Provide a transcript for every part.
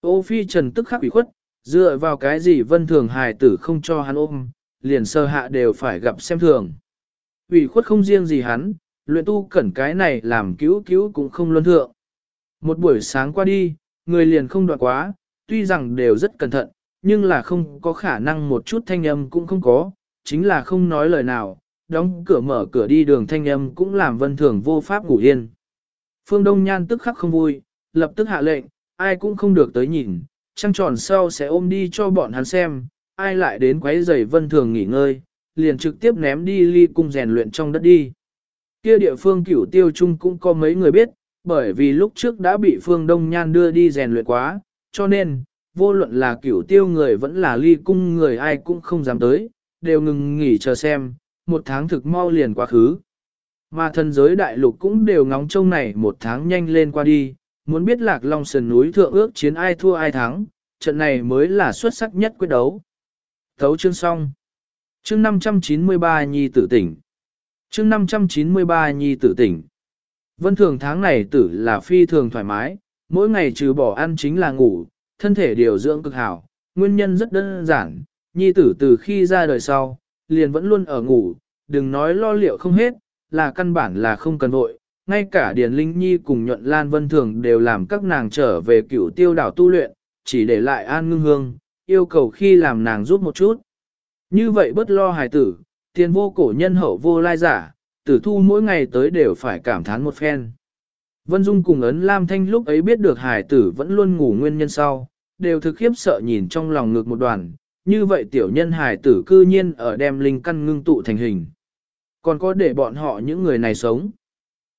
Ô phi trần tức khắc ủy khuất, dựa vào cái gì vân thường hài tử không cho hắn ôm, liền sơ hạ đều phải gặp xem thường. ủy khuất không riêng gì hắn, luyện tu cẩn cái này làm cứu cứu cũng không luân thượng. Một buổi sáng qua đi, người liền không đoạn quá, tuy rằng đều rất cẩn thận, nhưng là không có khả năng một chút thanh âm cũng không có, chính là không nói lời nào, đóng cửa mở cửa đi đường thanh âm cũng làm vân thường vô pháp ngủ yên. Phương Đông Nhan tức khắc không vui, lập tức hạ lệnh, ai cũng không được tới nhìn, trăng tròn sau sẽ ôm đi cho bọn hắn xem, ai lại đến quấy giày vân thường nghỉ ngơi, liền trực tiếp ném đi ly cung rèn luyện trong đất đi. Kia địa phương cửu tiêu chung cũng có mấy người biết, bởi vì lúc trước đã bị phương Đông Nhan đưa đi rèn luyện quá, cho nên, vô luận là cửu tiêu người vẫn là ly cung người ai cũng không dám tới, đều ngừng nghỉ chờ xem, một tháng thực mau liền quá khứ. Mà thần giới đại lục cũng đều ngóng trông này một tháng nhanh lên qua đi, muốn biết lạc long sườn núi thượng ước chiến ai thua ai thắng, trận này mới là xuất sắc nhất quyết đấu. Thấu chương xong. Chương 593 Nhi tử tỉnh. Chương 593 Nhi tử tỉnh. Vân thường tháng này tử là phi thường thoải mái, mỗi ngày trừ bỏ ăn chính là ngủ, thân thể điều dưỡng cực hảo, nguyên nhân rất đơn giản, nhi tử từ khi ra đời sau, liền vẫn luôn ở ngủ, đừng nói lo liệu không hết, là căn bản là không cần vội, ngay cả Điền Linh Nhi cùng nhuận Lan Vân Thường đều làm các nàng trở về cửu tiêu đảo tu luyện, chỉ để lại an ngưng hương, yêu cầu khi làm nàng giúp một chút. Như vậy bất lo hài tử, tiền vô cổ nhân hậu vô lai giả, tử thu mỗi ngày tới đều phải cảm thán một phen. Vân Dung cùng ấn Lam Thanh lúc ấy biết được hải tử vẫn luôn ngủ nguyên nhân sau, đều thực khiếp sợ nhìn trong lòng ngược một đoàn, như vậy tiểu nhân hải tử cư nhiên ở đem linh căn ngưng tụ thành hình. Còn có để bọn họ những người này sống.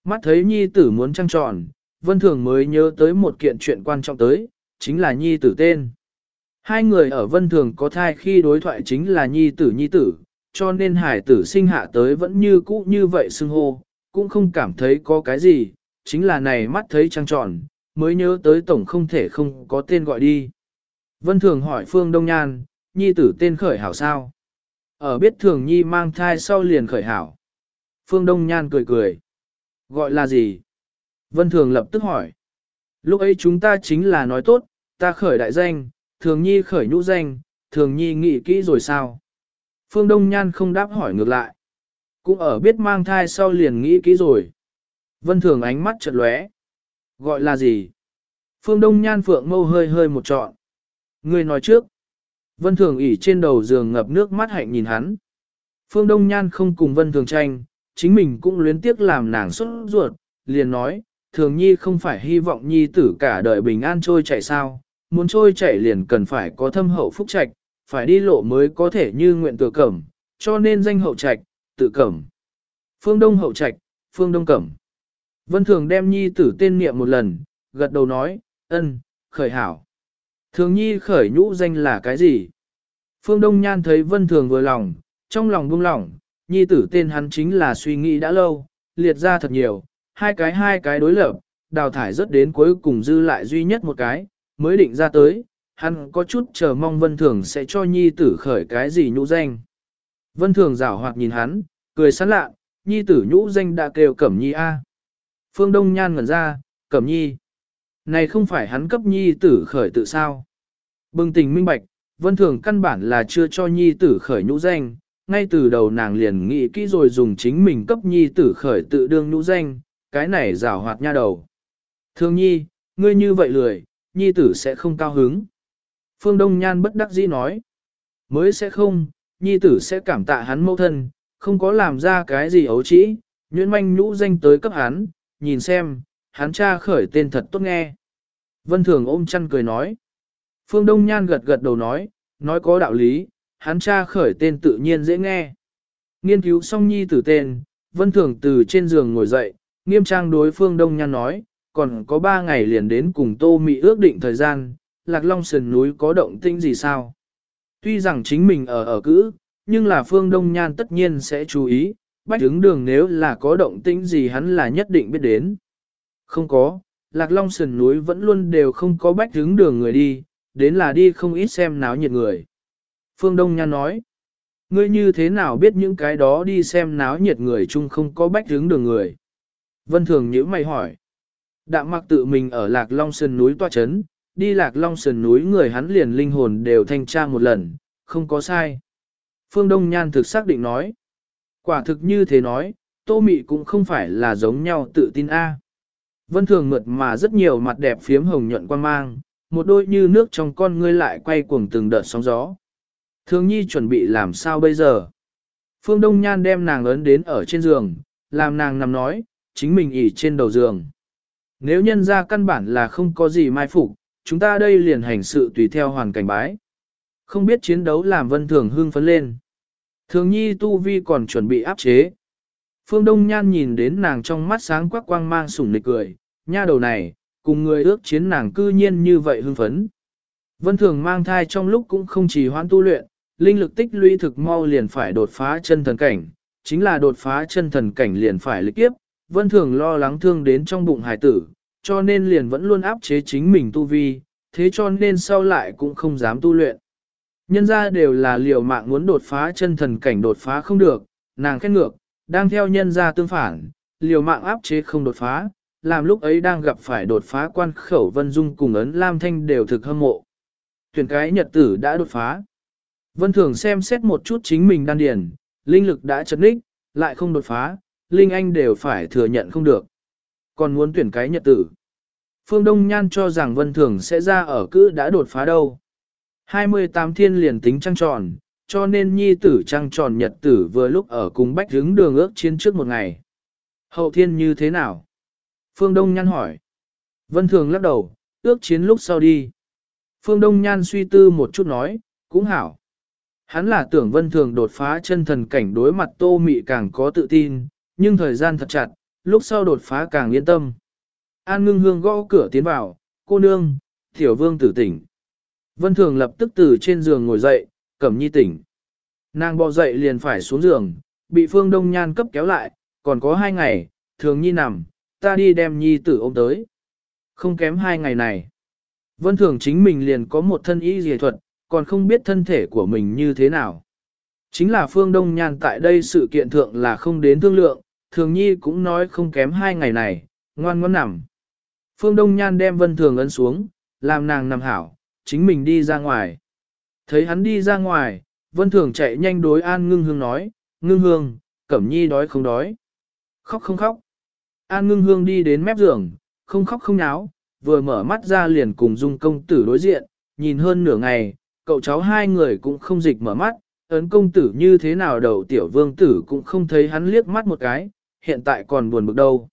Mắt thấy nhi tử muốn trăng tròn, Vân Thường mới nhớ tới một kiện chuyện quan trọng tới, chính là nhi tử tên. Hai người ở Vân Thường có thai khi đối thoại chính là nhi tử nhi tử, cho nên hải tử sinh hạ tới vẫn như cũ như vậy xưng hô, cũng không cảm thấy có cái gì, chính là này mắt thấy trăng tròn, mới nhớ tới tổng không thể không có tên gọi đi. Vân Thường hỏi Phương Đông Nhan, nhi tử tên khởi hảo sao? Ở biết Thường Nhi mang thai sau liền khởi hảo. Phương Đông Nhan cười cười. Gọi là gì? Vân Thường lập tức hỏi. Lúc ấy chúng ta chính là nói tốt, ta khởi đại danh, Thường Nhi khởi nhũ danh, Thường Nhi nghĩ kỹ rồi sao? Phương Đông Nhan không đáp hỏi ngược lại. Cũng ở biết mang thai sau liền nghĩ kỹ rồi. Vân Thường ánh mắt chợt lóe. Gọi là gì? Phương Đông Nhan Phượng mâu hơi hơi một trọn. Người nói trước. Vân Thường ỉ trên đầu giường ngập nước mắt hạnh nhìn hắn. Phương Đông Nhan không cùng Vân Thường tranh, chính mình cũng luyến tiếc làm nàng xuất ruột, liền nói, Thường Nhi không phải hy vọng Nhi tử cả đời bình an trôi chảy sao, muốn trôi chảy liền cần phải có thâm hậu phúc trạch, phải đi lộ mới có thể như nguyện tự cẩm, cho nên danh hậu trạch, tự cẩm. Phương Đông hậu trạch, Phương Đông cẩm. Vân Thường đem nhi tử tên niệm một lần, gật đầu nói, ân, khởi hảo. Thường nhi khởi nhũ danh là cái gì? Phương Đông Nhan thấy Vân Thường vừa lòng, trong lòng buông lỏng, nhi tử tên hắn chính là suy nghĩ đã lâu, liệt ra thật nhiều, hai cái hai cái đối lập, đào thải rất đến cuối cùng dư lại duy nhất một cái, mới định ra tới, hắn có chút chờ mong Vân Thường sẽ cho nhi tử khởi cái gì nhũ danh. Vân Thường rảo hoạt nhìn hắn, cười sán lạ, nhi tử nhũ danh đã kêu cẩm nhi A. Phương Đông Nhan ngẩn ra, cẩm nhi. Này không phải hắn cấp nhi tử khởi tự sao. Bừng tình minh bạch, vân thường căn bản là chưa cho nhi tử khởi nhũ danh, ngay từ đầu nàng liền nghĩ kỹ rồi dùng chính mình cấp nhi tử khởi tự đương nhũ danh, cái này rào hoạt nha đầu. Thương nhi, ngươi như vậy lười, nhi tử sẽ không cao hứng. Phương Đông Nhan bất đắc dĩ nói. Mới sẽ không, nhi tử sẽ cảm tạ hắn mẫu thân, không có làm ra cái gì ấu trĩ, nhuyễn manh nhũ danh tới cấp hắn, nhìn xem, hắn cha khởi tên thật tốt nghe. Vân Thường ôm chăn cười nói. Phương Đông Nhan gật gật đầu nói, nói có đạo lý, hắn cha khởi tên tự nhiên dễ nghe. Nghiên cứu xong nhi tử tên, Vân Thường từ trên giường ngồi dậy, nghiêm trang đối Phương Đông Nhan nói, còn có ba ngày liền đến cùng Tô Mị ước định thời gian, Lạc Long Sườn núi có động tĩnh gì sao? Tuy rằng chính mình ở ở cữ, nhưng là Phương Đông Nhan tất nhiên sẽ chú ý, bách hướng đường nếu là có động tĩnh gì hắn là nhất định biết đến. Không có, Lạc Long Sườn núi vẫn luôn đều không có bách hướng đường người đi, đến là đi không ít xem náo nhiệt người. Phương Đông Nhan nói, ngươi như thế nào biết những cái đó đi xem náo nhiệt người chung không có bách hướng đường người. Vân Thường nhữ mày hỏi, đạm mặc tự mình ở Lạc Long Sơn núi toa chấn, đi lạc long sơn núi người hắn liền linh hồn đều thanh tra một lần, không có sai. Phương Đông Nhan thực xác định nói. Quả thực như thế nói, Tô Mị cũng không phải là giống nhau tự tin A. Vân thường mượt mà rất nhiều mặt đẹp phiếm hồng nhuận quan mang, một đôi như nước trong con ngươi lại quay cuồng từng đợt sóng gió. Thường nhi chuẩn bị làm sao bây giờ? Phương Đông Nhan đem nàng ấn đến ở trên giường, làm nàng nằm nói, chính mình ỉ trên đầu giường. Nếu nhân ra căn bản là không có gì mai phục, chúng ta đây liền hành sự tùy theo hoàn cảnh bái. Không biết chiến đấu làm vân thường hưng phấn lên. Thường nhi tu vi còn chuẩn bị áp chế. Phương Đông Nhan nhìn đến nàng trong mắt sáng quắc quang mang sủng nịch cười, nha đầu này, cùng người ước chiến nàng cư nhiên như vậy hưng phấn. Vân thường mang thai trong lúc cũng không chỉ hoãn tu luyện, linh lực tích lũy thực mau liền phải đột phá chân thần cảnh, chính là đột phá chân thần cảnh liền phải lịch kiếp, vân thường lo lắng thương đến trong bụng hải tử, cho nên liền vẫn luôn áp chế chính mình tu vi, thế cho nên sau lại cũng không dám tu luyện. Nhân ra đều là liều mạng muốn đột phá chân thần cảnh đột phá không được, nàng khét ngược, đang theo nhân ra tương phản, liều mạng áp chế không đột phá, làm lúc ấy đang gặp phải đột phá quan khẩu Vân Dung cùng ấn Lam Thanh đều thực hâm mộ. Tuyển cái nhật tử đã đột phá. Vân Thường xem xét một chút chính mình đan điền, linh lực đã chấn ních, lại không đột phá, linh anh đều phải thừa nhận không được. Còn muốn tuyển cái nhật tử. Phương Đông Nhan cho rằng Vân Thường sẽ ra ở cữ đã đột phá đâu. 28 thiên liền tính trăng tròn, cho nên nhi tử trăng tròn nhật tử vừa lúc ở cùng bách hứng đường ước chiến trước một ngày. Hậu thiên như thế nào? Phương Đông Nhan hỏi. Vân Thường lắc đầu, ước chiến lúc sau đi. Phương Đông Nhan suy tư một chút nói, cũng hảo. Hắn là tưởng Vân Thường đột phá chân thần cảnh đối mặt tô mị càng có tự tin, nhưng thời gian thật chặt, lúc sau đột phá càng yên tâm. An ngưng hương gõ cửa tiến vào, cô nương, tiểu vương tử tỉnh. Vân Thường lập tức từ trên giường ngồi dậy, cẩm nhi tỉnh. Nàng bò dậy liền phải xuống giường, bị Phương Đông Nhan cấp kéo lại, còn có hai ngày, thường nhi nằm, ta đi đem nhi tử ôm tới. Không kém hai ngày này. Vân Thường chính mình liền có một thân y dề thuật, còn không biết thân thể của mình như thế nào. Chính là Phương Đông Nhan tại đây sự kiện thượng là không đến thương lượng, Thường Nhi cũng nói không kém hai ngày này, ngoan ngoãn nằm. Phương Đông Nhan đem Vân Thường ấn xuống, làm nàng nằm hảo, chính mình đi ra ngoài. Thấy hắn đi ra ngoài, Vân Thường chạy nhanh đối An Ngưng Hương nói, Ngưng Hương, Cẩm Nhi đói không đói. Khóc không khóc. An Ngưng Hương đi đến mép giường, không khóc không náo, vừa mở mắt ra liền cùng Dung công tử đối diện, nhìn hơn nửa ngày, cậu cháu hai người cũng không dịch mở mắt, ấn công tử như thế nào đầu tiểu vương tử cũng không thấy hắn liếc mắt một cái, hiện tại còn buồn bực đâu.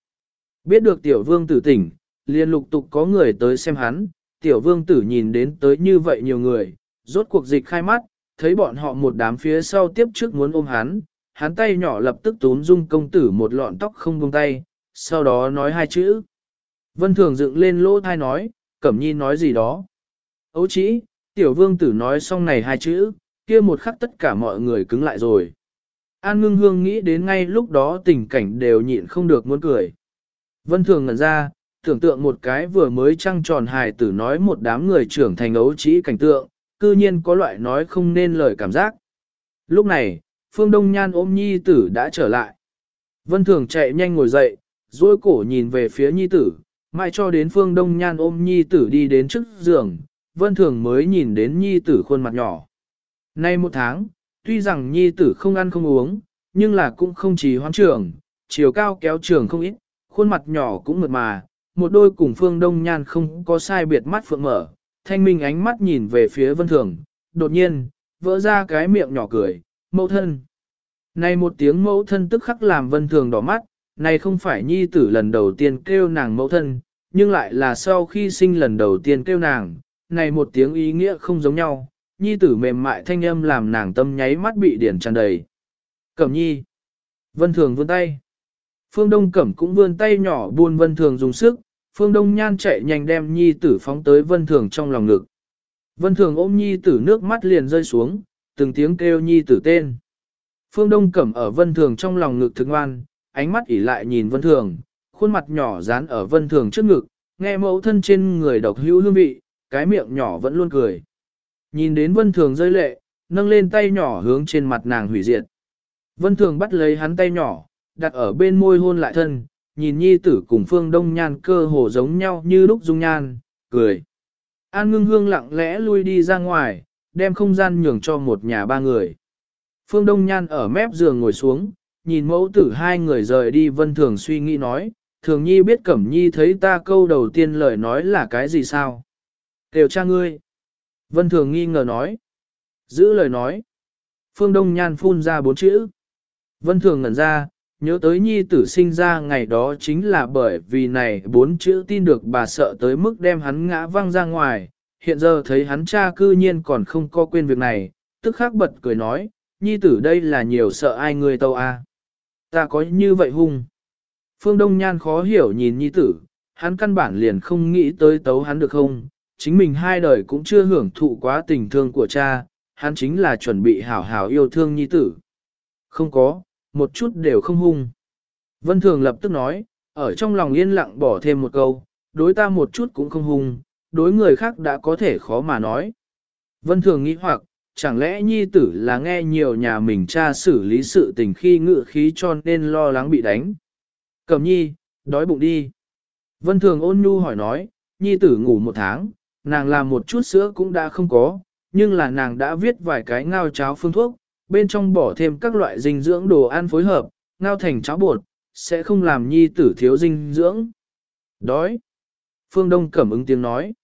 Biết được tiểu vương tử tỉnh, liền lục tục có người tới xem hắn, tiểu vương tử nhìn đến tới như vậy nhiều người, rốt cuộc dịch khai mắt, thấy bọn họ một đám phía sau tiếp trước muốn ôm hắn, hắn tay nhỏ lập tức tốn dung công tử một lọn tóc không buông tay, sau đó nói hai chữ. Vân Thường dựng lên lỗ thai nói, Cẩm Nhi nói gì đó. Ấu chỉ, tiểu vương tử nói xong này hai chữ, kia một khắc tất cả mọi người cứng lại rồi. An ngưng hương nghĩ đến ngay lúc đó tình cảnh đều nhịn không được muốn cười. Vân Thường ngẩn ra, tưởng tượng một cái vừa mới trăng tròn hài tử nói một đám người trưởng thành ấu trĩ cảnh tượng, cư nhiên có loại nói không nên lời cảm giác. Lúc này, Phương Đông Nhan ôm nhi tử đã trở lại. Vân Thường chạy nhanh ngồi dậy, duỗi cổ nhìn về phía nhi tử, mai cho đến Phương Đông Nhan ôm nhi tử đi đến trước giường, Vân Thường mới nhìn đến nhi tử khuôn mặt nhỏ. Nay một tháng, tuy rằng nhi tử không ăn không uống, nhưng là cũng không chỉ hoang trưởng, chiều cao kéo trường không ít, khuôn mặt nhỏ cũng mượt mà, một đôi cùng Phương Đông Nhan không có sai biệt mắt phượng mở, thanh minh ánh mắt nhìn về phía Vân Thường, đột nhiên, vỡ ra cái miệng nhỏ cười, mẫu thân. Này một tiếng mẫu thân tức khắc làm Vân Thường đỏ mắt, này không phải nhi tử lần đầu tiên kêu nàng mẫu thân, nhưng lại là sau khi sinh lần đầu tiên kêu nàng, này một tiếng ý nghĩa không giống nhau, nhi tử mềm mại thanh âm làm nàng tâm nháy mắt bị điển tràn đầy. Cẩm nhi. Vân Thường vươn tay. Phương Đông Cẩm cũng vươn tay nhỏ buôn Vân Thường dùng sức, Phương Đông Nhan chạy nhanh đem nhi tử phóng tới Vân Thường trong lòng ngực. Vân Thường ôm nhi tử nước mắt liền rơi xuống, từng tiếng kêu nhi tử tên. Phương Đông Cẩm ở Vân Thường trong lòng ngực thức ngoan, ánh mắt ỉ lại nhìn Vân Thường, khuôn mặt nhỏ dán ở Vân Thường trước ngực, nghe mẫu thân trên người độc hữu hương vị, cái miệng nhỏ vẫn luôn cười. Nhìn đến Vân Thường rơi lệ, nâng lên tay nhỏ hướng trên mặt nàng hủy diệt. Vân Thường bắt lấy hắn tay nhỏ, đặt ở bên môi hôn lại thân, nhìn nhi tử cùng phương đông nhan cơ hồ giống nhau như lúc dung nhan, cười. An ngưng hương lặng lẽ lui đi ra ngoài, đem không gian nhường cho một nhà ba người. Phương Đông Nhan ở mép giường ngồi xuống, nhìn mẫu tử hai người rời đi vân thường suy nghĩ nói, thường nhi biết cẩm nhi thấy ta câu đầu tiên lời nói là cái gì sao? Kêu cha ngươi. Vân thường nghi ngờ nói. Giữ lời nói. Phương Đông Nhan phun ra bốn chữ. Vân thường ngẩn ra, nhớ tới nhi tử sinh ra ngày đó chính là bởi vì này bốn chữ tin được bà sợ tới mức đem hắn ngã văng ra ngoài, hiện giờ thấy hắn cha cư nhiên còn không có quên việc này, tức khắc bật cười nói, nhi tử đây là nhiều sợ ai người tâu a. Ta có như vậy hung. Phương Đông Nhan khó hiểu nhìn nhi tử, hắn căn bản liền không nghĩ tới tấu hắn được không, chính mình hai đời cũng chưa hưởng thụ quá tình thương của cha, hắn chính là chuẩn bị hảo hảo yêu thương nhi tử. Không có, một chút đều không hung. Vân Thường lập tức nói, ở trong lòng yên lặng bỏ thêm một câu, đối ta một chút cũng không hung, đối người khác đã có thể khó mà nói. Vân Thường nghĩ hoặc, chẳng lẽ nhi tử là nghe nhiều nhà mình cha xử lý sự tình khi ngự khí cho nên lo lắng bị đánh. Cầm nhi, đói bụng đi. Vân Thường ôn nhu hỏi nói, nhi tử ngủ một tháng, nàng làm một chút sữa cũng đã không có, nhưng là nàng đã viết vài cái ngao cháo phương thuốc, bên trong bỏ thêm các loại dinh dưỡng đồ ăn phối hợp, ngao thành cháo bột, sẽ không làm nhi tử thiếu dinh dưỡng. Đói. Phương Đông cẩm ứng tiếng nói.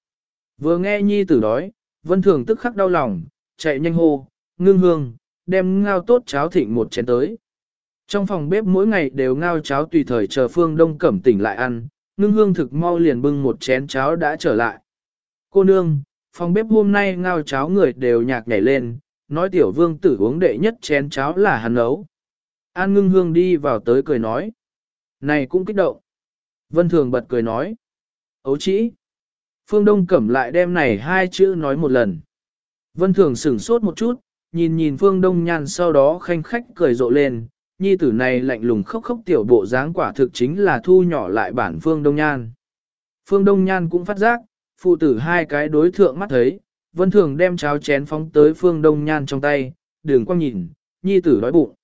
Vừa nghe nhi tử đói, vân thường tức khắc đau lòng, chạy nhanh hô, ngưng hương, đem ngao tốt cháo thịnh một chén tới. Trong phòng bếp mỗi ngày đều ngao cháo tùy thời chờ Phương Đông cẩm tỉnh lại ăn, ngưng hương thực mau liền bưng một chén cháo đã trở lại. Cô nương, phòng bếp hôm nay ngao cháo người đều nhạc nhảy lên, nói tiểu vương tử uống đệ nhất chén cháo là hắn nấu. An ngưng hương đi vào tới cười nói. Này cũng kích động. Vân Thường bật cười nói. Ấu chỉ. Phương Đông Cẩm lại đem này hai chữ nói một lần. Vân Thường sửng sốt một chút, nhìn nhìn Phương Đông Nhan sau đó khanh khách cười rộ lên. Nhi tử này lạnh lùng khóc khóc tiểu bộ dáng quả thực chính là thu nhỏ lại bản Phương Đông Nhan. Phương Đông Nhan cũng phát giác, phụ tử hai cái đối thượng mắt thấy, Vân Thường đem cháo chén phóng tới Phương Đông Nhan trong tay, đường quang nhìn, nhi tử đói bụng.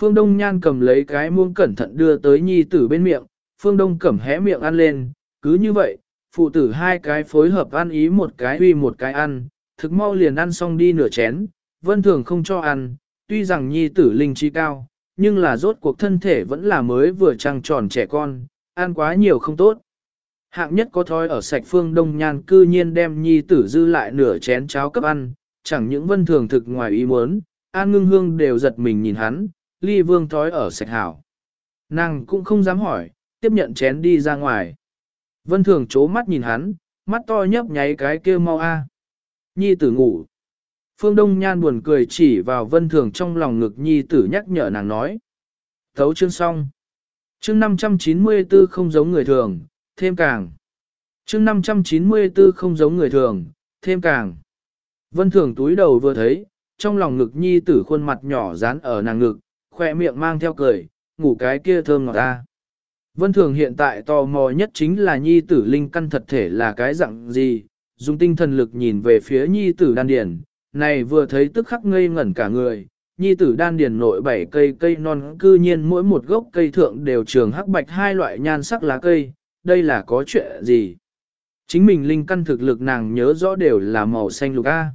Phương Đông Nhan cầm lấy cái muông cẩn thận đưa tới nhi tử bên miệng, Phương Đông cẩm hé miệng ăn lên, cứ như vậy, phụ tử hai cái phối hợp ăn ý một cái uy một cái ăn, thực mau liền ăn xong đi nửa chén, Vân Thường không cho ăn, tuy rằng nhi tử linh trí cao, nhưng là rốt cuộc thân thể vẫn là mới vừa trăng tròn trẻ con, ăn quá nhiều không tốt. Hạng nhất có thói ở sạch phương đông nhan cư nhiên đem nhi tử dư lại nửa chén cháo cấp ăn, chẳng những vân thường thực ngoài ý muốn, an ngưng hương đều giật mình nhìn hắn, ly vương thói ở sạch hảo. Nàng cũng không dám hỏi, tiếp nhận chén đi ra ngoài. Vân thường chố mắt nhìn hắn, mắt to nhấp nháy cái kêu mau a. Nhi tử ngủ. Phương Đông Nhan buồn cười chỉ vào vân thường trong lòng ngực nhi tử nhắc nhở nàng nói. Thấu chương xong. Chương 594 không giống người thường, thêm càng. chương 594 không giống người thường, thêm càng. Vân thường túi đầu vừa thấy, trong lòng ngực nhi tử khuôn mặt nhỏ dán ở nàng ngực, khoe miệng mang theo cười, ngủ cái kia thơm ngọt ta. Vân thường hiện tại tò mò nhất chính là nhi tử linh căn thật thể là cái dạng gì, dùng tinh thần lực nhìn về phía nhi tử đan điển, này vừa thấy tức khắc ngây ngẩn cả người, nhi tử đan điển nội bảy cây cây non cư nhiên mỗi một gốc cây thượng đều trường hắc bạch hai loại nhan sắc lá cây, đây là có chuyện gì? Chính mình linh căn thực lực nàng nhớ rõ đều là màu xanh lục A.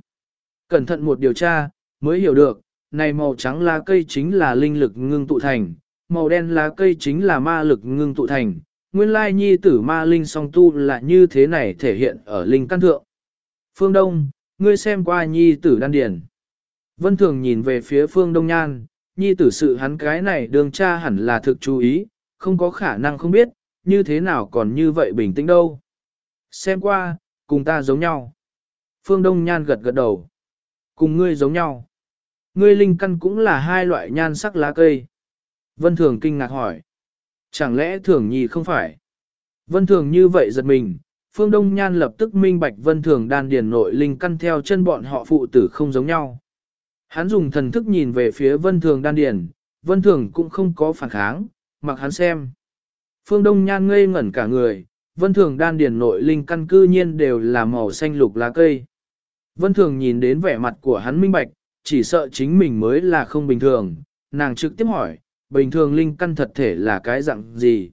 Cẩn thận một điều tra, mới hiểu được, này màu trắng lá cây chính là linh lực ngưng tụ thành, màu đen lá cây chính là ma lực ngưng tụ thành. Nguyên lai nhi tử ma linh song tu là như thế này thể hiện ở linh căn thượng. Phương Đông, ngươi xem qua nhi tử đan điển. Vân Thường nhìn về phía Phương Đông Nhan, nhi tử sự hắn cái này đường cha hẳn là thực chú ý, không có khả năng không biết, như thế nào còn như vậy bình tĩnh đâu. Xem qua, cùng ta giống nhau. Phương Đông Nhan gật gật đầu. Cùng ngươi giống nhau. Ngươi linh căn cũng là hai loại nhan sắc lá cây. Vân Thường kinh ngạc hỏi. Chẳng lẽ Thường Nhi không phải? Vân Thường như vậy giật mình. Phương Đông Nhan lập tức minh bạch Vân Thường đan điền nội linh căn theo chân bọn họ phụ tử không giống nhau. Hắn dùng thần thức nhìn về phía Vân Thường đan điền, Vân Thường cũng không có phản kháng, mặc hắn xem. Phương Đông Nhan ngây ngẩn cả người, vân thường đan điền nội linh căn cư nhiên đều là màu xanh lục lá cây. Vân thường nhìn đến vẻ mặt của hắn minh bạch, chỉ sợ chính mình mới là không bình thường, nàng trực tiếp hỏi, bình thường linh căn thật thể là cái dạng gì?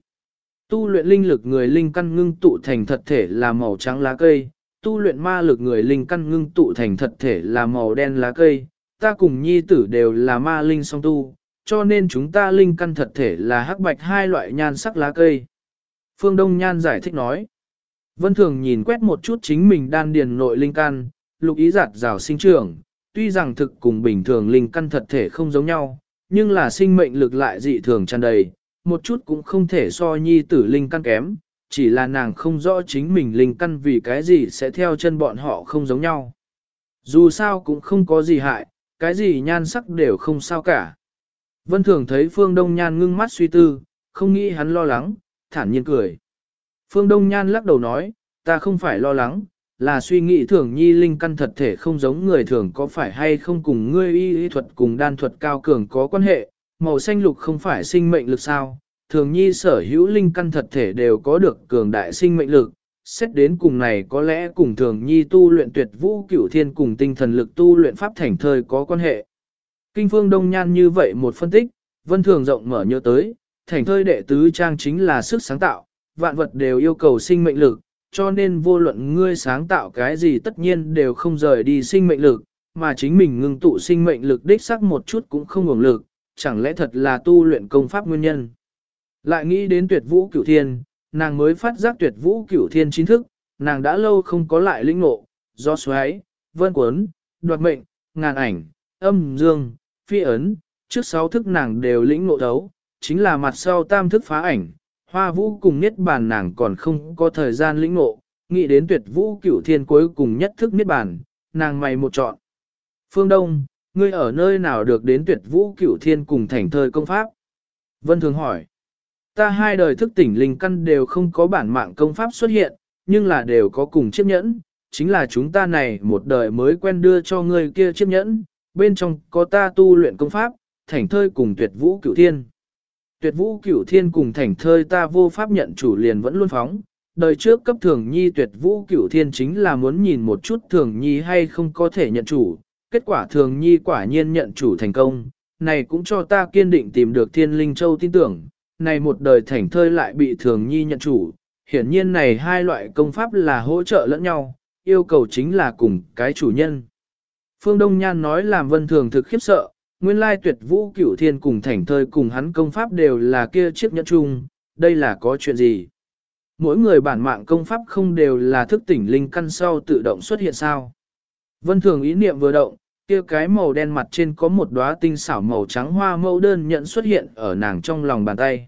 Tu luyện linh lực người linh căn ngưng tụ thành thật thể là màu trắng lá cây, tu luyện ma lực người linh căn ngưng tụ thành thật thể là màu đen lá cây, ta cùng nhi tử đều là ma linh song tu, cho nên chúng ta linh căn thật thể là hắc bạch hai loại nhan sắc lá cây. Phương Đông Nhan giải thích nói. Vân Thường nhìn quét một chút chính mình đan điền nội linh căn, lục ý giạt rào sinh trưởng, tuy rằng thực cùng bình thường linh căn thật thể không giống nhau, nhưng là sinh mệnh lực lại dị thường tràn đầy, một chút cũng không thể so nhi tử linh căn kém, chỉ là nàng không rõ chính mình linh căn vì cái gì sẽ theo chân bọn họ không giống nhau. Dù sao cũng không có gì hại, cái gì nhan sắc đều không sao cả. Vân Thường thấy Phương Đông Nhan ngưng mắt suy tư, không nghĩ hắn lo lắng, thản nhiên cười. Phương Đông Nhan lắc đầu nói, ta không phải lo lắng, là suy nghĩ thường nhi linh căn thật thể không giống người thường có phải hay không cùng ngươi y y thuật cùng đan thuật cao cường có quan hệ, màu xanh lục không phải sinh mệnh lực sao, thường nhi sở hữu linh căn thật thể đều có được cường đại sinh mệnh lực, xét đến cùng này có lẽ cùng thường nhi tu luyện tuyệt vũ cửu thiên cùng tinh thần lực tu luyện pháp thành thời có quan hệ. Kinh phương đông nhan như vậy một phân tích, vân thường rộng mở nhớ tới, thành thơi đệ tứ trang chính là sức sáng tạo, vạn vật đều yêu cầu sinh mệnh lực, cho nên vô luận ngươi sáng tạo cái gì tất nhiên đều không rời đi sinh mệnh lực, mà chính mình ngưng tụ sinh mệnh lực đích sắc một chút cũng không hưởng lực, chẳng lẽ thật là tu luyện công pháp nguyên nhân. Lại nghĩ đến tuyệt vũ cửu thiên, nàng mới phát giác tuyệt vũ cửu thiên chính thức, nàng đã lâu không có lại linh ngộ, do xoáy, vân cuốn, đoạt mệnh, ngàn ảnh, âm dương, phi ấn, trước sáu thức nàng đều lĩnh ngộ thấu, chính là mặt sau tam thức phá ảnh, hoa vũ cùng niết bàn nàng còn không có thời gian lĩnh ngộ, nghĩ đến tuyệt vũ cửu thiên cuối cùng nhất thức niết bàn, nàng mày một chọn. Phương Đông, ngươi ở nơi nào được đến tuyệt vũ cửu thiên cùng thành thời công pháp? Vân Thường hỏi. Ta hai đời thức tỉnh linh căn đều không có bản mạng công pháp xuất hiện, nhưng là đều có cùng chiếc nhẫn, chính là chúng ta này một đời mới quen đưa cho ngươi kia chiếc nhẫn, bên trong có ta tu luyện công pháp, thành thơi cùng tuyệt vũ cửu thiên. Tuyệt vũ cửu thiên cùng thành thơi ta vô pháp nhận chủ liền vẫn luôn phóng, đời trước cấp thường nhi tuyệt vũ cửu thiên chính là muốn nhìn một chút thường nhi hay không có thể nhận chủ, kết quả thường nhi quả nhiên nhận chủ thành công, này cũng cho ta kiên định tìm được thiên linh châu tin tưởng, này một đời thành thơi lại bị thường nhi nhận chủ, hiển nhiên này hai loại công pháp là hỗ trợ lẫn nhau, yêu cầu chính là cùng cái chủ nhân. Phương Đông Nhan nói làm vân thường thực khiếp sợ, nguyên lai tuyệt vũ cửu thiên cùng thành thời cùng hắn công pháp đều là kia chiếc nhẫn chung, đây là có chuyện gì? Mỗi người bản mạng công pháp không đều là thức tỉnh linh căn sau tự động xuất hiện sao? Vân thường ý niệm vừa động, kia cái màu đen mặt trên có một đóa tinh xảo màu trắng hoa mẫu đơn nhận xuất hiện ở nàng trong lòng bàn tay.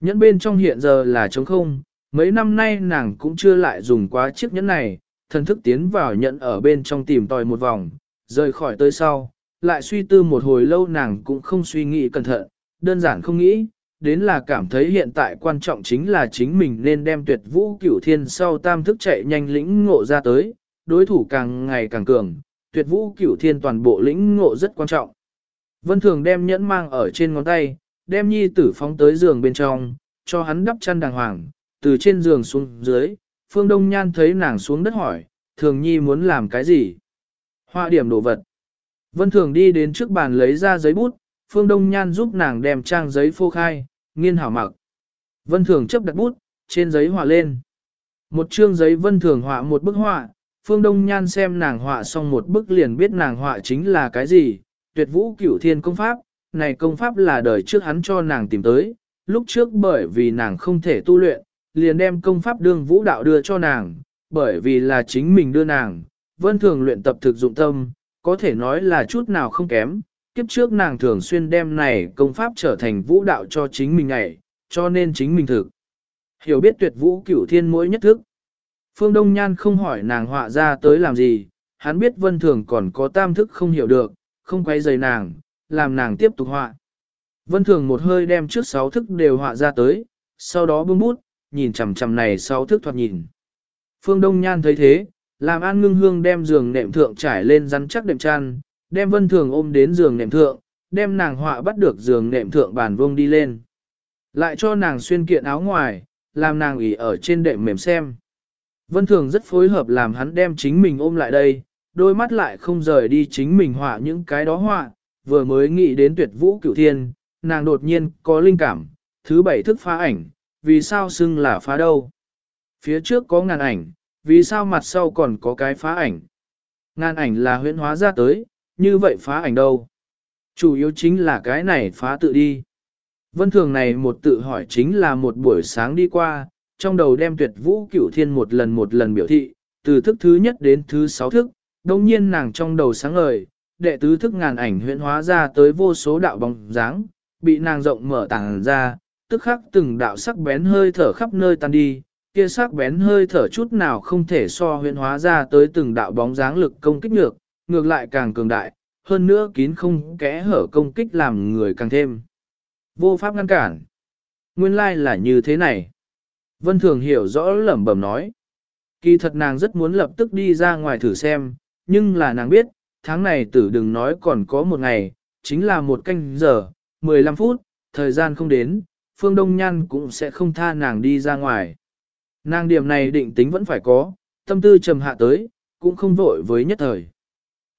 Nhẫn bên trong hiện giờ là trống không, mấy năm nay nàng cũng chưa lại dùng quá chiếc nhẫn này, thần thức tiến vào nhẫn ở bên trong tìm tòi một vòng, rời khỏi tới sau, lại suy tư một hồi lâu nàng cũng không suy nghĩ cẩn thận, đơn giản không nghĩ, đến là cảm thấy hiện tại quan trọng chính là chính mình nên đem tuyệt vũ cửu thiên sau tam thức chạy nhanh lĩnh ngộ ra tới, đối thủ càng ngày càng cường, tuyệt vũ cửu thiên toàn bộ lĩnh ngộ rất quan trọng. Vân Thường đem nhẫn mang ở trên ngón tay, đem nhi tử phóng tới giường bên trong, cho hắn đắp chăn đàng hoàng, từ trên giường xuống dưới, Phương Đông Nhan thấy nàng xuống đất hỏi, Thường Nhi muốn làm cái gì? Họa điểm đồ vật. Vân Thường đi đến trước bàn lấy ra giấy bút, Phương Đông Nhan giúp nàng đem trang giấy phô khai, nghiên hảo mặc. Vân Thường chấp đặt bút, trên giấy họa lên. Một chương giấy Vân Thường họa một bức họa, Phương Đông Nhan xem nàng họa xong một bức liền biết nàng họa chính là cái gì, tuyệt vũ cửu thiên công pháp, này công pháp là đời trước hắn cho nàng tìm tới, lúc trước bởi vì nàng không thể tu luyện, liền đem công pháp đương vũ đạo đưa cho nàng, bởi vì là chính mình đưa nàng, vân thường luyện tập thực dụng tâm, có thể nói là chút nào không kém, kiếp trước nàng thường xuyên đem này công pháp trở thành vũ đạo cho chính mình ngày, cho nên chính mình thực. Hiểu biết tuyệt vũ cửu thiên mỗi nhất thức. Phương Đông Nhan không hỏi nàng họa ra tới làm gì, hắn biết vân thường còn có tam thức không hiểu được, không quay dày nàng, làm nàng tiếp tục họa. Vân thường một hơi đem trước sáu thức đều họa ra tới, sau đó bưng bút, nhìn chằm chằm này sáu thức thoạt nhìn. Phương Đông Nhan thấy thế, làm An Ngưng Hương đem giường nệm thượng trải lên rắn chắc đệm chăn, đem Vân Thường ôm đến giường nệm thượng, đem nàng họa bắt được giường nệm thượng bàn vông đi lên. Lại cho nàng xuyên kiện áo ngoài, làm nàng ủy ở trên đệm mềm xem. Vân Thường rất phối hợp làm hắn đem chính mình ôm lại đây, đôi mắt lại không rời đi chính mình họa những cái đó họa, vừa mới nghĩ đến tuyệt vũ cửu thiên, nàng đột nhiên có linh cảm, thứ bảy thức phá ảnh, vì sao xưng là phá đâu. Phía trước có ngàn ảnh, vì sao mặt sau còn có cái phá ảnh? Ngàn ảnh là huyễn hóa ra tới, như vậy phá ảnh đâu? Chủ yếu chính là cái này phá tự đi. Vân thường này một tự hỏi chính là một buổi sáng đi qua, trong đầu đem tuyệt vũ cửu thiên một lần một lần biểu thị, từ thức thứ nhất đến thứ sáu thức, đồng nhiên nàng trong đầu sáng ngời, đệ tứ thức ngàn ảnh huyễn hóa ra tới vô số đạo bóng dáng, bị nàng rộng mở tàng ra, tức khắc từng đạo sắc bén hơi thở khắp nơi tan đi, kia sắc bén hơi thở chút nào không thể so huyễn hóa ra tới từng đạo bóng dáng lực công kích ngược, ngược lại càng cường đại, hơn nữa kín không kẽ hở công kích làm người càng thêm. Vô pháp ngăn cản. Nguyên lai là như thế này. Vân Thường hiểu rõ lẩm bẩm nói. Kỳ thật nàng rất muốn lập tức đi ra ngoài thử xem, nhưng là nàng biết, tháng này tử đừng nói còn có một ngày, chính là một canh giờ, 15 phút, thời gian không đến, Phương Đông Nhan cũng sẽ không tha nàng đi ra ngoài. Nàng điểm này định tính vẫn phải có, tâm tư trầm hạ tới, cũng không vội với nhất thời.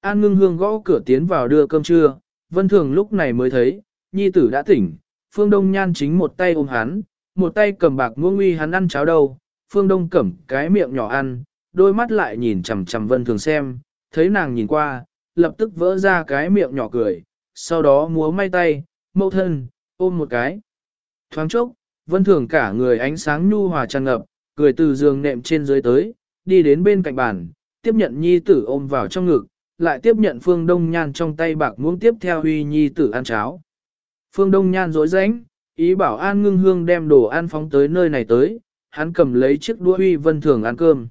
An ngưng hương gõ cửa tiến vào đưa cơm trưa, vân thường lúc này mới thấy, nhi tử đã tỉnh, Phương Đông Nhan chính một tay ôm hắn, một tay cầm bạc ngô nguy hắn ăn cháo đâu, Phương Đông cẩm cái miệng nhỏ ăn, đôi mắt lại nhìn chằm chằm vân thường xem, thấy nàng nhìn qua, lập tức vỡ ra cái miệng nhỏ cười, sau đó múa may tay, mâu thân, ôm một cái. Thoáng chốc, vân thường cả người ánh sáng nhu hòa tràn ngập, cười từ giường nệm trên dưới tới, đi đến bên cạnh bàn, tiếp nhận nhi tử ôm vào trong ngực, lại tiếp nhận phương đông nhan trong tay bạc muỗng tiếp theo huy nhi tử ăn cháo. Phương đông nhan rối rãnh, ý bảo an ngưng hương đem đồ ăn phóng tới nơi này tới, hắn cầm lấy chiếc đũa huy vân thường ăn cơm.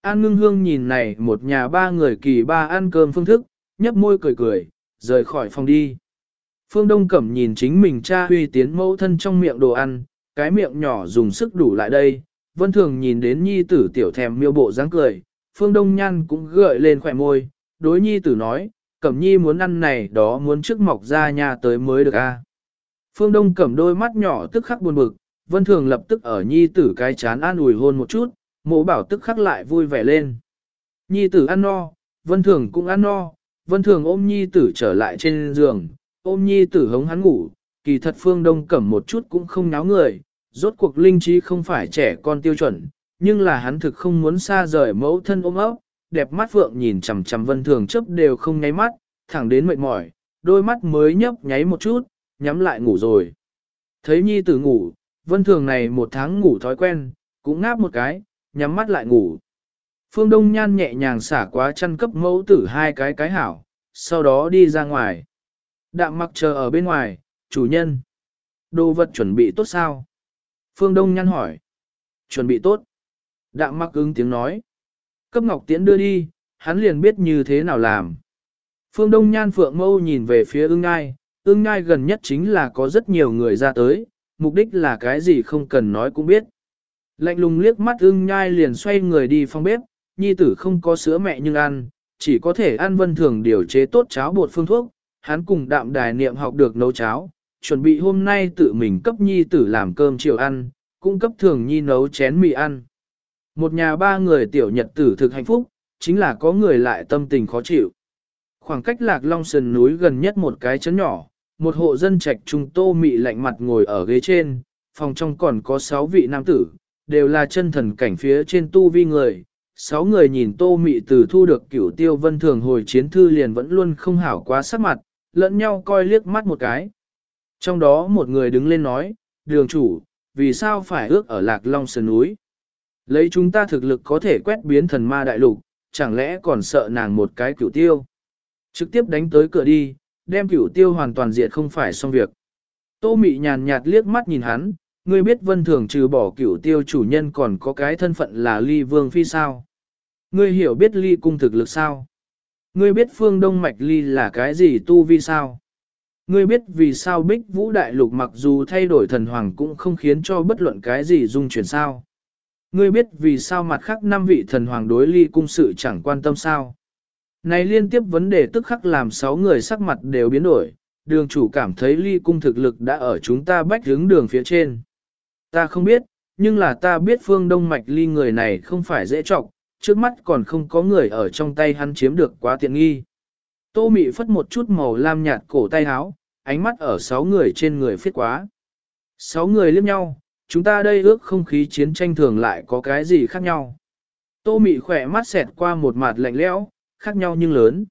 An ngưng hương nhìn này một nhà ba người kỳ ba ăn cơm phương thức, nhấp môi cười cười, rời khỏi phòng đi. Phương Đông Cẩm nhìn chính mình cha huy tiến mẫu thân trong miệng đồ ăn, cái miệng nhỏ dùng sức đủ lại đây. Vân Thường nhìn đến nhi tử tiểu thèm miêu bộ dáng cười, Phương Đông Nhan cũng gợi lên khỏe môi, đối nhi tử nói, Cẩm nhi muốn ăn này đó muốn trước mọc ra nhà tới mới được a. Phương Đông Cẩm đôi mắt nhỏ tức khắc buồn bực, Vân Thường lập tức ở nhi tử cái chán an ủi hôn một chút, mộ bảo tức khắc lại vui vẻ lên. Nhi tử ăn no, Vân Thường cũng ăn no, Vân Thường ôm nhi tử trở lại trên giường, ôm nhi tử hống hắn ngủ, kỳ thật phương đông cẩm một chút cũng không náo người, rốt cuộc linh trí không phải trẻ con tiêu chuẩn, nhưng là hắn thực không muốn xa rời mẫu thân ôm ấp, đẹp mắt vượng nhìn chằm chằm vân thường chấp đều không nháy mắt, thẳng đến mệt mỏi, đôi mắt mới nhấp nháy một chút, nhắm lại ngủ rồi. Thấy nhi tử ngủ, vân thường này một tháng ngủ thói quen, cũng ngáp một cái, nhắm mắt lại ngủ. Phương Đông Nhan nhẹ nhàng xả quá chăn cấp mẫu tử hai cái cái hảo, sau đó đi ra ngoài. Đạm mặc chờ ở bên ngoài, chủ nhân. Đồ vật chuẩn bị tốt sao? Phương Đông nhăn hỏi. Chuẩn bị tốt. Đạm mặc ứng tiếng nói. Cấp Ngọc Tiễn đưa đi, hắn liền biết như thế nào làm. Phương Đông Nhan Phượng Mâu nhìn về phía ưng ngai, ưng ngai gần nhất chính là có rất nhiều người ra tới, mục đích là cái gì không cần nói cũng biết. Lạnh lùng liếc mắt ưng nhai liền xoay người đi phòng bếp, nhi tử không có sữa mẹ nhưng ăn, chỉ có thể ăn vân thường điều chế tốt cháo bột phương thuốc, hắn cùng đạm đài niệm học được nấu cháo, chuẩn bị hôm nay tự mình cấp nhi tử làm cơm chiều ăn, cung cấp thường nhi nấu chén mì ăn. Một nhà ba người tiểu nhật tử thực hạnh phúc, chính là có người lại tâm tình khó chịu. Khoảng cách lạc long sườn núi gần nhất một cái chấn nhỏ, một hộ dân trạch trung tô mị lạnh mặt ngồi ở ghế trên, phòng trong còn có sáu vị nam tử, đều là chân thần cảnh phía trên tu vi người, sáu người nhìn tô mị từ thu được cửu tiêu vân thường hồi chiến thư liền vẫn luôn không hảo quá sắc mặt, lẫn nhau coi liếc mắt một cái. Trong đó một người đứng lên nói, đường chủ, vì sao phải ước ở lạc long sơn núi? Lấy chúng ta thực lực có thể quét biến thần ma đại lục, chẳng lẽ còn sợ nàng một cái cửu tiêu? Trực tiếp đánh tới cửa đi, đem cửu tiêu hoàn toàn diệt không phải xong việc. Tô mị nhàn nhạt liếc mắt nhìn hắn, Ngươi biết vân thường trừ bỏ cửu tiêu chủ nhân còn có cái thân phận là ly vương phi sao? Ngươi hiểu biết ly cung thực lực sao? Ngươi biết phương đông mạch ly là cái gì tu vi sao? Ngươi biết vì sao bích vũ đại lục mặc dù thay đổi thần hoàng cũng không khiến cho bất luận cái gì dung chuyển sao? Ngươi biết vì sao mặt khác năm vị thần hoàng đối ly cung sự chẳng quan tâm sao? Này liên tiếp vấn đề tức khắc làm sáu người sắc mặt đều biến đổi, đường chủ cảm thấy ly cung thực lực đã ở chúng ta bách hướng đường phía trên. Ta không biết, nhưng là ta biết phương đông mạch ly người này không phải dễ trọng, trước mắt còn không có người ở trong tay hắn chiếm được quá tiện nghi. Tô mị phất một chút màu lam nhạt cổ tay áo, ánh mắt ở sáu người trên người phiết quá. Sáu người liếc nhau, chúng ta đây ước không khí chiến tranh thường lại có cái gì khác nhau. Tô mị khỏe mắt xẹt qua một mặt lạnh lẽo, khác nhau nhưng lớn.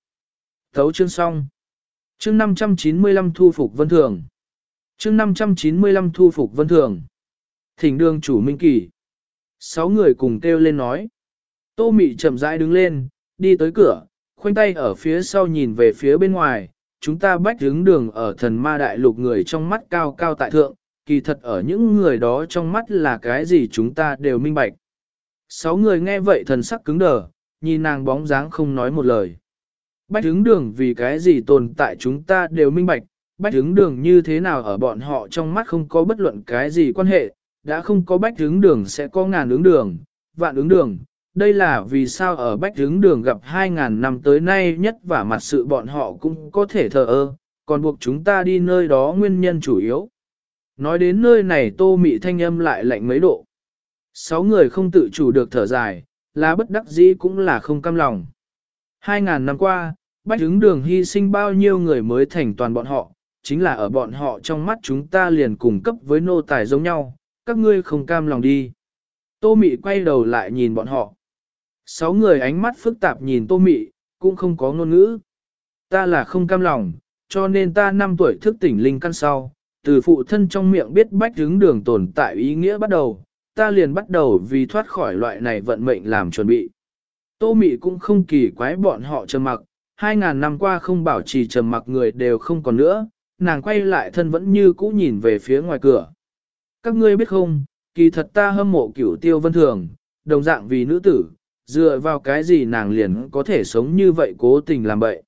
Thấu chương xong. Chương 595 thu phục vân thường. Chương 595 thu phục vân thường. Thỉnh đường chủ Minh Kỳ. Sáu người cùng kêu lên nói. Tô mị chậm rãi đứng lên, đi tới cửa, khoanh tay ở phía sau nhìn về phía bên ngoài. Chúng ta bách hướng đường ở thần ma đại lục người trong mắt cao cao tại thượng, kỳ thật ở những người đó trong mắt là cái gì chúng ta đều minh bạch. Sáu người nghe vậy thần sắc cứng đờ, nhìn nàng bóng dáng không nói một lời. Bách hướng đường vì cái gì tồn tại chúng ta đều minh bạch, bách hướng đường như thế nào ở bọn họ trong mắt không có bất luận cái gì quan hệ, đã không có bách hướng đường sẽ có ngàn ứng đường, vạn ứng đường. Đây là vì sao ở bách hướng đường gặp 2.000 năm tới nay nhất và mặt sự bọn họ cũng có thể thờ ơ, còn buộc chúng ta đi nơi đó nguyên nhân chủ yếu. Nói đến nơi này tô mị thanh âm lại lạnh mấy độ. Sáu người không tự chủ được thở dài, là bất đắc dĩ cũng là không cam lòng. 2.000 năm qua, bách hướng đường hy sinh bao nhiêu người mới thành toàn bọn họ, chính là ở bọn họ trong mắt chúng ta liền cùng cấp với nô tài giống nhau, các ngươi không cam lòng đi. Tô Mị quay đầu lại nhìn bọn họ. Sáu người ánh mắt phức tạp nhìn Tô Mị, cũng không có ngôn ngữ. Ta là không cam lòng, cho nên ta năm tuổi thức tỉnh linh căn sau, từ phụ thân trong miệng biết bách đứng đường tồn tại ý nghĩa bắt đầu, ta liền bắt đầu vì thoát khỏi loại này vận mệnh làm chuẩn bị. Tô Mị cũng không kỳ quái bọn họ trầm mặc, hai ngàn năm qua không bảo trì trầm mặc người đều không còn nữa, nàng quay lại thân vẫn như cũ nhìn về phía ngoài cửa. Các ngươi biết không, kỳ thật ta hâm mộ cửu tiêu vân thường, đồng dạng vì nữ tử, dựa vào cái gì nàng liền có thể sống như vậy cố tình làm vậy.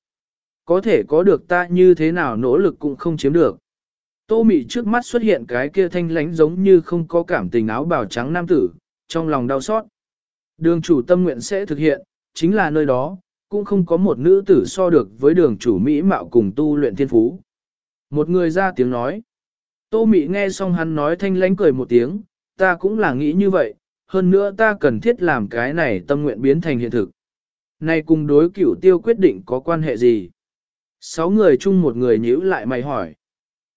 Có thể có được ta như thế nào nỗ lực cũng không chiếm được. Tô mị trước mắt xuất hiện cái kia thanh lánh giống như không có cảm tình áo bào trắng nam tử, trong lòng đau xót. Đường chủ tâm nguyện sẽ thực hiện, chính là nơi đó, cũng không có một nữ tử so được với đường chủ Mỹ mạo cùng tu luyện thiên phú. Một người ra tiếng nói. Tô Mị nghe xong hắn nói thanh lánh cười một tiếng, ta cũng là nghĩ như vậy, hơn nữa ta cần thiết làm cái này tâm nguyện biến thành hiện thực. Này cùng đối cửu tiêu quyết định có quan hệ gì? Sáu người chung một người nhíu lại mày hỏi.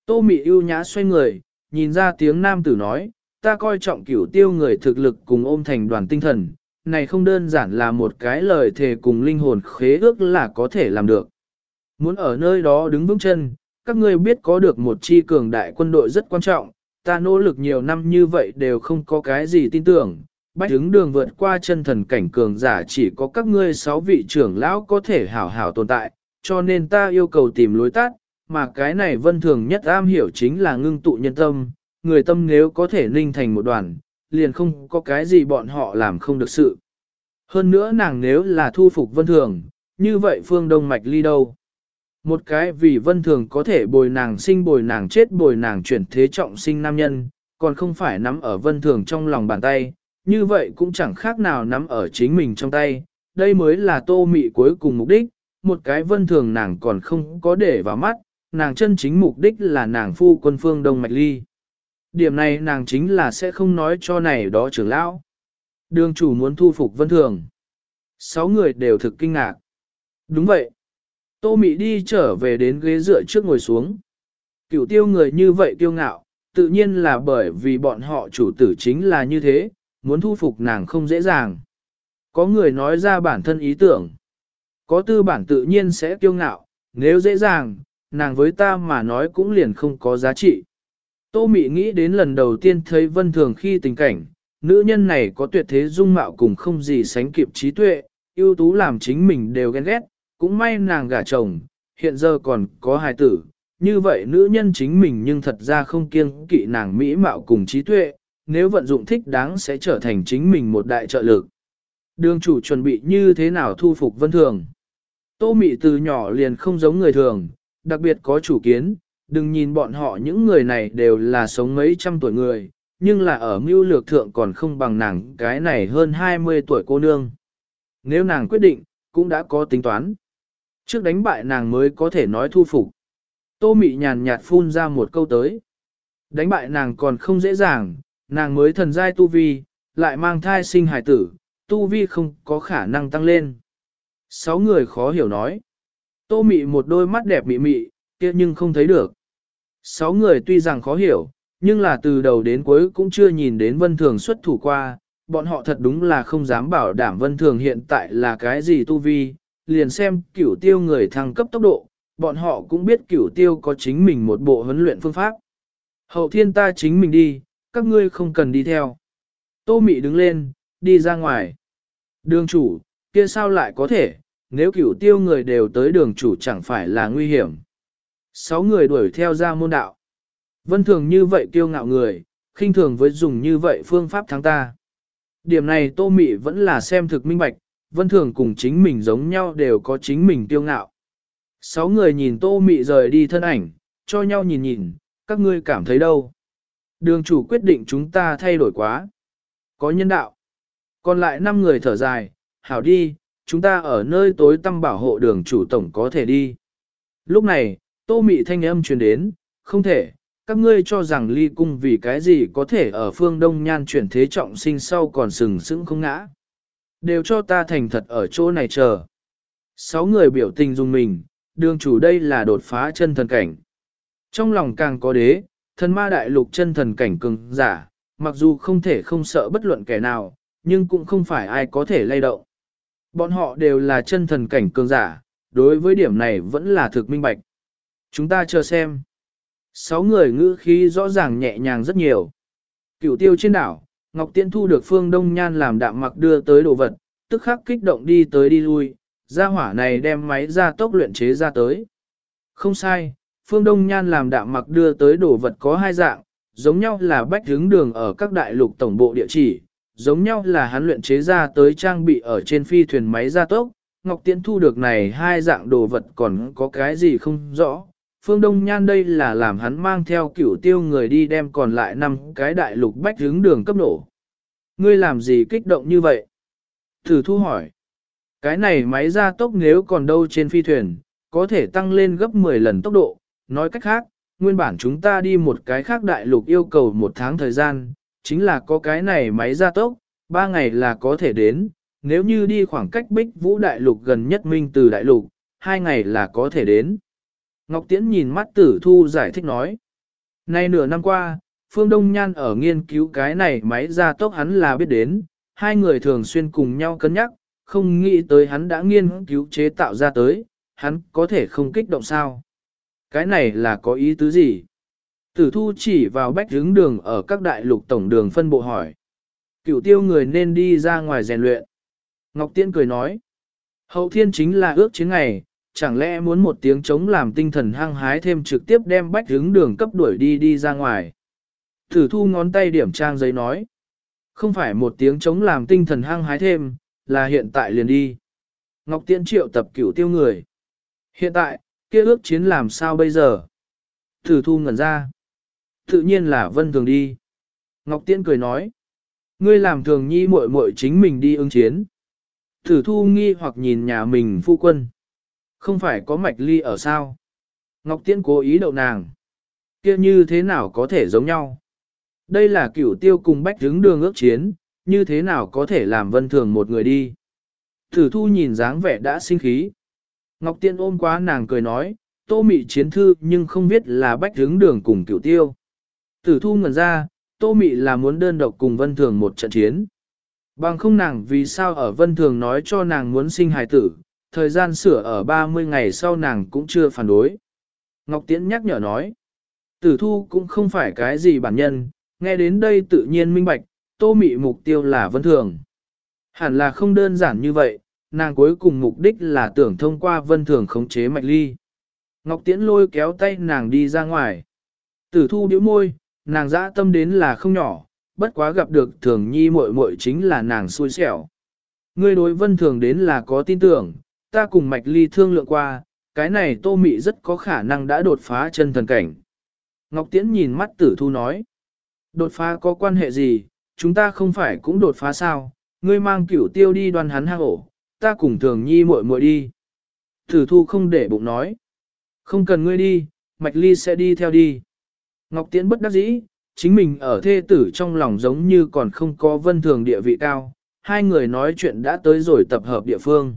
Tô Mị ưu nhã xoay người, nhìn ra tiếng nam tử nói, ta coi trọng cửu tiêu người thực lực cùng ôm thành đoàn tinh thần, này không đơn giản là một cái lời thề cùng linh hồn khế ước là có thể làm được. Muốn ở nơi đó đứng vững chân, các ngươi biết có được một chi cường đại quân đội rất quan trọng, ta nỗ lực nhiều năm như vậy đều không có cái gì tin tưởng, bách đứng đường vượt qua chân thần cảnh cường giả chỉ có các ngươi sáu vị trưởng lão có thể hảo hảo tồn tại, cho nên ta yêu cầu tìm lối tắt, mà cái này vân thường nhất am hiểu chính là ngưng tụ nhân tâm, người tâm nếu có thể ninh thành một đoàn, liền không có cái gì bọn họ làm không được sự. Hơn nữa nàng nếu là thu phục vân thường, như vậy phương đông mạch ly đâu. Một cái vì vân thường có thể bồi nàng sinh bồi nàng chết bồi nàng chuyển thế trọng sinh nam nhân, còn không phải nắm ở vân thường trong lòng bàn tay, như vậy cũng chẳng khác nào nắm ở chính mình trong tay. Đây mới là tô mị cuối cùng mục đích, một cái vân thường nàng còn không có để vào mắt, nàng chân chính mục đích là nàng phu quân phương Đông Mạch Ly. Điểm này nàng chính là sẽ không nói cho này đó trưởng lão. Đường chủ muốn thu phục vân thường. Sáu người đều thực kinh ngạc. Đúng vậy. Tô Mị đi trở về đến ghế dựa trước ngồi xuống. Cửu tiêu người như vậy kiêu ngạo, tự nhiên là bởi vì bọn họ chủ tử chính là như thế, muốn thu phục nàng không dễ dàng. Có người nói ra bản thân ý tưởng. Có tư bản tự nhiên sẽ kiêu ngạo, nếu dễ dàng, nàng với ta mà nói cũng liền không có giá trị. Tô Mị nghĩ đến lần đầu tiên thấy Vân Thường khi tình cảnh, nữ nhân này có tuyệt thế dung mạo cùng không gì sánh kịp trí tuệ, ưu tú làm chính mình đều ghen ghét, cũng may nàng gả chồng, hiện giờ còn có hài tử, như vậy nữ nhân chính mình nhưng thật ra không kiêng kỵ nàng mỹ mạo cùng trí tuệ, nếu vận dụng thích đáng sẽ trở thành chính mình một đại trợ lực. Đường chủ chuẩn bị như thế nào thu phục vân thường. Tô mị từ nhỏ liền không giống người thường, đặc biệt có chủ kiến, đừng nhìn bọn họ những người này đều là sống mấy trăm tuổi người, nhưng là ở mưu lược thượng còn không bằng nàng cái này hơn 20 tuổi cô nương. Nếu nàng quyết định, cũng đã có tính toán. Trước đánh bại nàng mới có thể nói thu phục. Tô mị nhàn nhạt phun ra một câu tới. Đánh bại nàng còn không dễ dàng, nàng mới thần giai tu vi, lại mang thai sinh hải tử, tu vi không có khả năng tăng lên. Sáu người khó hiểu nói. Tô mị một đôi mắt đẹp mị mị, kia nhưng không thấy được. Sáu người tuy rằng khó hiểu, nhưng là từ đầu đến cuối cũng chưa nhìn đến vân thường xuất thủ qua, bọn họ thật đúng là không dám bảo đảm vân thường hiện tại là cái gì tu vi, liền xem cửu tiêu người thăng cấp tốc độ, bọn họ cũng biết cửu tiêu có chính mình một bộ huấn luyện phương pháp. Hậu thiên ta chính mình đi, các ngươi không cần đi theo. Tô Mị đứng lên, đi ra ngoài. Đường chủ, kia sao lại có thể, nếu cửu tiêu người đều tới đường chủ chẳng phải là nguy hiểm. Sáu người đuổi theo ra môn đạo. Vân thường như vậy kiêu ngạo người, khinh thường với dùng như vậy phương pháp thắng ta. Điểm này Tô Mị vẫn là xem thực minh bạch, vân thường cùng chính mình giống nhau đều có chính mình tiêu ngạo. Sáu người nhìn Tô Mị rời đi thân ảnh, cho nhau nhìn nhìn, các ngươi cảm thấy đâu? Đường chủ quyết định chúng ta thay đổi quá. Có nhân đạo. Còn lại năm người thở dài, hảo đi, chúng ta ở nơi tối tăm bảo hộ đường chủ tổng có thể đi. Lúc này, tô mị thanh âm truyền đến, không thể, các ngươi cho rằng ly cung vì cái gì có thể ở phương đông nhan chuyển thế trọng sinh sau còn sừng sững không ngã. Đều cho ta thành thật ở chỗ này chờ. Sáu người biểu tình dùng mình, đường chủ đây là đột phá chân thần cảnh. Trong lòng càng có đế, thần ma đại lục chân thần cảnh cường giả, mặc dù không thể không sợ bất luận kẻ nào, nhưng cũng không phải ai có thể lay động. Bọn họ đều là chân thần cảnh cường giả, đối với điểm này vẫn là thực minh bạch. Chúng ta chờ xem. Sáu người ngữ khí rõ ràng nhẹ nhàng rất nhiều. Cửu tiêu trên đảo, Ngọc Tiễn thu được phương Đông Nhan làm đạm mặc đưa tới đồ vật, tức khắc kích động đi tới đi lui, gia hỏa này đem máy ra tốc luyện chế ra tới. Không sai, phương Đông Nhan làm đạm mặc đưa tới đồ vật có hai dạng, giống nhau là bách hướng đường ở các đại lục tổng bộ địa chỉ, giống nhau là hắn luyện chế ra tới trang bị ở trên phi thuyền máy gia tốc. Ngọc Tiễn thu được này hai dạng đồ vật còn có cái gì không rõ. Phương Đông Nhan đây là làm hắn mang theo cửu tiêu người đi đem còn lại năm cái đại lục bách hướng đường cấp nổ. Ngươi làm gì kích động như vậy? Thử thu hỏi. Cái này máy gia tốc nếu còn đâu trên phi thuyền, có thể tăng lên gấp 10 lần tốc độ. Nói cách khác, nguyên bản chúng ta đi một cái khác đại lục yêu cầu một tháng thời gian, chính là có cái này máy gia tốc, ba ngày là có thể đến, nếu như đi khoảng cách bích vũ đại lục gần nhất minh từ đại lục, hai ngày là có thể đến. Ngọc Tiễn nhìn mắt tử thu giải thích nói. Nay nửa năm qua, Phương Đông Nhan ở nghiên cứu cái này máy ra tốc hắn là biết đến, hai người thường xuyên cùng nhau cân nhắc, không nghĩ tới hắn đã nghiên cứu chế tạo ra tới, hắn có thể không kích động sao. Cái này là có ý tứ gì? Tử thu chỉ vào bách hướng đường ở các đại lục tổng đường phân bộ hỏi. Cựu tiêu người nên đi ra ngoài rèn luyện. Ngọc Tiễn cười nói. Hậu thiên chính là ước chiến ngày, chẳng lẽ muốn một tiếng chống làm tinh thần hăng hái thêm trực tiếp đem bách hướng đường cấp đuổi đi đi ra ngoài. thử thu ngón tay điểm trang giấy nói. Không phải một tiếng chống làm tinh thần hăng hái thêm, là hiện tại liền đi. Ngọc Tiễn triệu tập cửu tiêu người. Hiện tại, kia ước chiến làm sao bây giờ? thử thu ngẩn ra. Tự nhiên là vân thường đi. Ngọc Tiễn cười nói. Ngươi làm thường nhi muội muội chính mình đi ứng chiến. thử thu nghi hoặc nhìn nhà mình phu quân. Không phải có mạch ly ở sao? Ngọc Tiễn cố ý đậu nàng. kia như thế nào có thể giống nhau? Đây là cửu tiêu cùng bách đứng đường ước chiến, như thế nào có thể làm vân thường một người đi? Tử thu nhìn dáng vẻ đã sinh khí. Ngọc Tiễn ôm quá nàng cười nói, tô mị chiến thư nhưng không biết là bách hướng đường cùng cửu tiêu. Tử thu ngần ra, tô mị là muốn đơn độc cùng vân thường một trận chiến. Bằng không nàng vì sao ở vân thường nói cho nàng muốn sinh hài tử, thời gian sửa ở 30 ngày sau nàng cũng chưa phản đối. Ngọc Tiễn nhắc nhở nói, tử thu cũng không phải cái gì bản nhân, nghe đến đây tự nhiên minh bạch, tô mị mục tiêu là vân thường. Hẳn là không đơn giản như vậy, nàng cuối cùng mục đích là tưởng thông qua vân thường khống chế mạch ly. Ngọc Tiễn lôi kéo tay nàng đi ra ngoài. Tử thu điếu môi, nàng dã tâm đến là không nhỏ, bất quá gặp được thường nhi muội muội chính là nàng xui xẻo. Ngươi đối vân thường đến là có tin tưởng, ta cùng mạch ly thương lượng qua, cái này tô mị rất có khả năng đã đột phá chân thần cảnh. Ngọc Tiễn nhìn mắt tử thu nói, đột phá có quan hệ gì, chúng ta không phải cũng đột phá sao, ngươi mang cửu tiêu đi đoan hắn hang ổ, ta cùng thường nhi muội muội đi. Tử thu không để bụng nói, không cần ngươi đi, mạch ly sẽ đi theo đi. Ngọc Tiễn bất đắc dĩ, chính mình ở thê tử trong lòng giống như còn không có vân thường địa vị cao, hai người nói chuyện đã tới rồi tập hợp địa phương.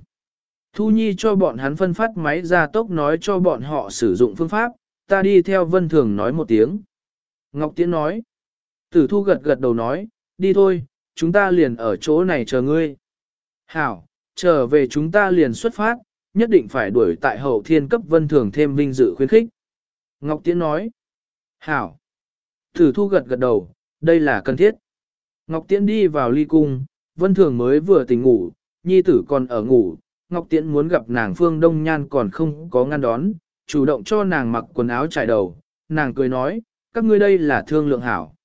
Thu Nhi cho bọn hắn phân phát máy ra tốc nói cho bọn họ sử dụng phương pháp, ta đi theo vân thường nói một tiếng. Ngọc Tiễn nói, tử thu gật gật đầu nói, đi thôi, chúng ta liền ở chỗ này chờ ngươi. Hảo, trở về chúng ta liền xuất phát, nhất định phải đuổi tại hậu thiên cấp vân thường thêm vinh dự khuyến khích. Ngọc Tiễn nói. Hảo. Tử thu gật gật đầu, đây là cần thiết. Ngọc Tiễn đi vào ly cung, vân thường mới vừa tỉnh ngủ, nhi tử còn ở ngủ, Ngọc Tiễn muốn gặp nàng Phương Đông Nhan còn không có ngăn đón, chủ động cho nàng mặc quần áo trải đầu, nàng cười nói, các ngươi đây là thương lượng hảo.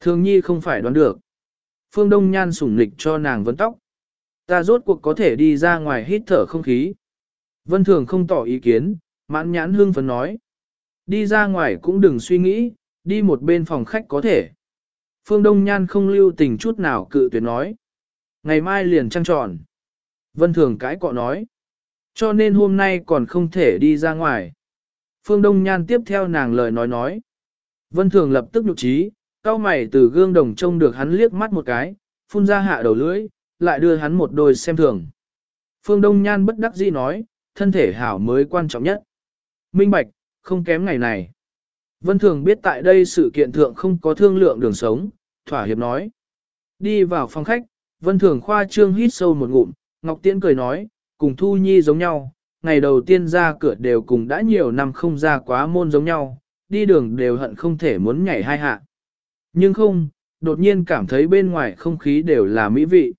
Thường nhi không phải đoán được. Phương Đông Nhan sủng lịch cho nàng vấn tóc. Ta rốt cuộc có thể đi ra ngoài hít thở không khí. Vân Thường không tỏ ý kiến, mãn nhãn hương phấn nói. Đi ra ngoài cũng đừng suy nghĩ, đi một bên phòng khách có thể. Phương Đông Nhan không lưu tình chút nào cự tuyệt nói. Ngày mai liền trăng tròn. Vân Thường cãi cọ nói. Cho nên hôm nay còn không thể đi ra ngoài. Phương Đông Nhan tiếp theo nàng lời nói nói. Vân Thường lập tức nhục trí, cao mày từ gương đồng trông được hắn liếc mắt một cái, phun ra hạ đầu lưỡi, lại đưa hắn một đôi xem thường. Phương Đông Nhan bất đắc dĩ nói, thân thể hảo mới quan trọng nhất. Minh Bạch, không kém ngày này. Vân Thường biết tại đây sự kiện thượng không có thương lượng đường sống, thỏa hiệp nói. Đi vào phòng khách, Vân Thường khoa trương hít sâu một ngụm, Ngọc Tiễn cười nói, cùng Thu Nhi giống nhau, ngày đầu tiên ra cửa đều cùng đã nhiều năm không ra quá môn giống nhau, đi đường đều hận không thể muốn nhảy hai hạ. Nhưng không, đột nhiên cảm thấy bên ngoài không khí đều là mỹ vị.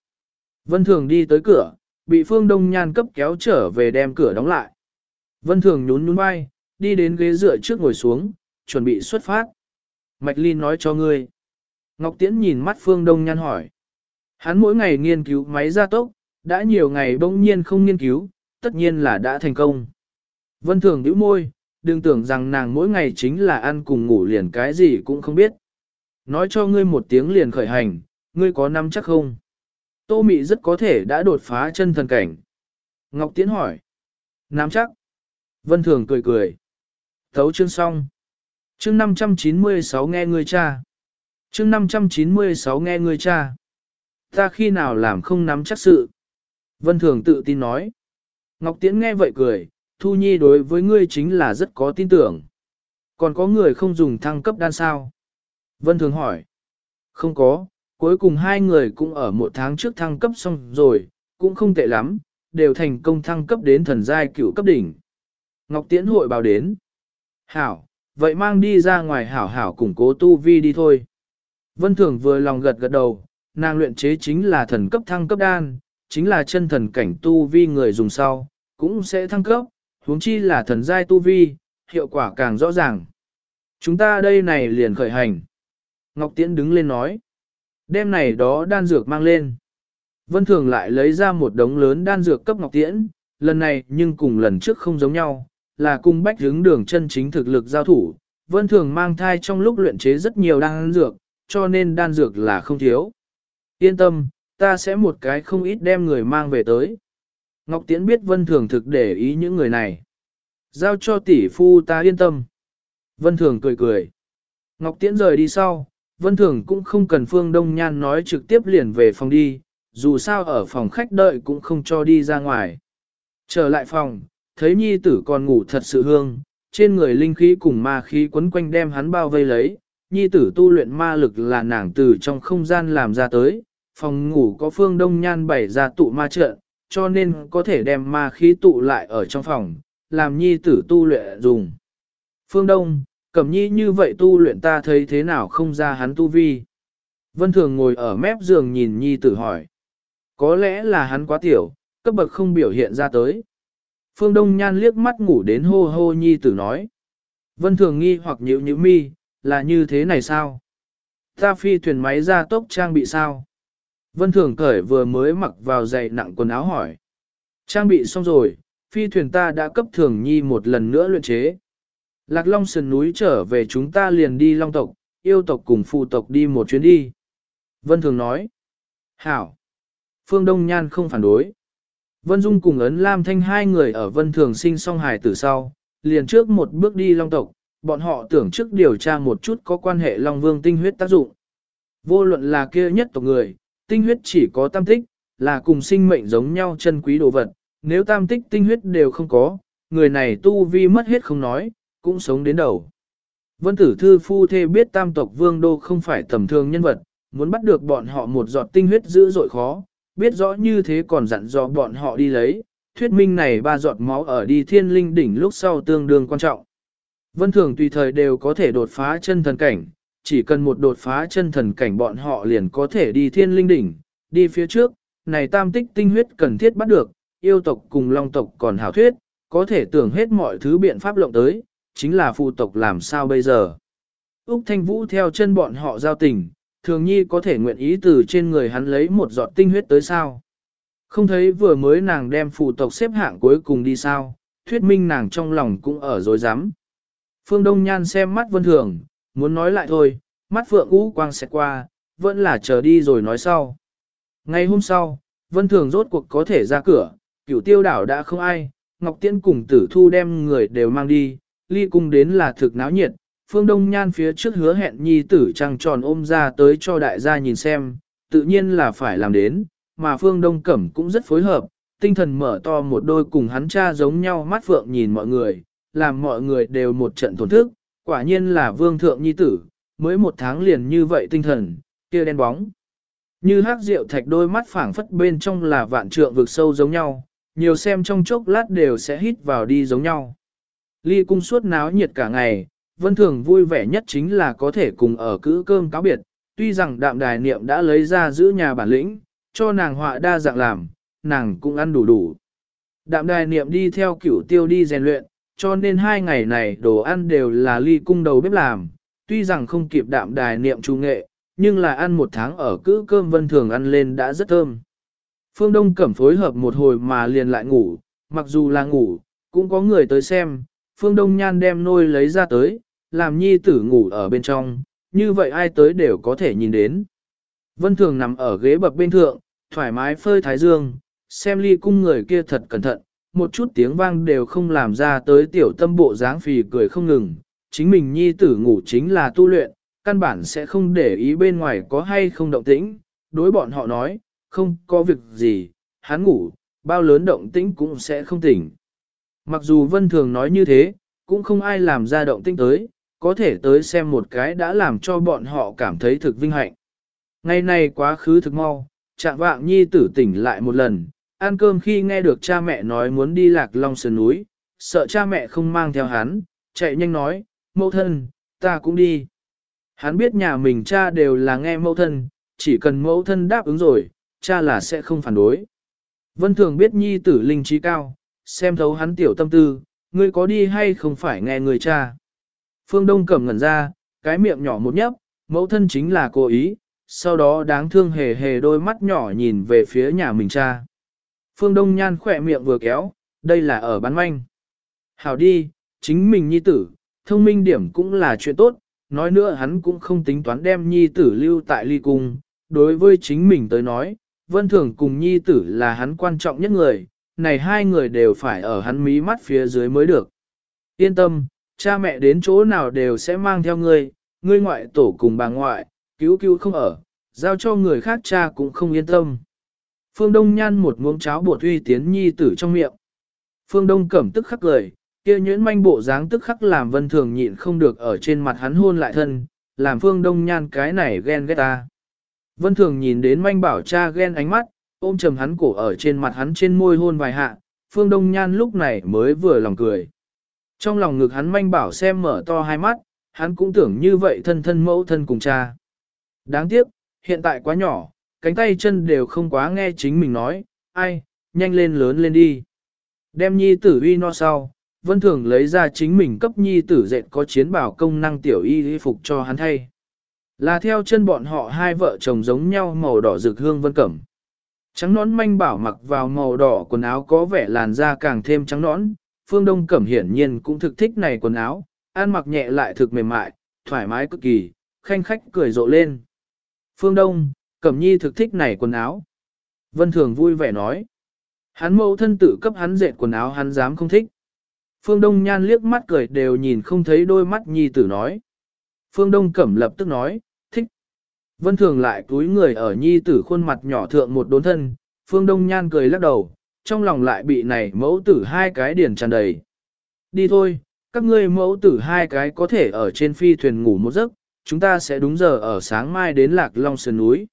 Vân Thường đi tới cửa, bị Phương Đông Nhan cấp kéo trở về đem cửa đóng lại. Vân Thường nhún nhún vai, đi đến ghế dựa trước ngồi xuống, chuẩn bị xuất phát. Mạch Ly nói cho ngươi. Ngọc Tiễn nhìn mắt Phương Đông Nhan hỏi. Hắn mỗi ngày nghiên cứu máy gia tốc, đã nhiều ngày bỗng nhiên không nghiên cứu, tất nhiên là đã thành công. Vân Thường nhíu môi, đừng tưởng rằng nàng mỗi ngày chính là ăn cùng ngủ liền cái gì cũng không biết. Nói cho ngươi một tiếng liền khởi hành, ngươi có nắm chắc không? Tô Mị rất có thể đã đột phá chân thần cảnh. Ngọc Tiến hỏi. Nắm chắc. Vân Thường cười cười. Thấu chương xong. Chương 596 nghe người cha. Chương 596 nghe người cha. Ta khi nào làm không nắm chắc sự. Vân Thường tự tin nói. Ngọc Tiễn nghe vậy cười, Thu Nhi đối với ngươi chính là rất có tin tưởng. Còn có người không dùng thăng cấp đan sao? Vân Thường hỏi. Không có, cuối cùng hai người cũng ở một tháng trước thăng cấp xong rồi, cũng không tệ lắm, đều thành công thăng cấp đến thần giai cựu cấp đỉnh. Ngọc Tiễn hội báo đến. Hảo, vậy mang đi ra ngoài hảo hảo củng cố tu vi đi thôi. Vân Thường vừa lòng gật gật đầu, nàng luyện chế chính là thần cấp thăng cấp đan, chính là chân thần cảnh tu vi người dùng sau, cũng sẽ thăng cấp, huống chi là thần giai tu vi, hiệu quả càng rõ ràng. Chúng ta đây này liền khởi hành. Ngọc Tiễn đứng lên nói. Đêm này đó đan dược mang lên. Vân Thường lại lấy ra một đống lớn đan dược cấp Ngọc Tiễn, lần này nhưng cùng lần trước không giống nhau, là cung bách hướng đường chân chính thực lực giao thủ. Vân Thường mang thai trong lúc luyện chế rất nhiều đan dược, cho nên đan dược là không thiếu. Yên tâm, ta sẽ một cái không ít đem người mang về tới. Ngọc Tiễn biết Vân Thường thực để ý những người này. Giao cho tỷ phu ta yên tâm. Vân Thường cười cười. Ngọc Tiễn rời đi sau, Vân Thường cũng không cần Phương Đông Nhan nói trực tiếp liền về phòng đi, dù sao ở phòng khách đợi cũng không cho đi ra ngoài. Trở lại phòng, thấy nhi tử còn ngủ thật sự hương, trên người linh khí cùng ma khí quấn quanh đem hắn bao vây lấy, nhi tử tu luyện ma lực là nàng từ trong không gian làm ra tới, phòng ngủ có Phương Đông Nhan bày ra tụ ma trận, cho nên có thể đem ma khí tụ lại ở trong phòng, làm nhi tử tu luyện dùng. Phương Đông, Cẩm nhi như vậy tu luyện ta thấy thế nào không ra hắn tu vi. Vân Thường ngồi ở mép giường nhìn nhi tử hỏi. Có lẽ là hắn quá tiểu, cấp bậc không biểu hiện ra tới. Phương Đông Nhan liếc mắt ngủ đến hô hô nhi tử nói. Vân Thường nghi hoặc nhịu nhịu mi, là như thế này sao? Ta phi thuyền máy ra tốc trang bị sao? Vân Thường cởi vừa mới mặc vào giày nặng quần áo hỏi. Trang bị xong rồi, phi thuyền ta đã cấp thường nhi một lần nữa luyện chế. Lạc Long sườn núi trở về chúng ta liền đi Long tộc, yêu tộc cùng phụ tộc đi một chuyến đi. Vân Thường nói. Hảo. Phương Đông Nhan không phản đối. Vân Dung cùng ấn Lam Thanh hai người ở Vân Thường sinh song hài từ sau, liền trước một bước đi Long tộc, bọn họ tưởng trước điều tra một chút có quan hệ Long Vương tinh huyết tác dụng. Vô luận là kia nhất tộc người, tinh huyết chỉ có tam tích, là cùng sinh mệnh giống nhau chân quý đồ vật, nếu tam tích tinh huyết đều không có, người này tu vi mất hết không nói, cũng sống đến đầu. Vân tử thư phu thê biết tam tộc vương đô không phải tầm thường nhân vật, muốn bắt được bọn họ một giọt tinh huyết dữ dội khó, biết rõ như thế còn dặn dò bọn họ đi lấy, thuyết minh này ba giọt máu ở đi thiên linh đỉnh lúc sau tương đương quan trọng. Vân thường tùy thời đều có thể đột phá chân thần cảnh, chỉ cần một đột phá chân thần cảnh bọn họ liền có thể đi thiên linh đỉnh, đi phía trước, này tam tích tinh huyết cần thiết bắt được, yêu tộc cùng long tộc còn hảo thuyết, có thể tưởng hết mọi thứ biện pháp lộng tới, chính là phụ tộc làm sao bây giờ. Úc Thanh Vũ theo chân bọn họ giao tình, thường nhi có thể nguyện ý từ trên người hắn lấy một giọt tinh huyết tới sao. Không thấy vừa mới nàng đem phụ tộc xếp hạng cuối cùng đi sao, thuyết minh nàng trong lòng cũng ở dối rắm Phương Đông Nhan xem mắt vân thường, muốn nói lại thôi, mắt phượng ú quang sẽ qua, vẫn là chờ đi rồi nói sau. Ngày hôm sau, vân thường rốt cuộc có thể ra cửa, cửu tiêu đảo đã không ai, Ngọc Tiễn cùng tử thu đem người đều mang đi, ly cung đến là thực náo nhiệt, phương đông nhan phía trước hứa hẹn nhi tử trăng tròn ôm ra tới cho đại gia nhìn xem, tự nhiên là phải làm đến, mà phương đông cẩm cũng rất phối hợp, tinh thần mở to một đôi cùng hắn cha giống nhau mắt phượng nhìn mọi người, làm mọi người đều một trận thổn thức, quả nhiên là vương thượng nhi tử, mới một tháng liền như vậy tinh thần, kia đen bóng. Như hát rượu thạch đôi mắt phảng phất bên trong là vạn trượng vực sâu giống nhau, nhiều xem trong chốc lát đều sẽ hít vào đi giống nhau. Ly cung suốt náo nhiệt cả ngày, vân thường vui vẻ nhất chính là có thể cùng ở cữ cơm cáo biệt, tuy rằng đạm đài niệm đã lấy ra giữ nhà bản lĩnh, cho nàng họa đa dạng làm, nàng cũng ăn đủ đủ. Đạm đài niệm đi theo cửu tiêu đi rèn luyện, cho nên hai ngày này đồ ăn đều là ly cung đầu bếp làm, tuy rằng không kịp đạm đài niệm trung nghệ, nhưng là ăn một tháng ở cữ cơm vân thường ăn lên đã rất thơm. Phương Đông Cẩm phối hợp một hồi mà liền lại ngủ, mặc dù là ngủ, cũng có người tới xem, Phương Đông Nhan đem nôi lấy ra tới, làm nhi tử ngủ ở bên trong, như vậy ai tới đều có thể nhìn đến. Vân Thường nằm ở ghế bập bên thượng, thoải mái phơi thái dương, xem ly cung người kia thật cẩn thận, một chút tiếng vang đều không làm ra tới tiểu tâm bộ dáng phì cười không ngừng. Chính mình nhi tử ngủ chính là tu luyện, căn bản sẽ không để ý bên ngoài có hay không động tĩnh, đối bọn họ nói, không có việc gì, hắn ngủ, bao lớn động tĩnh cũng sẽ không tỉnh. Mặc dù Vân Thường nói như thế, cũng không ai làm ra động tĩnh tới, có thể tới xem một cái đã làm cho bọn họ cảm thấy thực vinh hạnh. Ngày nay quá khứ thực mau, trạng vạng nhi tử tỉnh lại một lần, ăn cơm khi nghe được cha mẹ nói muốn đi lạc long sườn núi, sợ cha mẹ không mang theo hắn, chạy nhanh nói, mẫu thân, ta cũng đi. Hắn biết nhà mình cha đều là nghe mẫu thân, chỉ cần mẫu thân đáp ứng rồi, cha là sẽ không phản đối. Vân Thường biết nhi tử linh trí cao, xem thấu hắn tiểu tâm tư, ngươi có đi hay không phải nghe người cha. Phương Đông cẩm ngẩn ra, cái miệng nhỏ một nhấp, mẫu thân chính là cố ý, sau đó đáng thương hề hề đôi mắt nhỏ nhìn về phía nhà mình cha. Phương Đông nhan khỏe miệng vừa kéo, đây là ở bán manh. Hảo đi, chính mình nhi tử, thông minh điểm cũng là chuyện tốt, nói nữa hắn cũng không tính toán đem nhi tử lưu tại ly cung. Đối với chính mình tới nói, vân thường cùng nhi tử là hắn quan trọng nhất người, này hai người đều phải ở hắn mí mắt phía dưới mới được. Yên tâm, cha mẹ đến chỗ nào đều sẽ mang theo ngươi, ngươi ngoại tổ cùng bà ngoại, cứu cứu không ở, giao cho người khác cha cũng không yên tâm. Phương Đông nhăn một muỗng cháo bột uy tiến nhi tử trong miệng. Phương Đông cẩm tức khắc cười, kia nhuyễn manh bộ dáng tức khắc làm vân thường nhịn không được ở trên mặt hắn hôn lại thân, làm Phương Đông nhan cái này ghen ghét ta. Vân thường nhìn đến manh bảo cha ghen ánh mắt, ôm trầm hắn cổ ở trên mặt hắn trên môi hôn vài hạ, Phương Đông nhan lúc này mới vừa lòng cười. Trong lòng ngực hắn manh bảo xem mở to hai mắt, hắn cũng tưởng như vậy thân thân mẫu thân cùng cha. Đáng tiếc, hiện tại quá nhỏ, cánh tay chân đều không quá nghe chính mình nói, ai, nhanh lên lớn lên đi. Đem nhi tử uy no sau, vân thường lấy ra chính mình cấp nhi tử dệt có chiến bảo công năng tiểu y phục cho hắn thay. Là theo chân bọn họ hai vợ chồng giống nhau màu đỏ rực hương vân cẩm. Trắng nón manh bảo mặc vào màu đỏ quần áo có vẻ làn da càng thêm trắng nón, phương đông cẩm hiển nhiên cũng thực thích này quần áo, ăn mặc nhẹ lại thực mềm mại, thoải mái cực kỳ, khanh khách cười rộ lên. Phương đông, cẩm nhi thực thích này quần áo. Vân thường vui vẻ nói. Hắn mẫu thân tự cấp hắn dệt quần áo hắn dám không thích. Phương Đông Nhan liếc mắt cười đều nhìn không thấy đôi mắt nhi tử nói. Phương Đông Cẩm lập tức nói, thích. Vân Thường lại túi người ở nhi tử khuôn mặt nhỏ thượng một đốn thân, Phương Đông Nhan cười lắc đầu, trong lòng lại bị này mẫu tử hai cái điển tràn đầy. Đi thôi, các ngươi mẫu tử hai cái có thể ở trên phi thuyền ngủ một giấc, chúng ta sẽ đúng giờ ở sáng mai đến Lạc Long Sơn núi.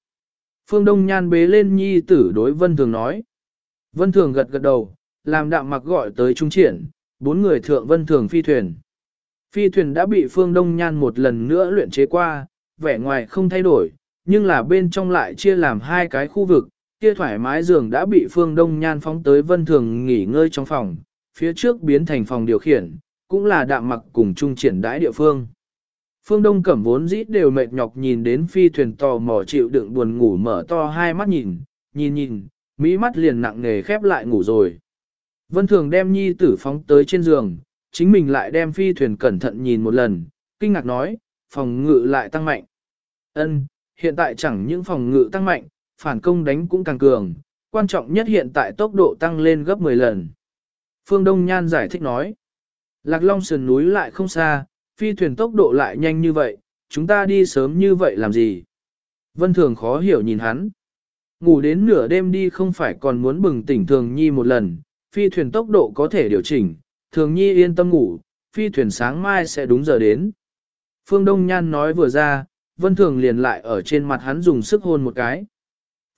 Phương Đông Nhan bế lên nhi tử đối Vân Thường nói. Vân Thường gật gật đầu, làm đạm mặc gọi tới trung triển, bốn người thượng Vân Thường phi thuyền. Phi thuyền đã bị Phương Đông Nhan một lần nữa luyện chế qua, vẻ ngoài không thay đổi, nhưng là bên trong lại chia làm hai cái khu vực, kia thoải mái giường đã bị Phương Đông Nhan phóng tới Vân Thường nghỉ ngơi trong phòng, phía trước biến thành phòng điều khiển, cũng là đạm mặc cùng trung triển đãi địa phương. Phương Đông Cẩm vốn dĩ đều mệt nhọc nhìn đến phi thuyền tò mò chịu đựng buồn ngủ mở to hai mắt nhìn, nhìn nhìn, mỹ mắt liền nặng nề khép lại ngủ rồi. Vân Thường đem nhi tử phóng tới trên giường, chính mình lại đem phi thuyền cẩn thận nhìn một lần, kinh ngạc nói, phòng ngự lại tăng mạnh. Ân, hiện tại chẳng những phòng ngự tăng mạnh, phản công đánh cũng càng cường, quan trọng nhất hiện tại tốc độ tăng lên gấp 10 lần. Phương Đông Nhan giải thích nói, Lạc Long sườn núi lại không xa, phi thuyền tốc độ lại nhanh như vậy, chúng ta đi sớm như vậy làm gì? Vân Thường khó hiểu nhìn hắn. Ngủ đến nửa đêm đi không phải còn muốn bừng tỉnh Thường Nhi một lần, phi thuyền tốc độ có thể điều chỉnh, Thường Nhi yên tâm ngủ, phi thuyền sáng mai sẽ đúng giờ đến. Phương Đông Nhan nói vừa ra, Vân Thường liền lại ở trên mặt hắn dùng sức hôn một cái.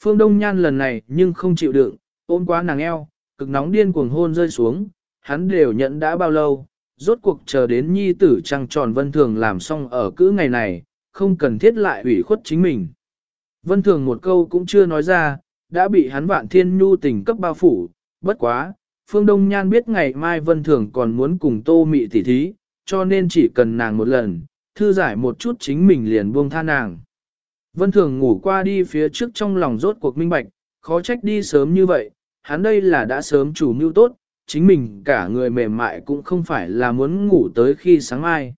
Phương Đông Nhan lần này nhưng không chịu đựng, ôm quá nàng eo, cực nóng điên cuồng hôn rơi xuống, hắn đều nhận đã bao lâu, rốt cuộc chờ đến nhi tử trăng tròn Vân Thường làm xong ở cữ ngày này, không cần thiết lại ủy khuất chính mình. Vân Thường một câu cũng chưa nói ra, đã bị hắn vạn thiên nhu tình cấp bao phủ, bất quá, Phương Đông Nhan biết ngày mai Vân Thường còn muốn cùng tô mị tỉ thí, cho nên chỉ cần nàng một lần, thư giải một chút chính mình liền buông tha nàng. Vân Thường ngủ qua đi phía trước trong lòng rốt cuộc minh bạch, khó trách đi sớm như vậy, hắn đây là đã sớm chủ mưu tốt, chính mình cả người mềm mại cũng không phải là muốn ngủ tới khi sáng mai.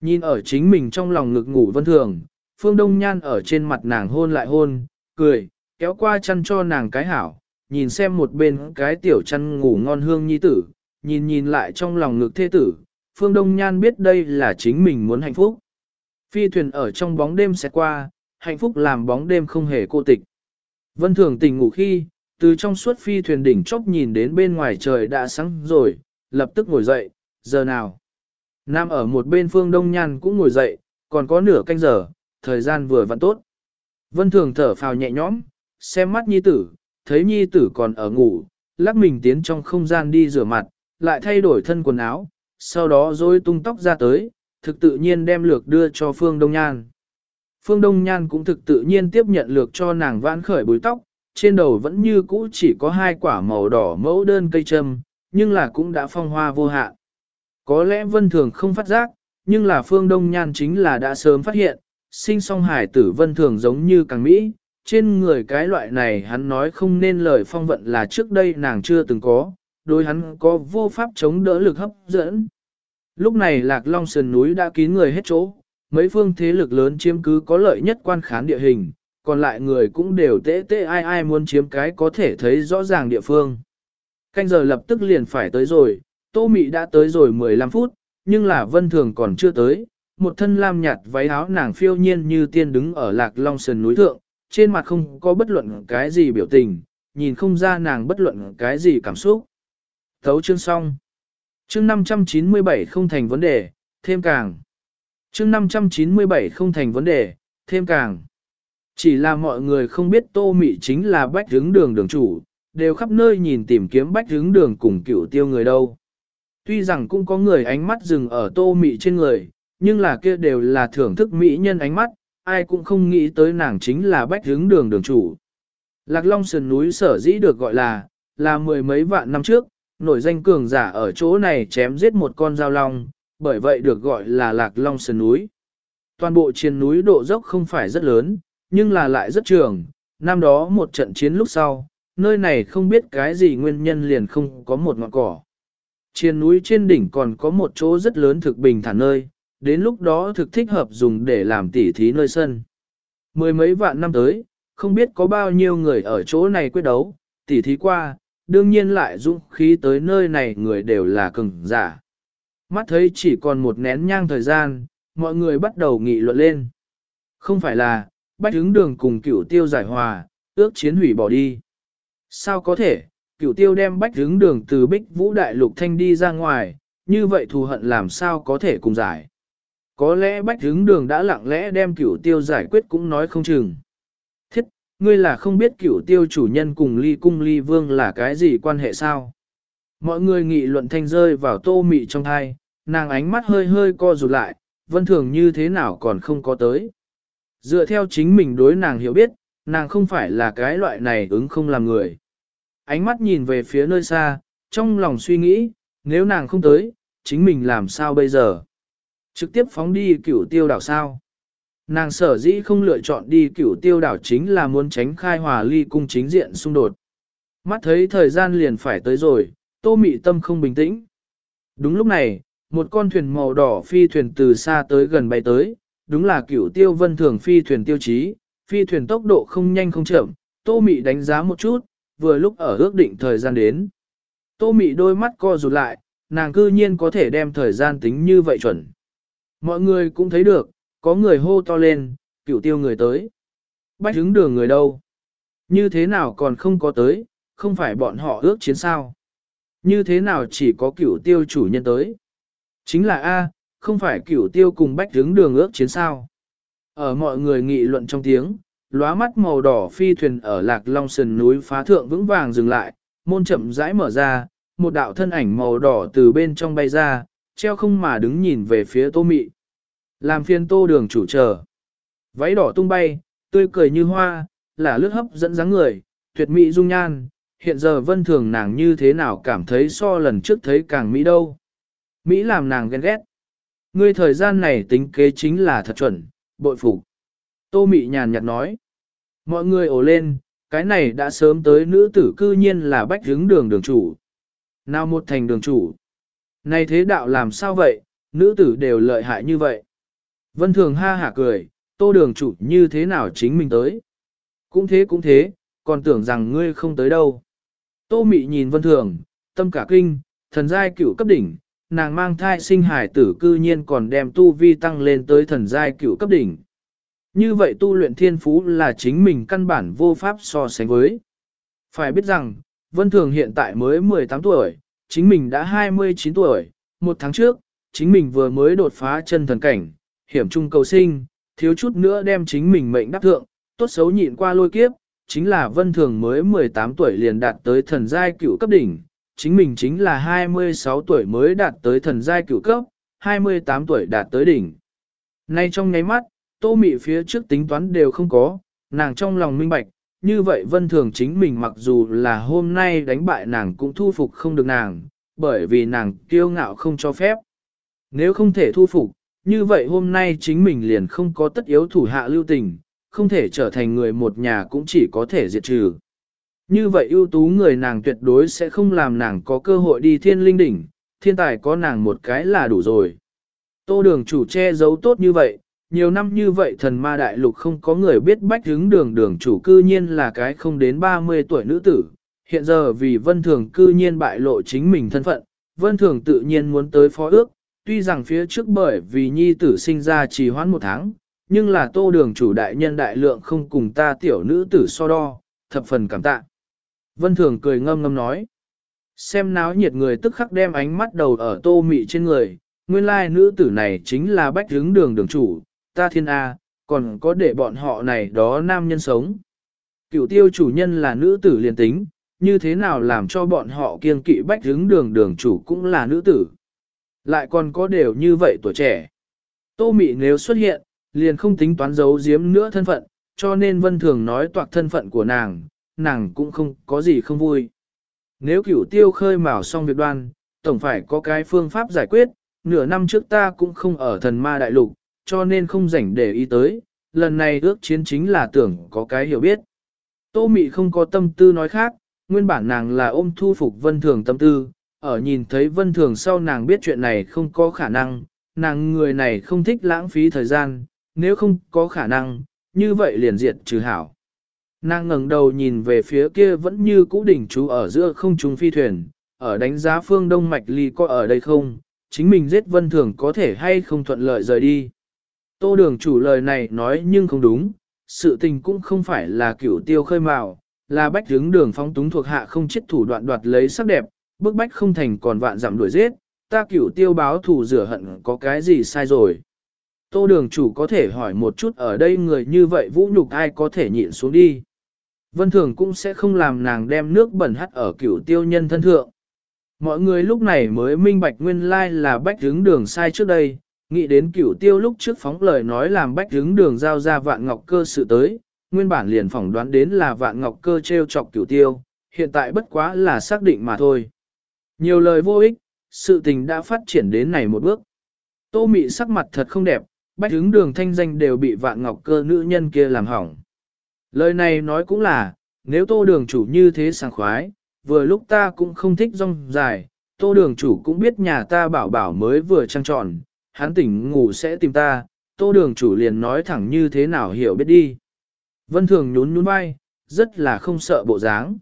Nhìn ở chính mình trong lòng ngực ngủ Vân Thường, Phương Đông Nhan ở trên mặt nàng hôn lại hôn, cười, kéo qua chăn cho nàng cái hảo, nhìn xem một bên cái tiểu chăn ngủ ngon hương nhi tử, nhìn nhìn lại trong lòng ngực thê tử, Phương Đông Nhan biết đây là chính mình muốn hạnh phúc. Phi thuyền ở trong bóng đêm sẽ qua, hạnh phúc làm bóng đêm không hề cô tịch. Vân Thường tỉnh ngủ khi, từ trong suốt phi thuyền đỉnh chốc nhìn đến bên ngoài trời đã sáng rồi, lập tức ngồi dậy, giờ nào. Nam ở một bên phương Đông Nhan cũng ngồi dậy, còn có nửa canh giờ, thời gian vừa vặn tốt. Vân Thường thở phào nhẹ nhõm, xem mắt nhi tử, thấy nhi tử còn ở ngủ, lắc mình tiến trong không gian đi rửa mặt, lại thay đổi thân quần áo, sau đó rồi tung tóc ra tới, thực tự nhiên đem lược đưa cho Phương Đông Nhan. Phương Đông Nhan cũng thực tự nhiên tiếp nhận lược cho nàng vãn khởi búi tóc, trên đầu vẫn như cũ chỉ có hai quả màu đỏ mẫu đơn cây châm, nhưng là cũng đã phong hoa vô hạn. Có lẽ Vân Thường không phát giác, nhưng là Phương Đông Nhan chính là đã sớm phát hiện, sinh song hải tử Vân Thường giống như càng Mỹ, trên người cái loại này hắn nói không nên lời phong vận là trước đây nàng chưa từng có, đối hắn có vô pháp chống đỡ lực hấp dẫn. Lúc này Lạc Long Sơn núi đã kín người hết chỗ, mấy phương thế lực lớn chiếm cứ có lợi nhất quan khán địa hình, còn lại người cũng đều tễ tễ ai ai muốn chiếm cái có thể thấy rõ ràng địa phương. Canh giờ lập tức liền phải tới rồi, Tô Mị đã tới rồi 15 phút, nhưng là Vân Thường còn chưa tới. Một thân lam nhạt váy áo nàng phiêu nhiên như tiên đứng ở lạc long sơn núi thượng, trên mặt không có bất luận cái gì biểu tình, nhìn không ra nàng bất luận cái gì cảm xúc. Thấu chương xong. Chương 597 không thành vấn đề, thêm càng. Chương 597 không thành vấn đề, thêm càng. Chỉ là mọi người không biết tô mị chính là bách hướng đường đường chủ, đều khắp nơi nhìn tìm kiếm bách hướng đường cùng cựu tiêu người đâu. Tuy rằng cũng có người ánh mắt dừng ở tô mị trên người, nhưng là kia đều là thưởng thức mỹ nhân ánh mắt, ai cũng không nghĩ tới nàng chính là bách hướng đường đường chủ. Lạc Long Sườn núi sở dĩ được gọi là, là mười mấy vạn năm trước, nổi danh cường giả ở chỗ này chém giết một con dao long, bởi vậy được gọi là Lạc Long Sườn núi. Toàn bộ trên núi độ dốc không phải rất lớn, nhưng là lại rất trường. Năm đó một trận chiến lúc sau, nơi này không biết cái gì nguyên nhân liền không có một ngọn cỏ. Trên núi trên đỉnh còn có một chỗ rất lớn thực bình thản nơi, đến lúc đó thực thích hợp dùng để làm tỉ thí nơi sân. Mười mấy vạn năm tới, không biết có bao nhiêu người ở chỗ này quyết đấu, tỉ thí qua, đương nhiên lại dũng khí tới nơi này người đều là cường giả. Mắt thấy chỉ còn một nén nhang thời gian, mọi người bắt đầu nghị luận lên. Không phải là, bách hướng đường cùng cửu tiêu giải hòa, ước chiến hủy bỏ đi. Sao có thể, cửu tiêu đem bách hướng đường từ bích vũ đại lục thanh đi ra ngoài, như vậy thù hận làm sao có thể cùng giải. Có lẽ bách hướng đường đã lặng lẽ đem cửu tiêu giải quyết cũng nói không chừng. Thiết, ngươi là không biết cửu tiêu chủ nhân cùng ly cung ly vương là cái gì quan hệ sao? Mọi người nghị luận thanh rơi vào tô mị trong thai, nàng ánh mắt hơi hơi co rụt lại, vân thường như thế nào còn không có tới. Dựa theo chính mình đối nàng hiểu biết, nàng không phải là cái loại này ứng không làm người. Ánh mắt nhìn về phía nơi xa, trong lòng suy nghĩ, nếu nàng không tới, chính mình làm sao bây giờ? Trực tiếp phóng đi cửu tiêu đảo sao? Nàng sở dĩ không lựa chọn đi cửu tiêu đảo chính là muốn tránh khai hòa ly cung chính diện xung đột. Mắt thấy thời gian liền phải tới rồi, tô mị tâm không bình tĩnh. Đúng lúc này, một con thuyền màu đỏ phi thuyền từ xa tới gần bay tới, đúng là cửu tiêu vân thường phi thuyền tiêu chí, phi thuyền tốc độ không nhanh không chậm, tô mị đánh giá một chút, vừa lúc ở ước định thời gian đến. Tô mị đôi mắt co rụt lại, nàng cư nhiên có thể đem thời gian tính như vậy chuẩn. Mọi người cũng thấy được, có người hô to lên, cửu tiêu người tới. Bách hứng đường người đâu? Như thế nào còn không có tới, không phải bọn họ ước chiến sao? Như thế nào chỉ có cửu tiêu chủ nhân tới? Chính là A, không phải cửu tiêu cùng bách hướng đường ước chiến sao? Ở mọi người nghị luận trong tiếng, lóa mắt màu đỏ phi thuyền ở lạc long sườn núi phá thượng vững vàng dừng lại, môn chậm rãi mở ra, một đạo thân ảnh màu đỏ từ bên trong bay ra, treo không mà đứng nhìn về phía tô mị. Làm phiên tô đường chủ chờ. Váy đỏ tung bay, tươi cười như hoa, là lướt hấp dẫn dáng người, tuyệt mỹ dung nhan, hiện giờ vân thường nàng như thế nào cảm thấy so lần trước thấy càng mỹ đâu. Mỹ làm nàng ghen ghét. Ngươi thời gian này tính kế chính là thật chuẩn, bội phục. Tô mị nhàn nhạt nói. Mọi người ồ lên, cái này đã sớm tới nữ tử cư nhiên là bách hướng đường đường chủ. Nào một thành đường chủ. Này thế đạo làm sao vậy, nữ tử đều lợi hại như vậy. Vân thường ha hả cười, tô đường chủ như thế nào chính mình tới. Cũng thế cũng thế, còn tưởng rằng ngươi không tới đâu. Tô mị nhìn vân thường, tâm cả kinh, thần giai cửu cấp đỉnh, nàng mang thai sinh hải tử cư nhiên còn đem tu vi tăng lên tới thần giai cựu cấp đỉnh. Như vậy tu luyện thiên phú là chính mình căn bản vô pháp so sánh với. Phải biết rằng, Vân Thường hiện tại mới 18 tuổi, chính mình đã 29 tuổi, một tháng trước, chính mình vừa mới đột phá chân thần cảnh, hiểm trung cầu sinh, thiếu chút nữa đem chính mình mệnh đắc thượng, tốt xấu nhịn qua lôi kiếp, chính là Vân Thường mới 18 tuổi liền đạt tới thần giai cựu cấp đỉnh, chính mình chính là 26 tuổi mới đạt tới thần giai cửu cấp, 28 tuổi đạt tới đỉnh. Nay trong nháy mắt, tô mị phía trước tính toán đều không có, nàng trong lòng minh bạch, như vậy vân thường chính mình mặc dù là hôm nay đánh bại nàng cũng thu phục không được nàng, bởi vì nàng kiêu ngạo không cho phép. Nếu không thể thu phục, như vậy hôm nay chính mình liền không có tất yếu thủ hạ lưu tình, không thể trở thành người một nhà cũng chỉ có thể diệt trừ. Như vậy ưu tú người nàng tuyệt đối sẽ không làm nàng có cơ hội đi thiên linh đỉnh, thiên tài có nàng một cái là đủ rồi. Tô đường chủ che giấu tốt như vậy, nhiều năm như vậy thần ma đại lục không có người biết bách hứng đường đường chủ cư nhiên là cái không đến 30 tuổi nữ tử. Hiện giờ vì vân thường cư nhiên bại lộ chính mình thân phận, vân thường tự nhiên muốn tới phó ước, tuy rằng phía trước bởi vì nhi tử sinh ra trì hoãn một tháng, nhưng là tô đường chủ đại nhân đại lượng không cùng ta tiểu nữ tử so đo, thập phần cảm tạ. Vân thường cười ngâm ngâm nói, xem náo nhiệt người tức khắc đem ánh mắt đầu ở tô mị trên người, nguyên lai nữ tử này chính là bách hướng đường đường chủ, ta thiên A, còn có để bọn họ này đó nam nhân sống. Cựu tiêu chủ nhân là nữ tử liền tính, như thế nào làm cho bọn họ kiêng kỵ bách hướng đường đường chủ cũng là nữ tử. Lại còn có đều như vậy tuổi trẻ. Tô mị nếu xuất hiện, liền không tính toán giấu giếm nữa thân phận, cho nên vân thường nói toạc thân phận của nàng, nàng cũng không có gì không vui. Nếu cửu tiêu khơi mào xong việc đoan, tổng phải có cái phương pháp giải quyết, nửa năm trước ta cũng không ở thần ma đại lục, cho nên không rảnh để ý tới, lần này ước chiến chính là tưởng có cái hiểu biết. Tô Mị không có tâm tư nói khác, nguyên bản nàng là ôm thu phục vân thường tâm tư, ở nhìn thấy vân thường sau nàng biết chuyện này không có khả năng, nàng người này không thích lãng phí thời gian, nếu không có khả năng, như vậy liền diệt trừ hảo. Nàng ngẩng đầu nhìn về phía kia vẫn như cũ đỉnh chú ở giữa không trung phi thuyền, ở đánh giá phương Đông Mạch Ly có ở đây không, chính mình giết vân thường có thể hay không thuận lợi rời đi. Tô đường chủ lời này nói nhưng không đúng, sự tình cũng không phải là cửu tiêu khơi mào, là bách hướng đường Phong túng thuộc hạ không chết thủ đoạn đoạt lấy sắc đẹp, bức bách không thành còn vạn giảm đuổi giết, ta cửu tiêu báo thù rửa hận có cái gì sai rồi tô đường chủ có thể hỏi một chút ở đây người như vậy vũ nhục ai có thể nhịn xuống đi. Vân Thường cũng sẽ không làm nàng đem nước bẩn hắt ở cửu tiêu nhân thân thượng. Mọi người lúc này mới minh bạch nguyên lai là bách hướng đường sai trước đây, nghĩ đến cửu tiêu lúc trước phóng lời nói làm bách hướng đường giao ra vạn ngọc cơ sự tới, nguyên bản liền phỏng đoán đến là vạn ngọc cơ treo chọc cửu tiêu, hiện tại bất quá là xác định mà thôi. Nhiều lời vô ích, sự tình đã phát triển đến này một bước. Tô mị sắc mặt thật không đẹp, bách hướng đường thanh danh đều bị vạn ngọc cơ nữ nhân kia làm hỏng. Lời này nói cũng là, nếu tô đường chủ như thế sảng khoái, vừa lúc ta cũng không thích rong dài, tô đường chủ cũng biết nhà ta bảo bảo mới vừa trăng tròn, hắn tỉnh ngủ sẽ tìm ta, tô đường chủ liền nói thẳng như thế nào hiểu biết đi. Vân thường nhún nhún vai, rất là không sợ bộ dáng.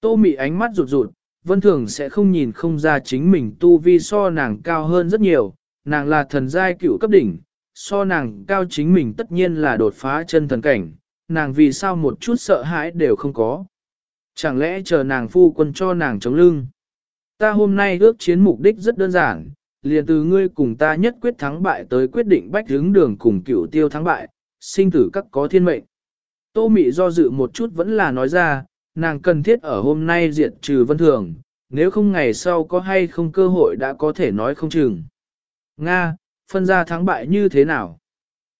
Tô mị ánh mắt rụt rụt, vân thường sẽ không nhìn không ra chính mình tu vi so nàng cao hơn rất nhiều, nàng là thần giai cựu cấp đỉnh, so nàng cao chính mình tất nhiên là đột phá chân thần cảnh, nàng vì sao một chút sợ hãi đều không có. Chẳng lẽ chờ nàng phu quân cho nàng chống lưng? Ta hôm nay ước chiến mục đích rất đơn giản, liền từ ngươi cùng ta nhất quyết thắng bại tới quyết định bách hướng đường cùng cửu tiêu thắng bại, sinh tử các có thiên mệnh. Tô Mị do dự một chút vẫn là nói ra, nàng cần thiết ở hôm nay diệt trừ vân thường, nếu không ngày sau có hay không cơ hội đã có thể nói không chừng. Nga, phân ra thắng bại như thế nào?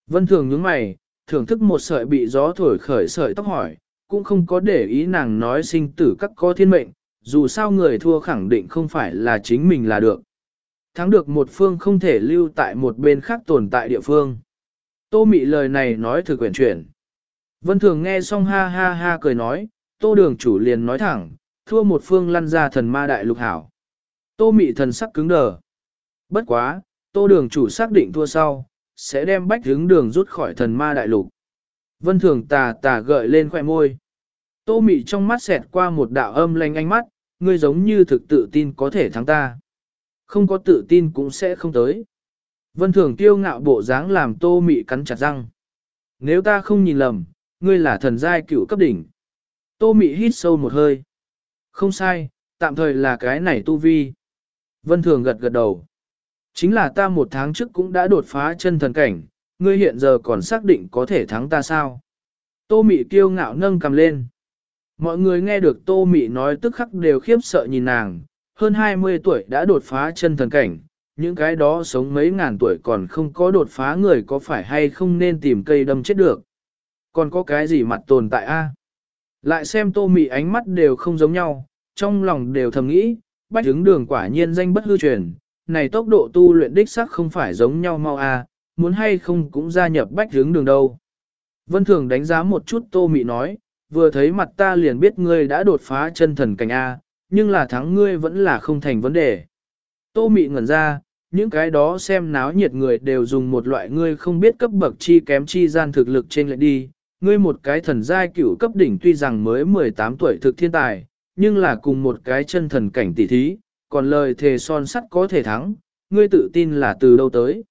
Vân thường nhướng mày, thưởng thức một sợi bị gió thổi khởi sợi tóc hỏi, cũng không có để ý nàng nói sinh tử các có thiên mệnh, dù sao người thua khẳng định không phải là chính mình là được. Thắng được một phương không thể lưu tại một bên khác tồn tại địa phương. Tô mị lời này nói thử quyển chuyển. Vân thường nghe xong ha ha ha cười nói, tô đường chủ liền nói thẳng, thua một phương lăn ra thần ma đại lục hảo. Tô mị thần sắc cứng đờ. Bất quá, tô đường chủ xác định thua sau, sẽ đem bách hướng đường rút khỏi thần ma đại lục. Vân thường tà tà gợi lên khoẻ môi. Tô mị trong mắt xẹt qua một đạo âm lanh ánh mắt, ngươi giống như thực tự tin có thể thắng ta. Không có tự tin cũng sẽ không tới. Vân thường tiêu ngạo bộ dáng làm tô mị cắn chặt răng. Nếu ta không nhìn lầm, ngươi là thần giai cựu cấp đỉnh. Tô mị hít sâu một hơi. Không sai, tạm thời là cái này tu vi. Vân thường gật gật đầu. Chính là ta một tháng trước cũng đã đột phá chân thần cảnh, ngươi hiện giờ còn xác định có thể thắng ta sao? Tô Mị kiêu ngạo nâng cầm lên. Mọi người nghe được Tô Mị nói tức khắc đều khiếp sợ nhìn nàng, hơn 20 tuổi đã đột phá chân thần cảnh, những cái đó sống mấy ngàn tuổi còn không có đột phá người có phải hay không nên tìm cây đâm chết được. Còn có cái gì mặt tồn tại a? Lại xem Tô Mị ánh mắt đều không giống nhau, trong lòng đều thầm nghĩ, bách hướng đường quả nhiên danh bất hư truyền, này tốc độ tu luyện đích sắc không phải giống nhau mau a, muốn hay không cũng gia nhập bách hướng đường đâu. Vân Thường đánh giá một chút Tô Mị nói, vừa thấy mặt ta liền biết ngươi đã đột phá chân thần cảnh A, nhưng là thắng ngươi vẫn là không thành vấn đề. Tô Mị ngẩn ra, những cái đó xem náo nhiệt người đều dùng một loại ngươi không biết cấp bậc chi kém chi gian thực lực trên lại đi. Ngươi một cái thần giai cửu cấp đỉnh tuy rằng mới 18 tuổi thực thiên tài, nhưng là cùng một cái chân thần cảnh tỷ thí, còn lời thề son sắt có thể thắng, ngươi tự tin là từ đâu tới.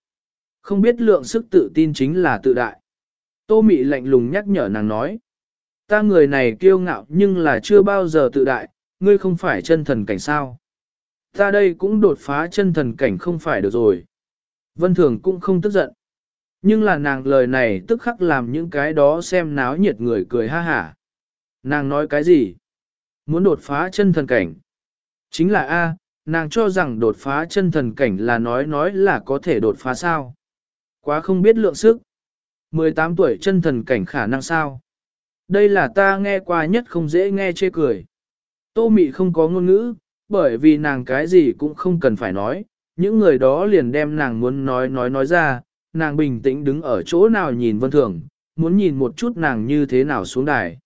Không biết lượng sức tự tin chính là tự đại. Tô Mị lạnh lùng nhắc nhở nàng nói. Ta người này kiêu ngạo nhưng là chưa bao giờ tự đại, ngươi không phải chân thần cảnh sao. Ta đây cũng đột phá chân thần cảnh không phải được rồi. Vân Thường cũng không tức giận. Nhưng là nàng lời này tức khắc làm những cái đó xem náo nhiệt người cười ha hả. Nàng nói cái gì? Muốn đột phá chân thần cảnh. Chính là A, nàng cho rằng đột phá chân thần cảnh là nói nói là có thể đột phá sao. Quá không biết lượng sức. 18 tuổi chân thần cảnh khả năng sao? Đây là ta nghe qua nhất không dễ nghe chê cười. Tô Mị không có ngôn ngữ, bởi vì nàng cái gì cũng không cần phải nói, những người đó liền đem nàng muốn nói nói nói ra, nàng bình tĩnh đứng ở chỗ nào nhìn vân thường, muốn nhìn một chút nàng như thế nào xuống đài.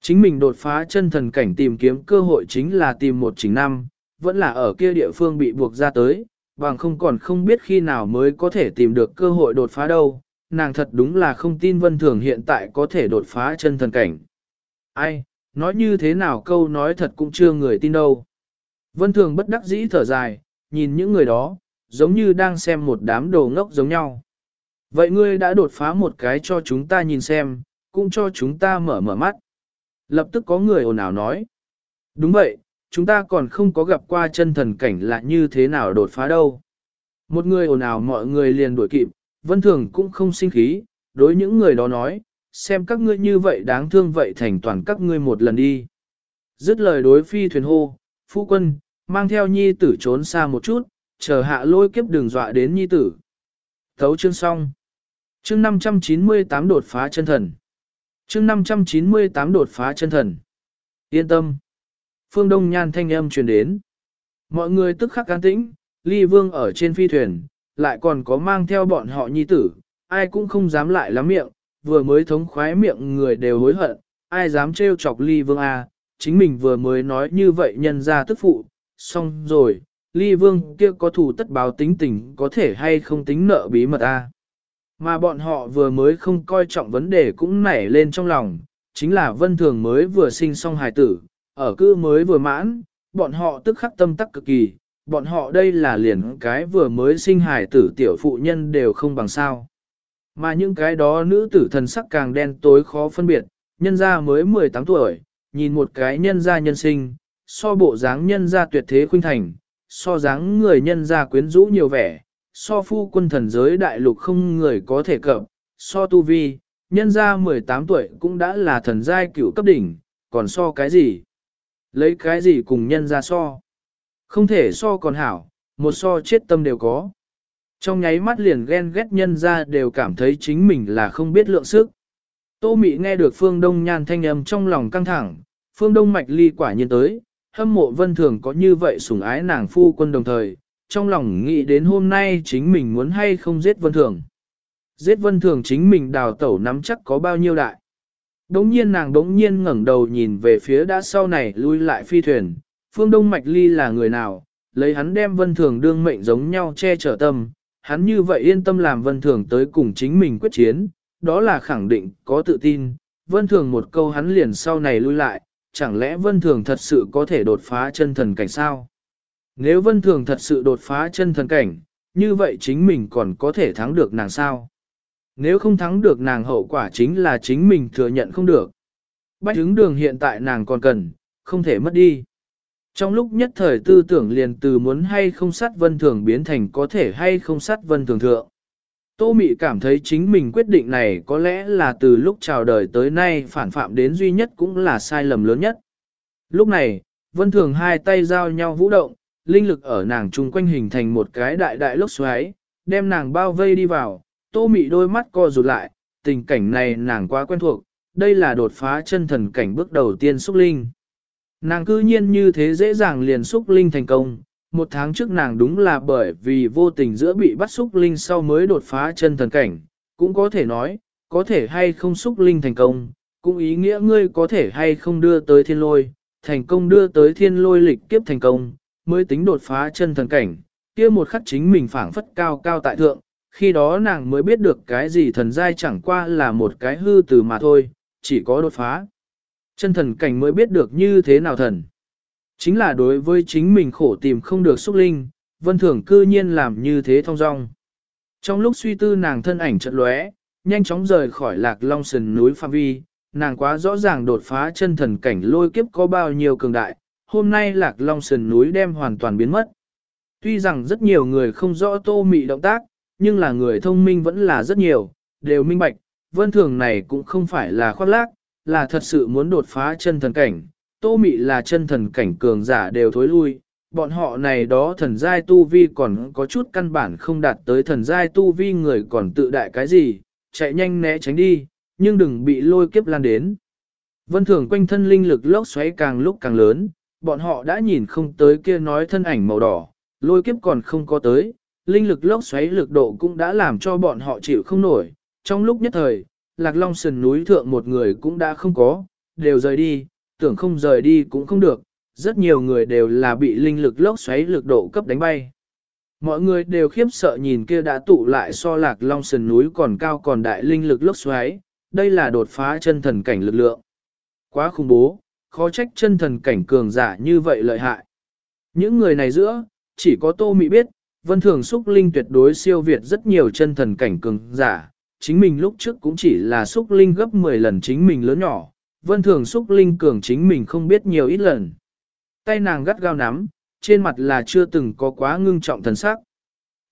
Chính mình đột phá chân thần cảnh tìm kiếm cơ hội chính là tìm một chính năm, vẫn là ở kia địa phương bị buộc ra tới, bằng không còn không biết khi nào mới có thể tìm được cơ hội đột phá đâu, nàng thật đúng là không tin vân thường hiện tại có thể đột phá chân thần cảnh. Ai, nói như thế nào câu nói thật cũng chưa người tin đâu. Vân thường bất đắc dĩ thở dài, nhìn những người đó, giống như đang xem một đám đồ ngốc giống nhau. Vậy ngươi đã đột phá một cái cho chúng ta nhìn xem, cũng cho chúng ta mở mở mắt. Lập tức có người ồn ào nói. Đúng vậy, chúng ta còn không có gặp qua chân thần cảnh là như thế nào đột phá đâu. Một người ồn ào mọi người liền đuổi kịp, vân thường cũng không sinh khí, đối những người đó nói, xem các ngươi như vậy đáng thương vậy thành toàn các ngươi một lần đi. Dứt lời đối phi thuyền hô, phu quân, mang theo nhi tử trốn xa một chút, chờ hạ lôi kiếp đường dọa đến nhi tử. Thấu chương xong. Chương 598 đột phá chân thần. Chương 598 đột phá chân thần. Yên tâm. Phương Đông Nhan thanh âm truyền đến. Mọi người tức khắc can tĩnh, ly vương ở trên phi thuyền, lại còn có mang theo bọn họ nhi tử, ai cũng không dám lại lắm miệng, vừa mới thống khoái miệng người đều hối hận, ai dám trêu chọc ly vương a chính mình vừa mới nói như vậy nhân ra tức phụ, xong rồi, ly vương kia có thủ tất báo tính tình có thể hay không tính nợ bí mật a Mà bọn họ vừa mới không coi trọng vấn đề cũng nảy lên trong lòng, chính là vân thường mới vừa sinh xong hài tử, ở cư mới vừa mãn, bọn họ tức khắc tâm tắc cực kỳ, bọn họ đây là liền cái vừa mới sinh hài tử tiểu phụ nhân đều không bằng sao. Mà những cái đó nữ tử thần sắc càng đen tối khó phân biệt, nhân gia mới 18 tuổi, nhìn một cái nhân gia nhân sinh, so bộ dáng nhân gia tuyệt thế khuynh thành, so dáng người nhân gia quyến rũ nhiều vẻ, so phu quân thần giới đại lục không người có thể cập, so tu vi, nhân gia 18 tuổi cũng đã là thần giai cửu cấp đỉnh, còn so cái gì? Lấy cái gì cùng nhân ra so? Không thể so còn hảo, một so chết tâm đều có. Trong nháy mắt liền ghen ghét nhân ra đều cảm thấy chính mình là không biết lượng sức. Tô Mị nghe được Phương Đông Nhan thanh âm trong lòng căng thẳng, Phương Đông Mạch Ly quả nhiên tới, hâm mộ vân thường có như vậy sủng ái nàng phu quân đồng thời, trong lòng nghĩ đến hôm nay chính mình muốn hay không giết vân thường. Giết vân thường chính mình đào tẩu nắm chắc có bao nhiêu đại. Đống nhiên nàng đống nhiên ngẩng đầu nhìn về phía đã sau này lui lại phi thuyền, Phương Đông Mạch Ly là người nào, lấy hắn đem vân thường đương mệnh giống nhau che chở tâm, hắn như vậy yên tâm làm vân thường tới cùng chính mình quyết chiến, đó là khẳng định, có tự tin, vân thường một câu hắn liền sau này lui lại, chẳng lẽ vân thường thật sự có thể đột phá chân thần cảnh sao? Nếu vân thường thật sự đột phá chân thần cảnh, như vậy chính mình còn có thể thắng được nàng sao? Nếu không thắng được nàng hậu quả chính là chính mình thừa nhận không được. Bách ứng đường hiện tại nàng còn cần, không thể mất đi. Trong lúc nhất thời tư tưởng liền từ muốn hay không sát vân thường biến thành có thể hay không sát vân thường thượng. Tô Mị cảm thấy chính mình quyết định này có lẽ là từ lúc chào đời tới nay phản phạm đến duy nhất cũng là sai lầm lớn nhất. Lúc này, vân thường hai tay giao nhau vũ động, linh lực ở nàng chung quanh hình thành một cái đại đại lốc xoáy, đem nàng bao vây đi vào, Tô Mị đôi mắt co rụt lại, tình cảnh này nàng quá quen thuộc, đây là đột phá chân thần cảnh bước đầu tiên xúc linh. Nàng cư nhiên như thế dễ dàng liền xúc linh thành công, một tháng trước nàng đúng là bởi vì vô tình giữa bị bắt xúc linh sau mới đột phá chân thần cảnh, cũng có thể nói, có thể hay không xúc linh thành công, cũng ý nghĩa ngươi có thể hay không đưa tới thiên lôi, thành công đưa tới thiên lôi lịch kiếp thành công, mới tính đột phá chân thần cảnh, kia một khắc chính mình phảng phất cao cao tại thượng, khi đó nàng mới biết được cái gì thần giai chẳng qua là một cái hư từ mà thôi, chỉ có đột phá. Chân thần cảnh mới biết được như thế nào thần. Chính là đối với chính mình khổ tìm không được xúc linh, vân thường cư nhiên làm như thế thong dong. Trong lúc suy tư nàng thân ảnh chợt lóe, nhanh chóng rời khỏi lạc long sần núi phạm vi, nàng quá rõ ràng đột phá chân thần cảnh lôi kiếp có bao nhiêu cường đại, hôm nay lạc long sườn núi đem hoàn toàn biến mất. Tuy rằng rất nhiều người không rõ tô mị động tác, nhưng là người thông minh vẫn là rất nhiều, đều minh bạch, vân thường này cũng không phải là khoác lác, là thật sự muốn đột phá chân thần cảnh, tô mị là chân thần cảnh cường giả đều thối lui, bọn họ này đó thần giai tu vi còn có chút căn bản không đạt tới thần giai tu vi người còn tự đại cái gì, chạy nhanh né tránh đi, nhưng đừng bị lôi kiếp lan đến. Vân thường quanh thân linh lực lốc xoáy càng lúc càng lớn, bọn họ đã nhìn không tới kia nói thân ảnh màu đỏ, lôi kiếp còn không có tới, linh lực lốc xoáy lực độ cũng đã làm cho bọn họ chịu không nổi. Trong lúc nhất thời, Lạc Long sườn núi thượng một người cũng đã không có, đều rời đi, tưởng không rời đi cũng không được, rất nhiều người đều là bị linh lực lốc xoáy lực độ cấp đánh bay. Mọi người đều khiếp sợ nhìn kia đã tụ lại so lạc long sườn núi còn cao còn đại linh lực lốc xoáy, đây là đột phá chân thần cảnh lực lượng. Quá khủng bố, khó trách chân thần cảnh cường giả như vậy lợi hại. Những người này giữa, chỉ có tô mị biết, vân thường xúc linh tuyệt đối siêu việt rất nhiều chân thần cảnh cường giả, chính mình lúc trước cũng chỉ là xúc linh gấp 10 lần chính mình lớn nhỏ, vân thường xúc linh cường chính mình không biết nhiều ít lần. Tay nàng gắt gao nắm, trên mặt là chưa từng có quá ngưng trọng thần sắc.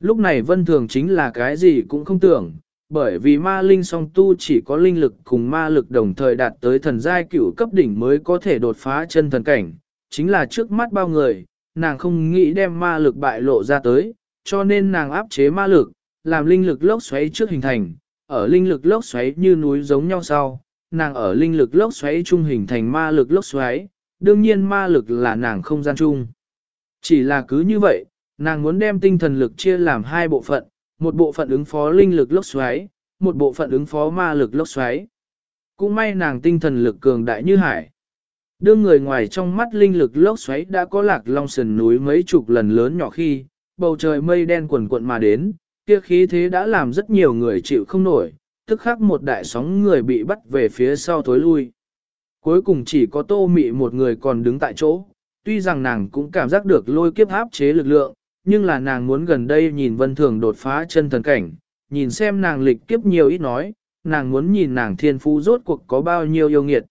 Lúc này vân thường chính là cái gì cũng không tưởng, bởi vì ma linh song tu chỉ có linh lực cùng ma lực đồng thời đạt tới thần giai cửu cấp đỉnh mới có thể đột phá chân thần cảnh, chính là trước mắt bao người, nàng không nghĩ đem ma lực bại lộ ra tới, cho nên nàng áp chế ma lực, làm linh lực lốc xoáy trước hình thành, ở linh lực lốc xoáy như núi giống nhau sau, nàng ở linh lực lốc xoáy trung hình thành ma lực lốc xoáy, đương nhiên ma lực là nàng không gian chung. Chỉ là cứ như vậy, nàng muốn đem tinh thần lực chia làm hai bộ phận, một bộ phận ứng phó linh lực lốc xoáy, một bộ phận ứng phó ma lực lốc xoáy. Cũng may nàng tinh thần lực cường đại như hải. Đương người ngoài trong mắt linh lực lốc xoáy đã có lạc long sườn núi mấy chục lần lớn nhỏ khi, bầu trời mây đen quần cuộn mà đến, kia khí thế đã làm rất nhiều người chịu không nổi, tức khắc một đại sóng người bị bắt về phía sau tối lui. Cuối cùng chỉ có tô mị một người còn đứng tại chỗ, tuy rằng nàng cũng cảm giác được lôi kiếp áp chế lực lượng, nhưng là nàng muốn gần đây nhìn vân thường đột phá chân thần cảnh, nhìn xem nàng lịch kiếp nhiều ít nói, nàng muốn nhìn nàng thiên phú rốt cuộc có bao nhiêu yêu nghiệt.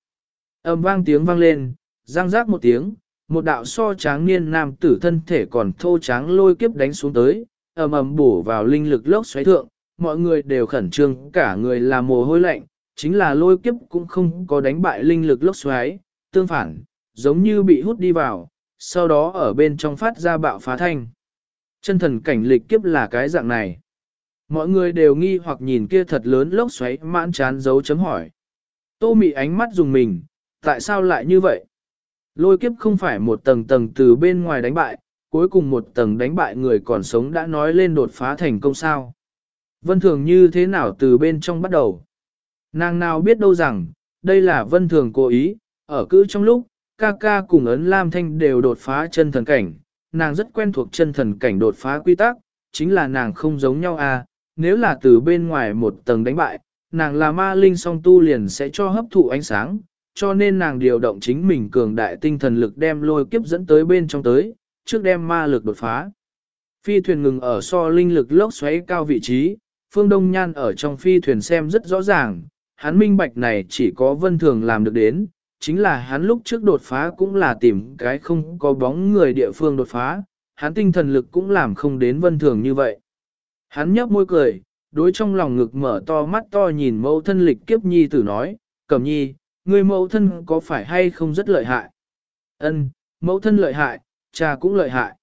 Âm vang tiếng vang lên, răng rác một tiếng, một đạo so tráng niên nam tử thân thể còn thô tráng lôi kiếp đánh xuống tới, ầm ầm bổ vào linh lực lốc xoáy thượng, mọi người đều khẩn trương, cả người là mồ hôi lạnh, chính là lôi kiếp cũng không có đánh bại linh lực lốc xoáy, tương phản, giống như bị hút đi vào, sau đó ở bên trong phát ra bạo phá thanh. Chân thần cảnh lịch kiếp là cái dạng này. Mọi người đều nghi hoặc nhìn kia thật lớn lốc xoáy mãn chán dấu chấm hỏi. Tô mị ánh mắt dùng mình, tại sao lại như vậy? Lôi kiếp không phải một tầng tầng từ bên ngoài đánh bại, cuối cùng một tầng đánh bại người còn sống đã nói lên đột phá thành công sao. Vân thường như thế nào từ bên trong bắt đầu? Nàng nào biết đâu rằng, đây là vân thường cố ý, ở cứ trong lúc, ca ca cùng ấn Lam Thanh đều đột phá chân thần cảnh, nàng rất quen thuộc chân thần cảnh đột phá quy tắc, chính là nàng không giống nhau à, nếu là từ bên ngoài một tầng đánh bại, nàng là ma linh song tu liền sẽ cho hấp thụ ánh sáng, cho nên nàng điều động chính mình cường đại tinh thần lực đem lôi kiếp dẫn tới bên trong tới, trước đem ma lực đột phá. Phi thuyền ngừng ở so linh lực lốc xoáy cao vị trí, phương đông nhan ở trong phi thuyền xem rất rõ ràng, hắn minh bạch này chỉ có vân thường làm được đến, chính là hắn lúc trước đột phá cũng là tìm cái không có bóng người địa phương đột phá, hắn tinh thần lực cũng làm không đến vân thường như vậy. Hắn nhấp môi cười, đối trong lòng ngực mở to mắt to nhìn mẫu thân lịch kiếp nhi tử nói, cẩm nhi, người mẫu thân có phải hay không rất lợi hại? Ân, mẫu thân lợi hại, cha cũng lợi hại.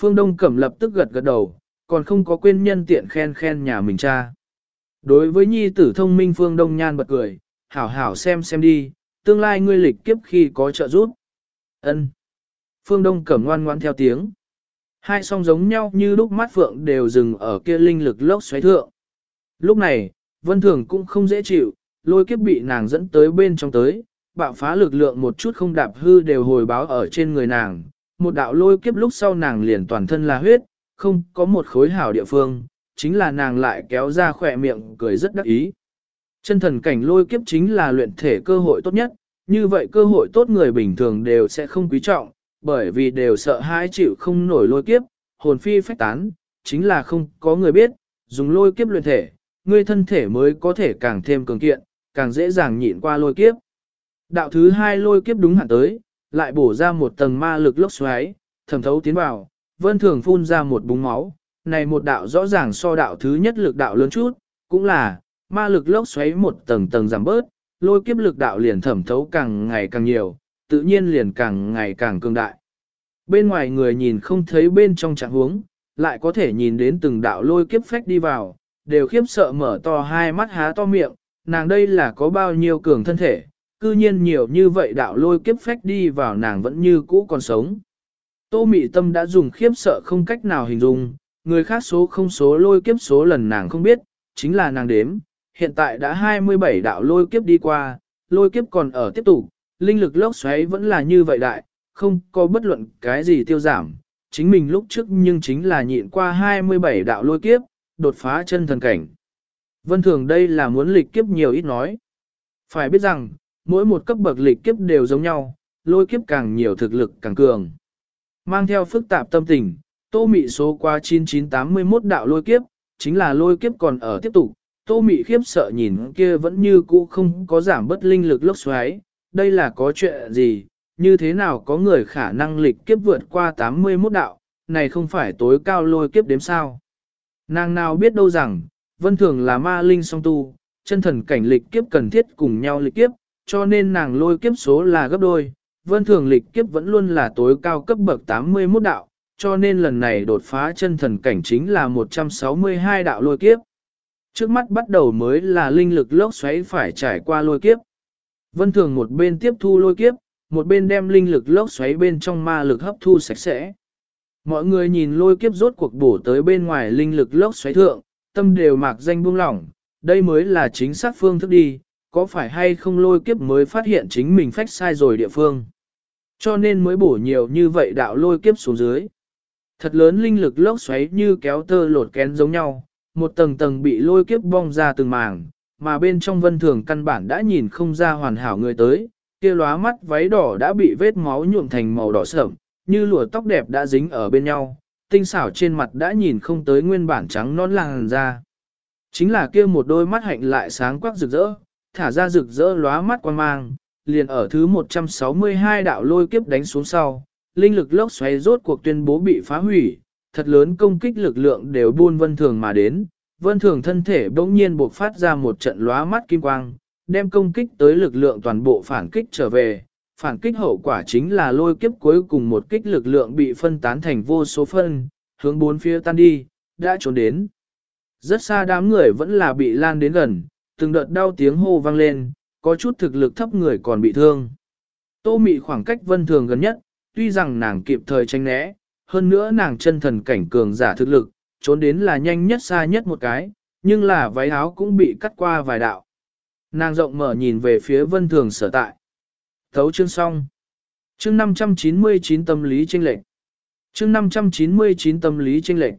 Phương Đông Cẩm lập tức gật gật đầu, còn không có quên nhân tiện khen khen nhà mình cha. Đối với nhi tử thông minh Phương Đông Nhan bật cười, hảo hảo xem xem đi, tương lai ngươi lịch kiếp khi có trợ giúp. Ân. Phương Đông Cẩm ngoan ngoan theo tiếng. Hai song giống nhau như lúc mắt phượng đều dừng ở kia linh lực lốc xoáy thượng. Lúc này, Vân Thường cũng không dễ chịu, lôi kiếp bị nàng dẫn tới bên trong tới, bạo phá lực lượng một chút không đạp hư đều hồi báo ở trên người nàng. Một đạo lôi kiếp lúc sau nàng liền toàn thân là huyết, không có một khối hảo địa phương, chính là nàng lại kéo ra khỏe miệng cười rất đắc ý. Chân thần cảnh lôi kiếp chính là luyện thể cơ hội tốt nhất, như vậy cơ hội tốt người bình thường đều sẽ không quý trọng, bởi vì đều sợ hãi chịu không nổi lôi kiếp, hồn phi phách tán, chính là không có người biết, dùng lôi kiếp luyện thể, người thân thể mới có thể càng thêm cường kiện, càng dễ dàng nhịn qua lôi kiếp. Đạo thứ hai lôi kiếp đúng hạn tới, lại bổ ra một tầng ma lực lốc xoáy, thẩm thấu tiến vào, vân thường phun ra một búng máu, này một đạo rõ ràng so đạo thứ nhất lực đạo lớn chút, cũng là, ma lực lốc xoáy một tầng tầng giảm bớt, lôi kiếp lực đạo liền thẩm thấu càng ngày càng nhiều, tự nhiên liền càng ngày càng cường đại. Bên ngoài người nhìn không thấy bên trong trạng huống, lại có thể nhìn đến từng đạo lôi kiếp phách đi vào, đều khiếp sợ mở to hai mắt há to miệng, nàng đây là có bao nhiêu cường thân thể, cư nhiên nhiều như vậy đạo lôi kiếp phách đi vào nàng vẫn như cũ còn sống. Tô mị tâm đã dùng khiếp sợ không cách nào hình dung, người khác số không số lôi kiếp số lần nàng không biết, chính là nàng đếm, hiện tại đã 27 đạo lôi kiếp đi qua, lôi kiếp còn ở tiếp tục, linh lực lốc xoáy vẫn là như vậy đại, không có bất luận cái gì tiêu giảm, chính mình lúc trước nhưng chính là nhịn qua 27 đạo lôi kiếp, đột phá chân thần cảnh. Vân thường đây là muốn lịch kiếp nhiều ít nói. Phải biết rằng, mỗi một cấp bậc lịch kiếp đều giống nhau, lôi kiếp càng nhiều thực lực càng cường. Mang theo phức tạp tâm tình, tô mị số qua 9981 đạo lôi kiếp, chính là lôi kiếp còn ở tiếp tục, tô mị khiếp sợ nhìn kia vẫn như cũ không có giảm bất linh lực lốc xoáy, đây là có chuyện gì, như thế nào có người khả năng lịch kiếp vượt qua 81 đạo, này không phải tối cao lôi kiếp đếm sao. Nàng nào biết đâu rằng, vân thường là ma linh song tu, chân thần cảnh lịch kiếp cần thiết cùng nhau lịch kiếp, cho nên nàng lôi kiếp số là gấp đôi, vân thường lịch kiếp vẫn luôn là tối cao cấp bậc 81 đạo, cho nên lần này đột phá chân thần cảnh chính là 162 đạo lôi kiếp. Trước mắt bắt đầu mới là linh lực lốc xoáy phải trải qua lôi kiếp. Vân thường một bên tiếp thu lôi kiếp, một bên đem linh lực lốc xoáy bên trong ma lực hấp thu sạch sẽ. Mọi người nhìn lôi kiếp rốt cuộc bổ tới bên ngoài linh lực lốc xoáy thượng, tâm đều mạc danh buông lỏng, đây mới là chính xác phương thức đi, có phải hay không lôi kiếp mới phát hiện chính mình phách sai rồi địa phương. Cho nên mới bổ nhiều như vậy đạo lôi kiếp xuống dưới. Thật lớn linh lực lốc xoáy như kéo tơ lột kén giống nhau, một tầng tầng bị lôi kiếp bong ra từng màng, mà bên trong vân thường căn bản đã nhìn không ra hoàn hảo người tới, kia lóa mắt váy đỏ đã bị vết máu nhuộm thành màu đỏ sẫm, như lụa tóc đẹp đã dính ở bên nhau, tinh xảo trên mặt đã nhìn không tới nguyên bản trắng non làng ra. Chính là kia một đôi mắt hạnh lại sáng quắc rực rỡ, thả ra rực rỡ lóa mắt quan mang, liền ở thứ 162 đạo lôi kiếp đánh xuống sau, linh lực lốc xoáy rốt cuộc tuyên bố bị phá hủy, thật lớn công kích lực lượng đều buôn vân thường mà đến, vân thường thân thể bỗng nhiên buộc phát ra một trận lóa mắt kim quang, đem công kích tới lực lượng toàn bộ phản kích trở về. Phản kích hậu quả chính là lôi kiếp cuối cùng một kích lực lượng bị phân tán thành vô số phân, hướng bốn phía tan đi, đã trốn đến. Rất xa đám người vẫn là bị lan đến gần, từng đợt đau tiếng hô vang lên, có chút thực lực thấp người còn bị thương. Tô mị khoảng cách vân thường gần nhất, tuy rằng nàng kịp thời tranh né, hơn nữa nàng chân thần cảnh cường giả thực lực, trốn đến là nhanh nhất xa nhất một cái, nhưng là váy áo cũng bị cắt qua vài đạo. Nàng rộng mở nhìn về phía vân thường sở tại. Thấu chương xong. Chương 599 tâm lý tranh lệch. Chương 599 tâm lý tranh lệch.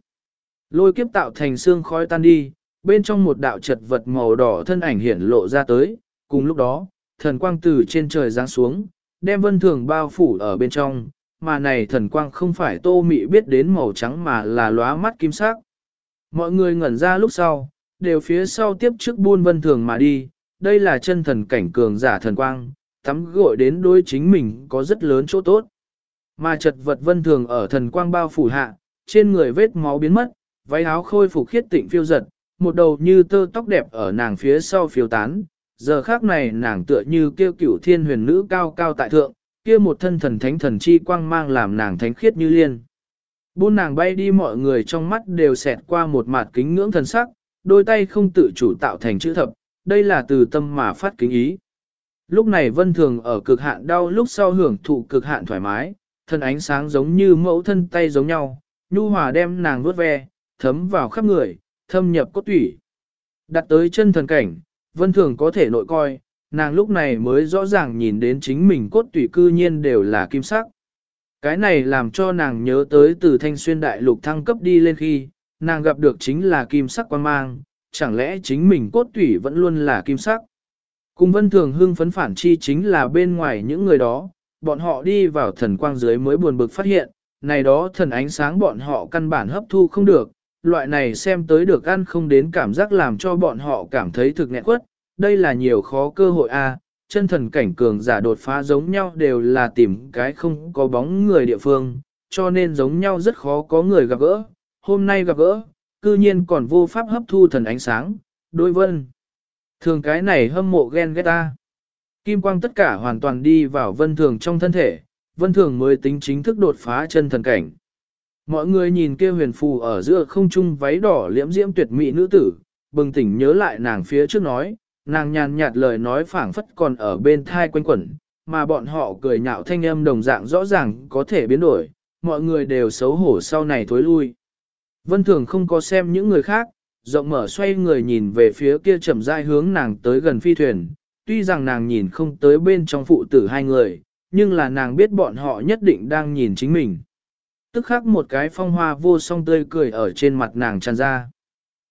Lôi kiếp tạo thành xương khói tan đi, bên trong một đạo chật vật màu đỏ thân ảnh hiển lộ ra tới, cùng lúc đó, thần quang từ trên trời giáng xuống, đem vân thường bao phủ ở bên trong, mà này thần quang không phải tô mị biết đến màu trắng mà là lóa mắt kim sắc. Mọi người ngẩn ra lúc sau, đều phía sau tiếp trước buôn vân thường mà đi, đây là chân thần cảnh cường giả thần quang, tắm gội đến đôi chính mình có rất lớn chỗ tốt. Mà chật vật vân thường ở thần quang bao phủ hạ, trên người vết máu biến mất, váy áo khôi phục khiết tịnh phiêu giật, một đầu như tơ tóc đẹp ở nàng phía sau phiêu tán. Giờ khác này nàng tựa như kêu cửu thiên huyền nữ cao cao tại thượng, kia một thân thần thánh thần chi quang mang làm nàng thánh khiết như liên. Buôn nàng bay đi mọi người trong mắt đều xẹt qua một mặt kính ngưỡng thần sắc, đôi tay không tự chủ tạo thành chữ thập, đây là từ tâm mà phát kính ý. Lúc này vân thường ở cực hạn đau lúc sau hưởng thụ cực hạn thoải mái, thân ánh sáng giống như mẫu thân tay giống nhau, nhu hòa đem nàng vuốt ve, thấm vào khắp người, thâm nhập cốt tủy. Đặt tới chân thần cảnh, vân thường có thể nội coi, nàng lúc này mới rõ ràng nhìn đến chính mình cốt tủy cư nhiên đều là kim sắc. Cái này làm cho nàng nhớ tới từ thanh xuyên đại lục thăng cấp đi lên khi, nàng gặp được chính là kim sắc quan mang, chẳng lẽ chính mình cốt tủy vẫn luôn là kim sắc. Cùng vân thường hưng phấn phản chi chính là bên ngoài những người đó, bọn họ đi vào thần quang dưới mới buồn bực phát hiện, này đó thần ánh sáng bọn họ căn bản hấp thu không được, loại này xem tới được ăn không đến cảm giác làm cho bọn họ cảm thấy thực nghẹn quất, đây là nhiều khó cơ hội a. chân thần cảnh cường giả đột phá giống nhau đều là tìm cái không có bóng người địa phương, cho nên giống nhau rất khó có người gặp gỡ, hôm nay gặp gỡ, cư nhiên còn vô pháp hấp thu thần ánh sáng, đối vân. Thường cái này hâm mộ ghen ghét ta. Kim quang tất cả hoàn toàn đi vào vân thường trong thân thể, vân thường mới tính chính thức đột phá chân thần cảnh. Mọi người nhìn kia huyền phù ở giữa không trung váy đỏ liễm diễm tuyệt mỹ nữ tử, bừng tỉnh nhớ lại nàng phía trước nói, nàng nhàn nhạt lời nói phảng phất còn ở bên thai quanh quẩn, mà bọn họ cười nhạo thanh âm đồng dạng rõ ràng có thể biến đổi, mọi người đều xấu hổ sau này thối lui. Vân Thường không có xem những người khác, rộng mở xoay người nhìn về phía kia chậm rãi hướng nàng tới gần phi thuyền, tuy rằng nàng nhìn không tới bên trong phụ tử hai người, nhưng là nàng biết bọn họ nhất định đang nhìn chính mình. Tức khắc một cái phong hoa vô song tươi cười ở trên mặt nàng tràn ra.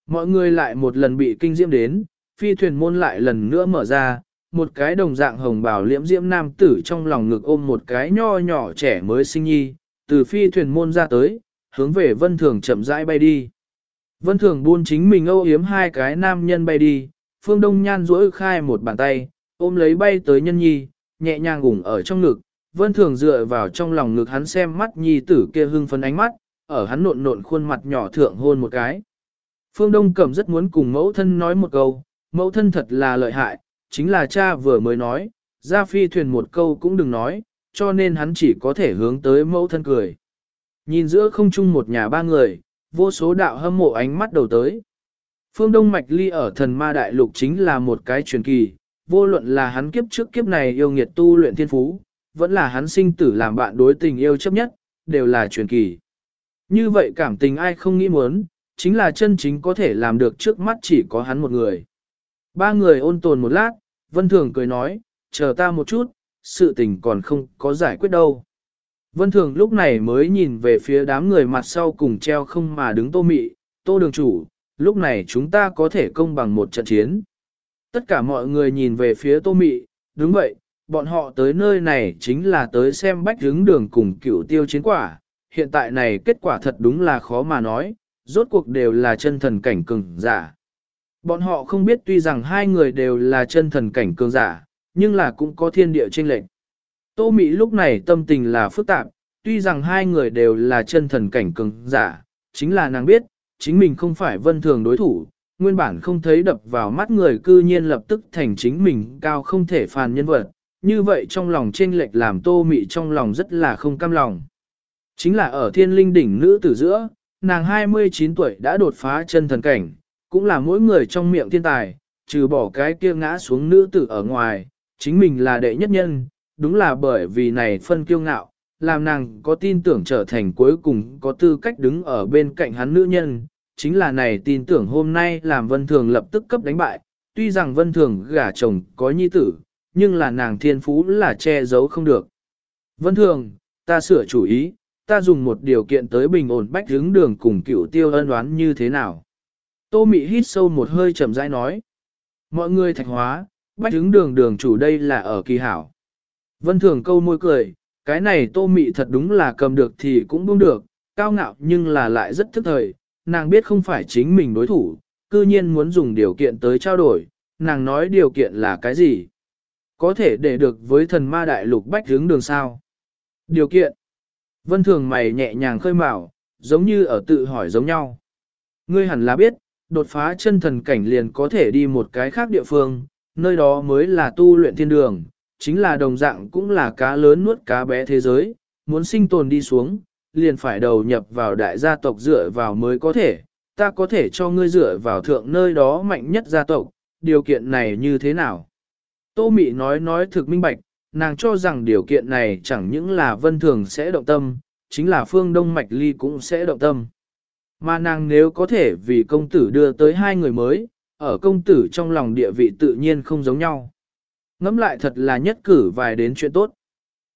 Mọi người lại một lần bị kinh diễm đến, phi thuyền môn lại lần nữa mở ra, một cái đồng dạng hồng bào liễm diễm nam tử trong lòng ngực ôm một cái nho nhỏ trẻ mới sinh nhi, từ phi thuyền môn ra tới, hướng về vân thường chậm rãi bay đi. Vân thường buôn chính mình âu yếm hai cái nam nhân bay đi, phương đông nhan duỗi khai một bàn tay, ôm lấy bay tới nhân nhi, nhẹ nhàng ủng ở trong ngực, vân thường dựa vào trong lòng ngực hắn xem mắt nhi tử kia hưng phấn ánh mắt, ở hắn nộn nộn khuôn mặt nhỏ thượng hôn một cái. Phương Đông Cẩm rất muốn cùng mẫu thân nói một câu, mẫu thân thật là lợi hại, chính là cha vừa mới nói, ra phi thuyền một câu cũng đừng nói, cho nên hắn chỉ có thể hướng tới mẫu thân cười. Nhìn giữa không chung một nhà ba người, vô số đạo hâm mộ ánh mắt đầu tới. Phương Đông Mạch Ly ở thần ma đại lục chính là một cái truyền kỳ, vô luận là hắn kiếp trước kiếp này yêu nghiệt tu luyện thiên phú, vẫn là hắn sinh tử làm bạn đối tình yêu chấp nhất, đều là truyền kỳ. Như vậy cảm tình ai không nghĩ muốn, chính là chân chính có thể làm được trước mắt chỉ có hắn một người. Ba người ôn tồn một lát, Vân Thường cười nói, chờ ta một chút, sự tình còn không có giải quyết đâu. Vân Thường lúc này mới nhìn về phía đám người mặt sau cùng treo không mà đứng tô mị, tô đường chủ, lúc này chúng ta có thể công bằng một trận chiến. Tất cả mọi người nhìn về phía tô mị, đúng vậy, bọn họ tới nơi này chính là tới xem bách hướng đường cùng cựu tiêu chiến quả. Hiện tại này kết quả thật đúng là khó mà nói, rốt cuộc đều là chân thần cảnh cường giả. Bọn họ không biết tuy rằng hai người đều là chân thần cảnh cường giả, nhưng là cũng có thiên địa chênh lệch. Tô Mỹ lúc này tâm tình là phức tạp, tuy rằng hai người đều là chân thần cảnh cường giả, chính là nàng biết, chính mình không phải vân thường đối thủ, nguyên bản không thấy đập vào mắt người cư nhiên lập tức thành chính mình cao không thể phàn nhân vật, như vậy trong lòng chênh lệch làm tô mị trong lòng rất là không cam lòng. Chính là ở thiên linh đỉnh nữ tử giữa, nàng 29 tuổi đã đột phá chân thần cảnh, cũng là mỗi người trong miệng thiên tài, trừ bỏ cái kia ngã xuống nữ tử ở ngoài, chính mình là đệ nhất nhân, đúng là bởi vì này phân kiêu ngạo, làm nàng có tin tưởng trở thành cuối cùng có tư cách đứng ở bên cạnh hắn nữ nhân, chính là này tin tưởng hôm nay làm Vân Thường lập tức cấp đánh bại, tuy rằng Vân Thường gả chồng có nhi tử, nhưng là nàng thiên phú là che giấu không được. Vân Thường, ta sửa chủ ý, ta dùng một điều kiện tới bình ổn bách hướng đường cùng cựu tiêu ân đoán như thế nào. Tô Mị hít sâu một hơi chậm rãi nói. Mọi người thạch hóa, bách hướng đường đường chủ đây là ở kỳ hảo. Vân Thường câu môi cười, cái này Tô Mị thật đúng là cầm được thì cũng buông được, cao ngạo nhưng là lại rất thức thời, nàng biết không phải chính mình đối thủ, cư nhiên muốn dùng điều kiện tới trao đổi, nàng nói điều kiện là cái gì? Có thể để được với thần ma đại lục bách hướng đường sao? Điều kiện. Vân thường mày nhẹ nhàng khơi mào, giống như ở tự hỏi giống nhau. Ngươi hẳn là biết, đột phá chân thần cảnh liền có thể đi một cái khác địa phương, nơi đó mới là tu luyện thiên đường, chính là đồng dạng cũng là cá lớn nuốt cá bé thế giới, muốn sinh tồn đi xuống, liền phải đầu nhập vào đại gia tộc dựa vào mới có thể, ta có thể cho ngươi dựa vào thượng nơi đó mạnh nhất gia tộc, điều kiện này như thế nào? Tô Mị nói nói thực minh bạch, nàng cho rằng điều kiện này chẳng những là vân thường sẽ động tâm, chính là phương đông mạch ly cũng sẽ động tâm. Mà nàng nếu có thể vì công tử đưa tới hai người mới, ở công tử trong lòng địa vị tự nhiên không giống nhau. Ngắm lại thật là nhất cử vài đến chuyện tốt.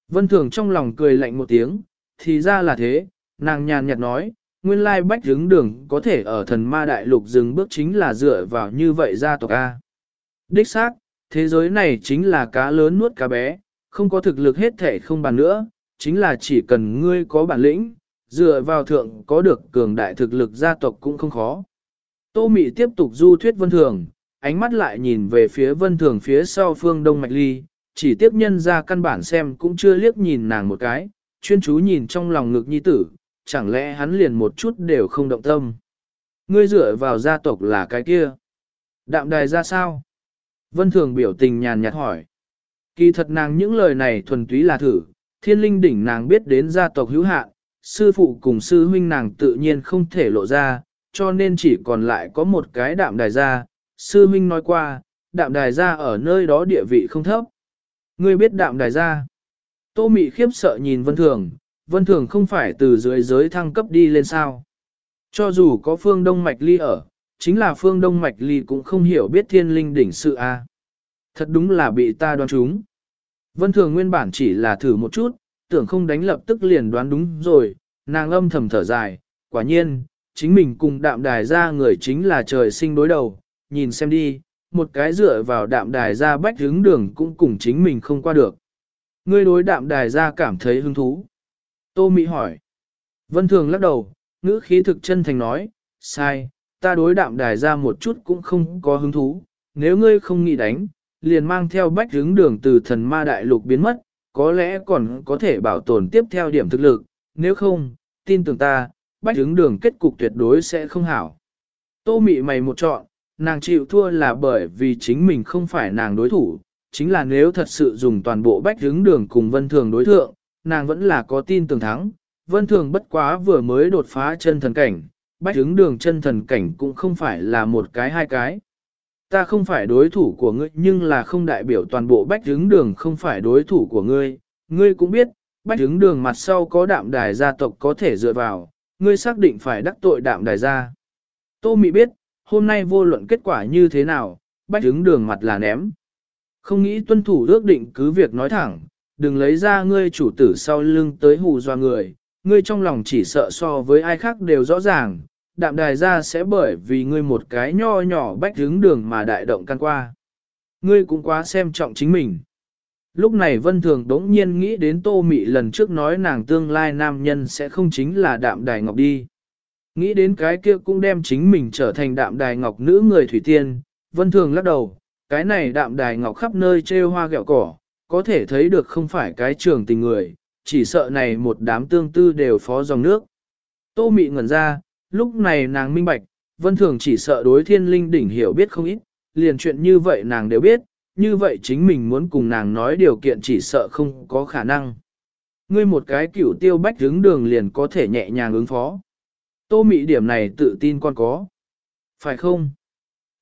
Vân thường trong lòng cười lạnh một tiếng, thì ra là thế, nàng nhàn nhạt nói, nguyên lai bách hướng đường có thể ở thần ma đại lục dừng bước chính là dựa vào như vậy gia tộc A. Đích xác, thế giới này chính là cá lớn nuốt cá bé, không có thực lực hết thể không bàn nữa, chính là chỉ cần ngươi có bản lĩnh, dựa vào thượng có được cường đại thực lực gia tộc cũng không khó. Tô Mị tiếp tục du thuyết vân thường, ánh mắt lại nhìn về phía vân thường phía sau phương đông mạch ly, chỉ tiếp nhân ra căn bản xem cũng chưa liếc nhìn nàng một cái, chuyên chú nhìn trong lòng ngực nhi tử, chẳng lẽ hắn liền một chút đều không động tâm. Ngươi dựa vào gia tộc là cái kia. Đạm đài ra sao? Vân thường biểu tình nhàn nhạt hỏi. Kỳ thật nàng những lời này thuần túy là thử, thiên linh đỉnh nàng biết đến gia tộc hữu hạn, sư phụ cùng sư huynh nàng tự nhiên không thể lộ ra, cho nên chỉ còn lại có một cái đạm đài gia. Sư huynh nói qua, đạm đài gia ở nơi đó địa vị không thấp. Ngươi biết đạm đài gia? Tô Mị khiếp sợ nhìn Vân Thường, Vân Thường không phải từ dưới giới thăng cấp đi lên sao. Cho dù có phương Đông Mạch Ly ở, chính là phương Đông Mạch Ly cũng không hiểu biết thiên linh đỉnh sự a. Thật đúng là bị ta đoán trúng. Vân Thường nguyên bản chỉ là thử một chút, tưởng không đánh lập tức liền đoán đúng rồi, nàng âm thầm thở dài, quả nhiên, chính mình cùng đạm đài ra người chính là trời sinh đối đầu, nhìn xem đi, một cái dựa vào đạm đài ra bách hướng đường cũng cùng chính mình không qua được. Ngươi đối đạm đài ra cảm thấy hứng thú. Tô Mỹ hỏi. Vân Thường lắc đầu, ngữ khí thực chân thành nói, sai, ta đối đạm đài ra một chút cũng không có hứng thú, nếu ngươi không nghĩ đánh, liền mang theo bách hướng đường từ thần ma đại lục biến mất, có lẽ còn có thể bảo tồn tiếp theo điểm thực lực, nếu không, tin tưởng ta, bách hướng đường kết cục tuyệt đối sẽ không hảo. Tô mị mày một chọn, nàng chịu thua là bởi vì chính mình không phải nàng đối thủ, chính là nếu thật sự dùng toàn bộ bách hướng đường cùng vân thường đối thượng, nàng vẫn là có tin tưởng thắng. Vân thường bất quá vừa mới đột phá chân thần cảnh, bách hướng đường chân thần cảnh cũng không phải là một cái hai cái. Ta không phải đối thủ của ngươi nhưng là không đại biểu toàn bộ bách hướng đường không phải đối thủ của ngươi. Ngươi cũng biết, bách hướng đường mặt sau có đạm đài gia tộc có thể dựa vào, ngươi xác định phải đắc tội đạm đài gia. Tô Mị biết, hôm nay vô luận kết quả như thế nào, bách đứng đường mặt là ném. Không nghĩ tuân thủ ước định cứ việc nói thẳng, đừng lấy ra ngươi chủ tử sau lưng tới hù doa người, ngươi trong lòng chỉ sợ so với ai khác đều rõ ràng, đạm đài ra sẽ bởi vì ngươi một cái nho nhỏ bách đứng đường mà đại động căn qua. Ngươi cũng quá xem trọng chính mình. Lúc này Vân Thường đống nhiên nghĩ đến Tô Mị lần trước nói nàng tương lai nam nhân sẽ không chính là đạm đài ngọc đi. Nghĩ đến cái kia cũng đem chính mình trở thành đạm đài ngọc nữ người thủy tiên, Vân Thường lắc đầu, cái này đạm đài ngọc khắp nơi trêu hoa gẹo cỏ, có thể thấy được không phải cái trường tình người, chỉ sợ này một đám tương tư đều phó dòng nước. Tô Mị ngẩn ra, lúc này nàng minh bạch, Vân Thường chỉ sợ đối thiên linh đỉnh hiểu biết không ít, liền chuyện như vậy nàng đều biết, như vậy chính mình muốn cùng nàng nói điều kiện chỉ sợ không có khả năng. Ngươi một cái cửu tiêu bách hướng đường liền có thể nhẹ nhàng ứng phó. Tô mị điểm này tự tin con có. Phải không?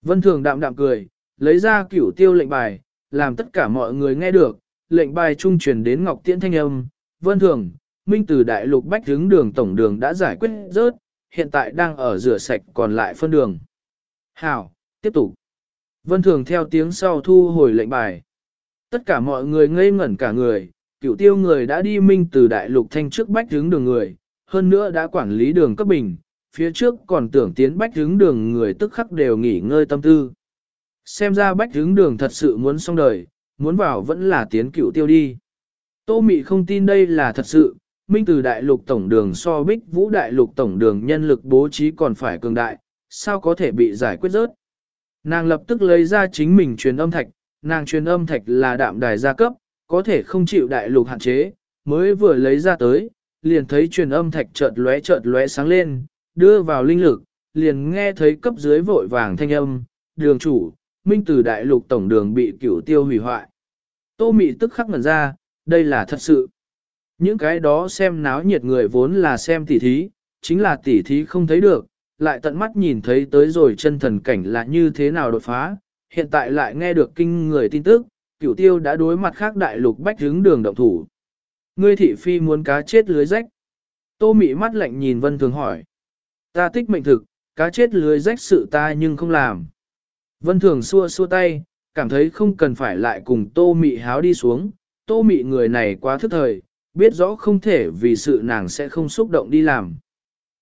Vân Thường đạm đạm cười, lấy ra cửu tiêu lệnh bài, làm tất cả mọi người nghe được, lệnh bài trung truyền đến Ngọc Tiễn Thanh Âm. Vân Thường, Minh từ Đại Lục Bách hướng đường tổng đường đã giải quyết rớt, hiện tại đang ở rửa sạch còn lại phân đường. Hảo, tiếp tục. Vân Thường theo tiếng sau thu hồi lệnh bài. Tất cả mọi người ngây ngẩn cả người, cửu tiêu người đã đi minh từ đại lục thanh trước bách hướng đường người, hơn nữa đã quản lý đường cấp bình, phía trước còn tưởng tiến bách hướng đường người tức khắc đều nghỉ ngơi tâm tư. Xem ra bách hướng đường thật sự muốn xong đời, muốn vào vẫn là tiến cựu tiêu đi. Tô Mị không tin đây là thật sự, minh từ đại lục tổng đường so bích vũ đại lục tổng đường nhân lực bố trí còn phải cường đại, sao có thể bị giải quyết rớt. Nàng lập tức lấy ra chính mình truyền âm thạch, nàng truyền âm thạch là đạm đài gia cấp, có thể không chịu đại lục hạn chế, mới vừa lấy ra tới, liền thấy truyền âm thạch chợt lóe chợt lóe sáng lên, đưa vào linh lực, liền nghe thấy cấp dưới vội vàng thanh âm, đường chủ, minh tử đại lục tổng đường bị cửu tiêu hủy hoại. Tô mị tức khắc ngẩn ra, đây là thật sự. Những cái đó xem náo nhiệt người vốn là xem tỉ thí, chính là tỉ thí không thấy được, lại tận mắt nhìn thấy tới rồi chân thần cảnh là như thế nào đột phá, hiện tại lại nghe được kinh người tin tức, cửu tiêu đã đối mặt khác đại lục bách hướng đường động thủ. Ngươi thị phi muốn cá chết lưới rách. Tô mị mắt lạnh nhìn vân thường hỏi. Ta thích mệnh thực, cá chết lưới rách sự ta nhưng không làm. Vân thường xua xua tay, cảm thấy không cần phải lại cùng tô mị háo đi xuống. Tô mị người này quá thức thời, biết rõ không thể vì sự nàng sẽ không xúc động đi làm.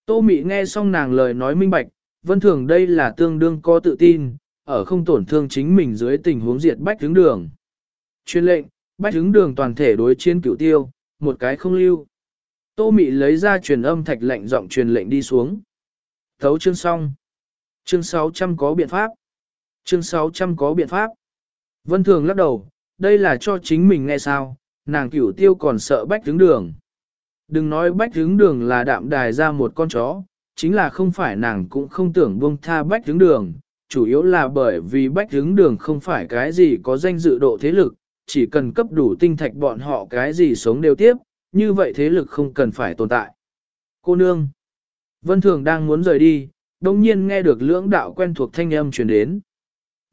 Tô Mị nghe xong nàng lời nói minh bạch, vân thường đây là tương đương có tự tin, ở không tổn thương chính mình dưới tình huống diệt bách hướng đường. Chuyên lệnh, bách hướng đường toàn thể đối chiến cửu tiêu, một cái không lưu. Tô Mị lấy ra truyền âm thạch lệnh giọng truyền lệnh đi xuống. Thấu chương xong. Chương 600 có biện pháp. Chương 600 có biện pháp. Vân Thường lắc đầu, đây là cho chính mình nghe sao, nàng cửu tiêu còn sợ bách hướng đường. Đừng nói bách hướng đường là đạm đài ra một con chó, chính là không phải nàng cũng không tưởng buông tha bách hướng đường, chủ yếu là bởi vì bách hướng đường không phải cái gì có danh dự độ thế lực, chỉ cần cấp đủ tinh thạch bọn họ cái gì sống đều tiếp, như vậy thế lực không cần phải tồn tại. Cô nương, Vân Thường đang muốn rời đi, đồng nhiên nghe được lưỡng đạo quen thuộc thanh âm truyền đến.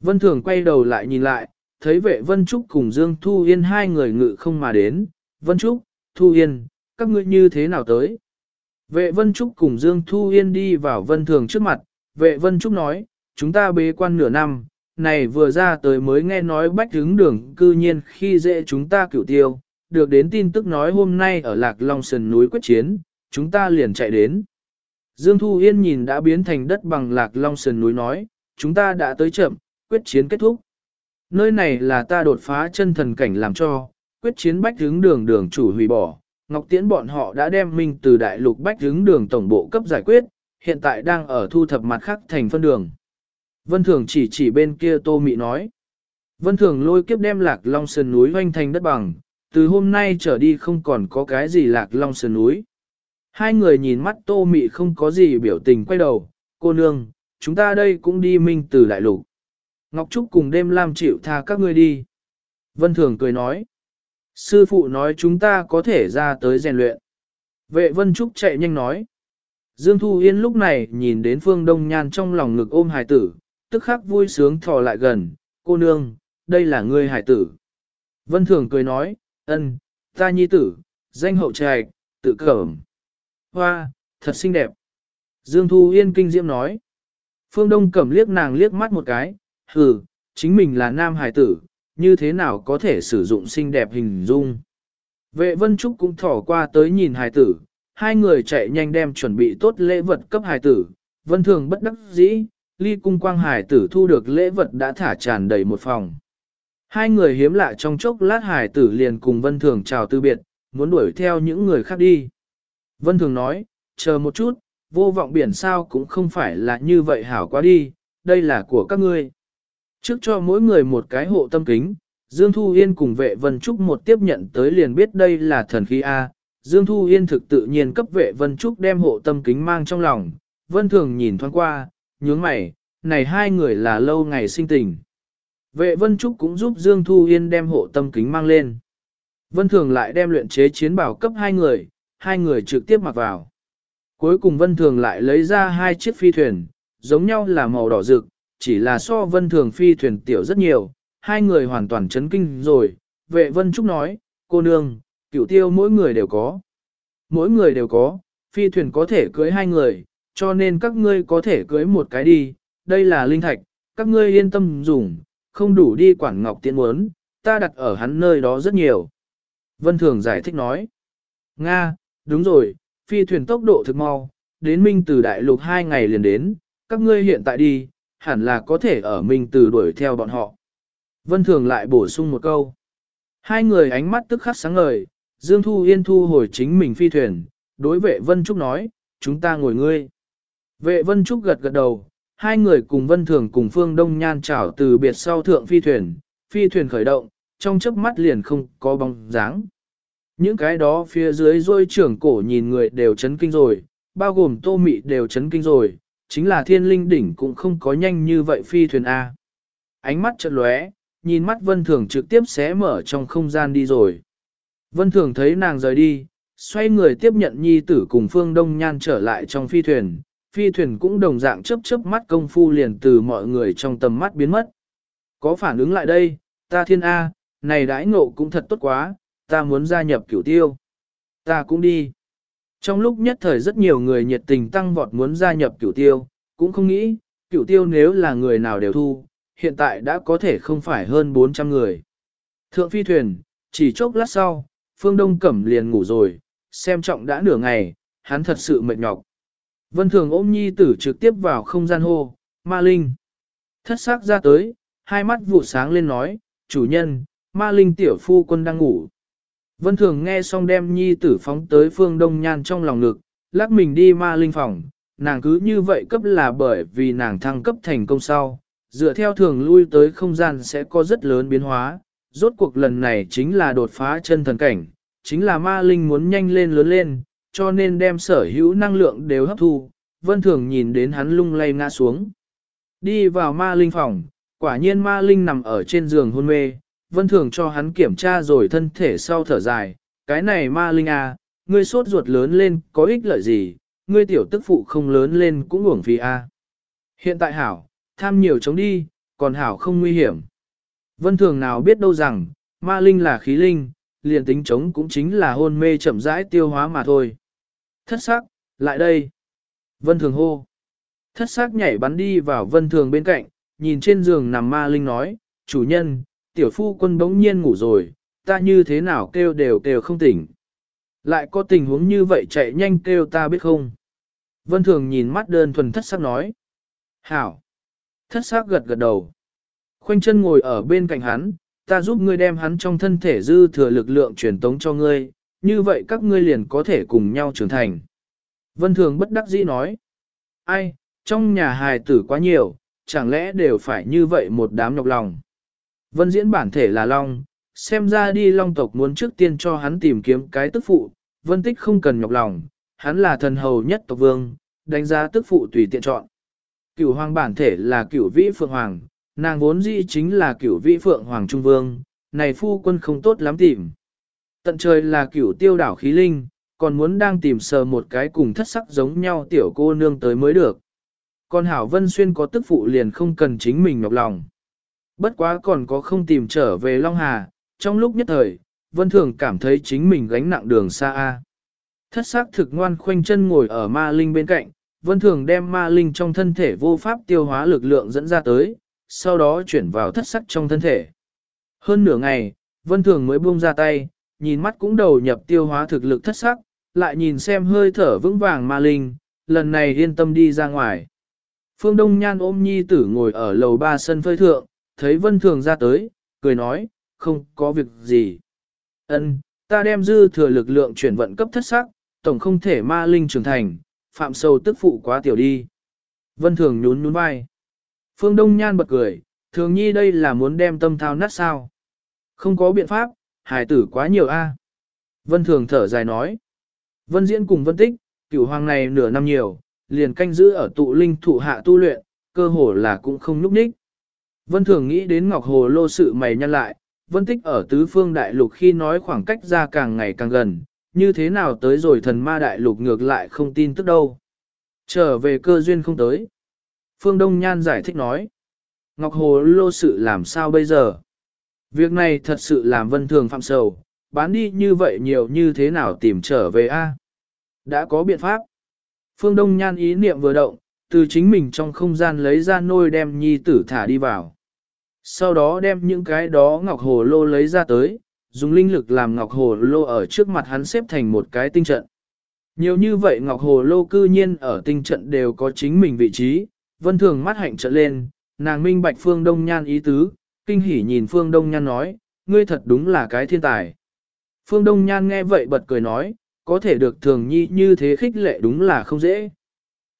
Vân Thường quay đầu lại nhìn lại, thấy vệ Vân Trúc cùng Dương Thu Yên hai người ngự không mà đến. Vân Trúc, Thu Yên, các ngươi như thế nào tới? Vệ Vân Trúc cùng Dương Thu Yên đi vào Vân Thường trước mặt, vệ Vân Trúc nói, chúng ta bế quan nửa năm, này vừa ra tới mới nghe nói bách hứng đường cư nhiên khi dễ chúng ta cửu tiêu, được đến tin tức nói hôm nay ở Lạc Long Sơn núi quyết chiến, chúng ta liền chạy đến. Dương Thu Yên nhìn đã biến thành đất bằng Lạc Long Sơn núi nói, chúng ta đã tới chậm, quyết chiến kết thúc. Nơi này là ta đột phá chân thần cảnh làm cho, quyết chiến bách hứng đường đường chủ hủy bỏ, Ngọc Tiễn bọn họ đã đem Minh từ đại lục bách hứng đường tổng bộ cấp giải quyết, hiện tại đang ở thu thập mặt khác thành phân đường. Vân Thường chỉ chỉ bên kia Tô Mị nói. Vân Thường lôi kiếp đem lạc long sơn núi hoanh thành đất bằng, từ hôm nay trở đi không còn có cái gì lạc long sơn núi. Hai người nhìn mắt Tô Mị không có gì biểu tình quay đầu, cô nương, chúng ta đây cũng đi minh từ đại lục. Ngọc Trúc cùng đêm lam chịu tha các ngươi đi. Vân Thường cười nói. Sư phụ nói chúng ta có thể ra tới rèn luyện. Vệ Vân Trúc chạy nhanh nói. Dương Thu Yên lúc này nhìn đến Phương Đông Nhan trong lòng ngực ôm hài tử, tức khắc vui sướng thò lại gần, cô nương, đây là ngươi hải tử. Vân Thường cười nói, ân, ta nhi tử, danh hậu trạch, tự cẩm. Hoa, thật xinh đẹp. Dương Thu Yên kinh diễm nói. Phương Đông Cẩm liếc nàng liếc mắt một cái, hừ, chính mình là nam hải tử, như thế nào có thể sử dụng xinh đẹp hình dung. Vệ Vân Trúc cũng thỏ qua tới nhìn hải tử, hai người chạy nhanh đem chuẩn bị tốt lễ vật cấp hải tử, Vân Thường bất đắc dĩ, ly cung quang Hải tử thu được lễ vật đã thả tràn đầy một phòng. Hai người hiếm lạ trong chốc lát Hải tử liền cùng Vân Thường chào từ biệt, muốn đuổi theo những người khác đi. Vân Thường nói, chờ một chút, vô vọng biển sao cũng không phải là như vậy hảo quá đi, đây là của các ngươi. Trước cho mỗi người một cái hộ tâm kính, Dương Thu Yên cùng vệ Vân Trúc một tiếp nhận tới liền biết đây là thần khí A. Dương Thu Yên thực tự nhiên cấp vệ Vân Trúc đem hộ tâm kính mang trong lòng, Vân Thường nhìn thoáng qua, nhướng mày, này hai người là lâu ngày sinh tình. Vệ Vân Trúc cũng giúp Dương Thu Yên đem hộ tâm kính mang lên. Vân Thường lại đem luyện chế chiến bảo cấp hai người, hai người trực tiếp mặc vào. Cuối cùng Vân Thường lại lấy ra hai chiếc phi thuyền, giống nhau là màu đỏ rực, chỉ là so Vân Thường phi thuyền tiểu rất nhiều, hai người hoàn toàn chấn kinh rồi. Vệ Vân Trúc nói, cô nương, cửu tiêu mỗi người đều có. Mỗi người đều có, phi thuyền có thể cưới hai người, cho nên các ngươi có thể cưới một cái đi, đây là linh thạch, các ngươi yên tâm dùng, không đủ đi quản ngọc tiện muốn, ta đặt ở hắn nơi đó rất nhiều. Vân Thường giải thích nói, Nga, đúng rồi, phi thuyền tốc độ thực mau, đến Minh từ đại lục hai ngày liền đến, các ngươi hiện tại đi, hẳn là có thể ở Minh từ đuổi theo bọn họ. Vân Thường lại bổ sung một câu. Hai người ánh mắt tức khắc sáng ngời, Dương Thu Yên thu hồi chính mình phi thuyền, đối vệ Vân Trúc nói, chúng ta ngồi ngươi. Vệ Vân Trúc gật gật đầu, hai người cùng Vân Thường cùng Phương Đông Nhan chảo từ biệt sau thượng phi thuyền, phi thuyền khởi động, trong chớp mắt liền không có bóng dáng. Những cái đó phía dưới rôi trưởng cổ nhìn người đều chấn kinh rồi, bao gồm tô mị đều chấn kinh rồi, chính là thiên linh đỉnh cũng không có nhanh như vậy phi thuyền A. Ánh mắt chợt lóe, nhìn mắt vân thường trực tiếp xé mở trong không gian đi rồi. Vân thường thấy nàng rời đi, xoay người tiếp nhận nhi tử cùng phương đông nhan trở lại trong phi thuyền, phi thuyền cũng đồng dạng chớp chớp mắt công phu liền từ mọi người trong tầm mắt biến mất. Có phản ứng lại đây, ta thiên A, này đãi ngộ cũng thật tốt quá, ta muốn gia nhập cửu tiêu. Ta cũng đi. Trong lúc nhất thời rất nhiều người nhiệt tình tăng vọt muốn gia nhập cửu tiêu, cũng không nghĩ, cửu tiêu nếu là người nào đều thu, hiện tại đã có thể không phải hơn 400 người. Thượng phi thuyền, chỉ chốc lát sau, Phương Đông Cẩm liền ngủ rồi, xem trọng đã nửa ngày, hắn thật sự mệt nhọc. Vân Thường ôm nhi tử trực tiếp vào không gian hô, ma linh. Thất sắc ra tới, hai mắt vụ sáng lên nói, chủ nhân, ma linh tiểu phu quân đang ngủ. Vân Thường nghe xong đem nhi tử phóng tới phương đông nhan trong lòng ngực, lắc mình đi ma linh phòng, nàng cứ như vậy cấp là bởi vì nàng thăng cấp thành công sau, dựa theo thường lui tới không gian sẽ có rất lớn biến hóa, rốt cuộc lần này chính là đột phá chân thần cảnh, chính là ma linh muốn nhanh lên lớn lên, cho nên đem sở hữu năng lượng đều hấp thu, vân thường nhìn đến hắn lung lay ngã xuống. Đi vào ma linh phòng, quả nhiên ma linh nằm ở trên giường hôn mê, vân thường cho hắn kiểm tra rồi thân thể sau thở dài, cái này ma linh à, ngươi sốt ruột lớn lên có ích lợi gì, ngươi tiểu tức phụ không lớn lên cũng uổng phí a. À. Hiện tại hảo, tham nhiều chống đi, còn hảo không nguy hiểm. Vân thường nào biết đâu rằng, ma linh là khí linh, liền tính chống cũng chính là hôn mê chậm rãi tiêu hóa mà thôi. Thất sắc, lại đây. Vân thường hô. Thất sắc nhảy bắn đi vào vân thường bên cạnh, nhìn trên giường nằm ma linh nói, chủ nhân, tiểu phu quân bỗng nhiên ngủ rồi, ta như thế nào kêu đều kêu không tỉnh. Lại có tình huống như vậy chạy nhanh kêu ta biết không. Vân thường nhìn mắt đơn thuần thất sắc nói. Hảo. Thất sắc gật gật đầu. Khoanh chân ngồi ở bên cạnh hắn, ta giúp ngươi đem hắn trong thân thể dư thừa lực lượng truyền tống cho ngươi, như vậy các ngươi liền có thể cùng nhau trưởng thành. Vân thường bất đắc dĩ nói. Ai, trong nhà hài tử quá nhiều, chẳng lẽ đều phải như vậy một đám nhọc lòng. Vân diễn bản thể là Long, xem ra đi Long tộc muốn trước tiên cho hắn tìm kiếm cái tức phụ, Vân tích không cần nhọc lòng, hắn là thần hầu nhất tộc vương, đánh giá tức phụ tùy tiện chọn. Cửu hoàng bản thể là cửu vĩ phượng hoàng, nàng vốn dĩ chính là cửu vĩ phượng hoàng trung vương, này phu quân không tốt lắm tìm. Tận trời là cửu tiêu đảo khí linh, còn muốn đang tìm sờ một cái cùng thất sắc giống nhau tiểu cô nương tới mới được. Còn Hảo Vân Xuyên có tức phụ liền không cần chính mình nhọc lòng. Bất quá còn có không tìm trở về Long Hà, trong lúc nhất thời, Vân Thường cảm thấy chính mình gánh nặng đường xa A. Thất sắc thực ngoan khoanh chân ngồi ở ma linh bên cạnh, Vân Thường đem ma linh trong thân thể vô pháp tiêu hóa lực lượng dẫn ra tới, sau đó chuyển vào thất sắc trong thân thể. Hơn nửa ngày, Vân Thường mới buông ra tay, nhìn mắt cũng đầu nhập tiêu hóa thực lực thất sắc, lại nhìn xem hơi thở vững vàng ma linh, lần này yên tâm đi ra ngoài. Phương Đông Nhan ôm nhi tử ngồi ở lầu ba sân phơi thượng, thấy Vân Thường ra tới, cười nói, không có việc gì. Ân, ta đem dư thừa lực lượng chuyển vận cấp thất sắc, tổng không thể ma linh trưởng thành, phạm sâu tức phụ quá tiểu đi. Vân Thường nhún nhún vai. Phương Đông Nhan bật cười, thường nhi đây là muốn đem tâm thao nát sao. Không có biện pháp, hài tử quá nhiều a. Vân Thường thở dài nói. Vân Diễn cùng Vân Tích, cửu hoàng này nửa năm nhiều, liền canh giữ ở tụ linh thụ hạ tu luyện, cơ hồ là cũng không núp ních. Vân Thường nghĩ đến Ngọc Hồ Lô sự mày nhăn lại, Vân Tích ở tứ phương đại lục khi nói khoảng cách ra càng ngày càng gần, như thế nào tới rồi thần ma đại lục ngược lại không tin tức đâu. Trở về cơ duyên không tới. Phương Đông Nhan giải thích nói. Ngọc Hồ Lô sự làm sao bây giờ? Việc này thật sự làm Vân Thường phạm sầu, bán đi như vậy nhiều như thế nào tìm trở về a? Đã có biện pháp. Phương Đông Nhan ý niệm vừa động, từ chính mình trong không gian lấy ra nôi đem nhi tử thả đi vào. Sau đó đem những cái đó ngọc hồ lô lấy ra tới, dùng linh lực làm ngọc hồ lô ở trước mặt hắn xếp thành một cái tinh trận. Nhiều như vậy ngọc hồ lô cư nhiên ở tinh trận đều có chính mình vị trí, vân thường mắt hạnh trận lên, nàng minh bạch phương đông nhan ý tứ, kinh hỉ nhìn phương đông nhan nói, ngươi thật đúng là cái thiên tài. Phương đông nhan nghe vậy bật cười nói, có thể được thường nhi như thế khích lệ đúng là không dễ.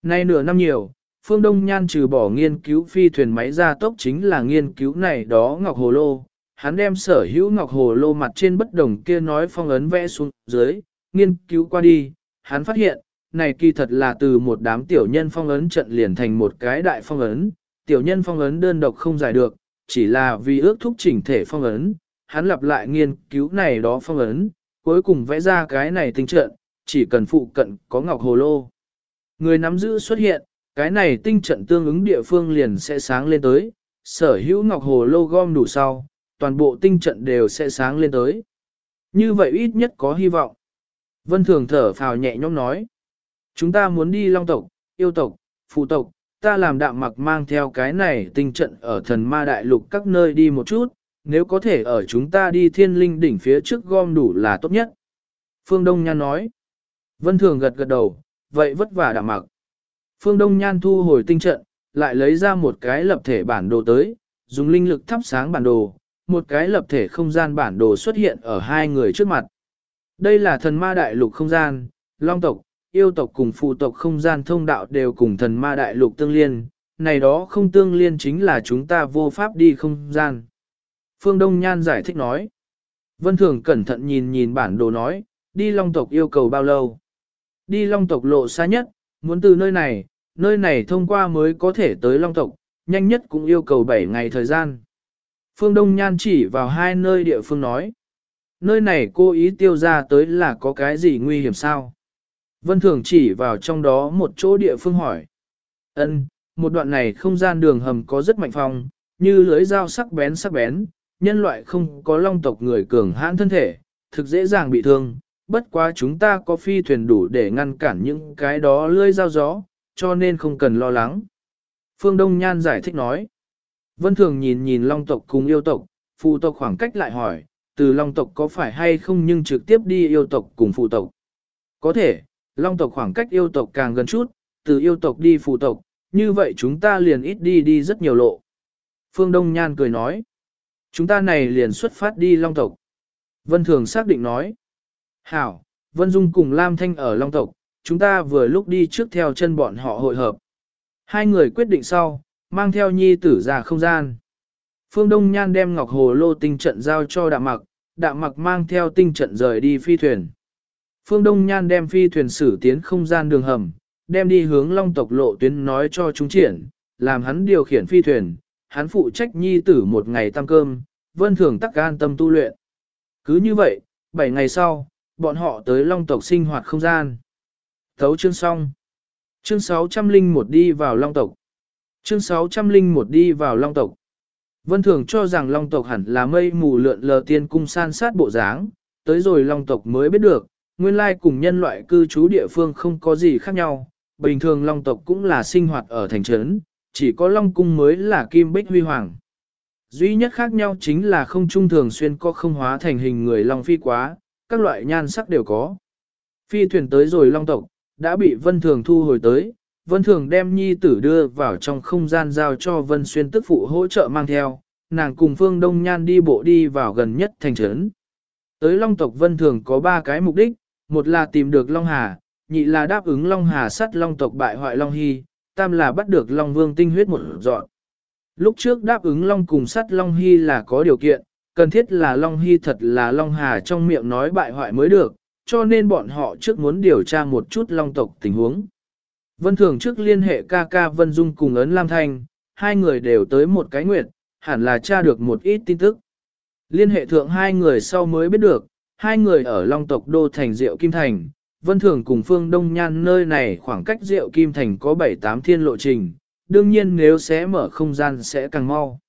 Nay nửa năm nhiều, Phương Đông Nhan trừ bỏ nghiên cứu phi thuyền máy gia tốc chính là nghiên cứu này đó Ngọc Hồ Lô. Hắn đem sở hữu Ngọc Hồ Lô mặt trên bất đồng kia nói phong ấn vẽ xuống dưới, nghiên cứu qua đi, hắn phát hiện, này kỳ thật là từ một đám tiểu nhân phong ấn trận liền thành một cái đại phong ấn, tiểu nhân phong ấn đơn độc không giải được, chỉ là vì ước thúc chỉnh thể phong ấn, hắn lặp lại nghiên cứu này đó phong ấn, cuối cùng vẽ ra cái này tinh trận, chỉ cần phụ cận có ngọc hồ lô. Người nắm giữ xuất hiện, cái này tinh trận tương ứng địa phương liền sẽ sáng lên tới, sở hữu ngọc hồ lô gom đủ sau, toàn bộ tinh trận đều sẽ sáng lên tới. Như vậy ít nhất có hy vọng. Vân Thường thở phào nhẹ nhõm nói. Chúng ta muốn đi long tộc, yêu tộc, phụ tộc, ta làm đạm mặc mang theo cái này tinh trận ở thần ma đại lục các nơi đi một chút, nếu có thể ở chúng ta đi thiên linh đỉnh phía trước gom đủ là tốt nhất. Phương Đông Nhan nói. Vân Thường gật gật đầu, vậy vất vả đạm mặc. Phương Đông Nhan thu hồi tinh trận, lại lấy ra một cái lập thể bản đồ tới, dùng linh lực thắp sáng bản đồ, một cái lập thể không gian bản đồ xuất hiện ở hai người trước mặt. Đây là thần ma đại lục không gian, long tộc, yêu tộc cùng phụ tộc không gian thông đạo đều cùng thần ma đại lục tương liên, này đó không tương liên chính là chúng ta vô pháp đi không gian. Phương Đông Nhan giải thích nói. Vân Thường cẩn thận nhìn nhìn bản đồ nói, đi long tộc yêu cầu bao lâu? Đi long tộc lộ xa nhất, muốn từ nơi này, nơi này thông qua mới có thể tới long tộc, nhanh nhất cũng yêu cầu 7 ngày thời gian. Phương Đông Nhan chỉ vào hai nơi địa phương nói. Nơi này cô ý tiêu ra tới là có cái gì nguy hiểm sao? Vân Thường chỉ vào trong đó một chỗ địa phương hỏi. Ân, một đoạn này không gian đường hầm có rất mạnh phong, như lưới dao sắc bén sắc bén, nhân loại không có long tộc người cường hãn thân thể, thực dễ dàng bị thương, bất quá chúng ta có phi thuyền đủ để ngăn cản những cái đó lưới dao gió, cho nên không cần lo lắng. Phương Đông Nhan giải thích nói. Vân Thường nhìn nhìn long tộc cùng yêu tộc, phụ tộc khoảng cách lại hỏi, từ long tộc có phải hay không nhưng trực tiếp đi yêu tộc cùng phụ tộc. Có thể, long tộc khoảng cách yêu tộc càng gần chút, từ yêu tộc đi phụ tộc, như vậy chúng ta liền ít đi đi rất nhiều lộ. Phương Đông Nhan cười nói. Chúng ta này liền xuất phát đi Long tộc. Vân Thường xác định nói. Hảo, Vân Dung cùng Lam Thanh ở Long tộc, chúng ta vừa lúc đi trước theo chân bọn họ hội hợp. Hai người quyết định sau, mang theo nhi tử ra không gian. Phương Đông Nhan đem Ngọc Hồ Lô tinh trận giao cho đạm mặc, đạm mặc mang theo tinh trận rời đi phi thuyền. Phương Đông Nhan đem phi thuyền sử tiến không gian đường hầm, đem đi hướng Long tộc lộ tuyến nói cho chúng triển, làm hắn điều khiển phi thuyền, hắn phụ trách nhi tử một ngày tăng cơm, vân thường tắc gan tâm tu luyện. Cứ như vậy, 7 ngày sau, bọn họ tới long tộc sinh hoạt không gian. Thấu chương xong. Chương 601 đi vào long tộc. Chương 601 đi vào long tộc. Vân thường cho rằng long tộc hẳn là mây mù lượn lờ tiên cung san sát bộ dáng, tới rồi long tộc mới biết được, nguyên lai cùng nhân loại cư trú địa phương không có gì khác nhau, bình thường long tộc cũng là sinh hoạt ở thành trấn, chỉ có long cung mới là kim bích huy hoàng. Duy nhất khác nhau chính là không trung thường xuyên có không hóa thành hình người long phi quá, các loại nhan sắc đều có. Phi thuyền tới rồi long tộc, đã bị vân thường thu hồi tới, vân thường đem nhi tử đưa vào trong không gian giao cho vân xuyên tức phụ hỗ trợ mang theo, nàng cùng phương đông nhan đi bộ đi vào gần nhất thành trấn. Tới long tộc vân thường có ba cái mục đích, một là tìm được long hà, nhị là đáp ứng long hà sắt long tộc bại hoại long hy, tam là bắt được long vương tinh huyết một dọn. Lúc trước đáp ứng long cùng sắt long hy là có điều kiện, cần thiết là long hy thật là long hà trong miệng nói bại hoại mới được, cho nên bọn họ trước muốn điều tra một chút long tộc tình huống. Vân Thường trước liên hệ ca ca Vân Dung cùng ấn Lam Thanh, hai người đều tới một cái nguyện, hẳn là tra được một ít tin tức. Liên hệ thượng hai người sau mới biết được, hai người ở Long tộc Đô Thành Diệu Kim Thành, Vân Thường cùng Phương Đông Nhan nơi này khoảng cách Diệu Kim Thành có 7-8 thiên lộ trình, đương nhiên nếu sẽ mở không gian sẽ càng mau.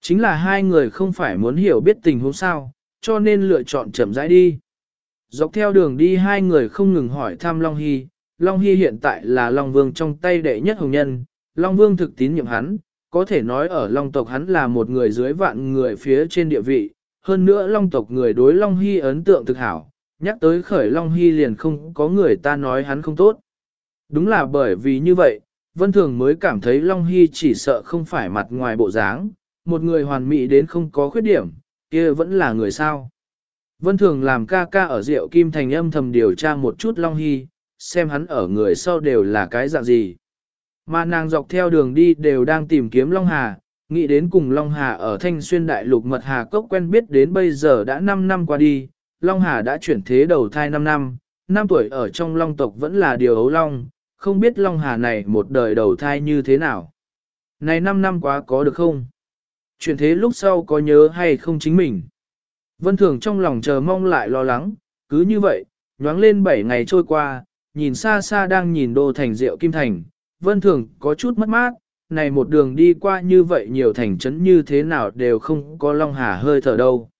Chính là hai người không phải muốn hiểu biết tình huống sao, cho nên lựa chọn chậm rãi đi. Dọc theo đường đi hai người không ngừng hỏi thăm Long Hy, Long Hy hiện tại là Long Vương trong tay đệ nhất hồng nhân, Long Vương thực tín nhiệm hắn, có thể nói ở Long tộc hắn là một người dưới vạn người phía trên địa vị, hơn nữa Long tộc người đối Long Hy ấn tượng thực hảo, nhắc tới khởi Long Hy liền không có người ta nói hắn không tốt. Đúng là bởi vì như vậy, Vân Thường mới cảm thấy Long Hy chỉ sợ không phải mặt ngoài bộ dáng, một người hoàn mỹ đến không có khuyết điểm, kia vẫn là người sao. Vân Thường làm ca ca ở Diệu Kim Thành âm thầm điều tra một chút Long Hy, xem hắn ở người sau đều là cái dạng gì. Mà nàng dọc theo đường đi đều đang tìm kiếm Long Hà, nghĩ đến cùng Long Hà ở Thanh Xuyên Đại Lục Mật Hà Cốc quen biết đến bây giờ đã 5 năm qua đi, Long Hà đã chuyển thế đầu thai 5 năm, 5 tuổi ở trong Long tộc vẫn là điều ấu Long, không biết Long Hà này một đời đầu thai như thế nào. Này 5 năm quá có được không? Chuyển thế lúc sau có nhớ hay không chính mình? Vân Thường trong lòng chờ mong lại lo lắng, cứ như vậy, nhoáng lên 7 ngày trôi qua, nhìn xa xa đang nhìn đô thành rượu kim thành, Vân Thường có chút mất mát, này một đường đi qua như vậy nhiều thành trấn như thế nào đều không có Long Hà hơi thở đâu.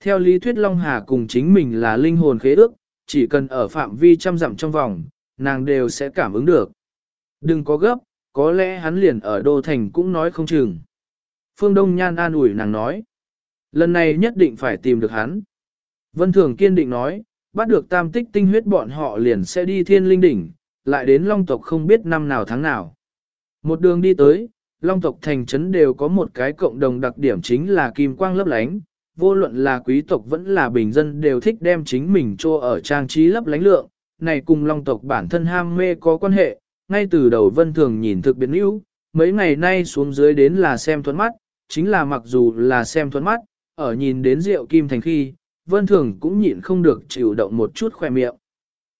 Theo lý thuyết Long Hà cùng chính mình là linh hồn khế ước, chỉ cần ở phạm vi trăm dặm trong vòng, nàng đều sẽ cảm ứng được. Đừng có gấp, có lẽ hắn liền ở Đô Thành cũng nói không chừng. Phương Đông Nhan an ủi nàng nói. Lần này nhất định phải tìm được hắn. Vân Thường kiên định nói, bắt được tam tích tinh huyết bọn họ liền sẽ đi thiên linh đỉnh, lại đến long tộc không biết năm nào tháng nào. Một đường đi tới, long tộc thành trấn đều có một cái cộng đồng đặc điểm chính là kim quang lấp lánh, vô luận là quý tộc vẫn là bình dân đều thích đem chính mình cho ở trang trí lấp lánh lượng, này cùng long tộc bản thân ham mê có quan hệ, ngay từ đầu vân thường nhìn thực biến ưu, mấy ngày nay xuống dưới đến là xem thuẫn mắt, chính là mặc dù là xem thuẫn mắt, ở nhìn đến rượu kim thành khi, vân thường cũng nhịn không được chịu động một chút khoe miệng.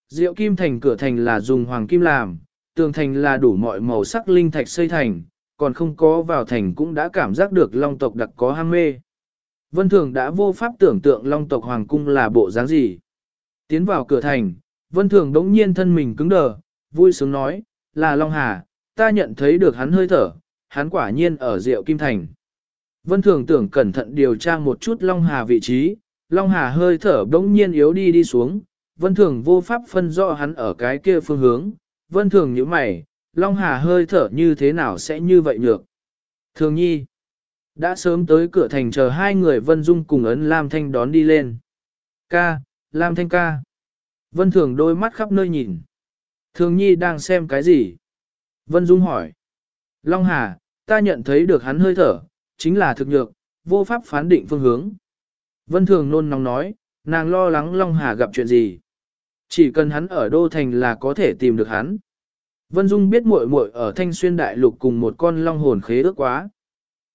Rượu kim thành cửa thành là dùng hoàng kim làm, tường thành là đủ mọi màu sắc linh thạch xây thành, còn không có vào thành cũng đã cảm giác được long tộc đặc có ham mê. Vân Thường đã vô pháp tưởng tượng long tộc hoàng cung là bộ dáng gì. Tiến vào cửa thành, Vân Thường đống nhiên thân mình cứng đờ, vui sướng nói, là Long Hà, ta nhận thấy được hắn hơi thở, hắn quả nhiên ở rượu kim thành. Vân Thường tưởng cẩn thận điều tra một chút Long Hà vị trí, Long Hà hơi thở đống nhiên yếu đi đi xuống, Vân Thường vô pháp phân rõ hắn ở cái kia phương hướng, Vân Thường như mày, Long Hà hơi thở như thế nào sẽ như vậy nhược. Thường nhi, đã sớm tới cửa thành chờ hai người Vân Dung cùng ấn Lam Thanh đón đi lên. Ca, Lam Thanh ca. Vân Thường đôi mắt khắp nơi nhìn. Thường nhi đang xem cái gì? Vân Dung hỏi. Long Hà, ta nhận thấy được hắn hơi thở, chính là thực nhược, vô pháp phán định phương hướng. Vân Thường nôn nóng nói, nàng lo lắng Long Hà gặp chuyện gì. Chỉ cần hắn ở Đô Thành là có thể tìm được hắn. Vân Dung biết muội muội ở Thanh Xuyên Đại Lục cùng một con long hồn khế ước quá.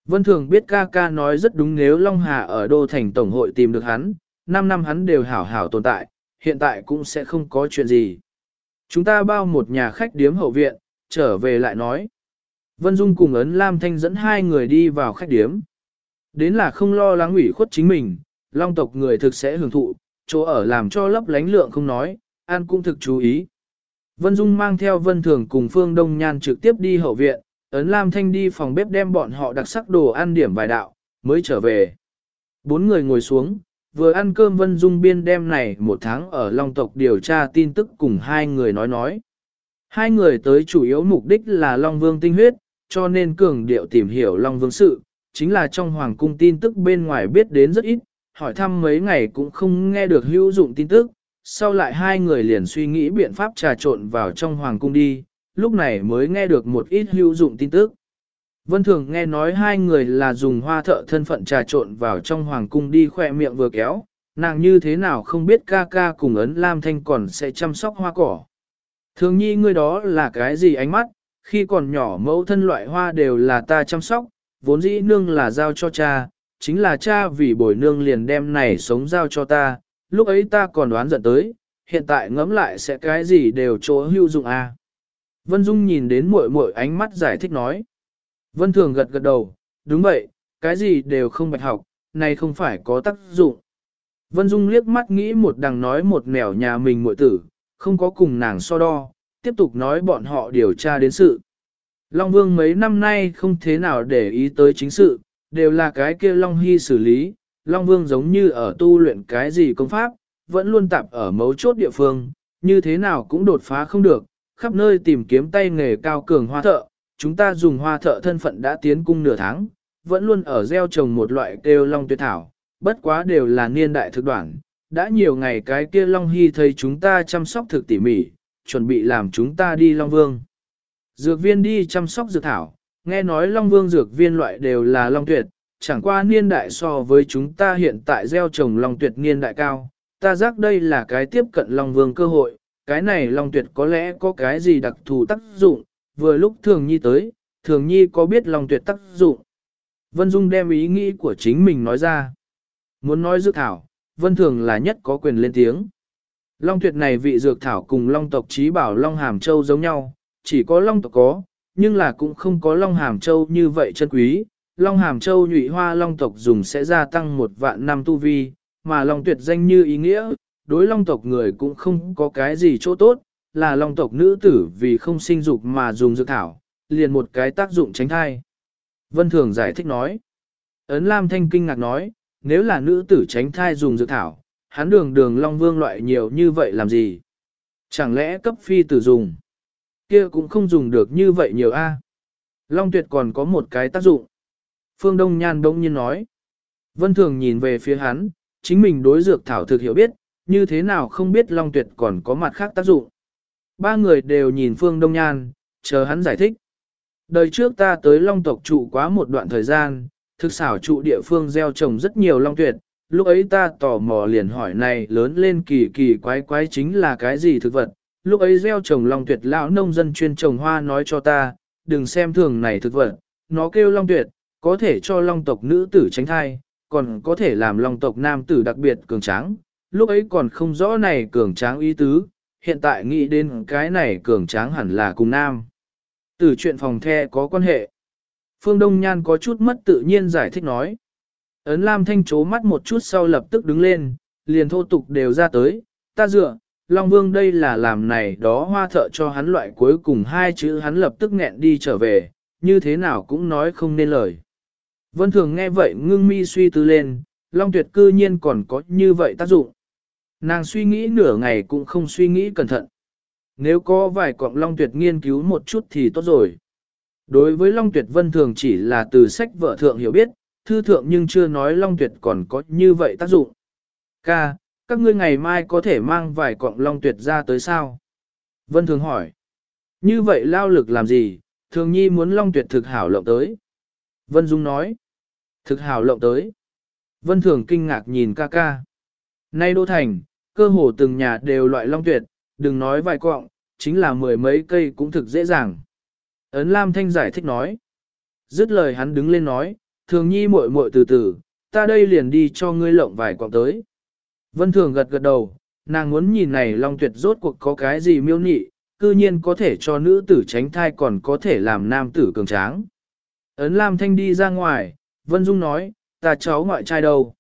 Vân Thường biết ca ca nói rất đúng nếu Long Hà ở Đô Thành Tổng hội tìm được hắn, 5 năm hắn đều hảo hảo tồn tại, hiện tại cũng sẽ không có chuyện gì. Chúng ta bao một nhà khách điếm hậu viện, trở về lại nói. Vân Dung cùng ấn Lam Thanh dẫn hai người đi vào khách điếm. Đến là không lo lắng ủy khuất chính mình, long tộc người thực sẽ hưởng thụ, chỗ ở làm cho lấp lánh lượng không nói, an cũng thực chú ý. Vân Dung mang theo Vân Thường cùng Phương Đông Nhan trực tiếp đi hậu viện, ấn Lam Thanh đi phòng bếp đem bọn họ đặc sắc đồ ăn điểm vài đạo, mới trở về. Bốn người ngồi xuống, vừa ăn cơm Vân Dung biên đem này một tháng ở Long tộc điều tra tin tức cùng hai người nói nói. Hai người tới chủ yếu mục đích là Long Vương tinh huyết, cho nên cường điệu tìm hiểu Long Vương sự, chính là trong Hoàng cung tin tức bên ngoài biết đến rất ít, hỏi thăm mấy ngày cũng không nghe được hữu dụng tin tức, sau lại hai người liền suy nghĩ biện pháp trà trộn vào trong Hoàng cung đi, lúc này mới nghe được một ít hữu dụng tin tức. Vân Thường nghe nói hai người là dùng hoa thợ thân phận trà trộn vào trong hoàng cung đi khỏe miệng vừa kéo, nàng như thế nào không biết ca ca cùng ấn Lam Thanh còn sẽ chăm sóc hoa cỏ. Thường nhi ngươi đó là cái gì ánh mắt, khi còn nhỏ mẫu thân loại hoa đều là ta chăm sóc, vốn dĩ nương là giao cho cha, chính là cha vì bồi nương liền đem này sống giao cho ta, lúc ấy ta còn đoán giận tới, hiện tại ngẫm lại sẽ cái gì đều chỗ hữu dụng à. Vân Dung nhìn đến muội muội ánh mắt giải thích nói. Vân Thường gật gật đầu, đúng vậy, cái gì đều không bạch học, này không phải có tác dụng. Vân Dung liếc mắt nghĩ một đằng nói một nẻo nhà mình muội tử, không có cùng nàng so đo, tiếp tục nói bọn họ điều tra đến sự. Long Vương mấy năm nay không thế nào để ý tới chính sự, đều là cái kia Long Hy xử lý, Long Vương giống như ở tu luyện cái gì công pháp, vẫn luôn tạp ở mấu chốt địa phương, như thế nào cũng đột phá không được, khắp nơi tìm kiếm tay nghề cao cường hoa thợ, chúng ta dùng hoa thợ thân phận đã tiến cung nửa tháng, vẫn luôn ở gieo trồng một loại kêu long tuyệt thảo, bất quá đều là niên đại thực đoạn, đã nhiều ngày cái kia long hy thấy chúng ta chăm sóc thực tỉ mỉ, chuẩn bị làm chúng ta đi long vương. Dược viên đi chăm sóc dược thảo, nghe nói long vương dược viên loại đều là long tuyệt, chẳng qua niên đại so với chúng ta hiện tại gieo trồng long tuyệt niên đại cao, ta giác đây là cái tiếp cận long vương cơ hội, cái này long tuyệt có lẽ có cái gì đặc thù tác dụng, vừa lúc thường nhi tới, thường nhi có biết long tuyệt tác dụng. Vân Dung đem ý nghĩ của chính mình nói ra. Muốn nói dược thảo, Vân Thường là nhất có quyền lên tiếng. Long tuyệt này vị dược thảo cùng long tộc trí bảo long hàm châu giống nhau, chỉ có long tộc có, nhưng là cũng không có long hàm châu như vậy chân quý. Long hàm châu nhụy hoa long tộc dùng sẽ gia tăng một vạn năm tu vi, mà long tuyệt danh như ý nghĩa, đối long tộc người cũng không có cái gì chỗ tốt, là long tộc nữ tử vì không sinh dục mà dùng dược thảo, liền một cái tác dụng tránh thai. Vân Thường giải thích nói. Ấn Lam Thanh kinh ngạc nói, nếu là nữ tử tránh thai dùng dược thảo, hắn đường đường long vương loại nhiều như vậy làm gì? Chẳng lẽ cấp phi tử dùng? Kia cũng không dùng được như vậy nhiều a. Long tuyệt còn có một cái tác dụng. Phương Đông Nhan đông nhiên nói. Vân Thường nhìn về phía hắn, chính mình đối dược thảo thực hiểu biết, như thế nào không biết Long tuyệt còn có mặt khác tác dụng. Ba người đều nhìn Phương Đông Nhan, chờ hắn giải thích. Đời trước ta tới Long tộc trụ quá một đoạn thời gian, thực xảo trụ địa phương gieo trồng rất nhiều Long tuyệt, lúc ấy ta tò mò liền hỏi này lớn lên kỳ kỳ quái quái chính là cái gì thực vật. Lúc ấy gieo trồng Long tuyệt lão nông dân chuyên trồng hoa nói cho ta, đừng xem thường này thực vật, nó kêu Long tuyệt, có thể cho Long tộc nữ tử tránh thai, còn có thể làm Long tộc nam tử đặc biệt cường tráng. Lúc ấy còn không rõ này cường tráng ý tứ, hiện tại nghĩ đến cái này cường tráng hẳn là cùng nam. Từ chuyện phòng the có quan hệ. Phương Đông Nhan có chút mất tự nhiên giải thích nói. Ấn Lam Thanh chố mắt một chút sau lập tức đứng lên, liền thô tục đều ra tới, ta dựa, Long Vương đây là làm này đó hoa thợ cho hắn loại cuối cùng hai chữ hắn lập tức nghẹn đi trở về, như thế nào cũng nói không nên lời. Vân Thường nghe vậy ngưng mi suy tư lên, Long Tuyệt cư nhiên còn có như vậy tác dụng. Nàng suy nghĩ nửa ngày cũng không suy nghĩ cẩn thận. Nếu có vài cọng Long Tuyệt nghiên cứu một chút thì tốt rồi. Đối với Long Tuyệt Vân thường chỉ là từ sách vợ thượng hiểu biết, thư thượng nhưng chưa nói Long Tuyệt còn có như vậy tác dụng. Ca, các ngươi ngày mai có thể mang vài cọng Long Tuyệt ra tới sao? Vân thường hỏi. Như vậy lao lực làm gì, thường nhi muốn Long Tuyệt thực hảo lộng tới. Vân Dung nói. Thực hảo lộng tới. Vân thường kinh ngạc nhìn ca ca. Nay đô thành, cơ hồ từng nhà đều loại long tuyệt, đừng nói vài cọng, chính là mười mấy cây cũng thực dễ dàng. Ấn Lam Thanh giải thích nói. Dứt lời hắn đứng lên nói, thường nhi muội muội từ từ, ta đây liền đi cho ngươi lộng vài cọng tới. Vân Thường gật gật đầu, nàng muốn nhìn này long tuyệt rốt cuộc có cái gì miêu nhị, cư nhiên có thể cho nữ tử tránh thai còn có thể làm nam tử cường tráng. Ấn Lam Thanh đi ra ngoài, Vân Dung nói, ta cháu ngoại trai đâu?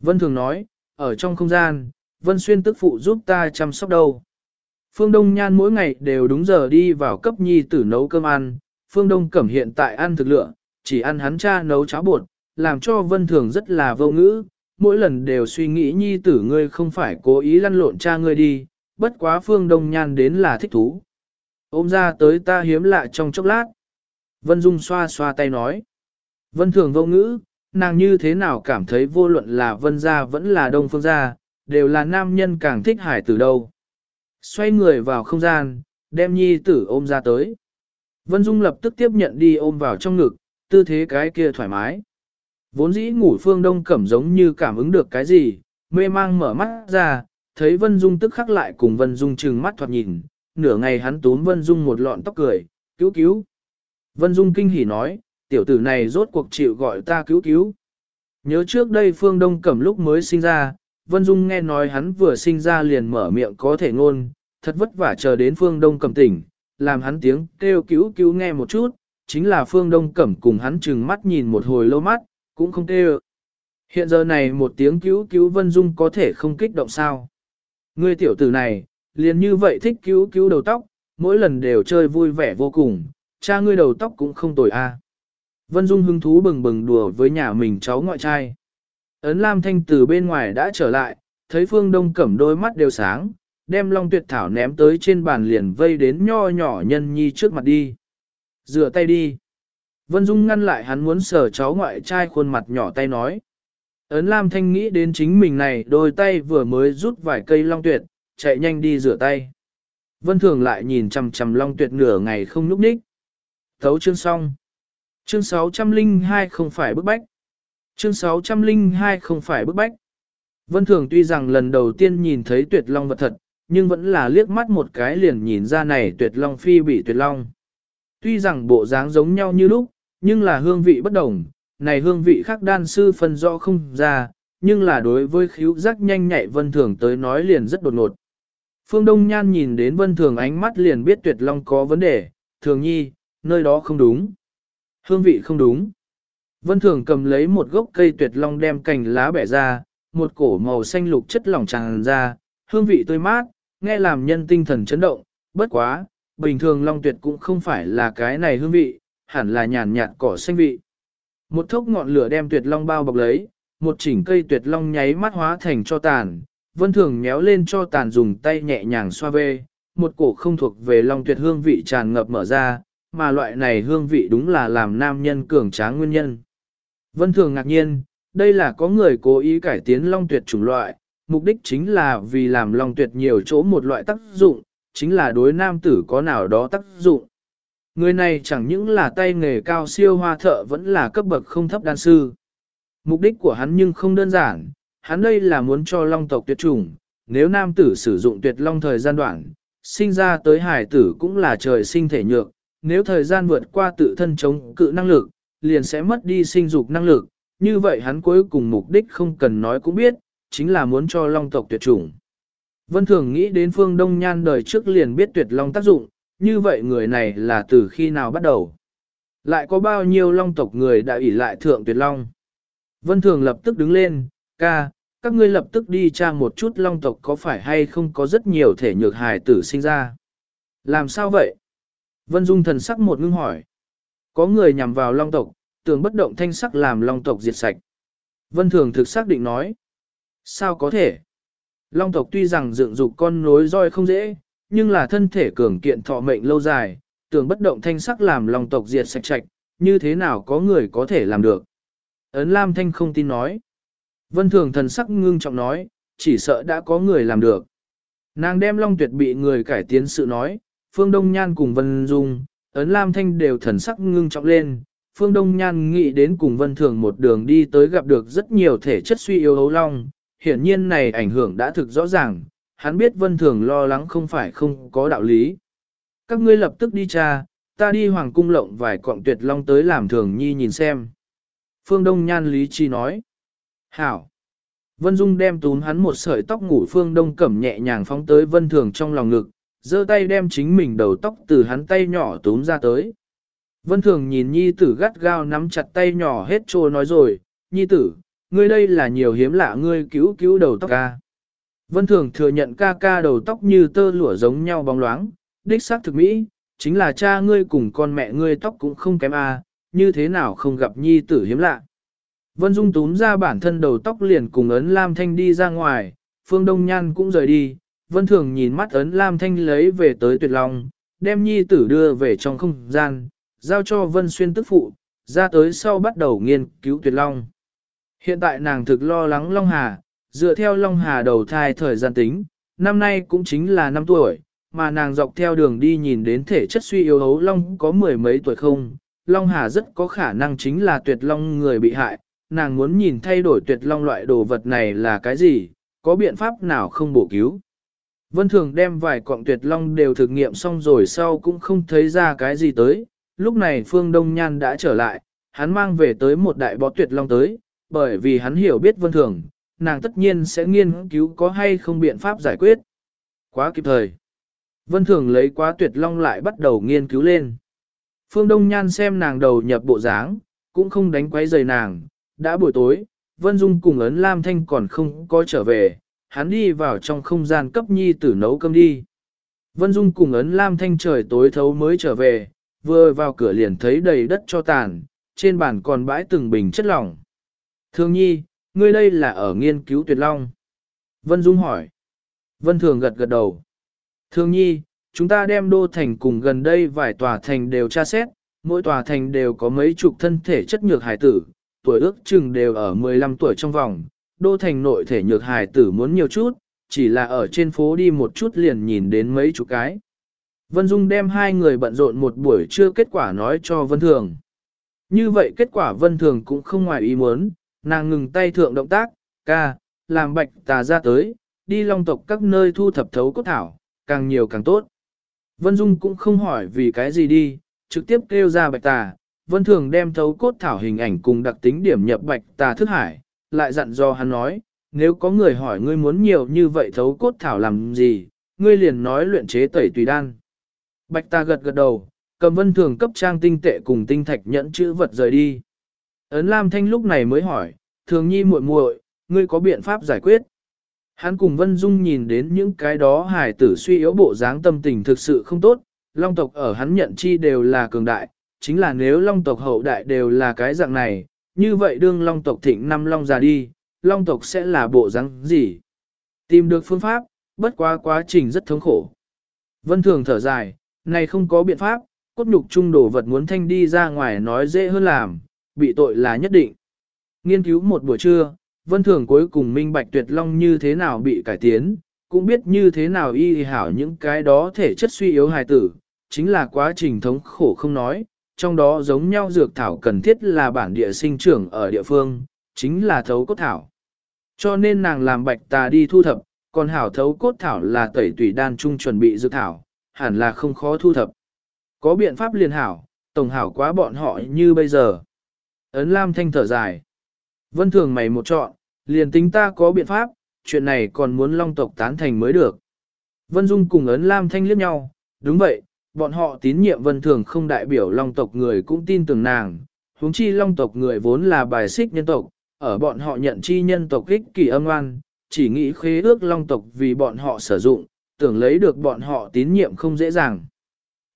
Vân Thường nói, ở trong không gian, Vân Xuyên tức phụ giúp ta chăm sóc đâu. Phương Đông Nhan mỗi ngày đều đúng giờ đi vào cấp nhi tử nấu cơm ăn, Phương Đông Cẩm hiện tại ăn thực lượng, chỉ ăn hắn cha nấu cháo bột, làm cho Vân Thường rất là vô ngữ, mỗi lần đều suy nghĩ nhi tử ngươi không phải cố ý lăn lộn cha ngươi đi, bất quá Phương Đông Nhan đến là thích thú. Ôm ra tới ta hiếm lạ trong chốc lát. Vân Dung xoa xoa tay nói. Vân Thường vô ngữ, nàng như thế nào cảm thấy vô luận là Vân gia vẫn là Đông Phương gia, đều là nam nhân càng thích hải từ đâu. Xoay người vào không gian, đem nhi tử ôm ra tới. Vân Dung lập tức tiếp nhận đi ôm vào trong ngực, tư thế cái kia thoải mái. Vốn dĩ ngủ phương đông cẩm giống như cảm ứng được cái gì, mê mang mở mắt ra, thấy Vân Dung tức khắc lại cùng Vân Dung trừng mắt thoạt nhìn, nửa ngày hắn túm Vân Dung một lọn tóc cười, cứu cứu. Vân Dung kinh hỉ nói, tiểu tử này rốt cuộc chịu gọi ta cứu cứu. Nhớ trước đây phương đông cẩm lúc mới sinh ra, Vân Dung nghe nói hắn vừa sinh ra liền mở miệng có thể ngôn, thật vất vả chờ đến phương đông cẩm tỉnh, làm hắn tiếng kêu cứu cứu nghe một chút, chính là phương đông cẩm cùng hắn chừng mắt nhìn một hồi lâu mắt, cũng không kêu. Hiện giờ này một tiếng cứu cứu Vân Dung có thể không kích động sao. Ngươi tiểu tử này, liền như vậy thích cứu cứu đầu tóc, mỗi lần đều chơi vui vẻ vô cùng, cha ngươi đầu tóc cũng không tồi a. Vân Dung hứng thú bừng bừng đùa với nhà mình cháu ngoại trai. Ấn Lam Thanh từ bên ngoài đã trở lại, thấy Phương Đông cẩm đôi mắt đều sáng, đem Long Tuyệt Thảo ném tới trên bàn liền vây đến nho nhỏ nhân nhi trước mặt đi. Rửa tay đi. Vân Dung ngăn lại hắn muốn sờ cháu ngoại trai khuôn mặt nhỏ tay nói. Ấn Lam Thanh nghĩ đến chính mình này đôi tay vừa mới rút vài cây long tuyệt, chạy nhanh đi rửa tay. Vân Thường lại nhìn chằm chằm long tuyệt nửa ngày không núp ních. Thấu chương xong. Chương 602 không phải bức bách. Chương 602 không phải bức bách. Vân Thường tuy rằng lần đầu tiên nhìn thấy tuyệt long vật thật, nhưng vẫn là liếc mắt một cái liền nhìn ra này tuyệt long phi bị tuyệt long. Tuy rằng bộ dáng giống nhau như lúc, nhưng là hương vị bất đồng, này hương vị khác đan sư phân rõ không ra, nhưng là đối với khíu giác nhanh nhạy vân thường tới nói liền rất đột ngột. Phương Đông Nhan nhìn đến vân thường ánh mắt liền biết tuyệt long có vấn đề, thường nhi, nơi đó không đúng. Hương vị không đúng. Vân thường cầm lấy một gốc cây tuyệt long đem cành lá bẻ ra, một cổ màu xanh lục chất lỏng tràn ra, hương vị tươi mát, nghe làm nhân tinh thần chấn động, bất quá, bình thường long tuyệt cũng không phải là cái này hương vị, hẳn là nhàn nhạt cỏ xanh vị. Một thốc ngọn lửa đem tuyệt long bao bọc lấy, một chỉnh cây tuyệt long nháy mắt hóa thành cho tàn, vân thường méo lên cho tàn dùng tay nhẹ nhàng xoa về, một cổ không thuộc về long tuyệt hương vị tràn ngập mở ra, mà loại này hương vị đúng là làm nam nhân cường tráng nguyên nhân. Vân thường ngạc nhiên, đây là có người cố ý cải tiến long tuyệt chủng loại, mục đích chính là vì làm long tuyệt nhiều chỗ một loại tác dụng, chính là đối nam tử có nào đó tác dụng. Người này chẳng những là tay nghề cao siêu hoa thợ vẫn là cấp bậc không thấp đan sư. Mục đích của hắn nhưng không đơn giản, hắn đây là muốn cho long tộc tuyệt chủng, nếu nam tử sử dụng tuyệt long thời gian đoạn, sinh ra tới hải tử cũng là trời sinh thể nhược, nếu thời gian vượt qua tự thân chống cự năng lực, liền sẽ mất đi sinh dục năng lực, như vậy hắn cuối cùng mục đích không cần nói cũng biết, chính là muốn cho long tộc tuyệt chủng. Vân Thường nghĩ đến phương Đông Nhan đời trước liền biết tuyệt long tác dụng, như vậy người này là từ khi nào bắt đầu? Lại có bao nhiêu long tộc người đã ủy lại thượng tuyệt long? Vân Thường lập tức đứng lên, ca, các ngươi lập tức đi tra một chút long tộc có phải hay không có rất nhiều thể nhược hài tử sinh ra. Làm sao vậy? Vân Dung thần sắc một ngưng hỏi. Có người nhằm vào long tộc, tưởng bất động thanh sắc làm long tộc diệt sạch. Vân Thường thực xác định nói. Sao có thể? Long tộc tuy rằng dựng dục con nối roi không dễ, nhưng là thân thể cường kiện thọ mệnh lâu dài, tưởng bất động thanh sắc làm long tộc diệt sạch sạch, như thế nào có người có thể làm được. Ấn Lam Thanh không tin nói. Vân Thường thần sắc ngưng trọng nói, chỉ sợ đã có người làm được. Nàng đem long tuyệt bị người cải tiến sự nói, Phương Đông Nhan cùng Vân Dung, Ấn Lam Thanh đều thần sắc ngưng trọng lên. Phương Đông Nhan nghĩ đến cùng Vân Thường một đường đi tới gặp được rất nhiều thể chất suy yếu hấu long, hiển nhiên này ảnh hưởng đã thực rõ ràng, hắn biết vân thường lo lắng không phải không có đạo lý. Các ngươi lập tức đi tra, ta đi hoàng cung lộng vài cọng tuyệt long tới làm thường nhi nhìn xem. Phương Đông Nhan Lý Chi nói. Hảo. Vân Dung đem túm hắn một sợi tóc ngủ Phương Đông cẩm nhẹ nhàng phóng tới vân thường trong lòng ngực, giơ tay đem chính mình đầu tóc từ hắn tay nhỏ túm ra tới. Vân Thường nhìn nhi tử gắt gao nắm chặt tay nhỏ hết trô nói rồi, nhi tử, ngươi đây là nhiều hiếm lạ ngươi cứu cứu đầu tóc ca. Vân Thường thừa nhận ca ca đầu tóc như tơ lụa giống nhau bóng loáng, đích xác thực mỹ, chính là cha ngươi cùng con mẹ ngươi tóc cũng không kém a, như thế nào không gặp nhi tử hiếm lạ. Vân Dung túm ra bản thân đầu tóc liền cùng ấn Lam Thanh đi ra ngoài, Phương Đông Nhan cũng rời đi, Vân Thường nhìn mắt ấn Lam Thanh lấy về tới tuyệt long, đem nhi tử đưa về trong không gian, giao cho Vân Xuyên tức phụ, ra tới sau bắt đầu nghiên cứu tuyệt long. Hiện tại nàng thực lo lắng Long Hà, dựa theo Long Hà đầu thai thời gian tính, năm nay cũng chính là năm tuổi, mà nàng dọc theo đường đi nhìn đến thể chất suy yếu hấu Long có mười mấy tuổi không. Long Hà rất có khả năng chính là tuyệt Long người bị hại, nàng muốn nhìn thay đổi tuyệt Long loại đồ vật này là cái gì, có biện pháp nào không bổ cứu. Vân Thường đem vài cọng tuyệt Long đều thực nghiệm xong rồi sau cũng không thấy ra cái gì tới, lúc này Phương Đông Nhan đã trở lại, hắn mang về tới một đại bó tuyệt Long tới, bởi vì hắn hiểu biết Vân Thường, nàng tất nhiên sẽ nghiên cứu có hay không biện pháp giải quyết. Quá kịp thời. Vân Thường lấy quá tuyệt long lại bắt đầu nghiên cứu lên. Phương Đông Nhan xem nàng đầu nhập bộ dáng, cũng không đánh quấy rầy nàng. Đã buổi tối, Vân Dung cùng ấn Lam Thanh còn không có trở về, hắn đi vào trong không gian cấp nhi tử nấu cơm đi. Vân Dung cùng ấn Lam Thanh trời tối thấu mới trở về, vừa vào cửa liền thấy đầy đất cho tàn, trên bàn còn bãi từng bình chất lỏng. Thương nhi, ngươi đây là ở nghiên cứu tuyệt long. Vân Dung hỏi. Vân Thường gật gật đầu. Thương nhi, chúng ta đem đô thành cùng gần đây vài tòa thành đều tra xét, mỗi tòa thành đều có mấy chục thân thể chất nhược hải tử, tuổi ước chừng đều ở 15 tuổi trong vòng, đô thành nội thể nhược hải tử muốn nhiều chút, chỉ là ở trên phố đi một chút liền nhìn đến mấy chục cái. Vân Dung đem hai người bận rộn một buổi trưa kết quả nói cho Vân Thường. Như vậy kết quả Vân Thường cũng không ngoài ý muốn, nàng ngừng tay thượng động tác, ca, làm bạch tà ra tới, đi long tộc các nơi thu thập thấu cốt thảo, càng nhiều càng tốt. Vân Dung cũng không hỏi vì cái gì đi, trực tiếp kêu ra bạch tà, Vân Thường đem thấu cốt thảo hình ảnh cùng đặc tính điểm nhập bạch tà thức hải, lại dặn do hắn nói, nếu có người hỏi ngươi muốn nhiều như vậy thấu cốt thảo làm gì, ngươi liền nói luyện chế tẩy tùy đan. Bạch ta gật gật đầu, cầm Vân Thường cấp trang tinh tệ cùng tinh thạch nhẫn chữ vật rời đi. Ấn Lam Thanh lúc này mới hỏi, thường nhi muội muội, ngươi có biện pháp giải quyết? Hắn cùng Vân Dung nhìn đến những cái đó hài tử suy yếu bộ dáng tâm tình thực sự không tốt, long tộc ở hắn nhận chi đều là cường đại, chính là nếu long tộc hậu đại đều là cái dạng này, như vậy đương long tộc thịnh năm long già đi, long tộc sẽ là bộ rắn gì? Tìm được phương pháp, bất quá quá trình rất thống khổ. Vân Thường thở dài, này không có biện pháp, cốt nhục trung đồ vật muốn thanh đi ra ngoài nói dễ hơn làm, bị tội là nhất định. Nghiên cứu một buổi trưa, Vân Thường cuối cùng minh bạch tuyệt long như thế nào bị cải tiến, cũng biết như thế nào y hảo những cái đó thể chất suy yếu hài tử, chính là quá trình thống khổ không nói, trong đó giống nhau dược thảo cần thiết là bản địa sinh trưởng ở địa phương, chính là thấu cốt thảo. Cho nên nàng làm bạch tà đi thu thập, còn hảo thấu cốt thảo là tẩy tùy đan trung chuẩn bị dược thảo, hẳn là không khó thu thập. Có biện pháp liền hảo, tổng hảo quá bọn họ như bây giờ. Ấn Lam Thanh thở dài. Vân thường mày một chọn, liền tính ta có biện pháp, chuyện này còn muốn long tộc tán thành mới được. Vân Dung cùng ấn Lam Thanh liếc nhau, đúng vậy, bọn họ tín nhiệm vân thường không đại biểu long tộc người cũng tin tưởng nàng, huống chi long tộc người vốn là bài xích nhân tộc, ở bọn họ nhận chi nhân tộc ích kỷ âm oan, chỉ nghĩ khế ước long tộc vì bọn họ sử dụng, tưởng lấy được bọn họ tín nhiệm không dễ dàng.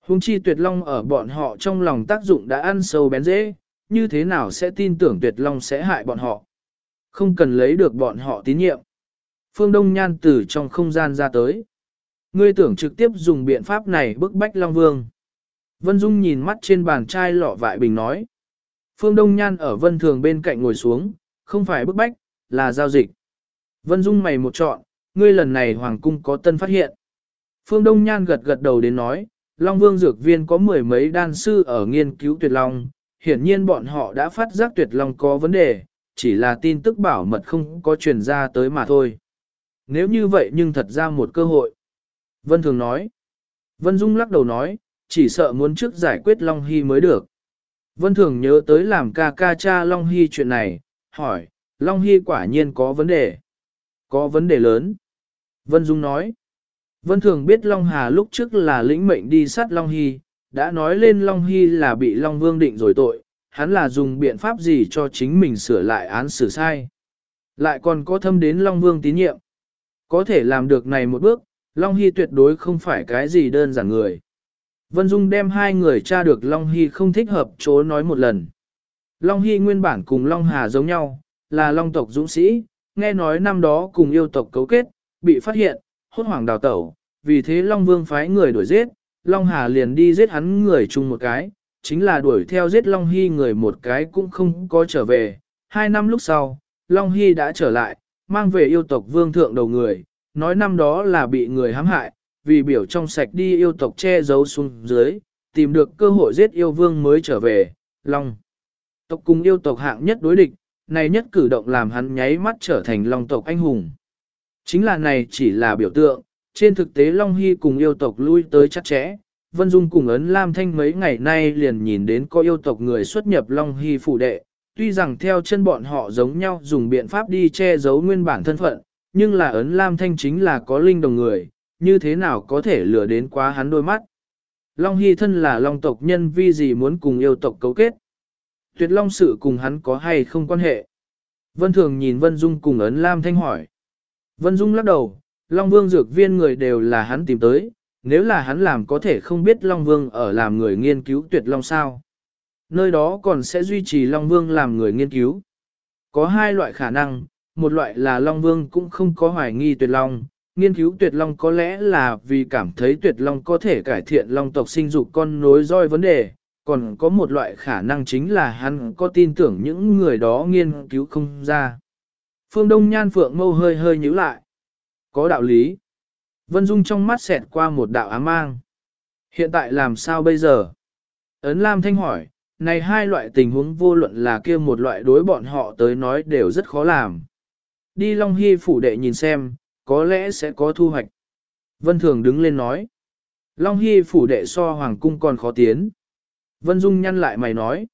Huống chi tuyệt long ở bọn họ trong lòng tác dụng đã ăn sâu bén dễ, như thế nào sẽ tin tưởng tuyệt long sẽ hại bọn họ. Không cần lấy được bọn họ tín nhiệm. Phương Đông Nhan từ trong không gian ra tới. Ngươi tưởng trực tiếp dùng biện pháp này bức bách Long Vương. Vân Dung nhìn mắt trên bàn chai lọ vại bình nói. Phương Đông Nhan ở Vân Thường bên cạnh ngồi xuống, không phải bức bách, là giao dịch. Vân Dung mày một chọn, ngươi lần này Hoàng Cung có tân phát hiện. Phương Đông Nhan gật gật đầu đến nói, Long Vương Dược Viên có mười mấy đan sư ở nghiên cứu tuyệt long, hiển nhiên bọn họ đã phát giác tuyệt long có vấn đề, chỉ là tin tức bảo mật không có truyền ra tới mà thôi. Nếu như vậy nhưng thật ra một cơ hội. Vân Thường nói. Vân Dung lắc đầu nói, chỉ sợ muốn trước giải quyết Long Hy mới được. Vân Thường nhớ tới làm ca ca cha Long Hy chuyện này, hỏi, Long Hy quả nhiên có vấn đề. Có vấn đề lớn. Vân Dung nói. Vân Thường biết Long Hà lúc trước là lĩnh mệnh đi sát Long Hy, đã nói lên Long Hy là bị Long Vương định rồi tội, hắn là dùng biện pháp gì cho chính mình sửa lại án xử sai. Lại còn có thâm đến Long Vương tín nhiệm. Có thể làm được này một bước, Long Hy tuyệt đối không phải cái gì đơn giản người. Vân Dung đem hai người tra được Long Hy không thích hợp chỗ nói một lần. Long Hy nguyên bản cùng Long Hà giống nhau, là Long tộc dũng sĩ, nghe nói năm đó cùng yêu tộc cấu kết, bị phát hiện, hốt hoảng đào tẩu, vì thế Long Vương phái người đuổi giết, Long Hà liền đi giết hắn người chung một cái, chính là đuổi theo giết Long Hy người một cái cũng không có trở về. Hai năm lúc sau, Long Hy đã trở lại, mang về yêu tộc vương thượng đầu người, nói năm đó là bị người hãm hại, vì biểu trong sạch đi yêu tộc che giấu xuống dưới, tìm được cơ hội giết yêu vương mới trở về, Long. Tộc cùng yêu tộc hạng nhất đối địch, này nhất cử động làm hắn nháy mắt trở thành Long tộc anh hùng. Chính là này chỉ là biểu tượng, trên thực tế Long Hy cùng yêu tộc lui tới chắc chẽ, Vân Dung cùng ấn Lam Thanh mấy ngày nay liền nhìn đến có yêu tộc người xuất nhập Long Hy phủ đệ, tuy rằng theo chân bọn họ giống nhau dùng biện pháp đi che giấu nguyên bản thân phận, nhưng là ấn Lam Thanh chính là có linh đồng người, như thế nào có thể lừa đến quá hắn đôi mắt. Long Hy thân là Long tộc nhân vì gì muốn cùng yêu tộc cấu kết. Tuyệt Long sự cùng hắn có hay không quan hệ. Vân Thường nhìn Vân Dung cùng ấn Lam Thanh hỏi. Vân Dung lắc đầu, Long Vương dược viên người đều là hắn tìm tới, nếu là hắn làm có thể không biết Long Vương ở làm người nghiên cứu tuyệt Long sao. Nơi đó còn sẽ duy trì Long Vương làm người nghiên cứu. Có hai loại khả năng, một loại là Long Vương cũng không có hoài nghi tuyệt Long, nghiên cứu tuyệt Long có lẽ là vì cảm thấy tuyệt Long có thể cải thiện Long tộc sinh dục con nối roi vấn đề, còn có một loại khả năng chính là hắn có tin tưởng những người đó nghiên cứu không ra. Phương Đông Nhan Phượng mâu hơi hơi nhíu lại. Có đạo lý. Vân Dung trong mắt xẹt qua một đạo ám mang. Hiện tại làm sao bây giờ? Ấn Lam Thanh hỏi, này hai loại tình huống vô luận là kia một loại đối bọn họ tới nói đều rất khó làm. Đi Long Hy phủ đệ nhìn xem, có lẽ sẽ có thu hoạch. Vân Thường đứng lên nói. Long Hy phủ đệ so hoàng cung còn khó tiến. Vân Dung nhăn lại mày nói.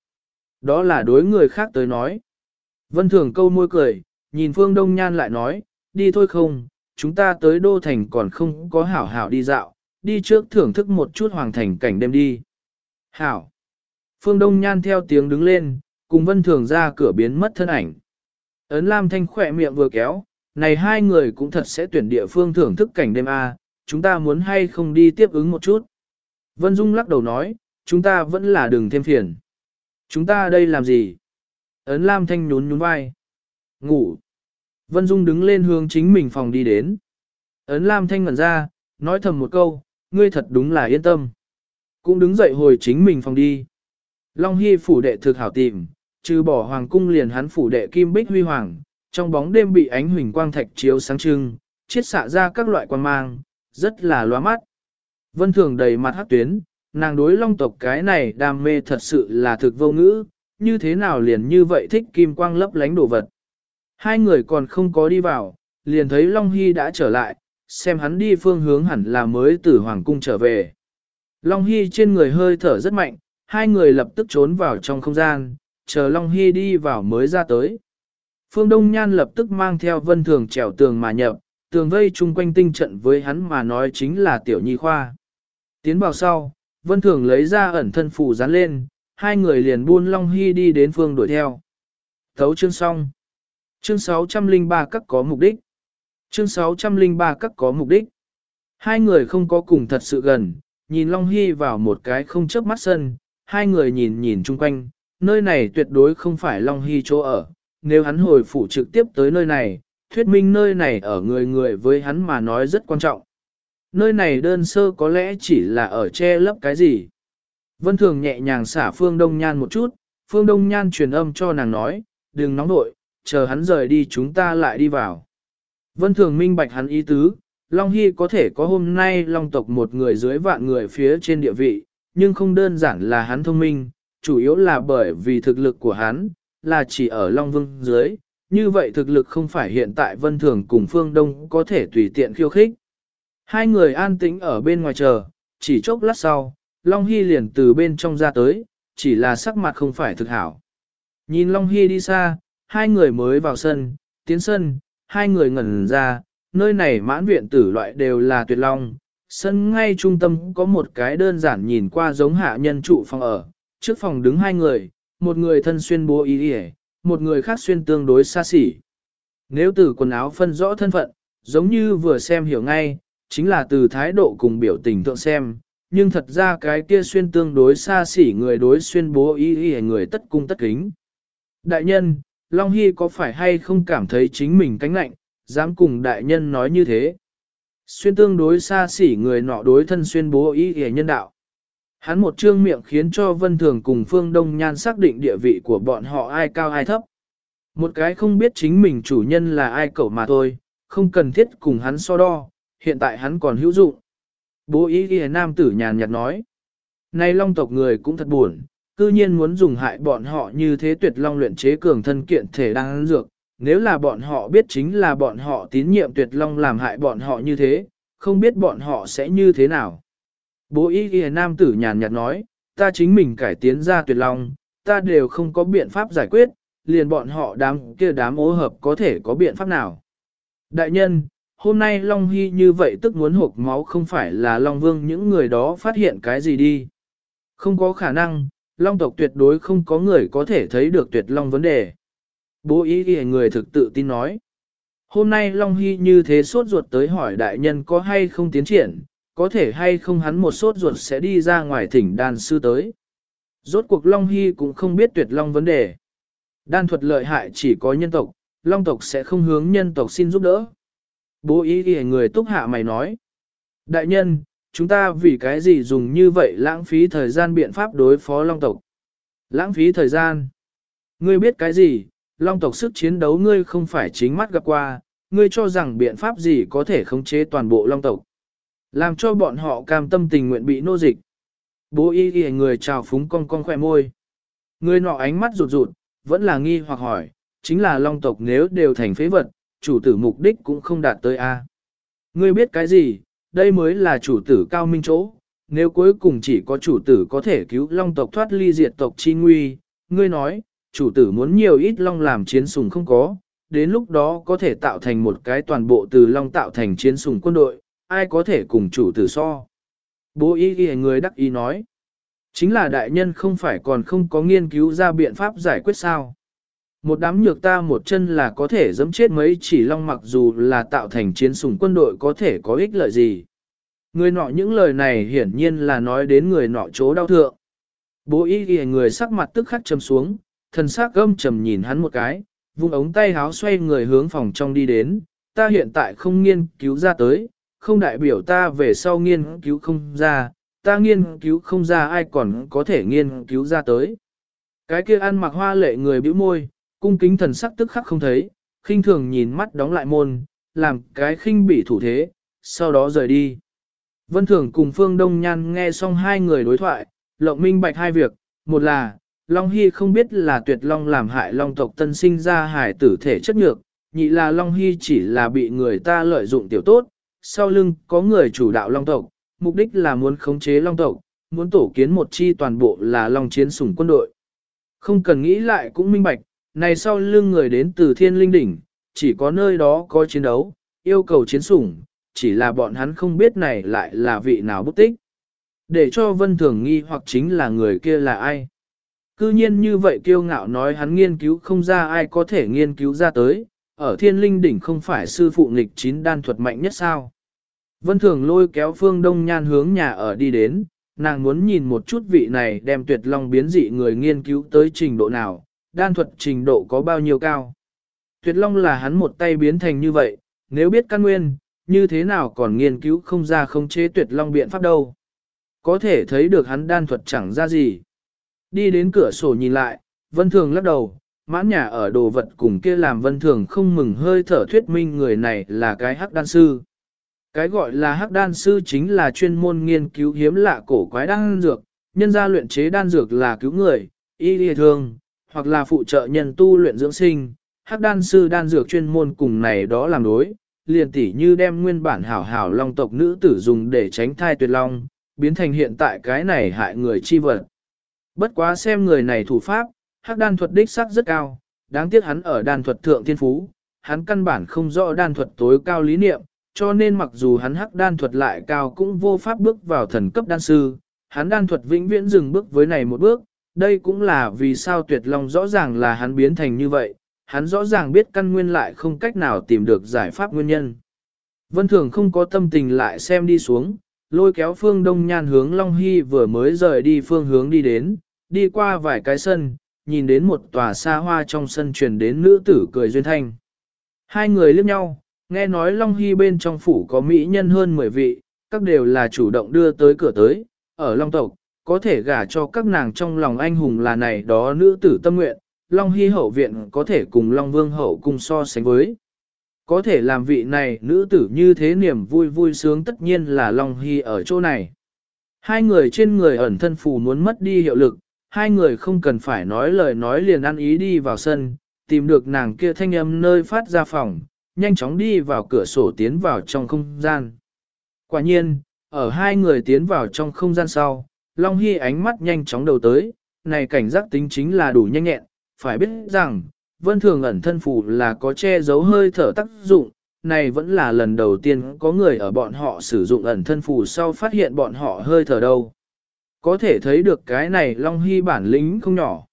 Đó là đối người khác tới nói. Vân Thường câu môi cười, nhìn Phương Đông Nhan lại nói, đi thôi không, chúng ta tới Đô Thành còn không có hảo hảo đi dạo, đi trước thưởng thức một chút hoàng thành cảnh đêm đi. Hảo. Phương Đông Nhan theo tiếng đứng lên, cùng Vân Thường ra cửa biến mất thân ảnh. Ấn Lam Thanh khỏe miệng vừa kéo, này hai người cũng thật sẽ tuyển địa phương thưởng thức cảnh đêm A, chúng ta muốn hay không đi tiếp ứng một chút. Vân Dung lắc đầu nói, chúng ta vẫn là đừng thêm phiền. Chúng ta đây làm gì? Ấn Lam Thanh nhún nhún vai. Ngủ. Vân Dung đứng lên hướng chính mình phòng đi đến. Ấn Lam Thanh ngẩn ra, nói thầm một câu, ngươi thật đúng là yên tâm. Cũng đứng dậy hồi chính mình phòng đi. Long Hy phủ đệ thực hảo tìm, trừ bỏ hoàng cung liền hắn phủ đệ kim bích huy hoàng, trong bóng đêm bị ánh huỳnh quang thạch chiếu sáng trưng, chiết xạ ra các loại quan mang, rất là loa mắt. Vân Thường đầy mặt hát tuyến, nàng đối long tộc cái này đam mê thật sự là thực vô ngữ, như thế nào liền như vậy thích kim quang lấp lánh đồ vật. Hai người còn không có đi vào, liền thấy Long Hy đã trở lại, xem hắn đi phương hướng hẳn là mới từ Hoàng Cung trở về. Long Hy trên người hơi thở rất mạnh, hai người lập tức trốn vào trong không gian, chờ Long Hy đi vào mới ra tới. Phương Đông Nhan lập tức mang theo vân thường trèo tường mà nhập, tường vây chung quanh tinh trận với hắn mà nói chính là tiểu nhi khoa. Tiến vào sau, vân thường lấy ra ẩn thân phủ dán lên, hai người liền buôn Long Hy đi đến phương đuổi theo. Thấu chương xong. Chương 603 các có mục đích. Chương 603 các có mục đích. Hai người không có cùng thật sự gần, nhìn Long Hy vào một cái không chớp mắt sân, hai người nhìn nhìn chung quanh, nơi này tuyệt đối không phải Long Hy chỗ ở. Nếu hắn hồi phủ trực tiếp tới nơi này, thuyết minh nơi này ở người người với hắn mà nói rất quan trọng. Nơi này đơn sơ có lẽ chỉ là ở che lấp cái gì. Vân Thường nhẹ nhàng xả Phương Đông Nhan một chút, Phương Đông Nhan truyền âm cho nàng nói, đừng nóng nội, chờ hắn rời đi chúng ta lại đi vào. Vân Thường minh bạch hắn ý tứ, Long Hy có thể có hôm nay Long tộc một người dưới vạn người phía trên địa vị, nhưng không đơn giản là hắn thông minh, chủ yếu là bởi vì thực lực của hắn, là chỉ ở Long Vương dưới, như vậy thực lực không phải hiện tại Vân Thường cùng Phương Đông có thể tùy tiện khiêu khích. Hai người an tĩnh ở bên ngoài chờ, chỉ chốc lát sau, Long Hy liền từ bên trong ra tới, chỉ là sắc mặt không phải thực hảo. Nhìn Long Hy đi xa, hai người mới vào sân, tiến sân, hai người ngẩn ra, nơi này mãn viện tử loại đều là tuyệt long. Sân ngay trung tâm có một cái đơn giản nhìn qua giống hạ nhân trụ phòng ở, trước phòng đứng hai người, một người thân xuyên bố ý yể, một người khác xuyên tương đối xa xỉ. Nếu từ quần áo phân rõ thân phận, giống như vừa xem hiểu ngay, chính là từ thái độ cùng biểu tình tượng xem, nhưng thật ra cái kia xuyên tương đối xa xỉ người đối xuyên bố ý ý người tất cung tất kính. Đại nhân, Long Hy có phải hay không cảm thấy chính mình cánh lạnh, dám cùng đại nhân nói như thế? Xuyên tương đối xa xỉ người nọ đối thân xuyên bố ý ý nhân đạo. Hắn một trương miệng khiến cho Vân Thường cùng Phương Đông Nhan xác định địa vị của bọn họ ai cao ai thấp. Một cái không biết chính mình chủ nhân là ai cậu mà thôi, không cần thiết cùng hắn so đo, hiện tại hắn còn hữu dụng. Bố ý ghi nam tử nhàn nhạt nói. nay long tộc người cũng thật buồn, cư nhiên muốn dùng hại bọn họ như thế tuyệt long luyện chế cường thân kiện thể đang dược. Nếu là bọn họ biết chính là bọn họ tín nhiệm tuyệt long làm hại bọn họ như thế, không biết bọn họ sẽ như thế nào. Bố ý ghi nam tử nhàn nhạt nói, ta chính mình cải tiến ra tuyệt long, ta đều không có biện pháp giải quyết, liền bọn họ đám kia đám ố hợp có thể có biện pháp nào. Đại nhân, hôm nay Long Hy như vậy tức muốn hộp máu không phải là Long Vương những người đó phát hiện cái gì đi. Không có khả năng, Long tộc tuyệt đối không có người có thể thấy được tuyệt Long vấn đề. Bố ý ghi người thực tự tin nói. Hôm nay Long Hy như thế suốt ruột tới hỏi đại nhân có hay không tiến triển, có thể hay không hắn một sốt ruột sẽ đi ra ngoài thỉnh đàn sư tới. Rốt cuộc Long Hy cũng không biết tuyệt Long vấn đề. Đan thuật lợi hại chỉ có nhân tộc, Long tộc sẽ không hướng nhân tộc xin giúp đỡ. Bố ý ghi người túc hạ mày nói. Đại nhân, chúng ta vì cái gì dùng như vậy lãng phí thời gian biện pháp đối phó Long tộc? Lãng phí thời gian? Ngươi biết cái gì? Long tộc sức chiến đấu ngươi không phải chính mắt gặp qua, ngươi cho rằng biện pháp gì có thể khống chế toàn bộ Long tộc. Làm cho bọn họ cam tâm tình nguyện bị nô dịch. Bố y ghi người chào phúng cong cong khỏe môi. Người nọ ánh mắt rụt rụt, vẫn là nghi hoặc hỏi, chính là long tộc nếu đều thành phế vật, chủ tử mục đích cũng không đạt tới A. Ngươi biết cái gì, đây mới là chủ tử cao minh chỗ, nếu cuối cùng chỉ có chủ tử có thể cứu long tộc thoát ly diệt tộc chi nguy, ngươi nói, chủ tử muốn nhiều ít long làm chiến sùng không có, đến lúc đó có thể tạo thành một cái toàn bộ từ long tạo thành chiến sùng quân đội, ai có thể cùng chủ tử so. Bố ý ghi người đắc ý nói, chính là đại nhân không phải còn không có nghiên cứu ra biện pháp giải quyết sao. Một đám nhược ta một chân là có thể dẫm chết mấy chỉ long mặc dù là tạo thành chiến sủng quân đội có thể có ích lợi gì. Người nọ những lời này hiển nhiên là nói đến người nọ chỗ đau thượng. Bố ý ghi người sắc mặt tức khắc trầm xuống, thần sắc gâm trầm nhìn hắn một cái, vung ống tay háo xoay người hướng phòng trong đi đến, ta hiện tại không nghiên cứu ra tới, không đại biểu ta về sau nghiên cứu không ra, ta nghiên cứu không ra ai còn có thể nghiên cứu ra tới. Cái kia ăn mặc hoa lệ người bĩu môi, cung kính thần sắc tức khắc không thấy, khinh thường nhìn mắt đóng lại môn, làm cái khinh bị thủ thế, sau đó rời đi. Vân Thường cùng Phương Đông Nhan nghe xong hai người đối thoại, lộng minh bạch hai việc, một là, Long Hy không biết là tuyệt long làm hại long tộc tân sinh ra hải tử thể chất nhược, nhị là Long Hy chỉ là bị người ta lợi dụng tiểu tốt, sau lưng có người chủ đạo long tộc, mục đích là muốn khống chế long tộc, muốn tổ kiến một chi toàn bộ là long chiến sủng quân đội. Không cần nghĩ lại cũng minh bạch, này sau lưng người đến từ thiên linh đỉnh, chỉ có nơi đó có chiến đấu, yêu cầu chiến sủng, chỉ là bọn hắn không biết này lại là vị nào bút tích. Để cho vân thường nghi hoặc chính là người kia là ai. Cư nhiên như vậy kiêu ngạo nói hắn nghiên cứu không ra ai có thể nghiên cứu ra tới, ở thiên linh đỉnh không phải sư phụ nghịch chín đan thuật mạnh nhất sao. Vân thường lôi kéo phương đông nhan hướng nhà ở đi đến, nàng muốn nhìn một chút vị này đem tuyệt long biến dị người nghiên cứu tới trình độ nào, đan thuật trình độ có bao nhiêu cao. Tuyệt long là hắn một tay biến thành như vậy, nếu biết căn nguyên, như thế nào còn nghiên cứu không ra không chế tuyệt long biện pháp đâu. Có thể thấy được hắn đan thuật chẳng ra gì. Đi đến cửa sổ nhìn lại, vân thường lắc đầu, mãn nhà ở đồ vật cùng kia làm vân thường không mừng hơi thở thuyết minh người này là cái hắc đan sư. Cái gọi là hắc đan sư chính là chuyên môn nghiên cứu hiếm lạ cổ quái đan dược, nhân gia luyện chế đan dược là cứu người, y lìa thương, hoặc là phụ trợ nhân tu luyện dưỡng sinh, hắc đan sư đan dược chuyên môn cùng này đó làm đối, liền tỉ như đem nguyên bản hảo hảo long tộc nữ tử dùng để tránh thai tuyệt long, biến thành hiện tại cái này hại người chi vật. Bất quá xem người này thủ pháp, hắc đan thuật đích sắc rất cao, đáng tiếc hắn ở đan thuật thượng thiên phú, hắn căn bản không rõ đan thuật tối cao lý niệm, cho nên mặc dù hắn hắc đan thuật lại cao cũng vô pháp bước vào thần cấp đan sư, hắn đan thuật vĩnh viễn dừng bước với này một bước, đây cũng là vì sao tuyệt long rõ ràng là hắn biến thành như vậy, hắn rõ ràng biết căn nguyên lại không cách nào tìm được giải pháp nguyên nhân. Vân Thường không có tâm tình lại xem đi xuống, lôi kéo phương đông nhan hướng Long Hy vừa mới rời đi phương hướng đi đến, đi qua vài cái sân, nhìn đến một tòa xa hoa trong sân truyền đến nữ tử cười duyên thanh. Hai người liếc nhau, nghe nói Long Hy bên trong phủ có mỹ nhân hơn 10 vị, các đều là chủ động đưa tới cửa tới, ở Long tộc, có thể gả cho các nàng trong lòng anh hùng là này đó nữ tử tâm nguyện, Long Hy hậu viện có thể cùng Long Vương hậu cung so sánh với. Có thể làm vị này nữ tử như thế niềm vui vui sướng tất nhiên là Long Hy ở chỗ này. Hai người trên người ẩn thân phù muốn mất đi hiệu lực, hai người không cần phải nói lời nói liền ăn ý đi vào sân, tìm được nàng kia thanh âm nơi phát ra phòng, nhanh chóng đi vào cửa sổ tiến vào trong không gian. Quả nhiên, ở hai người tiến vào trong không gian sau, Long Hy ánh mắt nhanh chóng đầu tới, này cảnh giác tính chính là đủ nhanh nhẹn, phải biết rằng, vân thường ẩn thân phù là có che giấu hơi thở tác dụng, này vẫn là lần đầu tiên có người ở bọn họ sử dụng ẩn thân phù sau phát hiện bọn họ hơi thở đâu. Có thể thấy được cái này Long Hy bản lĩnh không nhỏ.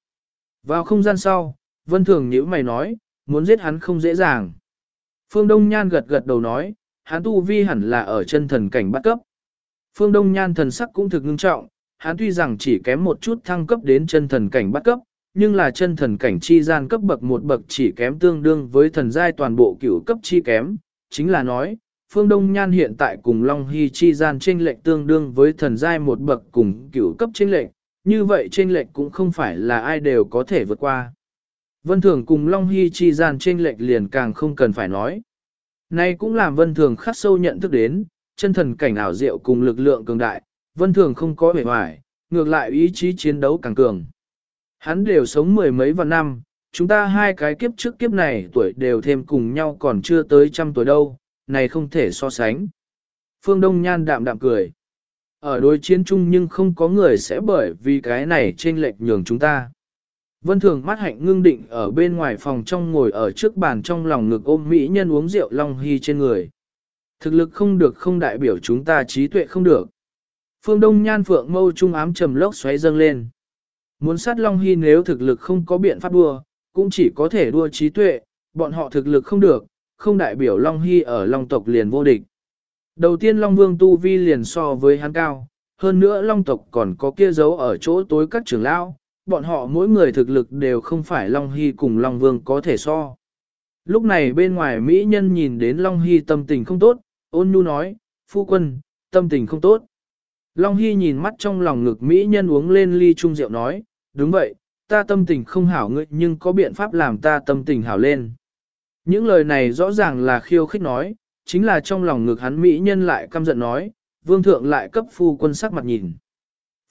Vào không gian sau, vân thường nhữ mày nói, muốn giết hắn không dễ dàng. Phương Đông Nhan gật gật đầu nói, hắn tu vi hẳn là ở chân thần cảnh bắt cấp. Phương Đông Nhan thần sắc cũng thực ngưng trọng, hắn tuy rằng chỉ kém một chút thăng cấp đến chân thần cảnh bắt cấp, nhưng là chân thần cảnh chi gian cấp bậc một bậc chỉ kém tương đương với thần giai toàn bộ cửu cấp chi kém, chính là nói, Phương Đông Nhan hiện tại cùng Long Hy chi gian trên lệch tương đương với thần giai một bậc cùng cửu cấp trên lệch, như vậy trên lệch cũng không phải là ai đều có thể vượt qua. Vân Thường cùng Long Hy chi gian trên lệch liền càng không cần phải nói. Nay cũng làm Vân Thường khắc sâu nhận thức đến, chân thần cảnh ảo diệu cùng lực lượng cường đại, Vân Thường không có vẻ hoài, ngược lại ý chí chiến đấu càng cường. Hắn đều sống mười mấy vạn năm, chúng ta hai cái kiếp trước kiếp này tuổi đều thêm cùng nhau còn chưa tới trăm tuổi đâu, này không thể so sánh. Phương Đông Nhan đạm đạm cười. Ở đối chiến chung nhưng không có người sẽ bởi vì cái này trên lệch nhường chúng ta. Vân Thường mắt hạnh ngưng định ở bên ngoài phòng trong ngồi ở trước bàn trong lòng ngực ôm mỹ nhân uống rượu long hy trên người. Thực lực không được không đại biểu chúng ta trí tuệ không được. Phương Đông Nhan Phượng mâu trung ám trầm lốc xoáy dâng lên. Muốn sát Long Hy nếu thực lực không có biện pháp đua, cũng chỉ có thể đua trí tuệ, bọn họ thực lực không được, không đại biểu Long Hy ở Long tộc liền vô địch. Đầu tiên Long Vương Tu Vi liền so với hắn cao, hơn nữa Long tộc còn có kia dấu ở chỗ tối các trưởng lão, bọn họ mỗi người thực lực đều không phải Long Hy cùng Long Vương có thể so. Lúc này bên ngoài Mỹ nhân nhìn đến Long Hy tâm tình không tốt, ôn nhu nói, phu quân, tâm tình không tốt. Long Hy nhìn mắt trong lòng ngực Mỹ nhân uống lên ly chung rượu nói, đúng vậy, ta tâm tình không hảo ngươi nhưng có biện pháp làm ta tâm tình hảo lên. Những lời này rõ ràng là khiêu khích nói, chính là trong lòng ngực hắn Mỹ nhân lại căm giận nói, vương thượng lại cấp phu quân sắc mặt nhìn.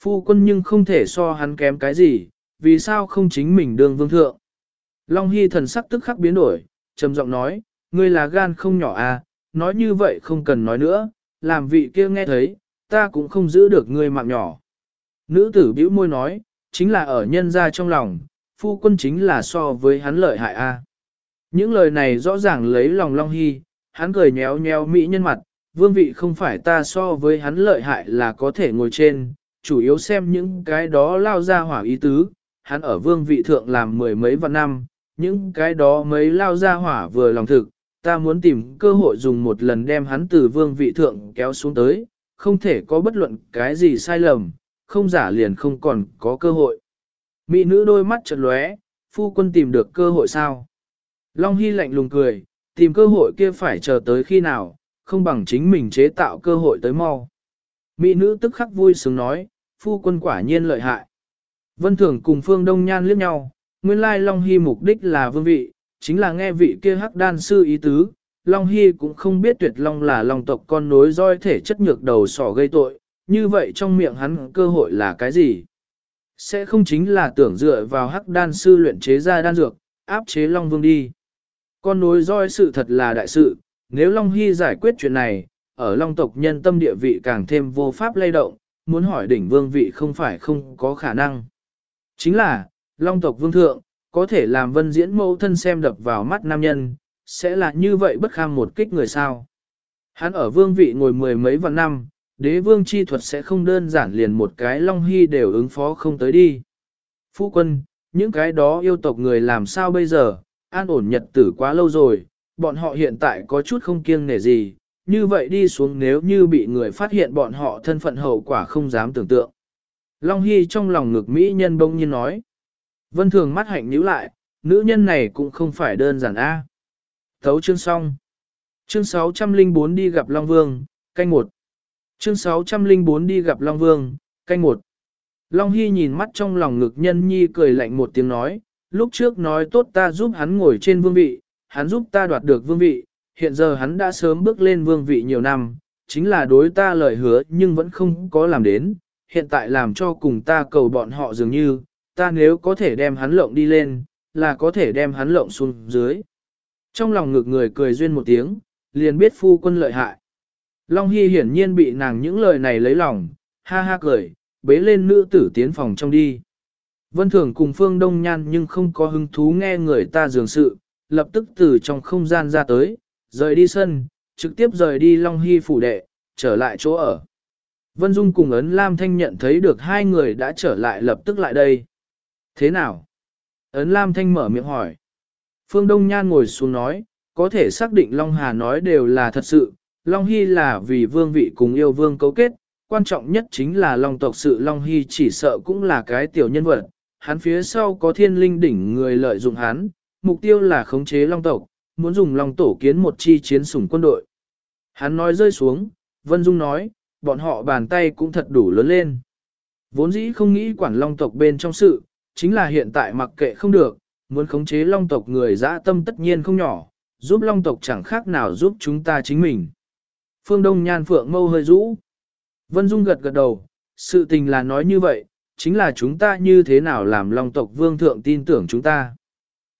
Phu quân nhưng không thể so hắn kém cái gì, vì sao không chính mình đương vương thượng. Long Hy thần sắc tức khắc biến đổi, trầm giọng nói, ngươi là gan không nhỏ à, nói như vậy không cần nói nữa, làm vị kia nghe thấy, ta cũng không giữ được ngươi mạng nhỏ. Nữ tử bĩu môi nói, chính là ở nhân gia trong lòng, phu quân chính là so với hắn lợi hại a. Những lời này rõ ràng lấy lòng Long Hy, hắn cười nhéo nhéo mỹ nhân mặt, vương vị không phải ta so với hắn lợi hại là có thể ngồi trên, chủ yếu xem những cái đó lao ra hỏa ý tứ, hắn ở vương vị thượng làm mười mấy vạn năm, những cái đó mấy lao ra hỏa vừa lòng thực, ta muốn tìm cơ hội dùng một lần đem hắn từ vương vị thượng kéo xuống tới, không thể có bất luận cái gì sai lầm, không giả liền không còn có cơ hội. Mỹ nữ đôi mắt chợt lóe, phu quân tìm được cơ hội sao? Long Hy lạnh lùng cười, tìm cơ hội kia phải chờ tới khi nào, không bằng chính mình chế tạo cơ hội tới mau. Mỹ nữ tức khắc vui sướng nói, phu quân quả nhiên lợi hại. Vân Thường cùng Phương Đông Nhan liếc nhau, nguyên lai Long Hy mục đích là vương vị, chính là nghe vị kia hắc đan sư ý tứ. Long Hy cũng không biết tuyệt Long là Long tộc con nối roi thể chất nhược đầu sỏ gây tội, như vậy trong miệng hắn cơ hội là cái gì? Sẽ không chính là tưởng dựa vào hắc đan sư luyện chế ra đan dược, áp chế Long Vương đi. Con nối roi sự thật là đại sự, nếu Long Hy giải quyết chuyện này, ở Long tộc nhân tâm địa vị càng thêm vô pháp lay động, muốn hỏi đỉnh vương vị không phải không có khả năng. Chính là, Long tộc vương thượng, có thể làm vân diễn mẫu thân xem đập vào mắt nam nhân, sẽ là như vậy bất kham một kích người sao. Hắn ở vương vị ngồi mười mấy vạn năm, đế vương chi thuật sẽ không đơn giản liền một cái long hy đều ứng phó không tới đi. Phu quân, những cái đó yêu tộc người làm sao bây giờ, an ổn nhật tử quá lâu rồi, bọn họ hiện tại có chút không kiêng nể gì, như vậy đi xuống nếu như bị người phát hiện bọn họ thân phận hậu quả không dám tưởng tượng. Long Hy trong lòng ngực Mỹ nhân bông nhiên nói. Vân Thường mắt hạnh nhíu lại, nữ nhân này cũng không phải đơn giản a. Thấu chương xong. Chương 604 đi gặp Long Vương, canh một. Chương 604 đi gặp Long Vương, canh một. Long Hy nhìn mắt trong lòng ngực nhân nhi cười lạnh một tiếng nói, lúc trước nói tốt ta giúp hắn ngồi trên vương vị, hắn giúp ta đoạt được vương vị, hiện giờ hắn đã sớm bước lên vương vị nhiều năm, chính là đối ta lời hứa nhưng vẫn không có làm đến, hiện tại làm cho cùng ta cầu bọn họ dường như, ta nếu có thể đem hắn lộng đi lên, là có thể đem hắn lộng xuống dưới. Trong lòng ngực người cười duyên một tiếng, liền biết phu quân lợi hại. Long Hy hiển nhiên bị nàng những lời này lấy lòng, ha ha cười, bế lên nữ tử tiến phòng trong đi. Vân Thường cùng Phương Đông Nhan nhưng không có hứng thú nghe người ta dường sự, lập tức từ trong không gian ra tới, rời đi sân, trực tiếp rời đi Long Hy phủ đệ, trở lại chỗ ở. Vân Dung cùng Ấn Lam Thanh nhận thấy được hai người đã trở lại lập tức lại đây. Thế nào? Ấn Lam Thanh mở miệng hỏi. Phương Đông Nhan ngồi xuống nói, có thể xác định Long Hà nói đều là thật sự, Long Hy là vì vương vị cùng yêu vương cấu kết, quan trọng nhất chính là Long tộc sự Long Hy chỉ sợ cũng là cái tiểu nhân vật, hắn phía sau có thiên linh đỉnh người lợi dụng hắn, mục tiêu là khống chế Long tộc, muốn dùng Long tổ kiến một chi chiến sủng quân đội. Hắn nói rơi xuống, Vân Dung nói, bọn họ bàn tay cũng thật đủ lớn lên. Vốn dĩ không nghĩ quản Long tộc bên trong sự, chính là hiện tại mặc kệ không được, muốn khống chế Long tộc người dã tâm tất nhiên không nhỏ, giúp Long tộc chẳng khác nào giúp chúng ta chính mình. Phương Đông Nhan Phượng mâu hơi rũ. Vân Dung gật gật đầu, sự tình là nói như vậy, chính là chúng ta như thế nào làm Long tộc vương thượng tin tưởng chúng ta.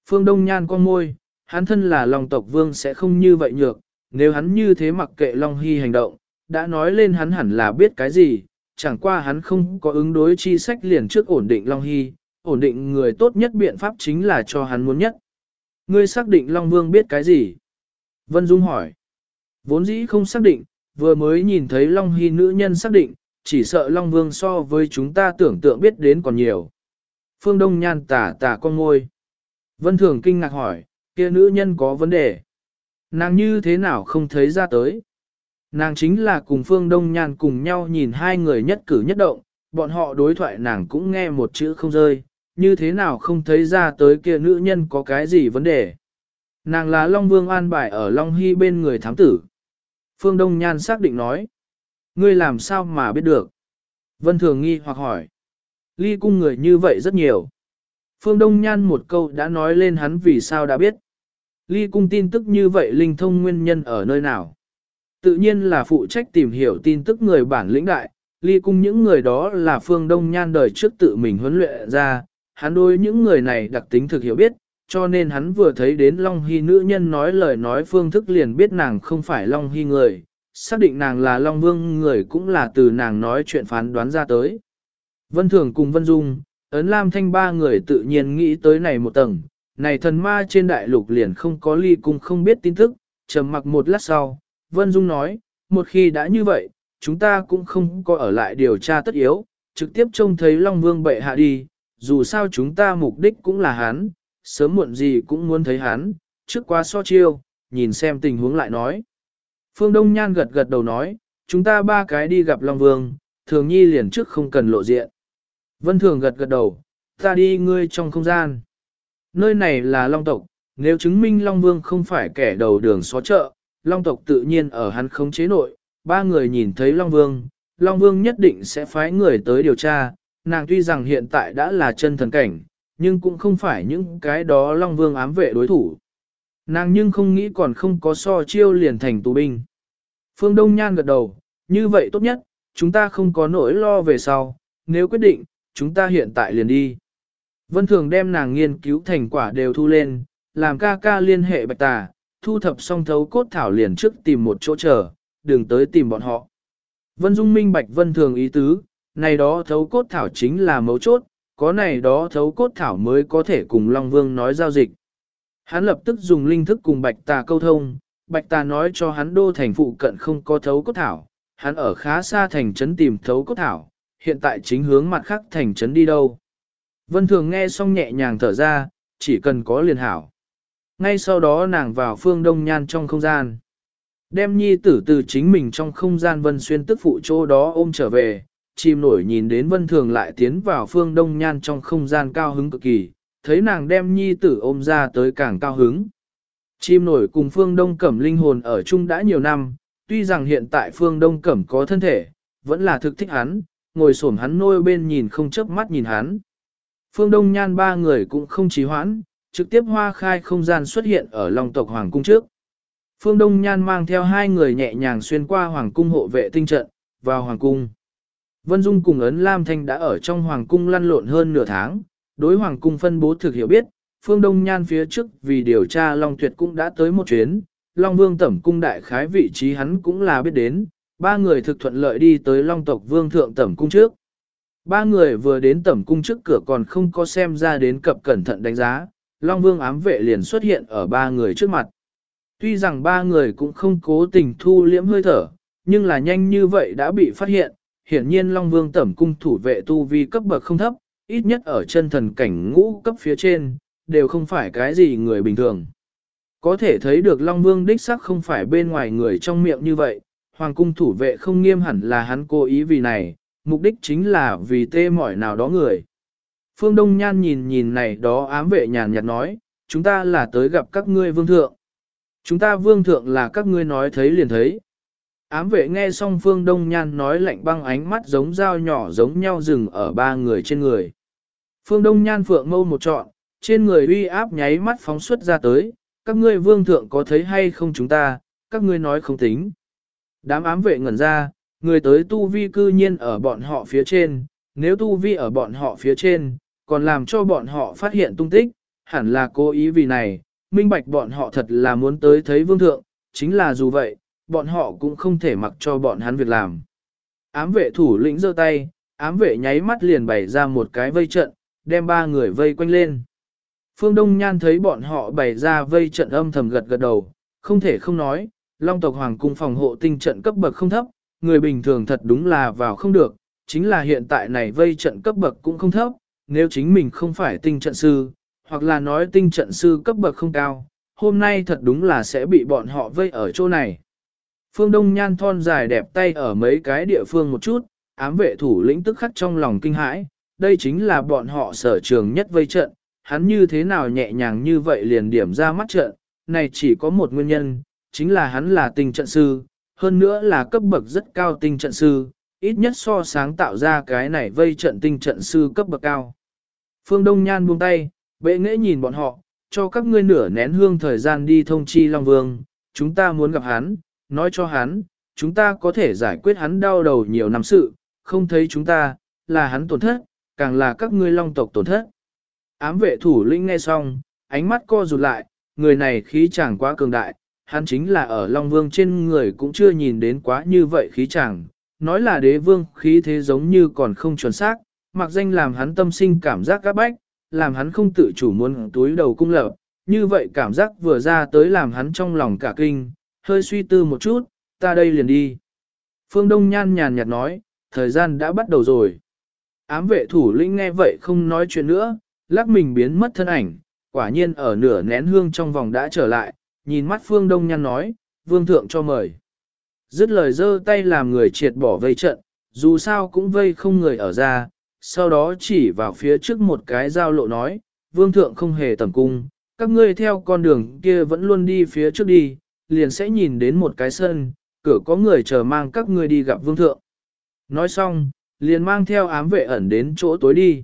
Phương Đông Nhan con môi, hắn thân là Long tộc vương sẽ không như vậy nhược, nếu hắn như thế mặc kệ Long Hy hành động, đã nói lên hắn hẳn là biết cái gì, chẳng qua hắn không có ứng đối chi sách liền trước ổn định Long Hy, ổn định người tốt nhất biện pháp chính là cho hắn muốn nhất. Ngươi xác định Long Vương biết cái gì? Vân Dung hỏi. Vốn dĩ không xác định, vừa mới nhìn thấy Long Hy nữ nhân xác định, chỉ sợ Long Vương so với chúng ta tưởng tượng biết đến còn nhiều. Phương Đông nhan tả tả con ngôi. Vân Thường kinh ngạc hỏi, kia nữ nhân có vấn đề. Nàng như thế nào không thấy ra tới. Nàng chính là cùng Phương Đông Nhan cùng nhau nhìn hai người nhất cử nhất động, bọn họ đối thoại nàng cũng nghe một chữ không rơi, như thế nào không thấy ra tới kia nữ nhân có cái gì vấn đề. Nàng là Long Vương an bài ở Long Hy bên người thám tử. Phương Đông Nhan xác định nói. Ngươi làm sao mà biết được? Vân Thường nghi hoặc hỏi. Ly cung người như vậy rất nhiều. Phương Đông Nhan một câu đã nói lên hắn vì sao đã biết. Ly cung tin tức như vậy linh thông nguyên nhân ở nơi nào? Tự nhiên là phụ trách tìm hiểu tin tức người bản lĩnh đại. Ly cung những người đó là Phương Đông Nhan đời trước tự mình huấn luyện ra. Hắn đối những người này đặc tính thực hiểu biết, cho nên hắn vừa thấy đến Long Hy nữ nhân nói lời nói phương thức liền biết nàng không phải Long Hy người, xác định nàng là Long Vương người cũng là từ nàng nói chuyện phán đoán ra tới. Vân Thường cùng Vân Dung, Ấn Lam Thanh ba người tự nhiên nghĩ tới này một tầng, này thần ma trên đại lục liền không có ly cung không biết tin tức, trầm mặc một lát sau, Vân Dung nói, một khi đã như vậy, chúng ta cũng không có ở lại điều tra tất yếu, trực tiếp trông thấy Long Vương bệ hạ đi, dù sao chúng ta mục đích cũng là hắn, sớm muộn gì cũng muốn thấy hắn, trước qua so chiêu, nhìn xem tình huống lại nói. Phương Đông Nhan gật gật đầu nói, chúng ta ba cái đi gặp Long Vương, thường nhi liền trước không cần lộ diện. Vân Thường gật gật đầu, ta đi ngươi trong không gian. Nơi này là Long tộc, nếu chứng minh Long Vương không phải kẻ đầu đường xó chợ, Long tộc tự nhiên ở hắn không chế nội, ba người nhìn thấy Long Vương, Long Vương nhất định sẽ phái người tới điều tra, nàng tuy rằng hiện tại đã là chân thần cảnh, nhưng cũng không phải những cái đó Long Vương ám vệ đối thủ. Nàng nhưng không nghĩ còn không có so chiêu liền thành tù binh. Phương Đông Nhan gật đầu, như vậy tốt nhất, chúng ta không có nỗi lo về sau, nếu quyết định, chúng ta hiện tại liền đi. Vân Thường đem nàng nghiên cứu thành quả đều thu lên, làm ca ca liên hệ bạch tà, thu thập xong thấu cốt thảo liền trước tìm một chỗ chờ, đừng tới tìm bọn họ. Vân Dung minh bạch Vân Thường ý tứ, này đó thấu cốt thảo chính là mấu chốt, có này đó thấu cốt thảo mới có thể cùng Long Vương nói giao dịch. Hắn lập tức dùng linh thức cùng bạch tà câu thông, bạch tà nói cho hắn đô thành phụ cận không có thấu cốt thảo, hắn ở khá xa thành trấn tìm thấu cốt thảo, hiện tại chính hướng mặt khác thành trấn đi đâu. Vân Thường nghe xong nhẹ nhàng thở ra, chỉ cần có liền hảo. Ngay sau đó nàng vào phương đông nhan trong không gian. Đem nhi tử từ chính mình trong không gian vân xuyên tức phụ chỗ đó ôm trở về, chim nổi nhìn đến vân thường lại tiến vào phương đông nhan trong không gian cao hứng cực kỳ, thấy nàng đem nhi tử ôm ra tới càng cao hứng. Chim nổi cùng phương đông cẩm linh hồn ở chung đã nhiều năm, tuy rằng hiện tại phương đông cẩm có thân thể, vẫn là thực thích hắn, ngồi xổm hắn nôi bên nhìn không chớp mắt nhìn hắn. Phương đông nhan ba người cũng không trì hoãn, trực tiếp hoa khai không gian xuất hiện ở lòng tộc Hoàng cung trước. Phương Đông Nhan mang theo hai người nhẹ nhàng xuyên qua Hoàng cung hộ vệ tinh trận, vào Hoàng cung. Vân Dung cùng Ấn Lam Thanh đã ở trong Hoàng cung lăn lộn hơn nửa tháng, đối Hoàng cung phân bố thực hiểu biết, Phương Đông Nhan phía trước vì điều tra Long Tuyệt cũng đã tới một chuyến, Long Vương tẩm cung đại khái vị trí hắn cũng là biết đến, ba người thực thuận lợi đi tới Long tộc Vương thượng tẩm cung trước. Ba người vừa đến tẩm cung trước cửa còn không có xem ra đến cập cẩn thận đánh giá, Long Vương ám vệ liền xuất hiện ở ba người trước mặt. Tuy rằng ba người cũng không cố tình thu liễm hơi thở, nhưng là nhanh như vậy đã bị phát hiện, hiển nhiên Long Vương tẩm cung thủ vệ tu vi cấp bậc không thấp, ít nhất ở chân thần cảnh ngũ cấp phía trên, đều không phải cái gì người bình thường. Có thể thấy được Long Vương đích sắc không phải bên ngoài người trong miệng như vậy, Hoàng cung thủ vệ không nghiêm hẳn là hắn cố ý vì này, mục đích chính là vì tê mỏi nào đó người. Phương Đông Nhan nhìn nhìn này đó ám vệ nhàn nhạt nói, chúng ta là tới gặp các ngươi vương thượng. Chúng ta vương thượng là các ngươi nói thấy liền thấy. Ám vệ nghe xong Phương Đông Nhan nói lạnh băng ánh mắt giống dao nhỏ giống nhau dừng ở ba người trên người. Phương Đông Nhan phượng mâu một trọn, trên người uy áp nháy mắt phóng xuất ra tới, các ngươi vương thượng có thấy hay không chúng ta, các ngươi nói không tính. Đám ám vệ ngẩn ra, người tới tu vi cư nhiên ở bọn họ phía trên, nếu tu vi ở bọn họ phía trên, còn làm cho bọn họ phát hiện tung tích, hẳn là cố ý vì này, minh bạch bọn họ thật là muốn tới thấy vương thượng, chính là dù vậy, bọn họ cũng không thể mặc cho bọn hắn việc làm. Ám vệ thủ lĩnh giơ tay, ám vệ nháy mắt liền bày ra một cái vây trận, đem ba người vây quanh lên. Phương Đông Nhan thấy bọn họ bày ra vây trận âm thầm gật gật đầu, không thể không nói, Long tộc Hoàng cung phòng hộ tinh trận cấp bậc không thấp, người bình thường thật đúng là vào không được, chính là hiện tại này vây trận cấp bậc cũng không thấp, nếu chính mình không phải tinh trận sư, hoặc là nói tinh trận sư cấp bậc không cao, hôm nay thật đúng là sẽ bị bọn họ vây ở chỗ này. Phương Đông Nhan thon dài đẹp tay ở mấy cái địa phương một chút, ám vệ thủ lĩnh tức khắc trong lòng kinh hãi, đây chính là bọn họ sở trường nhất vây trận, hắn như thế nào nhẹ nhàng như vậy liền điểm ra mắt trận, này chỉ có một nguyên nhân, chính là hắn là tinh trận sư, hơn nữa là cấp bậc rất cao tinh trận sư, ít nhất so sáng tạo ra cái này vây trận tinh trận sư cấp bậc cao. Phương Đông Nhan buông tay, bệ nghệ nhìn bọn họ, cho các ngươi nửa nén hương thời gian đi thông chi Long Vương, chúng ta muốn gặp hắn, nói cho hắn, chúng ta có thể giải quyết hắn đau đầu nhiều năm sự, không thấy chúng ta, là hắn tổn thất, càng là các ngươi Long tộc tổn thất. Ám vệ thủ lĩnh nghe xong, ánh mắt co rụt lại, người này khí chẳng quá cường đại, hắn chính là ở Long Vương trên người cũng chưa nhìn đến quá như vậy khí chẳng, nói là đế vương khí thế giống như còn không chuẩn xác, mặc danh làm hắn tâm sinh cảm giác các bách, làm hắn không tự chủ muốn túi đầu cung lập, như vậy cảm giác vừa ra tới làm hắn trong lòng cả kinh, hơi suy tư một chút, ta đây liền đi. Phương Đông Nhan nhàn nhạt nói, thời gian đã bắt đầu rồi. Ám vệ thủ lĩnh nghe vậy không nói chuyện nữa, lắc mình biến mất thân ảnh, quả nhiên ở nửa nén hương trong vòng đã trở lại, nhìn mắt Phương Đông Nhan nói, vương thượng cho mời. Dứt lời giơ tay làm người triệt bỏ vây trận, dù sao cũng vây không người ở ra, sau đó chỉ vào phía trước một cái giao lộ nói, vương thượng không hề tầm cung, các ngươi theo con đường kia vẫn luôn đi phía trước đi, liền sẽ nhìn đến một cái sân, cửa có người chờ mang các ngươi đi gặp vương thượng. Nói xong, liền mang theo ám vệ ẩn đến chỗ tối đi.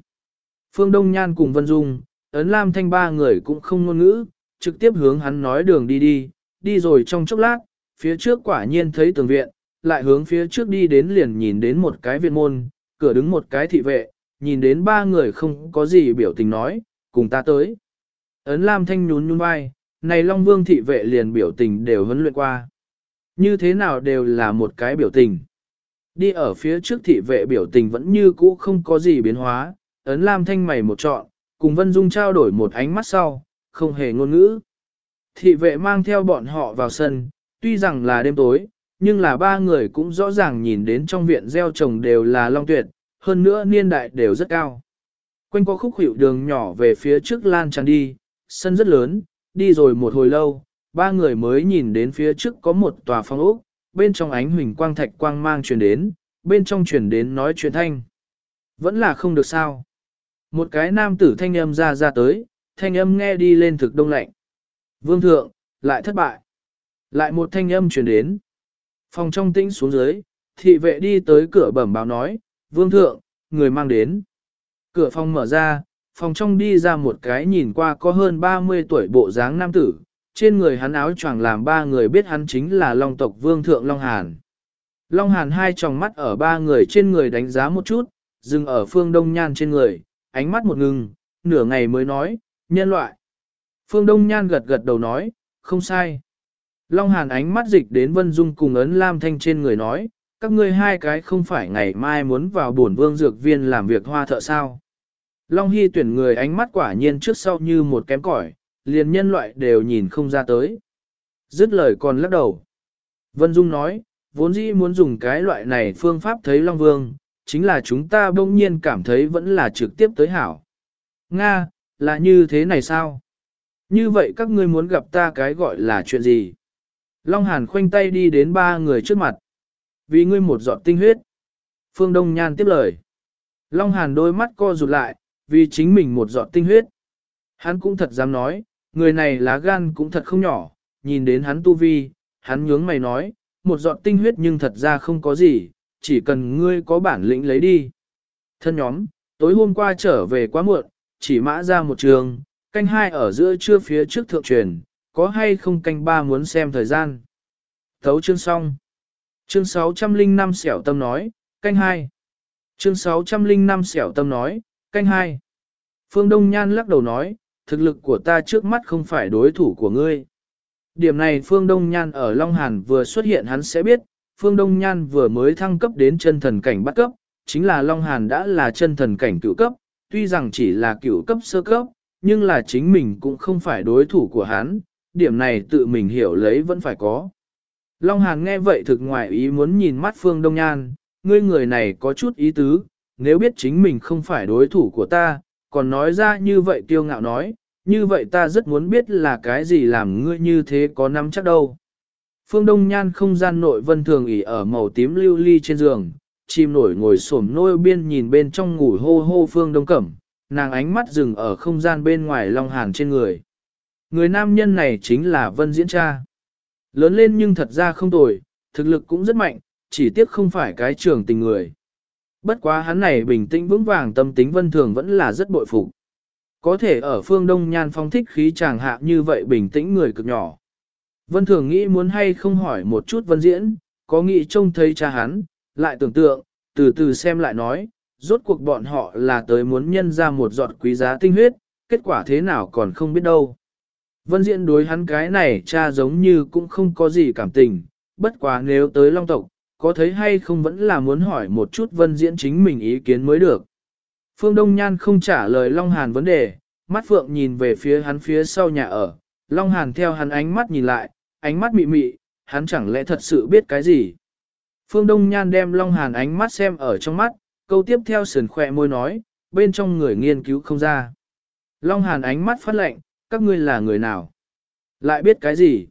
Phương Đông Nhan cùng Vân Dung, Ấn Lam Thanh ba người cũng không ngôn ngữ, trực tiếp hướng hắn nói đường đi đi, đi rồi trong chốc lát, phía trước quả nhiên thấy tường viện, lại hướng phía trước đi đến liền nhìn đến một cái viện môn, cửa đứng một cái thị vệ, nhìn đến ba người không có gì biểu tình nói, cùng ta tới. Ấn Lam Thanh nhún nhún vai, này Long Vương thị vệ liền biểu tình đều huấn luyện qua. Như thế nào đều là một cái biểu tình. Đi ở phía trước thị vệ biểu tình vẫn như cũ không có gì biến hóa, Ấn Lam Thanh mày một trọn, cùng Vân Dung trao đổi một ánh mắt sau, không hề ngôn ngữ. Thị vệ mang theo bọn họ vào sân, tuy rằng là đêm tối, nhưng là ba người cũng rõ ràng nhìn đến trong viện gieo trồng đều là long tuyệt, hơn nữa niên đại đều rất cao. Quanh có khúc hiệu đường nhỏ về phía trước lan tràn đi, sân rất lớn, đi rồi một hồi lâu, ba người mới nhìn đến phía trước có một tòa phong ốc, bên trong ánh huỳnh quang thạch quang mang truyền đến, bên trong truyền đến nói chuyện thanh. Vẫn là không được sao. Một cái nam tử thanh âm ra ra tới, thanh âm nghe đi lên thực đông lạnh. Vương thượng, lại thất bại. Lại một thanh âm truyền đến. Phòng trong tĩnh xuống dưới, thị vệ đi tới cửa bẩm báo nói, vương thượng, người mang đến. Cửa phòng mở ra, phòng trong đi ra một cái nhìn qua có hơn 30 tuổi bộ dáng nam tử, trên người hắn áo choàng làm ba người biết hắn chính là Long tộc Vương Thượng Long Hàn. Long Hàn hai tròng mắt ở ba người trên người đánh giá một chút, dừng ở phương đông nhan trên người, ánh mắt một ngừng, nửa ngày mới nói, nhân loại. Phương Đông Nhan gật gật đầu nói, không sai. Long Hàn ánh mắt dịch đến Vân Dung cùng ấn Lam Thanh trên người nói, các ngươi hai cái không phải ngày mai muốn vào bổn vương dược viên làm việc hoa thợ sao. Long Hy tuyển người ánh mắt quả nhiên trước sau như một kém cỏi, liền nhân loại đều nhìn không ra tới. Dứt lời còn lắc đầu. Vân Dung nói, vốn dĩ muốn dùng cái loại này phương pháp thấy Long Vương, chính là chúng ta bỗng nhiên cảm thấy vẫn là trực tiếp tới hảo. Nga, là như thế này sao? Như vậy các ngươi muốn gặp ta cái gọi là chuyện gì? Long Hàn khoanh tay đi đến ba người trước mặt. Vì ngươi một giọt tinh huyết. Phương Đông Nhan tiếp lời. Long Hàn đôi mắt co rụt lại, vì chính mình một giọt tinh huyết. Hắn cũng thật dám nói, người này lá gan cũng thật không nhỏ, nhìn đến hắn tu vi, hắn nhướng mày nói, một giọt tinh huyết nhưng thật ra không có gì, chỉ cần ngươi có bản lĩnh lấy đi. Thân nhóm, tối hôm qua trở về quá muộn, chỉ mã ra một trường, canh hai ở giữa trưa phía trước thượng truyền, có hay không canh ba muốn xem thời gian. Thấu chương xong. Chương 605 xẻo tâm nói, canh hai. Chương 605 xẻo tâm nói, canh hai. Phương Đông Nhan lắc đầu nói, thực lực của ta trước mắt không phải đối thủ của ngươi. Điểm này Phương Đông Nhan ở Long Hàn vừa xuất hiện hắn sẽ biết, Phương Đông Nhan vừa mới thăng cấp đến chân thần cảnh bắt cấp, chính là Long Hàn đã là chân thần cảnh cựu cấp, tuy rằng chỉ là cựu cấp sơ cấp, nhưng là chính mình cũng không phải đối thủ của hắn, điểm này tự mình hiểu lấy vẫn phải có. Long Hàn nghe vậy thực ngoại ý muốn nhìn mắt Phương Đông Nhan, ngươi người này có chút ý tứ, nếu biết chính mình không phải đối thủ của ta, còn nói ra như vậy tiêu ngạo nói, như vậy ta rất muốn biết là cái gì làm ngươi như thế có nắm chắc đâu. Phương Đông Nhan không gian nội vân thường ỉ ở màu tím lưu ly trên giường, chim nổi ngồi xổm nôi biên nhìn bên trong ngủ hô hô Phương Đông Cẩm, nàng ánh mắt dừng ở không gian bên ngoài Long Hàn trên người. Người nam nhân này chính là Vân Diễn Cha. Lớn lên nhưng thật ra không tồi, thực lực cũng rất mạnh, chỉ tiếc không phải cái trường tình người. Bất quá hắn này bình tĩnh vững vàng tâm tính vân thường vẫn là rất bội phục. Có thể ở phương Đông Nhan phong thích khí chàng hạ như vậy bình tĩnh người cực nhỏ. Vân thường nghĩ muốn hay không hỏi một chút vân diễn, có nghĩ trông thấy cha hắn, lại tưởng tượng, từ từ xem lại nói, rốt cuộc bọn họ là tới muốn nhân ra một giọt quý giá tinh huyết, kết quả thế nào còn không biết đâu. Vân diễn đối hắn cái này cha giống như cũng không có gì cảm tình, bất quá nếu tới long tộc, có thấy hay không vẫn là muốn hỏi một chút vân diễn chính mình ý kiến mới được. Phương Đông Nhan không trả lời Long Hàn vấn đề, mắt Phượng nhìn về phía hắn phía sau nhà ở, Long Hàn theo hắn ánh mắt nhìn lại, ánh mắt mị mị, hắn chẳng lẽ thật sự biết cái gì. Phương Đông Nhan đem Long Hàn ánh mắt xem ở trong mắt, câu tiếp theo sườn khỏe môi nói, bên trong người nghiên cứu không ra. Long Hàn ánh mắt phát lệnh, các ngươi là người nào? Lại biết cái gì?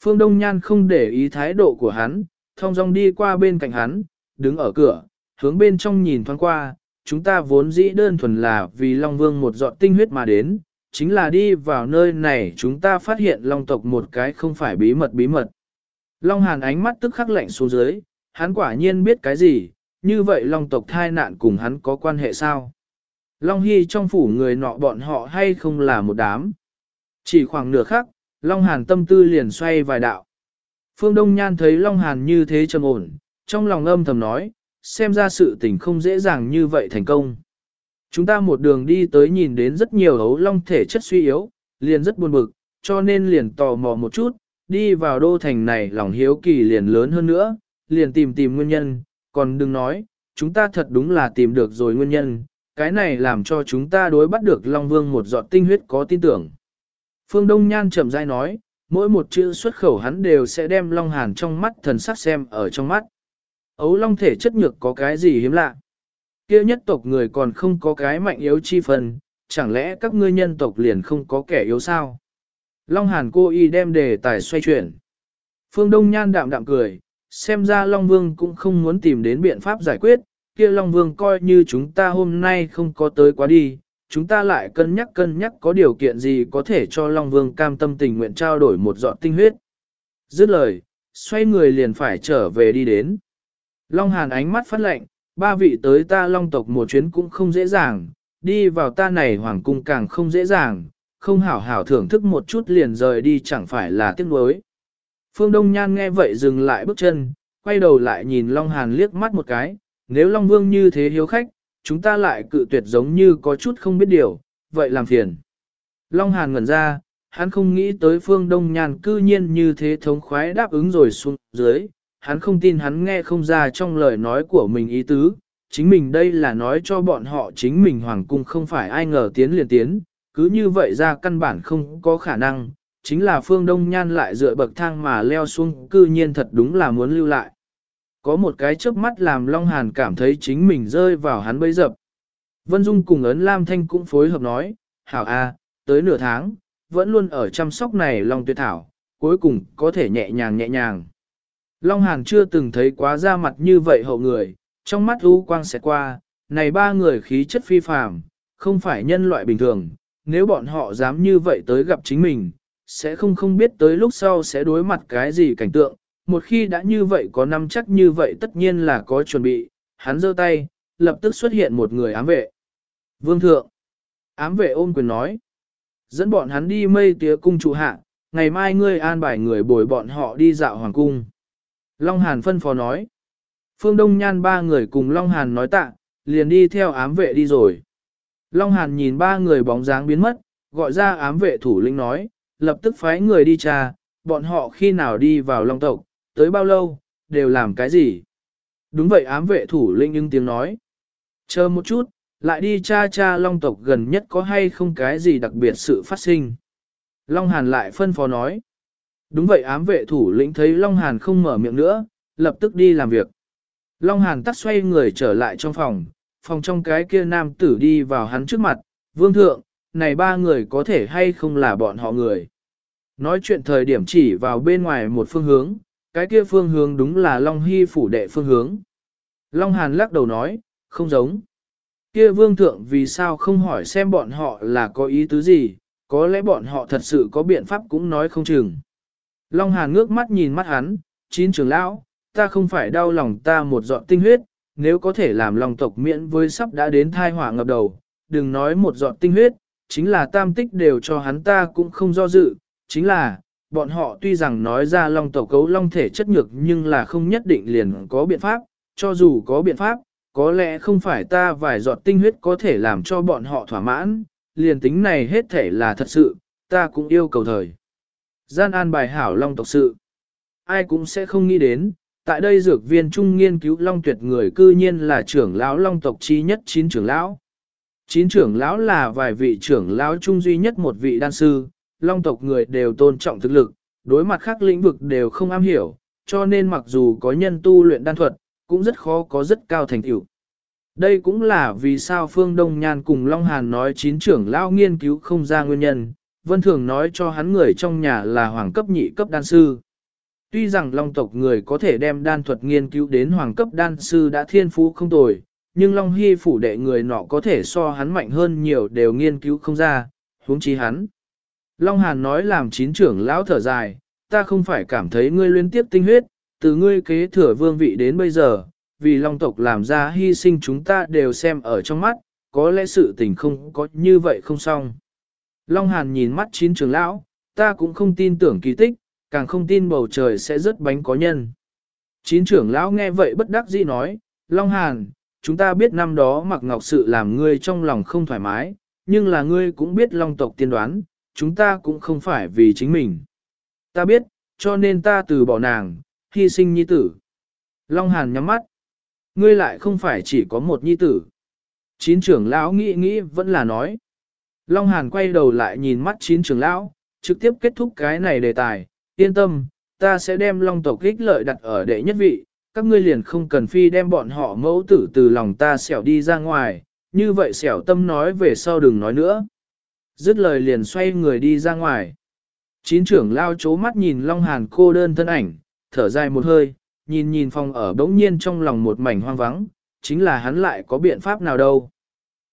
Phương Đông Nhan không để ý thái độ của hắn, thong dong đi qua bên cạnh hắn, đứng ở cửa, hướng bên trong nhìn thoáng qua, chúng ta vốn dĩ đơn thuần là vì Long Vương một dọn tinh huyết mà đến, chính là đi vào nơi này chúng ta phát hiện Long tộc một cái không phải bí mật bí mật. Long Hàn ánh mắt tức khắc lạnh xuống dưới, hắn quả nhiên biết cái gì, như vậy Long tộc thai nạn cùng hắn có quan hệ sao? Long Hy trong phủ người nọ bọn họ hay không là một đám? Chỉ khoảng nửa khắc, Long Hàn tâm tư liền xoay vài đạo. Phương Đông Nhan thấy Long Hàn như thế trầm ổn, trong lòng âm thầm nói, xem ra sự tình không dễ dàng như vậy thành công. Chúng ta một đường đi tới nhìn đến rất nhiều hấu long thể chất suy yếu, liền rất buồn bực, cho nên liền tò mò một chút, đi vào đô thành này lòng hiếu kỳ liền lớn hơn nữa, liền tìm tìm nguyên nhân, còn đừng nói, chúng ta thật đúng là tìm được rồi nguyên nhân, cái này làm cho chúng ta đối bắt được Long Vương một giọt tinh huyết có tin tưởng. Phương Đông Nhan chậm rãi nói, mỗi một chữ xuất khẩu hắn đều sẽ đem Long Hàn trong mắt thần sắc xem ở trong mắt. Ấu Long thể chất nhược có cái gì hiếm lạ? kia nhất tộc người còn không có cái mạnh yếu chi phần, chẳng lẽ các ngươi nhân tộc liền không có kẻ yếu sao? Long Hàn cô y đem đề tài xoay chuyển. Phương Đông Nhan đạm đạm cười, xem ra Long Vương cũng không muốn tìm đến biện pháp giải quyết, kia Long Vương coi như chúng ta hôm nay không có tới quá đi, chúng ta lại cân nhắc cân nhắc có điều kiện gì có thể cho Long Vương cam tâm tình nguyện trao đổi một giọt tinh huyết. Dứt lời, xoay người liền phải trở về đi đến. Long Hàn ánh mắt phát lệnh, ba vị tới ta Long tộc một chuyến cũng không dễ dàng, đi vào ta này hoàng cung càng không dễ dàng, không hảo hảo thưởng thức một chút liền rời đi chẳng phải là tiếc nuối. Phương Đông Nhan nghe vậy dừng lại bước chân, quay đầu lại nhìn Long Hàn liếc mắt một cái, nếu Long Vương như thế hiếu khách, chúng ta lại cự tuyệt giống như có chút không biết điều, vậy làm phiền. Long Hàn ngẩn ra, hắn không nghĩ tới Phương Đông Nhan cư nhiên như thế thống khoái đáp ứng rồi xuống dưới, hắn không tin hắn nghe không ra trong lời nói của mình ý tứ, chính mình đây là nói cho bọn họ chính mình hoàng cung không phải ai ngờ tiến liền tiến, cứ như vậy ra căn bản không có khả năng, chính là phương đông nhan lại dựa bậc thang mà leo xuống cư nhiên thật đúng là muốn lưu lại. Có một cái chớp mắt làm Long Hàn cảm thấy chính mình rơi vào hắn bấy dập. Vân Dung cùng ấn Lam Thanh cũng phối hợp nói, hảo a, tới nửa tháng, vẫn luôn ở chăm sóc này Long Tuyệt Thảo, cuối cùng có thể nhẹ nhàng nhẹ nhàng. Long Hàn chưa từng thấy quá ra mặt như vậy hậu người, trong mắt u quang sẽ qua, này ba người khí chất phi phàm, không phải nhân loại bình thường, nếu bọn họ dám như vậy tới gặp chính mình, sẽ không không biết tới lúc sau sẽ đối mặt cái gì cảnh tượng, một khi đã như vậy có năm chắc như vậy tất nhiên là có chuẩn bị, hắn giơ tay, lập tức xuất hiện một người ám vệ. Vương thượng, ám vệ ôm quyền nói, dẫn bọn hắn đi mây tía cung trụ hạ, ngày mai ngươi an bài người bồi bọn họ đi dạo hoàng cung. Long Hàn phân phó nói, Phương Đông Nhan ba người cùng Long Hàn nói tạ, liền đi theo ám vệ đi rồi. Long Hàn nhìn ba người bóng dáng biến mất, gọi ra ám vệ thủ lĩnh nói, lập tức phái người đi tra, bọn họ khi nào đi vào Long tộc, tới bao lâu, đều làm cái gì. Đúng vậy ám vệ thủ lĩnh nhưng tiếng nói. Chờ một chút, lại đi tra tra Long tộc gần nhất có hay không cái gì đặc biệt sự phát sinh. Long Hàn lại phân phó nói. Đúng vậy ám vệ thủ lĩnh thấy Long Hàn không mở miệng nữa, lập tức đi làm việc. Long Hàn tắt xoay người trở lại trong phòng, phòng trong cái kia nam tử đi vào hắn trước mặt, vương thượng, này ba người có thể hay không là bọn họ người. Nói chuyện thời điểm chỉ vào bên ngoài một phương hướng, cái kia phương hướng đúng là Long Hy phủ đệ phương hướng. Long Hàn lắc đầu nói, không giống. Kia vương thượng vì sao không hỏi xem bọn họ là có ý tứ gì, có lẽ bọn họ thật sự có biện pháp cũng nói không chừng. Long Hàn ngước mắt nhìn mắt hắn, chín trưởng lão, ta không phải đau lòng ta một giọt tinh huyết, nếu có thể làm lòng tộc miễn với sắp đã đến thai hỏa ngập đầu, đừng nói một giọt tinh huyết, chính là tam tích đều cho hắn ta cũng không do dự, chính là, bọn họ tuy rằng nói ra long tộc cấu long thể chất nhược nhưng là không nhất định liền có biện pháp, cho dù có biện pháp, có lẽ không phải ta vài giọt tinh huyết có thể làm cho bọn họ thỏa mãn, liền tính này hết thể là thật sự, ta cũng yêu cầu thời. Gian an bài hảo long tộc sự. Ai cũng sẽ không nghĩ đến, tại đây dược viên trung nghiên cứu long tuyệt người cư nhiên là trưởng lão long tộc chi nhất chín trưởng lão. Chín trưởng lão là vài vị trưởng lão trung duy nhất một vị đan sư, long tộc người đều tôn trọng thực lực, đối mặt khác lĩnh vực đều không am hiểu, cho nên mặc dù có nhân tu luyện đan thuật, cũng rất khó có rất cao thành tựu. Đây cũng là vì sao Phương Đông Nhan cùng Long Hàn nói chín trưởng lão nghiên cứu không ra nguyên nhân, Vân Thường nói cho hắn người trong nhà là hoàng cấp nhị cấp đan sư. Tuy rằng Long tộc người có thể đem đan thuật nghiên cứu đến hoàng cấp đan sư đã thiên phú không tồi, nhưng Long Hy phủ đệ người nọ có thể so hắn mạnh hơn nhiều đều nghiên cứu không ra, huống chi hắn. Long Hàn nói làm chín trưởng lão thở dài, ta không phải cảm thấy ngươi liên tiếp tinh huyết, từ ngươi kế thừa vương vị đến bây giờ, vì Long tộc làm ra hy sinh chúng ta đều xem ở trong mắt, có lẽ sự tình không có như vậy không xong. Long Hàn nhìn mắt chín trưởng lão, ta cũng không tin tưởng kỳ tích, càng không tin bầu trời sẽ rớt bánh có nhân. Chín trưởng lão nghe vậy bất đắc dĩ nói, Long Hàn, chúng ta biết năm đó mặc ngọc sự làm ngươi trong lòng không thoải mái, nhưng là ngươi cũng biết long tộc tiên đoán, chúng ta cũng không phải vì chính mình. Ta biết, cho nên ta từ bỏ nàng, hy sinh nhi tử. Long Hàn nhắm mắt, ngươi lại không phải chỉ có một nhi tử. Chín trưởng lão nghĩ nghĩ vẫn là nói. Long Hàn quay đầu lại nhìn mắt chín trưởng lão, trực tiếp kết thúc cái này đề tài, yên tâm, ta sẽ đem long tộc ích lợi đặt ở đệ nhất vị, các ngươi liền không cần phi đem bọn họ mẫu tử từ lòng ta xẻo đi ra ngoài, như vậy xẻo tâm nói về sau đừng nói nữa. Dứt lời liền xoay người đi ra ngoài. Chín trưởng lao chố mắt nhìn Long Hàn cô đơn thân ảnh, thở dài một hơi, nhìn nhìn phòng ở bỗng nhiên trong lòng một mảnh hoang vắng, chính là hắn lại có biện pháp nào đâu.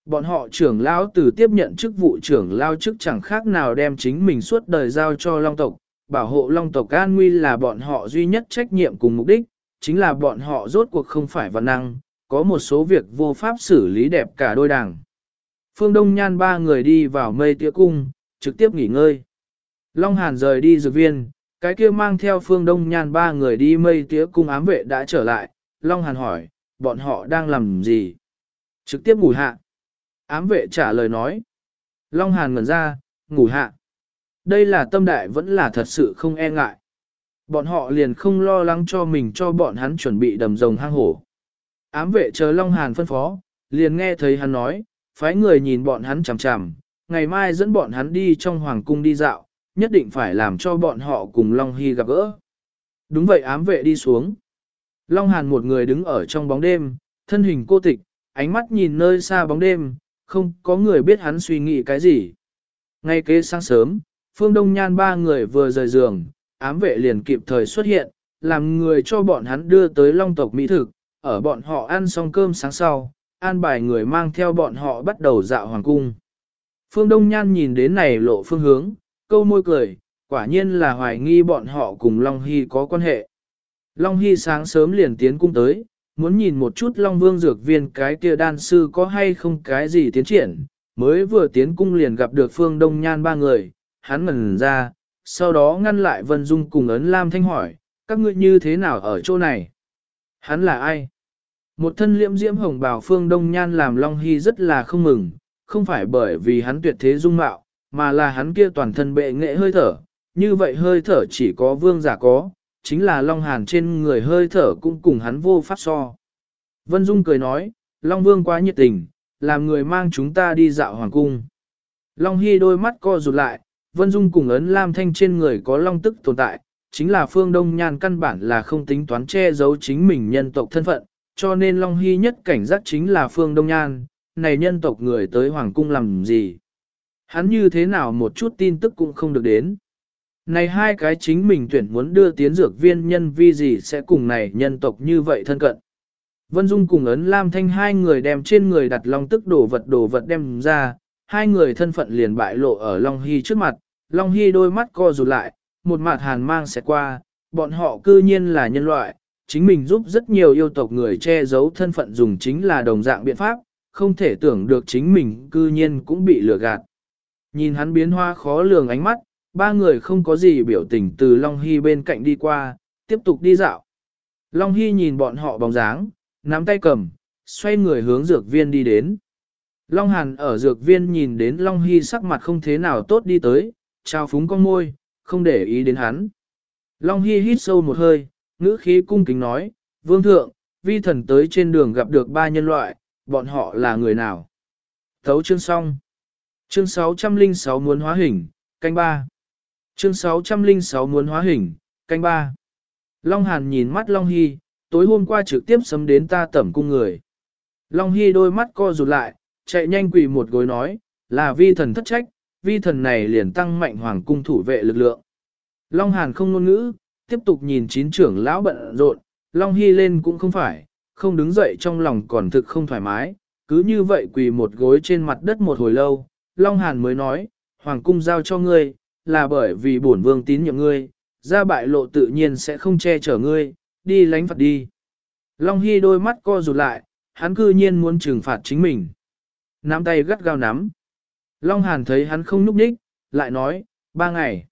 Bọn họ trưởng lao từ tiếp nhận chức vụ trưởng lao chức chẳng khác nào đem chính mình suốt đời giao cho Long tộc, bảo hộ Long tộc an nguy là bọn họ duy nhất trách nhiệm cùng mục đích, chính là bọn họ rốt cuộc không phải văn năng, có một số việc vô pháp xử lý đẹp cả đôi đảng. Phương Đông Nhan ba người đi vào mây tía cung, trực tiếp nghỉ ngơi. Long Hàn rời đi dược viên, cái kia mang theo Phương Đông Nhan ba người đi mây tía cung ám vệ đã trở lại. Long Hàn hỏi, bọn họ đang làm gì? Trực tiếp ngủ hạ. Ám vệ trả lời nói. Long Hàn ngẩn ra, ngủ hạ. Đây là tâm đại vẫn là thật sự không e ngại. Bọn họ liền không lo lắng cho mình cho bọn hắn chuẩn bị đầm rồng hang hổ. Ám vệ chờ Long Hàn phân phó, liền nghe thấy hắn nói, phái người nhìn bọn hắn chằm chằm, ngày mai dẫn bọn hắn đi trong hoàng cung đi dạo, nhất định phải làm cho bọn họ cùng Long Hy gặp gỡ. Đúng vậy ám vệ đi xuống. Long Hàn một người đứng ở trong bóng đêm, thân hình cô tịch, ánh mắt nhìn nơi xa bóng đêm, không có người biết hắn suy nghĩ cái gì. Ngay kế sáng sớm, Phương Đông Nhan ba người vừa rời giường, ám vệ liền kịp thời xuất hiện, làm người cho bọn hắn đưa tới long tộc mỹ thực, ở bọn họ ăn xong cơm sáng sau, an bài người mang theo bọn họ bắt đầu dạo hoàng cung. Phương Đông Nhan nhìn đến này lộ phương hướng, câu môi cười, quả nhiên là hoài nghi bọn họ cùng Long Hy có quan hệ. Long Hy sáng sớm liền tiến cung tới, muốn nhìn một chút Long Vương dược viên cái kia đan sư có hay không cái gì tiến triển, mới vừa tiến cung liền gặp được Phương Đông Nhan ba người, hắn ngẩn ra, sau đó ngăn lại Vân Dung cùng ấn Lam Thanh hỏi, các ngươi như thế nào ở chỗ này? Hắn là ai? Một thân liễm diễm hồng bào phương Đông Nhan làm Long Hy rất là không mừng, không phải bởi vì hắn tuyệt thế dung mạo, mà là hắn kia toàn thân bệ nghệ hơi thở, như vậy hơi thở chỉ có vương giả có, chính là Long Hàn trên người hơi thở cũng cùng hắn vô pháp so. Vân Dung cười nói, Long Vương quá nhiệt tình, làm người mang chúng ta đi dạo hoàng cung. Long Hy đôi mắt co rụt lại, Vân Dung cùng ấn Lam Thanh trên người có long tức tồn tại, chính là phương Đông Nhan căn bản là không tính toán che giấu chính mình nhân tộc thân phận, cho nên Long Hy nhất cảnh giác chính là phương Đông Nhan, này nhân tộc người tới Hoàng Cung làm gì. Hắn như thế nào một chút tin tức cũng không được đến. Này hai cái chính mình tuyển muốn đưa tiến dược viên nhân vi gì sẽ cùng này nhân tộc như vậy thân cận. Vân Dung cùng ấn Lam Thanh hai người đem trên người đặt long tức đổ vật đổ vật đem ra, hai người thân phận liền bại lộ ở Long Hy trước mặt, Long Hy đôi mắt co rụt lại, một mặt hàn mang sẽ qua, bọn họ cư nhiên là nhân loại, chính mình giúp rất nhiều yêu tộc người che giấu thân phận dùng chính là đồng dạng biện pháp, không thể tưởng được chính mình cư nhiên cũng bị lừa gạt. Nhìn hắn biến hoa khó lường ánh mắt, ba người không có gì biểu tình từ Long Hy bên cạnh đi qua, tiếp tục đi dạo. Long Hy nhìn bọn họ bóng dáng, nắm tay cầm, xoay người hướng dược viên đi đến. Long Hàn ở dược viên nhìn đến Long Hy sắc mặt không thế nào tốt đi tới, trao phúng con môi, không để ý đến hắn. Long Hy hít sâu một hơi, ngữ khí cung kính nói, Vương Thượng, vi thần tới trên đường gặp được ba nhân loại, bọn họ là người nào? Thấu chương xong. Chương 606 muốn hóa hình, canh ba. Chương 606 muốn hóa hình, canh ba. Long Hàn nhìn mắt Long Hy, tối hôm qua trực tiếp sấm đến ta tẩm cung người. Long Hy đôi mắt co rụt lại, chạy nhanh quỳ một gối nói, là vi thần thất trách, vi thần này liền tăng mạnh hoàng cung thủ vệ lực lượng. Long Hàn không ngôn ngữ, tiếp tục nhìn chín trưởng lão bận rộn, Long Hy lên cũng không phải, không đứng dậy trong lòng còn thực không thoải mái, cứ như vậy quỳ một gối trên mặt đất một hồi lâu, Long Hàn mới nói, hoàng cung giao cho ngươi, là bởi vì bổn vương tín nhiệm ngươi, ra bại lộ tự nhiên sẽ không che chở ngươi, đi lánh phạt đi. Long Hy đôi mắt co rụt lại, hắn cư nhiên muốn trừng phạt chính mình. Nắm tay gắt gao nắm. Long Hàn thấy hắn không núp nhích, lại nói, ba ngày.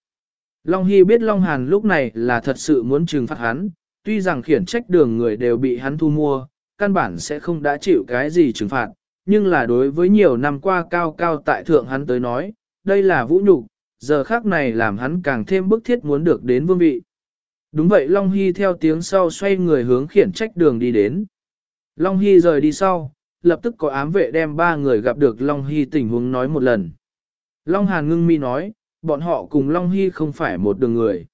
Long Hy biết Long Hàn lúc này là thật sự muốn trừng phạt hắn, tuy rằng khiển trách đường người đều bị hắn thu mua, căn bản sẽ không đã chịu cái gì trừng phạt, nhưng là đối với nhiều năm qua cao cao tại thượng hắn tới nói, đây là vũ nhục, giờ khác này làm hắn càng thêm bức thiết muốn được đến vương vị. Đúng vậy Long Hy theo tiếng sau xoay người hướng khiển trách đường đi đến. Long Hy rời đi sau, lập tức có ám vệ đem ba người gặp được Long Hy tình huống nói một lần. Long Hàn ngưng mi nói, bọn họ cùng Long Hy không phải một đường người.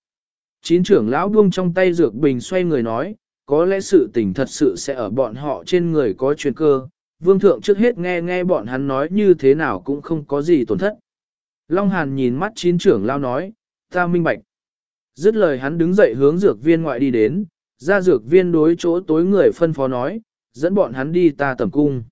Chín trưởng lão buông trong tay dược bình xoay người nói, có lẽ sự tình thật sự sẽ ở bọn họ trên người có chuyên cơ. Vương thượng trước hết nghe nghe bọn hắn nói như thế nào cũng không có gì tổn thất. Long Hàn nhìn mắt chín trưởng lão nói, ta minh bạch. Dứt lời hắn đứng dậy hướng dược viên ngoại đi đến, ra dược viên đối chỗ tối người phân phó nói, dẫn bọn hắn đi ta tầm cung.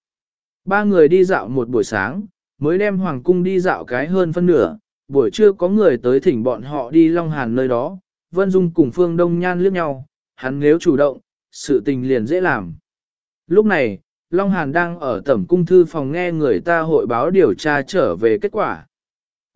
Ba người đi dạo một buổi sáng, mới đem hoàng cung đi dạo cái hơn phân nửa, buổi trưa có người tới thỉnh bọn họ đi Long Hàn nơi đó, Vân Dung cùng Phương Đông Nhan liếc nhau, hắn nếu chủ động, sự tình liền dễ làm. Lúc này, Long Hàn đang ở tẩm cung thư phòng nghe người ta hội báo điều tra trở về kết quả.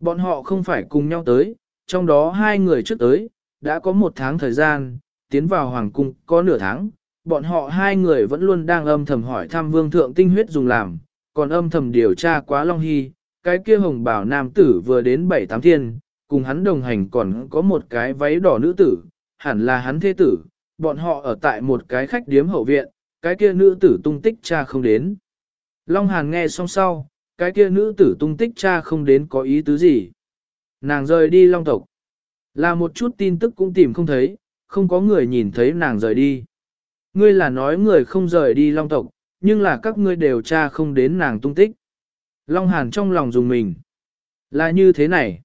Bọn họ không phải cùng nhau tới, trong đó hai người trước tới, đã có một tháng thời gian, tiến vào hoàng cung có nửa tháng, bọn họ hai người vẫn luôn đang âm thầm hỏi thăm vương thượng tinh huyết dùng làm, còn âm thầm điều tra quá Long Hy, cái kia hồng bảo nam tử vừa đến bảy tám thiên, cùng hắn đồng hành còn có một cái váy đỏ nữ tử, hẳn là hắn thế tử, bọn họ ở tại một cái khách điếm hậu viện, cái kia nữ tử tung tích cha không đến. Long Hàn nghe xong sau, cái kia nữ tử tung tích cha không đến có ý tứ gì. Nàng rời đi Long tộc. Là một chút tin tức cũng tìm không thấy, không có người nhìn thấy nàng rời đi. Ngươi là nói người không rời đi Long tộc, nhưng là các ngươi đều tra không đến nàng tung tích. Long Hàn trong lòng dùng mình. Là như thế này.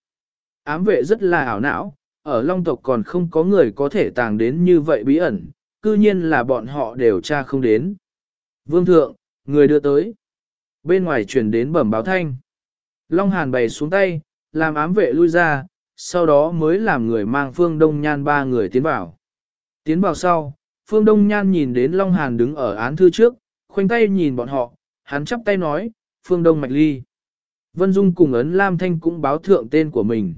Ám vệ rất là ảo não, ở Long tộc còn không có người có thể tàng đến như vậy bí ẩn, cư nhiên là bọn họ đều tra không đến. Vương thượng, người đưa tới. Bên ngoài chuyển đến bẩm báo thanh. Long Hàn bày xuống tay, làm ám vệ lui ra, sau đó mới làm người mang Phương Đông Nhan ba người tiến vào. Tiến vào sau, Phương Đông Nhan nhìn đến Long Hàn đứng ở án thư trước, khoanh tay nhìn bọn họ, hắn chắp tay nói, Phương Đông Mạch Ly. Vân Dung cùng ấn Lam Thanh cũng báo thượng tên của mình.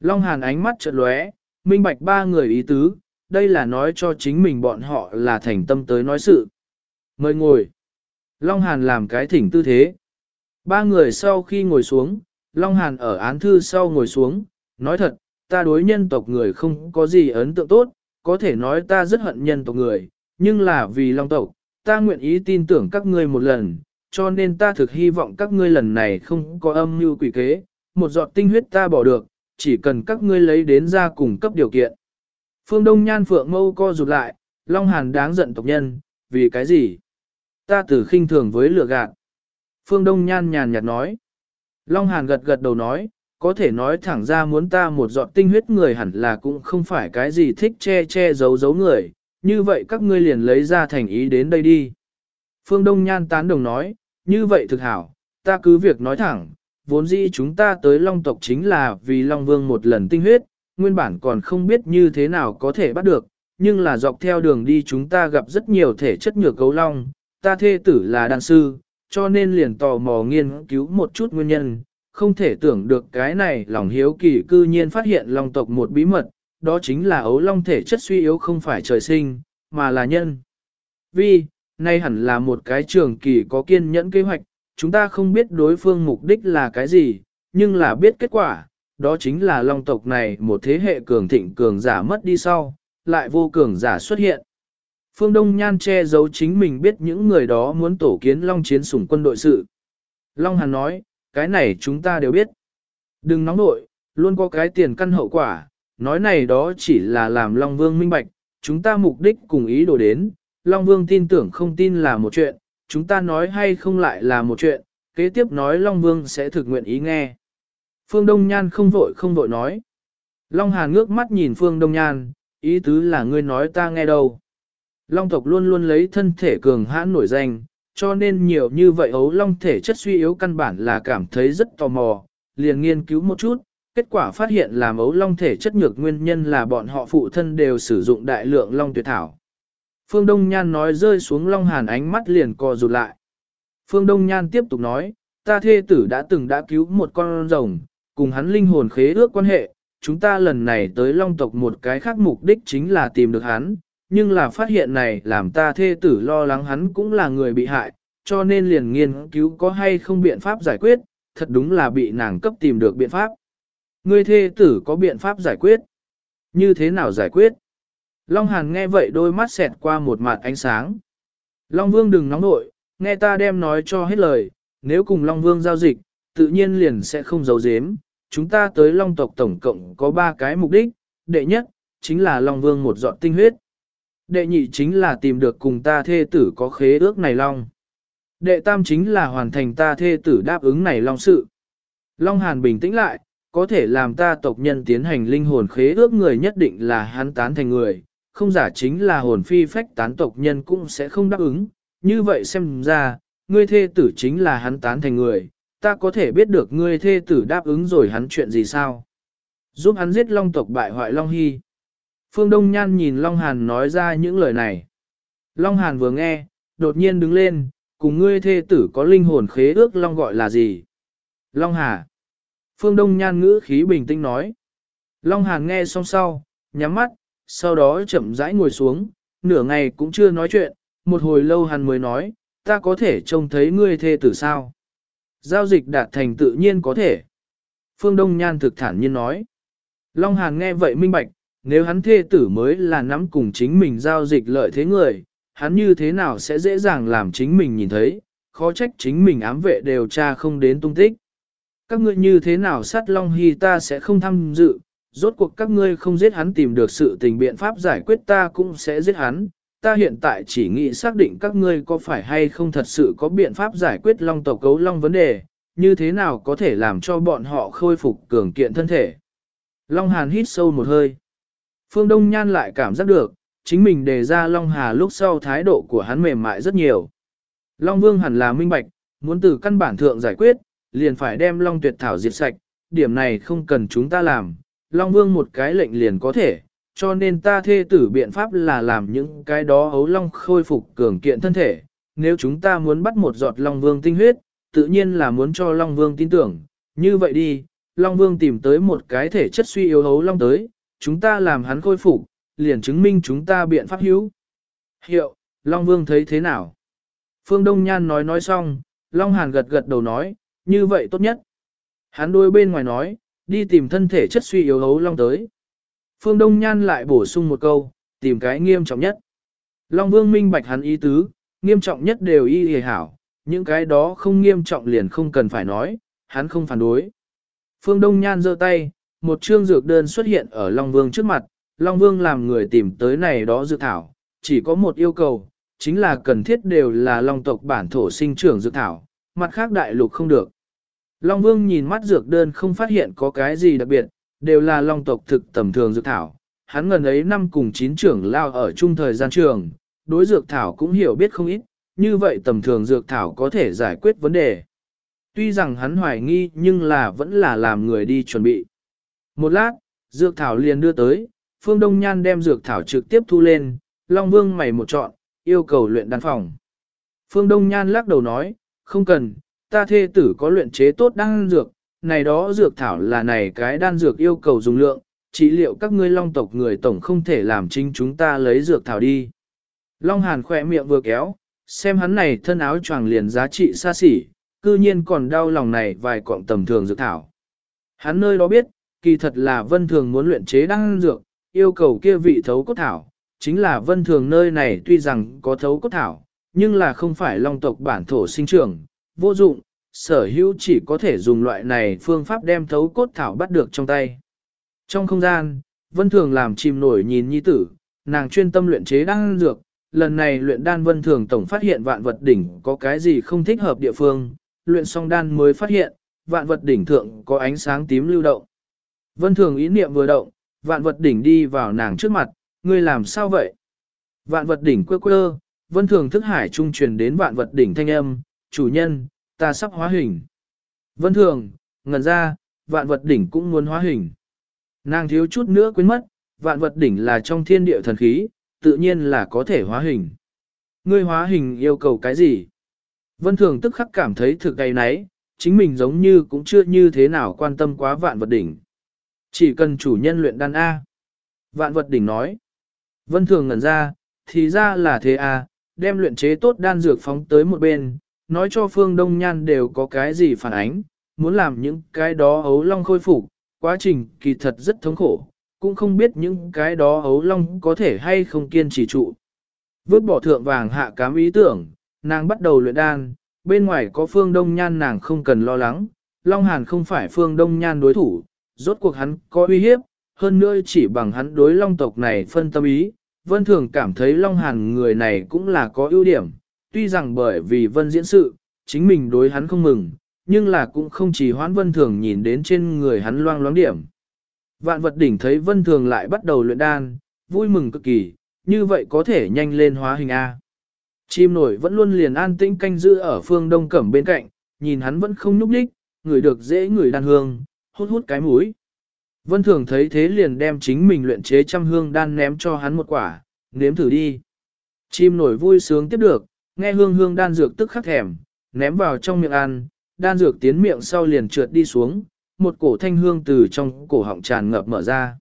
Long Hàn ánh mắt chợt lóe, minh bạch ba người ý tứ, đây là nói cho chính mình bọn họ là thành tâm tới nói sự. Mời ngồi. Long Hàn làm cái thỉnh tư thế. Ba người sau khi ngồi xuống, Long Hàn ở án thư sau ngồi xuống, nói thật, ta đối nhân tộc người không có gì ấn tượng tốt, có thể nói ta rất hận nhân tộc người, nhưng là vì Long tộc, ta nguyện ý tin tưởng các ngươi một lần, cho nên ta thực hy vọng các ngươi lần này không có âm mưu quỷ kế, một giọt tinh huyết ta bỏ được, chỉ cần các ngươi lấy đến ra cùng cấp điều kiện. Phương Đông Nhan Phượng mâu co rụt lại, Long Hàn đáng giận tộc nhân, vì cái gì? Ta tử khinh thường với lừa gạt. Phương Đông Nhan nhàn nhạt nói. Long Hàn gật gật đầu nói, có thể nói thẳng ra muốn ta một giọt tinh huyết người hẳn là cũng không phải cái gì thích che che giấu giấu người, như vậy các ngươi liền lấy ra thành ý đến đây đi. Phương Đông Nhan tán đồng nói, như vậy thực hảo, ta cứ việc nói thẳng, vốn dĩ chúng ta tới Long tộc chính là vì Long Vương một lần tinh huyết, nguyên bản còn không biết như thế nào có thể bắt được, nhưng là dọc theo đường đi chúng ta gặp rất nhiều thể chất nhược cấu Long, ta thê tử là đàn sư, cho nên liền tò mò nghiên cứu một chút nguyên nhân, không thể tưởng được cái này lòng hiếu kỳ cư nhiên phát hiện Long tộc một bí mật, đó chính là ấu Long thể chất suy yếu không phải trời sinh, mà là nhân. Vì, nay hẳn là một cái trường kỳ có kiên nhẫn kế hoạch, chúng ta không biết đối phương mục đích là cái gì, nhưng là biết kết quả, đó chính là long tộc này một thế hệ cường thịnh cường giả mất đi sau, lại vô cường giả xuất hiện. Phương Đông Nhan che giấu chính mình biết những người đó muốn tổ kiến long chiến sủng quân đội sự. Long Hàn nói, cái này chúng ta đều biết. Đừng nóng nội, luôn có cái tiền căn hậu quả, nói này đó chỉ là làm Long Vương minh bạch, chúng ta mục đích cùng ý đồ đến, Long Vương tin tưởng không tin là một chuyện, chúng ta nói hay không lại là một chuyện, kế tiếp nói Long Vương sẽ thực nguyện ý nghe. Phương Đông Nhan không vội không vội nói. Long Hàn ngước mắt nhìn Phương Đông Nhan, ý tứ là ngươi nói ta nghe đâu. Long tộc luôn luôn lấy thân thể cường hãn nổi danh, cho nên nhiều như vậy ấu long thể chất suy yếu căn bản là cảm thấy rất tò mò, liền nghiên cứu một chút, kết quả phát hiện làm ấu long thể chất nhược nguyên nhân là bọn họ phụ thân đều sử dụng đại lượng long tuyệt thảo. Phương Đông Nhan nói rơi xuống Long Hàn ánh mắt liền co rụt lại. Phương Đông Nhan tiếp tục nói, ta thê tử đã từng đã cứu một con rồng, cùng hắn linh hồn khế ước quan hệ, chúng ta lần này tới Long tộc một cái khác mục đích chính là tìm được hắn, nhưng là phát hiện này làm ta thê tử lo lắng hắn cũng là người bị hại, cho nên liền nghiên cứu có hay không biện pháp giải quyết, thật đúng là bị nàng cấp tìm được biện pháp. Người thê tử có biện pháp giải quyết. Như thế nào giải quyết? Long Hàn nghe vậy đôi mắt xẹt qua một mặt ánh sáng. Long Vương đừng nóng nội, nghe ta đem nói cho hết lời, nếu cùng Long Vương giao dịch, tự nhiên liền sẽ không giấu giếm, chúng ta tới Long tộc tổng cộng có ba cái mục đích, đệ nhất, chính là Long Vương một dọn tinh huyết. Đệ nhị chính là tìm được cùng ta thê tử có khế ước này Long. Đệ tam chính là hoàn thành ta thê tử đáp ứng này Long sự. Long Hàn bình tĩnh lại, có thể làm ta tộc nhân tiến hành linh hồn khế ước người nhất định là hắn tán thành người, không giả chính là hồn phi phách tán tộc nhân cũng sẽ không đáp ứng. Như vậy xem ra, ngươi thê tử chính là hắn tán thành người, ta có thể biết được ngươi thê tử đáp ứng rồi hắn chuyện gì sao? Giúp hắn giết long tộc bại hoại Long Hy. Phương Đông Nhan nhìn Long Hàn nói ra những lời này. Long Hàn vừa nghe, đột nhiên đứng lên, cùng ngươi thê tử có linh hồn khế ước Long gọi là gì? Long Hà. Phương Đông Nhan ngữ khí bình tĩnh nói. Long Hàn nghe xong sau, nhắm mắt, sau đó chậm rãi ngồi xuống, nửa ngày cũng chưa nói chuyện, một hồi lâu hắn mới nói, ta có thể trông thấy ngươi thê tử sao? Giao dịch đạt thành tự nhiên có thể. Phương Đông Nhan thực thản nhiên nói. Long Hàn nghe vậy minh bạch, nếu hắn thê tử mới là nắm cùng chính mình giao dịch lợi thế người, hắn như thế nào sẽ dễ dàng làm chính mình nhìn thấy, khó trách chính mình ám vệ đều tra không đến tung tích. Các ngươi như thế nào sát Long Hy ta sẽ không tham dự, rốt cuộc các ngươi không giết hắn tìm được sự tình biện pháp giải quyết ta cũng sẽ giết hắn. Ta hiện tại chỉ nghĩ xác định các ngươi có phải hay không thật sự có biện pháp giải quyết long tộc cấu long vấn đề, như thế nào có thể làm cho bọn họ khôi phục cường kiện thân thể. Long Hàn hít sâu một hơi. Phương Đông Nhan lại cảm giác được, chính mình đề ra Long Hà lúc sau thái độ của hắn mềm mại rất nhiều. Long Vương hẳn là minh bạch, muốn từ căn bản thượng giải quyết, liền phải đem Long Tuyệt Thảo diệt sạch, điểm này không cần chúng ta làm, Long Vương một cái lệnh liền có thể, cho nên ta thê tử biện pháp là làm những cái đó hấu Long khôi phục cường kiện thân thể. Nếu chúng ta muốn bắt một giọt Long Vương tinh huyết, tự nhiên là muốn cho Long Vương tin tưởng. Như vậy đi, Long Vương tìm tới một cái thể chất suy yếu hấu Long tới, chúng ta làm hắn khôi phục, liền chứng minh chúng ta biện pháp hữu. Hiệu, Long Vương thấy thế nào? Phương Đông Nhan nói nói xong, Long Hàn gật gật đầu nói, như vậy tốt nhất. Hắn đôi bên ngoài nói, đi tìm thân thể chất suy yếu hấu long tới. Phương Đông Nhan lại bổ sung một câu, tìm cái nghiêm trọng nhất. Long Vương minh bạch hắn ý tứ, nghiêm trọng nhất đều y hề hảo, những cái đó không nghiêm trọng liền không cần phải nói, hắn không phản đối. Phương Đông Nhan giơ tay, một chương dược đơn xuất hiện ở Long Vương trước mặt, Long Vương làm người tìm tới này đó dược thảo, chỉ có một yêu cầu, chính là cần thiết đều là Long tộc bản thổ sinh trưởng dược thảo, mặt khác đại lục không được. Long Vương nhìn mắt dược đơn không phát hiện có cái gì đặc biệt, đều là long tộc thực tầm thường dược thảo. Hắn ngần ấy năm cùng chín trưởng lao ở chung thời gian trường, đối dược thảo cũng hiểu biết không ít, như vậy tầm thường dược thảo có thể giải quyết vấn đề. Tuy rằng hắn hoài nghi nhưng là vẫn là làm người đi chuẩn bị. Một lát, dược thảo liền đưa tới, Phương Đông Nhan đem dược thảo trực tiếp thu lên, Long Vương mày một chọn, yêu cầu luyện đan phòng. Phương Đông Nhan lắc đầu nói, không cần, ta thê tử có luyện chế tốt đan dược, này đó dược thảo là này cái đan dược yêu cầu dùng lượng, chỉ liệu các ngươi long tộc người tổng không thể làm chính chúng ta lấy dược thảo đi. Long Hàn khỏe miệng vừa kéo, xem hắn này thân áo choàng liền giá trị xa xỉ, cư nhiên còn đau lòng này vài cọng tầm thường dược thảo. Hắn nơi đó biết, kỳ thật là vân thường muốn luyện chế đan dược, yêu cầu kia vị thấu cốt thảo, chính là vân thường nơi này tuy rằng có thấu cốt thảo, nhưng là không phải long tộc bản thổ sinh trưởng, vô dụng, sở hữu chỉ có thể dùng loại này phương pháp đem thấu cốt thảo bắt được trong tay. Trong không gian, Vân Thường làm chìm nổi nhìn nhi tử, nàng chuyên tâm luyện chế đan dược, lần này luyện đan Vân Thường tổng phát hiện vạn vật đỉnh có cái gì không thích hợp địa phương, luyện xong đan mới phát hiện, vạn vật đỉnh thượng có ánh sáng tím lưu động. Vân Thường ý niệm vừa động, vạn vật đỉnh đi vào nàng trước mặt, ngươi làm sao vậy? Vạn vật đỉnh quơ quơ, Vân Thường thức hải trung truyền đến vạn vật đỉnh thanh âm, chủ nhân, ta sắp hóa hình. Vân thường, ngần ra, vạn vật đỉnh cũng muốn hóa hình. Nàng thiếu chút nữa quên mất, vạn vật đỉnh là trong thiên địa thần khí, tự nhiên là có thể hóa hình. Ngươi hóa hình yêu cầu cái gì? Vân thường tức khắc cảm thấy thực gây nấy, chính mình giống như cũng chưa như thế nào quan tâm quá vạn vật đỉnh. Chỉ cần chủ nhân luyện đan A. Vạn vật đỉnh nói. Vân thường ngẩn ra, thì ra là thế A, đem luyện chế tốt đan dược phóng tới một bên, nói cho Phương Đông Nhan đều có cái gì phản ánh, muốn làm những cái đó ấu long khôi phục, quá trình kỳ thật rất thống khổ, cũng không biết những cái đó ấu long có thể hay không kiên trì trụ. Vứt bỏ thượng vàng hạ cám ý tưởng, nàng bắt đầu luyện đan, bên ngoài có Phương Đông Nhan nàng không cần lo lắng, Long Hàn không phải phương đông nhan đối thủ, rốt cuộc hắn có uy hiếp, hơn nữa chỉ bằng hắn đối long tộc này phân tâm ý, Vân Thường cảm thấy Long Hàn người này cũng là có ưu điểm, tuy rằng bởi vì Vân diễn sự, chính mình đối hắn không mừng, nhưng là cũng không chỉ hoãn Vân Thường nhìn đến trên người hắn loang loáng điểm. Vạn vật đỉnh thấy Vân Thường lại bắt đầu luyện đan, vui mừng cực kỳ, như vậy có thể nhanh lên hóa hình A. Chim nổi vẫn luôn liền an tĩnh canh giữ ở phương đông cẩm bên cạnh, nhìn hắn vẫn không nhúc nhích, người được dễ người đan hương, hút hút cái mũi. Vân Thường thấy thế liền đem chính mình luyện chế trăm hương đan ném cho hắn một quả, nếm thử đi. Chim nổi vui sướng tiếp được, nghe hương hương đan dược tức khắc thèm, ném vào trong miệng ăn, đan dược tiến miệng sau liền trượt đi xuống, một cổ thanh hương từ trong cổ họng tràn ngập mở ra.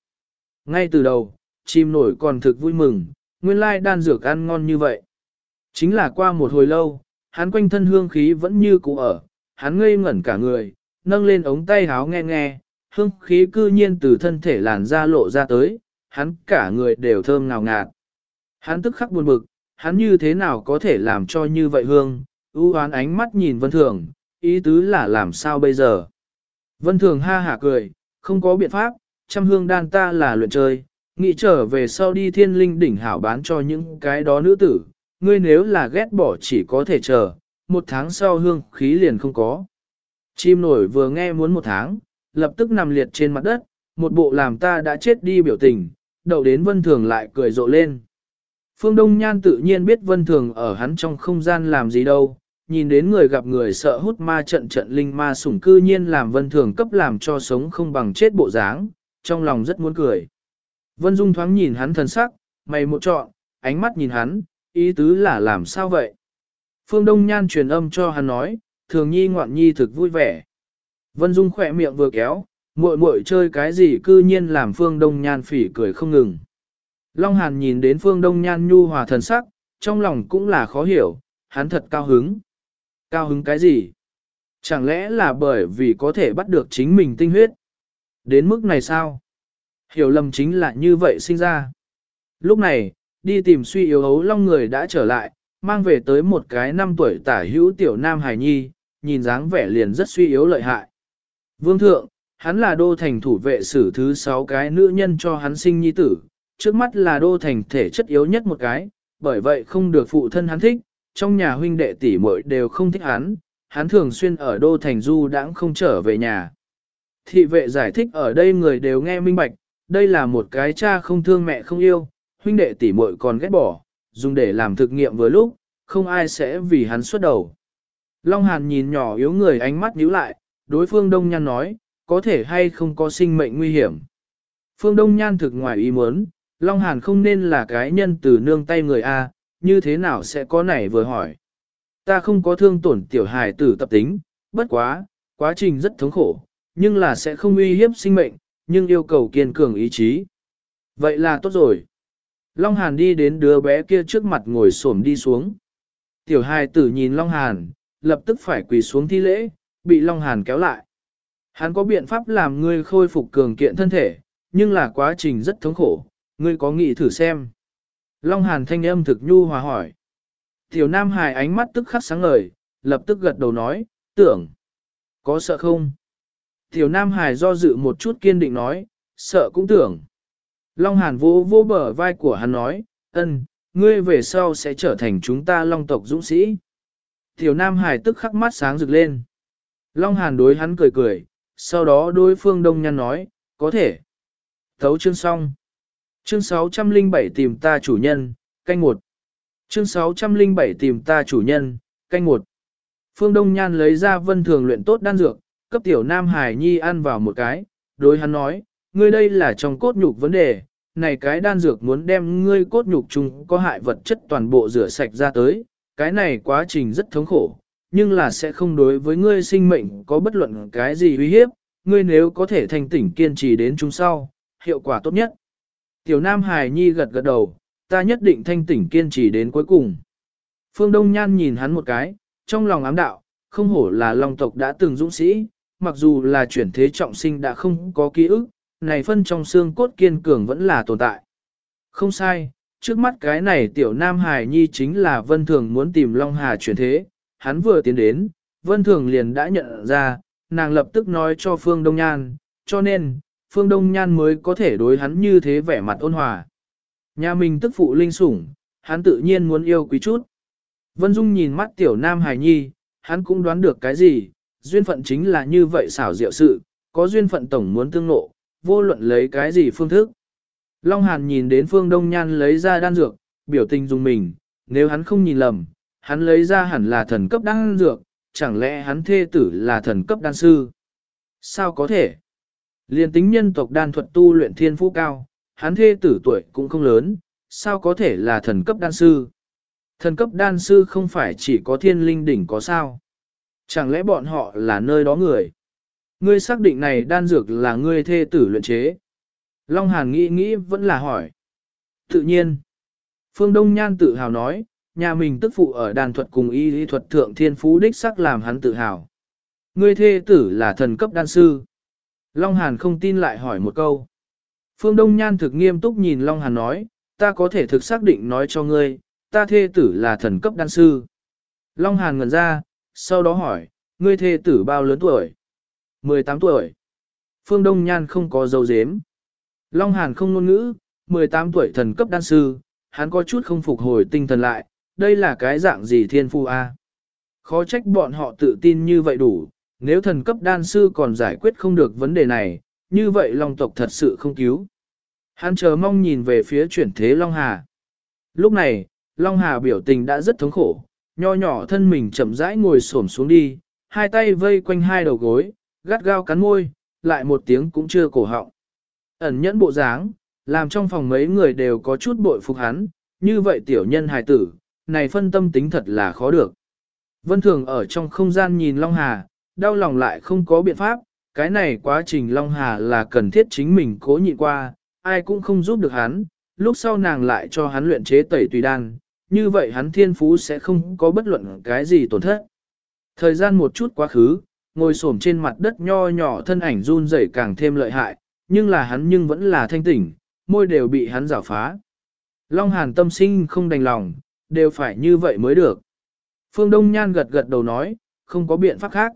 Ngay từ đầu, chim nổi còn thực vui mừng, nguyên lai đan dược ăn ngon như vậy. Chính là qua một hồi lâu, hắn quanh thân hương khí vẫn như cũ ở, hắn ngây ngẩn cả người, nâng lên ống tay háo nghe nghe, hương khí cư nhiên từ thân thể làn ra lộ ra tới, hắn cả người đều thơm ngào ngạt. Hắn tức khắc buồn bực, hắn như thế nào có thể làm cho như vậy hương, ưu hoán ánh mắt nhìn vân thường, ý tứ là làm sao bây giờ. Vân thường ha hả cười, không có biện pháp, trăm hương đan ta là luyện chơi, nghĩ trở về sau đi thiên linh đỉnh hảo bán cho những cái đó nữ tử, ngươi nếu là ghét bỏ chỉ có thể chờ, một tháng sau hương khí liền không có. Chim nổi vừa nghe muốn một tháng, lập tức nằm liệt trên mặt đất, một bộ làm ta đã chết đi biểu tình, đậu đến vân thường lại cười rộ lên. Phương Đông Nhan tự nhiên biết vân thường ở hắn trong không gian làm gì đâu, nhìn đến người gặp người sợ hút ma trận trận linh ma sủng cư nhiên làm vân thường cấp làm cho sống không bằng chết bộ dáng, trong lòng rất muốn cười. Vân Dung thoáng nhìn hắn thần sắc, mày một trọn, ánh mắt nhìn hắn, ý tứ là làm sao vậy? Phương Đông Nhan truyền âm cho hắn nói, thường nhi ngoạn nhi thực vui vẻ. Vân Dung khỏe miệng vừa kéo, muội muội chơi cái gì cư nhiên làm Phương Đông Nhan phỉ cười không ngừng. Long Hàn nhìn đến Phương Đông Nhan nhu hòa thần sắc, trong lòng cũng là khó hiểu, hắn thật cao hứng. Cao hứng cái gì? Chẳng lẽ là bởi vì có thể bắt được chính mình tinh huyết? Đến mức này sao? Hiểu lầm chính là như vậy sinh ra. Lúc này, đi tìm suy yếu hấu long người đã trở lại, mang về tới một cái năm tuổi tả hữu tiểu nam hài nhi, nhìn dáng vẻ liền rất suy yếu lợi hại. Vương thượng, hắn là đô thành thủ vệ sử thứ sáu cái nữ nhân cho hắn sinh nhi tử, trước mắt là đô thành thể chất yếu nhất một cái, bởi vậy không được phụ thân hắn thích, trong nhà huynh đệ tỷ muội đều không thích hắn, hắn thường xuyên ở đô thành du đãng không trở về nhà. Thị vệ giải thích ở đây người đều nghe minh bạch, đây là một cái cha không thương mẹ không yêu, huynh đệ tỷ muội còn ghét bỏ, dùng để làm thực nghiệm vừa lúc, không ai sẽ vì hắn xuất đầu. Long Hàn nhìn nhỏ yếu người ánh mắt nhíu lại, đối phương Đông Nhan nói, có thể hay không có sinh mệnh nguy hiểm. Phương Đông Nhan thực ngoài ý muốn, Long Hàn không nên là cái nhân từ nương tay người A, như thế nào sẽ có này vừa hỏi. Ta không có thương tổn tiểu hài tử tập tính, bất quá, quá trình rất thống khổ, nhưng là sẽ không uy hiếp sinh mệnh, nhưng yêu cầu kiên cường ý chí. Vậy là tốt rồi. Long Hàn đi đến đứa bé kia trước mặt ngồi xổm đi xuống. Tiểu hài tử nhìn Long Hàn, lập tức phải quỳ xuống thi lễ, bị Long Hàn kéo lại. Hắn có biện pháp làm ngươi khôi phục cường kiện thân thể, nhưng là quá trình rất thống khổ, ngươi có nghĩ thử xem. Long Hàn thanh âm thực nhu hòa hỏi. Tiểu Nam Hải ánh mắt tức khắc sáng ngời, lập tức gật đầu nói, tưởng. Có sợ không? Tiểu Nam Hải do dự một chút kiên định nói, sợ cũng tưởng. Long Hàn vô vô bờ vai của hắn nói, ân, ngươi về sau sẽ trở thành chúng ta long tộc dũng sĩ. Tiểu Nam Hải tức khắc mắt sáng rực lên. Long Hàn đối hắn cười cười, sau đó đối phương đông nhăn nói, có thể. Thấu chương xong. Chương 607 tìm ta chủ nhân, canh một. Chương 607 tìm ta chủ nhân, canh một. Phương Đông Nhan lấy ra vân thường luyện tốt đan dược, cấp tiểu Nam Hải Nhi ăn vào một cái, đối hắn nói, ngươi đây là trong cốt nhục vấn đề, này cái đan dược muốn đem ngươi cốt nhục chung có hại vật chất toàn bộ rửa sạch ra tới, cái này quá trình rất thống khổ, nhưng là sẽ không đối với ngươi sinh mệnh có bất luận cái gì uy hiếp, ngươi nếu có thể thành tỉnh kiên trì đến chúng sau, hiệu quả tốt nhất. Tiểu Nam Hải Nhi gật gật đầu, ta nhất định thanh tỉnh kiên trì đến cuối cùng. Phương Đông Nhan nhìn hắn một cái, trong lòng ám đạo, không hổ là long tộc đã từng dũng sĩ, mặc dù là chuyển thế trọng sinh đã không có ký ức, này phân trong xương cốt kiên cường vẫn là tồn tại. Không sai, trước mắt cái này tiểu Nam Hải Nhi chính là Vân Thường muốn tìm Long Hà chuyển thế, hắn vừa tiến đến, Vân Thường liền đã nhận ra, nàng lập tức nói cho Phương Đông Nhan, cho nên, Phương Đông Nhan mới có thể đối hắn như thế vẻ mặt ôn hòa. Nhà mình tức phụ linh sủng, hắn tự nhiên muốn yêu quý chút. Vân Dung nhìn mắt tiểu nam hài nhi, hắn cũng đoán được cái gì, duyên phận chính là như vậy xảo diệu sự, có duyên phận tổng muốn tương nộ, vô luận lấy cái gì phương thức. Long Hàn nhìn đến Phương Đông Nhan lấy ra đan dược, biểu tình dùng mình, nếu hắn không nhìn lầm, hắn lấy ra hẳn là thần cấp đan dược, chẳng lẽ hắn thê tử là thần cấp đan sư? Sao có thể? Liên tính nhân tộc đan thuật tu luyện thiên phú cao, hắn thê tử tuổi cũng không lớn, sao có thể là thần cấp đan sư? Thần cấp đan sư không phải chỉ có thiên linh đỉnh có sao? Chẳng lẽ bọn họ là nơi đó người? Ngươi xác định này đan dược là ngươi thê tử luyện chế? Long Hàn nghĩ nghĩ vẫn là hỏi. Tự nhiên. Phương Đông Nhan tự hào nói, nhà mình tức phụ ở đàn thuật cùng y lý thuật thượng thiên phú đích sắc làm hắn tự hào. Ngươi thê tử là thần cấp đan sư. Long Hàn không tin lại hỏi một câu. Phương Đông Nhan thực nghiêm túc nhìn Long Hàn nói, ta có thể thực xác định nói cho ngươi, ta thê tử là thần cấp đan sư. Long Hàn ngẩn ra, sau đó hỏi, ngươi thê tử bao lớn tuổi? 18 tuổi. Phương Đông Nhan không có dấu dếm. Long Hàn không ngôn ngữ, 18 tuổi thần cấp đan sư, hắn có chút không phục hồi tinh thần lại, đây là cái dạng gì thiên phu a? Khó trách bọn họ tự tin như vậy đủ, nếu thần cấp đan sư còn giải quyết không được vấn đề này, như vậy Long tộc thật sự không cứu. Hắn chờ mong nhìn về phía chuyển thế Long Hà. Lúc này, Long Hà biểu tình đã rất thống khổ, nho nhỏ thân mình chậm rãi ngồi xổm xuống đi, hai tay vây quanh hai đầu gối, gắt gao cắn môi, lại một tiếng cũng chưa cổ họng. Ẩn nhẫn bộ dáng, làm trong phòng mấy người đều có chút bội phục hắn, như vậy tiểu nhân hài tử, này phân tâm tính thật là khó được. Vân Thường ở trong không gian nhìn Long Hà, đau lòng lại không có biện pháp, cái này quá trình Long Hà là cần thiết chính mình cố nhịn qua, ai cũng không giúp được hắn, lúc sau nàng lại cho hắn luyện chế tẩy tùy đan, như vậy hắn thiên phú sẽ không có bất luận cái gì tổn thất. Thời gian một chút quá khứ, ngồi xổm trên mặt đất nho nhỏ thân ảnh run rẩy càng thêm lợi hại, nhưng là hắn nhưng vẫn là thanh tỉnh, môi đều bị hắn rào phá. Long Hàn tâm sinh không đành lòng, đều phải như vậy mới được. Phương Đông Nhan gật gật đầu nói, không có biện pháp khác.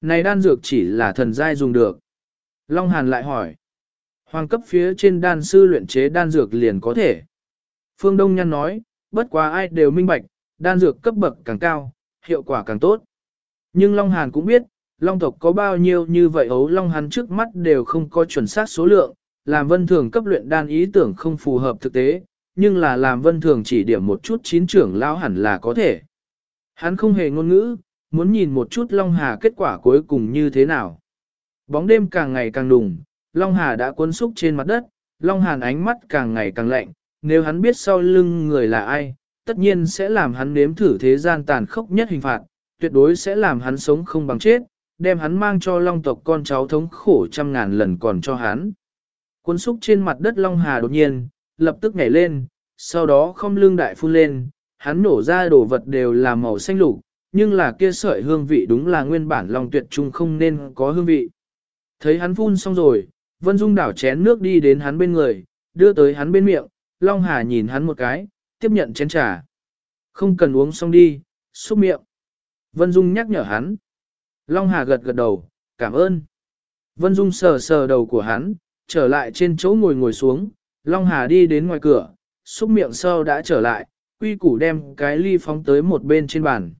Này đan dược chỉ là thần giai dùng được. Long Hàn lại hỏi. Hoàng cấp phía trên đan sư luyện chế đan dược liền có thể. Phương Đông Nhan nói, bất quá ai đều minh bạch, đan dược cấp bậc càng cao, hiệu quả càng tốt. Nhưng Long Hàn cũng biết, Long tộc có bao nhiêu như vậy ấu Long Hàn trước mắt đều không có chuẩn xác số lượng, làm vân thường cấp luyện đan ý tưởng không phù hợp thực tế, nhưng là làm vân thường chỉ điểm một chút chín trưởng lão hẳn là có thể. Hắn không hề ngôn ngữ, muốn nhìn một chút Long Hà kết quả cuối cùng như thế nào. Bóng đêm càng ngày càng đùng, Long Hà đã cuốn xúc trên mặt đất, Long Hàn ánh mắt càng ngày càng lạnh, nếu hắn biết sau lưng người là ai, tất nhiên sẽ làm hắn nếm thử thế gian tàn khốc nhất hình phạt, tuyệt đối sẽ làm hắn sống không bằng chết, đem hắn mang cho Long tộc con cháu thống khổ trăm ngàn lần còn cho hắn. Cuốn xúc trên mặt đất Long Hà đột nhiên, lập tức nhảy lên, sau đó không lưng đại phun lên, hắn nổ ra đồ vật đều là màu xanh lục, nhưng là kia sợi hương vị đúng là nguyên bản lòng tuyệt trung không nên có hương vị. Thấy hắn phun xong rồi, Vân Dung đảo chén nước đi đến hắn bên người, đưa tới hắn bên miệng, Long Hà nhìn hắn một cái, tiếp nhận chén trà. Không cần uống xong đi, xúc miệng. Vân Dung nhắc nhở hắn. Long Hà gật gật đầu, cảm ơn. Vân Dung sờ sờ đầu của hắn, trở lại trên chỗ ngồi ngồi xuống. Long Hà đi đến ngoài cửa, xúc miệng sau đã trở lại, quy củ đem cái ly phóng tới một bên trên bàn.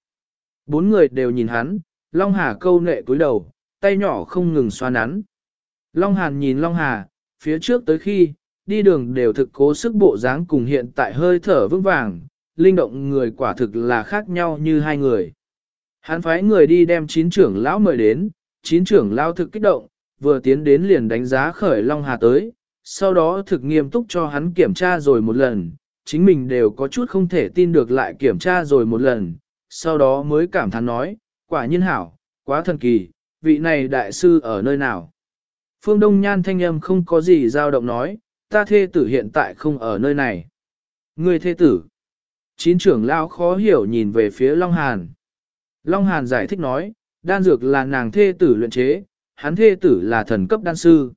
Bốn người đều nhìn hắn, Long Hà câu nệ cúi đầu, tay nhỏ không ngừng xoa nắn. Long Hàn nhìn Long Hà, phía trước tới khi, đi đường đều thực cố sức bộ dáng cùng hiện tại hơi thở vững vàng, linh động người quả thực là khác nhau như hai người. Hắn phái người đi đem chín trưởng lão mời đến, chín trưởng lão thực kích động, vừa tiến đến liền đánh giá khởi Long Hà tới, sau đó thực nghiêm túc cho hắn kiểm tra rồi một lần, chính mình đều có chút không thể tin được lại kiểm tra rồi một lần, sau đó mới cảm thán nói, quả nhiên hảo, quá thần kỳ, vị này đại sư ở nơi nào. Phương Đông Nhan thanh âm không có gì dao động nói, ta thê tử hiện tại không ở nơi này. Người thê tử. Chín trưởng lão khó hiểu nhìn về phía Long Hàn. Long Hàn giải thích nói, đan dược là nàng thê tử luyện chế, hắn thê tử là thần cấp đan sư.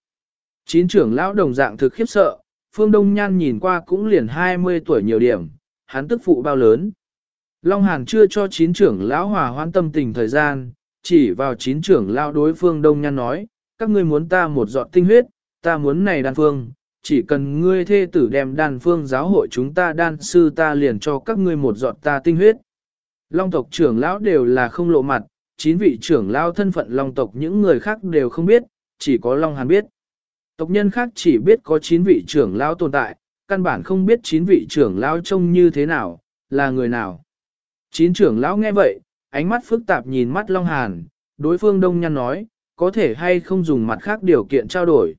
Chín trưởng lão đồng dạng thực khiếp sợ, Phương Đông Nhan nhìn qua cũng liền 20 tuổi nhiều điểm, hắn tức phụ bao lớn. Long Hàn chưa cho chín trưởng lão hòa hoan tâm tình thời gian, Chỉ vào chín trưởng lão đối phương đông nhan nói, các ngươi muốn ta một giọt tinh huyết, ta muốn này đan phương, chỉ cần ngươi thê tử đem đan phương giáo hội chúng ta đan sư ta liền cho các ngươi một giọt ta tinh huyết. Long tộc trưởng lão đều là không lộ mặt, chín vị trưởng lão thân phận long tộc những người khác đều không biết, chỉ có Long Hàn biết. Tộc nhân khác chỉ biết có chín vị trưởng lão tồn tại, căn bản không biết chín vị trưởng lão trông như thế nào, là người nào. Chín trưởng lão nghe vậy, ánh mắt phức tạp nhìn mắt Long Hàn, đối phương Đông Nhan nói, có thể hay không dùng mặt khác điều kiện trao đổi.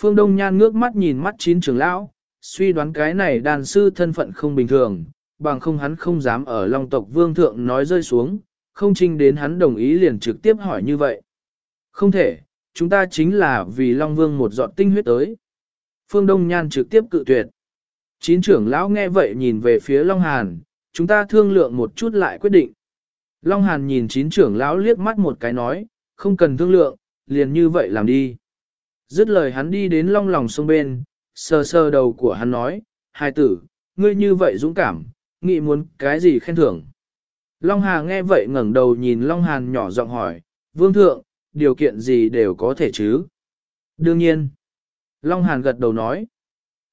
Phương Đông Nhan ngước mắt nhìn mắt chín trưởng lão, suy đoán cái này đàn sư thân phận không bình thường, bằng không hắn không dám ở Long tộc vương thượng nói rơi xuống, không trinh đến hắn đồng ý liền trực tiếp hỏi như vậy. Không thể, chúng ta chính là vì Long Vương một giọt tinh huyết tới. Phương Đông Nhan trực tiếp cự tuyệt. Chín trưởng lão nghe vậy nhìn về phía Long Hàn, chúng ta thương lượng một chút lại quyết định. Long Hàn nhìn chín trưởng lão liếc mắt một cái nói, không cần thương lượng, liền như vậy làm đi. Dứt lời hắn đi đến long lòng sông bên, sờ sờ đầu của hắn nói, hai tử, ngươi như vậy dũng cảm, nghĩ muốn cái gì khen thưởng. Long Hà nghe vậy ngẩng đầu nhìn Long Hàn nhỏ giọng hỏi, vương thượng, điều kiện gì đều có thể chứ? Đương nhiên. Long Hàn gật đầu nói.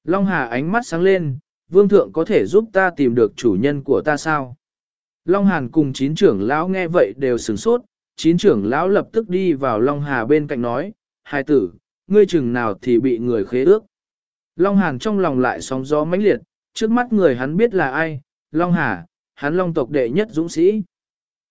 Long Hà ánh mắt sáng lên, vương thượng có thể giúp ta tìm được chủ nhân của ta sao? Long Hàn cùng chín trưởng lão nghe vậy đều sửng sốt, chín trưởng lão lập tức đi vào Long Hà bên cạnh nói, hai tử, ngươi chừng nào thì bị người khế ước. Long Hàn trong lòng lại sóng gió mãnh liệt, trước mắt người hắn biết là ai, Long Hà, hắn Long tộc đệ nhất dũng sĩ.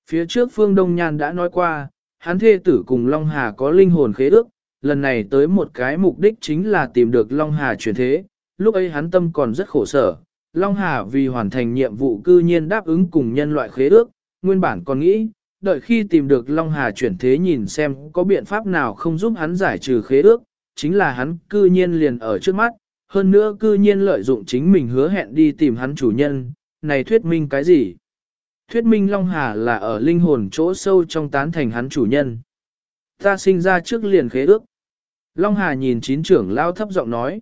Phía trước Phương Đông Nhan đã nói qua, hắn thê tử cùng Long Hà có linh hồn khế ước, lần này tới một cái mục đích chính là tìm được Long Hà chuyển thế, lúc ấy hắn tâm còn rất khổ sở. Long Hà vì hoàn thành nhiệm vụ cư nhiên đáp ứng cùng nhân loại khế ước, nguyên bản còn nghĩ, đợi khi tìm được Long Hà chuyển thế nhìn xem có biện pháp nào không giúp hắn giải trừ khế ước, chính là hắn cư nhiên liền ở trước mắt, hơn nữa cư nhiên lợi dụng chính mình hứa hẹn đi tìm hắn chủ nhân, này thuyết minh cái gì? Thuyết minh Long Hà là ở linh hồn chỗ sâu trong tán thành hắn chủ nhân. Ta sinh ra trước liền khế ước. Long Hà nhìn chín trưởng lao thấp giọng nói.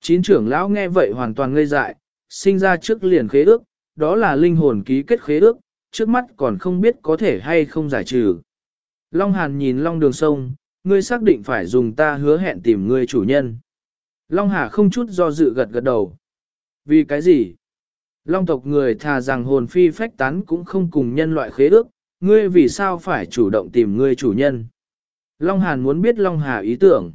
Chín trưởng lão nghe vậy hoàn toàn ngây dại, sinh ra trước liền khế ước, đó là linh hồn ký kết khế ước, trước mắt còn không biết có thể hay không giải trừ. Long Hàn nhìn Long Đường Sông, ngươi xác định phải dùng ta hứa hẹn tìm ngươi chủ nhân. Long Hà không chút do dự gật gật đầu. Vì cái gì? Long tộc người thà rằng hồn phi phách tán cũng không cùng nhân loại khế ước, ngươi vì sao phải chủ động tìm ngươi chủ nhân? Long Hàn muốn biết Long Hà ý tưởng.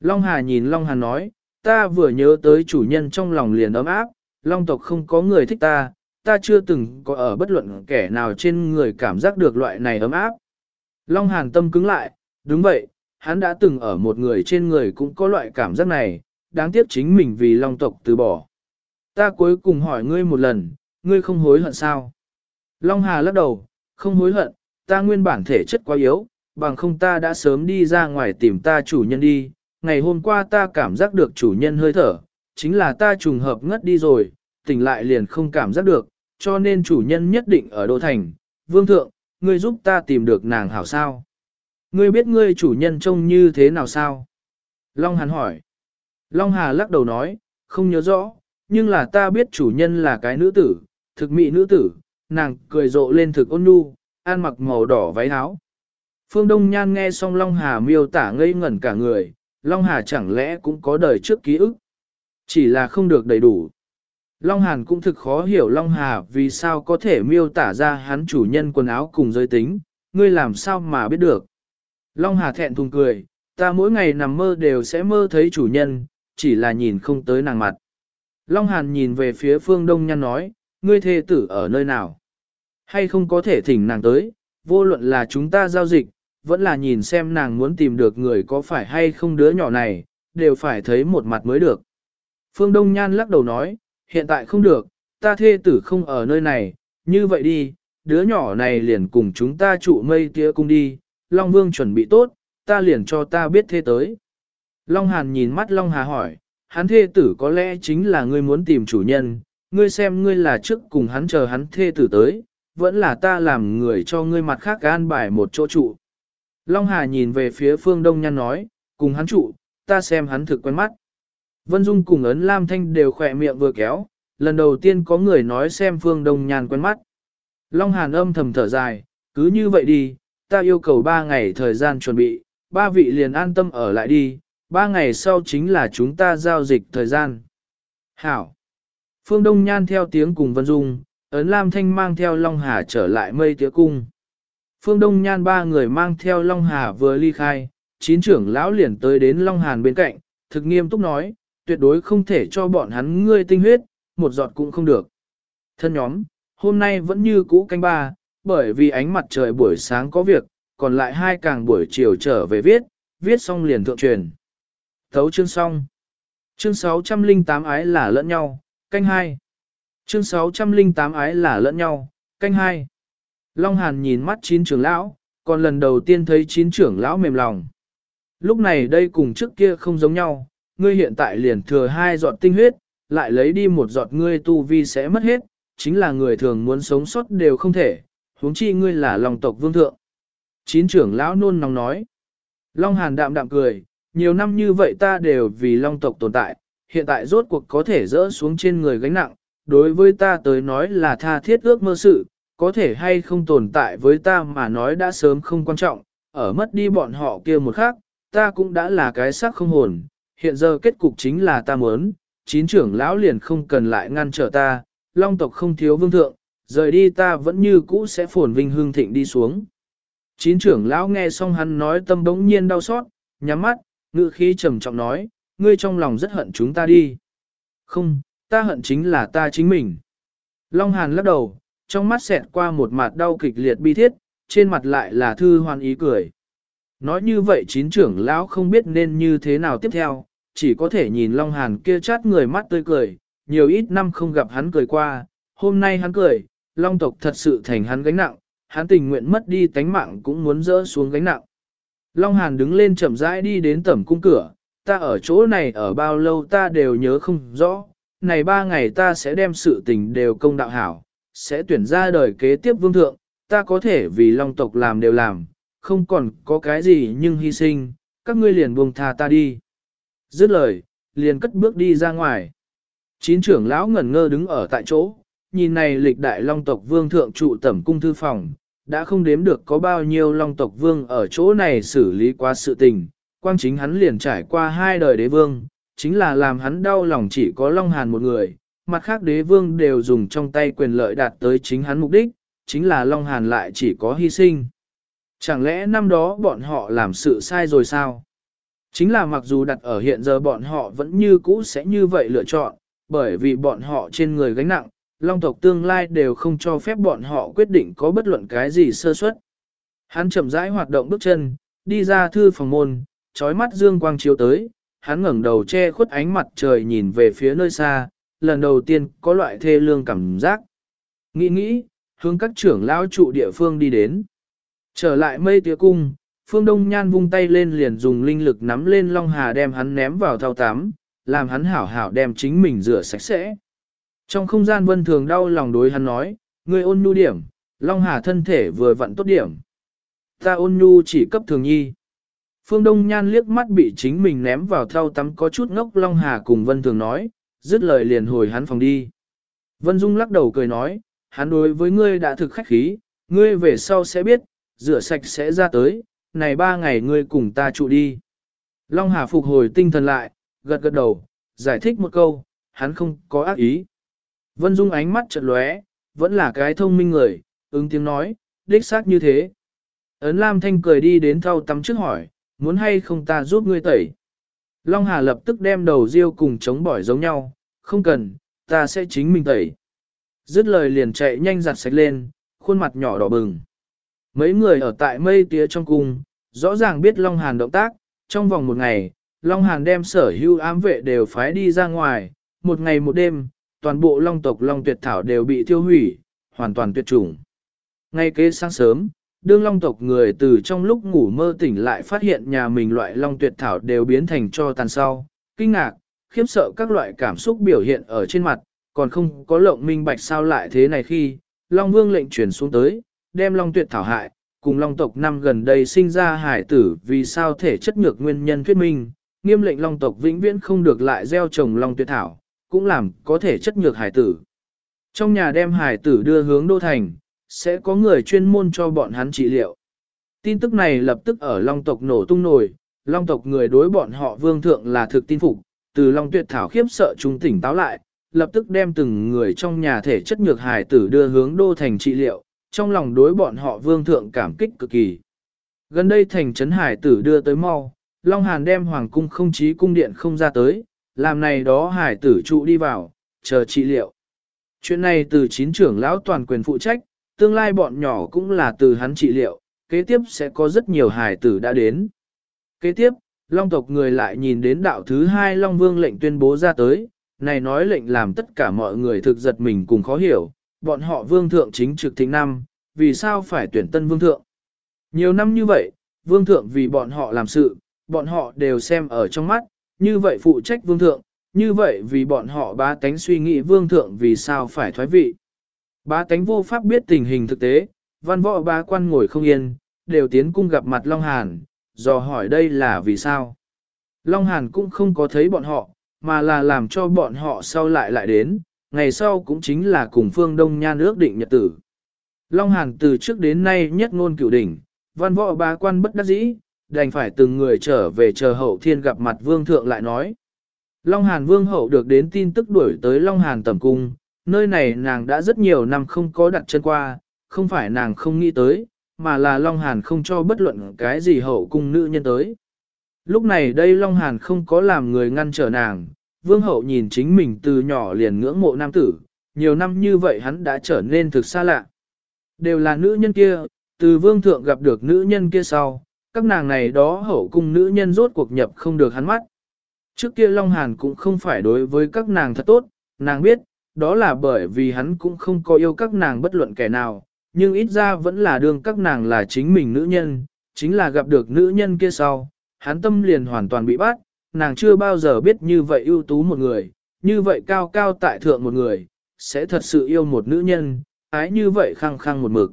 Long Hà nhìn Long Hàn nói, ta vừa nhớ tới chủ nhân trong lòng liền ấm áp, Long tộc không có người thích ta, ta chưa từng có ở bất luận kẻ nào trên người cảm giác được loại này ấm áp. Long Hàn tâm cứng lại, đúng vậy, hắn đã từng ở một người trên người cũng có loại cảm giác này, đáng tiếc chính mình vì Long tộc từ bỏ. Ta cuối cùng hỏi ngươi một lần, ngươi không hối hận sao? Long Hà lắc đầu, không hối hận, ta nguyên bản thể chất quá yếu, bằng không ta đã sớm đi ra ngoài tìm ta chủ nhân đi. Ngày hôm qua ta cảm giác được chủ nhân hơi thở, chính là ta trùng hợp ngất đi rồi, tỉnh lại liền không cảm giác được, cho nên chủ nhân nhất định ở Đô Thành. Vương Thượng, ngươi giúp ta tìm được nàng hảo sao? Ngươi biết ngươi chủ nhân trông như thế nào sao? Long Hàn hỏi. Long Hà lắc đầu nói, không nhớ rõ, nhưng là ta biết chủ nhân là cái nữ tử, thực mỹ nữ tử, nàng cười rộ lên thực ôn nhu, ăn mặc màu đỏ váy áo. Phương Đông Nhan nghe xong Long Hà miêu tả ngây ngẩn cả người, Long Hà chẳng lẽ cũng có đời trước ký ức, chỉ là không được đầy đủ. Long Hàn cũng thực khó hiểu Long Hà vì sao có thể miêu tả ra hắn chủ nhân quần áo cùng giới tính, ngươi làm sao mà biết được. Long Hà thẹn thùng cười, ta mỗi ngày nằm mơ đều sẽ mơ thấy chủ nhân, chỉ là nhìn không tới nàng mặt. Long Hàn nhìn về phía phương đông nhăn nói, ngươi thê tử ở nơi nào? Hay không có thể thỉnh nàng tới, vô luận là chúng ta giao dịch, vẫn là nhìn xem nàng muốn tìm được người có phải hay không đứa nhỏ này, đều phải thấy một mặt mới được. Phương Đông Nhan lắc đầu nói, hiện tại không được, ta thê tử không ở nơi này, như vậy đi, đứa nhỏ này liền cùng chúng ta trụ mây tía cung đi, Long Vương chuẩn bị tốt, ta liền cho ta biết thê tới. Long Hàn nhìn mắt Long Hà hỏi, hắn thê tử có lẽ chính là ngươi muốn tìm chủ nhân, ngươi xem ngươi là trước cùng hắn chờ hắn thê tử tới, vẫn là ta làm người cho ngươi mặt khác an bài một chỗ trụ. Long Hà nhìn về phía phương đông nhăn nói, cùng hắn trụ, ta xem hắn thực quen mắt. Vân Dung cùng ấn Lam Thanh đều khỏe miệng vừa kéo, lần đầu tiên có người nói xem phương đông nhàn quen mắt. Long Hàn âm thầm thở dài, cứ như vậy đi, ta yêu cầu ba ngày thời gian chuẩn bị, ba vị liền an tâm ở lại đi, ba ngày sau chính là chúng ta giao dịch thời gian. Hảo! Phương Đông Nhan theo tiếng cùng Vân Dung, Ấn Lam Thanh mang theo Long Hà trở lại mây tía cung. Phương Đông Nhan ba người mang theo Long Hà vừa ly khai, chín trưởng lão liền tới đến Long Hàn bên cạnh, thực nghiêm túc nói, tuyệt đối không thể cho bọn hắn ngươi tinh huyết, một giọt cũng không được. Thân nhóm, hôm nay vẫn như cũ canh ba, bởi vì ánh mặt trời buổi sáng có việc, còn lại hai càng buổi chiều trở về viết, viết xong liền thượng truyền. Thấu chương xong. Chương 608 ái là lẫn nhau, canh hai. Chương 608 ái là lẫn nhau, canh hai. Long Hàn nhìn mắt chín trưởng lão, còn lần đầu tiên thấy chín trưởng lão mềm lòng. Lúc này đây cùng trước kia không giống nhau, ngươi hiện tại liền thừa hai giọt tinh huyết, lại lấy đi một giọt ngươi tu vi sẽ mất hết, chính là người thường muốn sống sót đều không thể, huống chi ngươi là lòng tộc vương thượng. Chín trưởng lão nôn nóng nói. Long Hàn đạm đạm cười, nhiều năm như vậy ta đều vì long tộc tồn tại, hiện tại rốt cuộc có thể dỡ xuống trên người gánh nặng, đối với ta tới nói là tha thiết ước mơ sự, có thể hay không tồn tại với ta mà nói đã sớm không quan trọng, ở mất đi bọn họ kia một khác, ta cũng đã là cái xác không hồn, hiện giờ kết cục chính là ta muốn, chín trưởng lão liền không cần lại ngăn trở ta, long tộc không thiếu vương thượng, rời đi ta vẫn như cũ sẽ phồn vinh hương thịnh đi xuống. Chín trưởng lão nghe xong hắn nói tâm bỗng nhiên đau xót, nhắm mắt, ngự khí trầm trọng nói, ngươi trong lòng rất hận chúng ta đi. Không, ta hận chính là ta chính mình. Long Hàn lắc đầu, trong mắt xẹt qua một mặt đau kịch liệt bi thiết, trên mặt lại là thư hoan ý cười. Nói như vậy chín trưởng lão không biết nên như thế nào tiếp theo, chỉ có thể nhìn Long Hàn kia chát người mắt tươi cười, nhiều ít năm không gặp hắn cười qua, hôm nay hắn cười, Long tộc thật sự thành hắn gánh nặng, hắn tình nguyện mất đi tánh mạng cũng muốn dỡ xuống gánh nặng. Long Hàn đứng lên chậm rãi đi đến tẩm cung cửa, ta ở chỗ này ở bao lâu ta đều nhớ không rõ, này ba ngày ta sẽ đem sự tình đều công đạo hảo, sẽ tuyển ra đời kế tiếp vương thượng, ta có thể vì Long tộc làm đều làm, không còn có cái gì nhưng hy sinh, các ngươi liền buông tha ta đi. Dứt lời, liền cất bước đi ra ngoài. Chín trưởng lão ngẩn ngơ đứng ở tại chỗ, nhìn này lịch đại long tộc vương thượng trụ tẩm cung thư phòng, đã không đếm được có bao nhiêu long tộc vương ở chỗ này xử lý qua sự tình, quang chính hắn liền trải qua hai đời đế vương, chính là làm hắn đau lòng chỉ có long hàn một người, mặt khác đế vương đều dùng trong tay quyền lợi đạt tới chính hắn mục đích, chính là long hàn lại chỉ có hy sinh. Chẳng lẽ năm đó bọn họ làm sự sai rồi sao? Chính là mặc dù đặt ở hiện giờ bọn họ vẫn như cũ sẽ như vậy lựa chọn, bởi vì bọn họ trên người gánh nặng, long tộc tương lai đều không cho phép bọn họ quyết định có bất luận cái gì sơ suất. Hắn chậm rãi hoạt động bước chân, đi ra thư phòng môn, trói mắt dương quang chiếu tới, hắn ngẩng đầu che khuất ánh mặt trời nhìn về phía nơi xa, lần đầu tiên có loại thê lương cảm giác. Nghĩ nghĩ, hướng các trưởng lão trụ địa phương đi đến. Trở lại mây tía cung, Phương Đông Nhan vung tay lên liền dùng linh lực nắm lên Long Hà đem hắn ném vào thao tắm, làm hắn hảo hảo đem chính mình rửa sạch sẽ. Trong không gian vân thường đau lòng đối hắn nói, người ôn nhu điểm, Long Hà thân thể vừa vặn tốt điểm. Ta ôn nhu chỉ cấp thường nhi. Phương Đông Nhan liếc mắt bị chính mình ném vào thao tắm có chút ngốc Long Hà cùng vân thường nói, dứt lời liền hồi hắn phòng đi. Vân Dung lắc đầu cười nói, hắn đối với ngươi đã thực khách khí, ngươi về sau sẽ biết, rửa sạch sẽ ra tới, này ba ngày ngươi cùng ta trụ đi. Long Hà phục hồi tinh thần lại, gật gật đầu, giải thích một câu, hắn không có ác ý. Vân Dung ánh mắt chợt lóe, vẫn là cái thông minh người, ứng tiếng nói, đích xác như thế. Ấn Lam Thanh cười đi đến thau tắm trước hỏi, muốn hay không ta giúp ngươi tẩy. Long Hà lập tức đem đầu riêu cùng chống bỏi giống nhau, không cần, ta sẽ chính mình tẩy. Dứt lời liền chạy nhanh giặt sạch lên, khuôn mặt nhỏ đỏ bừng. Mấy người ở tại mây tía trong cung, rõ ràng biết Long Hàn động tác, trong vòng một ngày, Long Hàn đem sở hưu ám vệ đều phái đi ra ngoài, một ngày một đêm, toàn bộ Long tộc Long tuyệt thảo đều bị tiêu hủy, hoàn toàn tuyệt chủng. Ngay kế sáng sớm, đương Long tộc người từ trong lúc ngủ mơ tỉnh lại phát hiện nhà mình loại Long tuyệt thảo đều biến thành cho tàn sau, kinh ngạc, khiếp sợ các loại cảm xúc biểu hiện ở trên mặt, còn không có lộng minh bạch sao lại thế này khi, Long Vương lệnh truyền xuống tới, đem Long Tuyệt thảo hại, cùng Long tộc năm gần đây sinh ra hải tử vì sao thể chất nhược nguyên nhân thuyết minh, nghiêm lệnh Long tộc vĩnh viễn không được lại gieo trồng Long Tuyệt thảo, cũng làm có thể chất nhược hải tử. Trong nhà đem hải tử đưa hướng đô thành, sẽ có người chuyên môn cho bọn hắn trị liệu. Tin tức này lập tức ở Long tộc nổ tung nổi, Long tộc người đối bọn họ vương thượng là thực tin phục, từ Long tuyệt thảo khiếp sợ trung tỉnh táo lại, lập tức đem từng người trong nhà thể chất nhược hài tử đưa hướng đô thành trị liệu, trong lòng đối bọn họ vương thượng cảm kích cực kỳ. Gần đây thành trấn hải tử đưa tới mau, Long Hàn đem hoàng cung không chí cung điện không ra tới, làm này đó hải tử trụ đi vào, chờ trị liệu. Chuyện này từ chín trưởng lão toàn quyền phụ trách, tương lai bọn nhỏ cũng là từ hắn trị liệu, kế tiếp sẽ có rất nhiều hải tử đã đến. Kế tiếp, Long tộc người lại nhìn đến đạo thứ hai Long Vương lệnh tuyên bố ra tới, này nói lệnh làm tất cả mọi người thực giật mình cùng khó hiểu, bọn họ vương thượng chính trực thịnh năm, vì sao phải tuyển tân vương thượng. Nhiều năm như vậy, vương thượng vì bọn họ làm sự, bọn họ đều xem ở trong mắt, như vậy phụ trách vương thượng, như vậy vì bọn họ bá tánh suy nghĩ vương thượng vì sao phải thoái vị. Bá tánh vô pháp biết tình hình thực tế, văn võ bá quan ngồi không yên, đều tiến cung gặp mặt Long Hàn, dò hỏi đây là vì sao. Long Hàn cũng không có thấy bọn họ, mà là làm cho bọn họ sau lại lại đến, ngày sau cũng chính là cùng phương Đông Nhan ước định nhật tử. Long Hàn từ trước đến nay nhất ngôn cửu đỉnh, văn võ bá quan bất đắc dĩ, đành phải từng người trở về chờ hậu thiên gặp mặt vương thượng lại nói. Long Hàn vương hậu được đến tin tức đuổi tới Long Hàn tẩm cung, nơi này nàng đã rất nhiều năm không có đặt chân qua, không phải nàng không nghĩ tới, mà là Long Hàn không cho bất luận cái gì hậu cung nữ nhân tới. Lúc này đây Long Hàn không có làm người ngăn trở nàng, vương hậu nhìn chính mình từ nhỏ liền ngưỡng mộ nam tử, nhiều năm như vậy hắn đã trở nên thực xa lạ. Đều là nữ nhân kia, từ vương thượng gặp được nữ nhân kia sau, các nàng này đó hậu cung nữ nhân rốt cuộc nhập không được hắn mắt. Trước kia Long Hàn cũng không phải đối với các nàng thật tốt, nàng biết, đó là bởi vì hắn cũng không có yêu các nàng bất luận kẻ nào, nhưng ít ra vẫn là đương các nàng là chính mình nữ nhân, chính là gặp được nữ nhân kia sau, hắn tâm liền hoàn toàn bị bắt, nàng chưa bao giờ biết như vậy ưu tú một người, như vậy cao cao tại thượng một người, sẽ thật sự yêu một nữ nhân, ái như vậy khăng khăng một mực.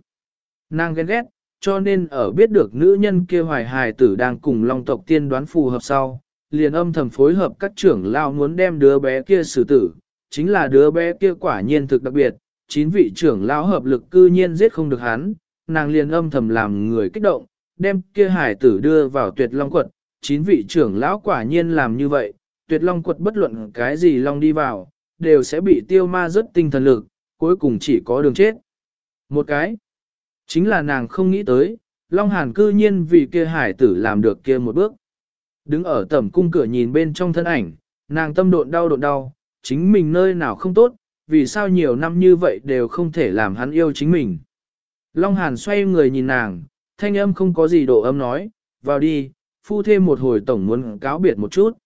Nàng ghen ghét, cho nên ở biết được nữ nhân kia hoài hài tử đang cùng long tộc tiên đoán phù hợp sau, liền âm thầm phối hợp các trưởng lao muốn đem đứa bé kia xử tử, chính là đứa bé kia quả nhiên thực đặc biệt, chín vị trưởng lão hợp lực cư nhiên giết không được hắn, nàng liền âm thầm làm người kích động, đem kia hải tử đưa vào tuyệt long quật, chín vị trưởng lão quả nhiên làm như vậy, tuyệt long quật bất luận cái gì long đi vào, đều sẽ bị tiêu ma rất tinh thần lực, cuối cùng chỉ có đường chết. Một cái, chính là nàng không nghĩ tới, Long Hàn cư nhiên vì kia hải tử làm được kia một bước. Đứng ở tầm cung cửa nhìn bên trong thân ảnh, nàng tâm độn đau độn đau, chính mình nơi nào không tốt, vì sao nhiều năm như vậy đều không thể làm hắn yêu chính mình. Long Hàn xoay người nhìn nàng, thanh âm không có gì độ âm nói, vào đi, phu thêm một hồi tổng muốn cáo biệt một chút.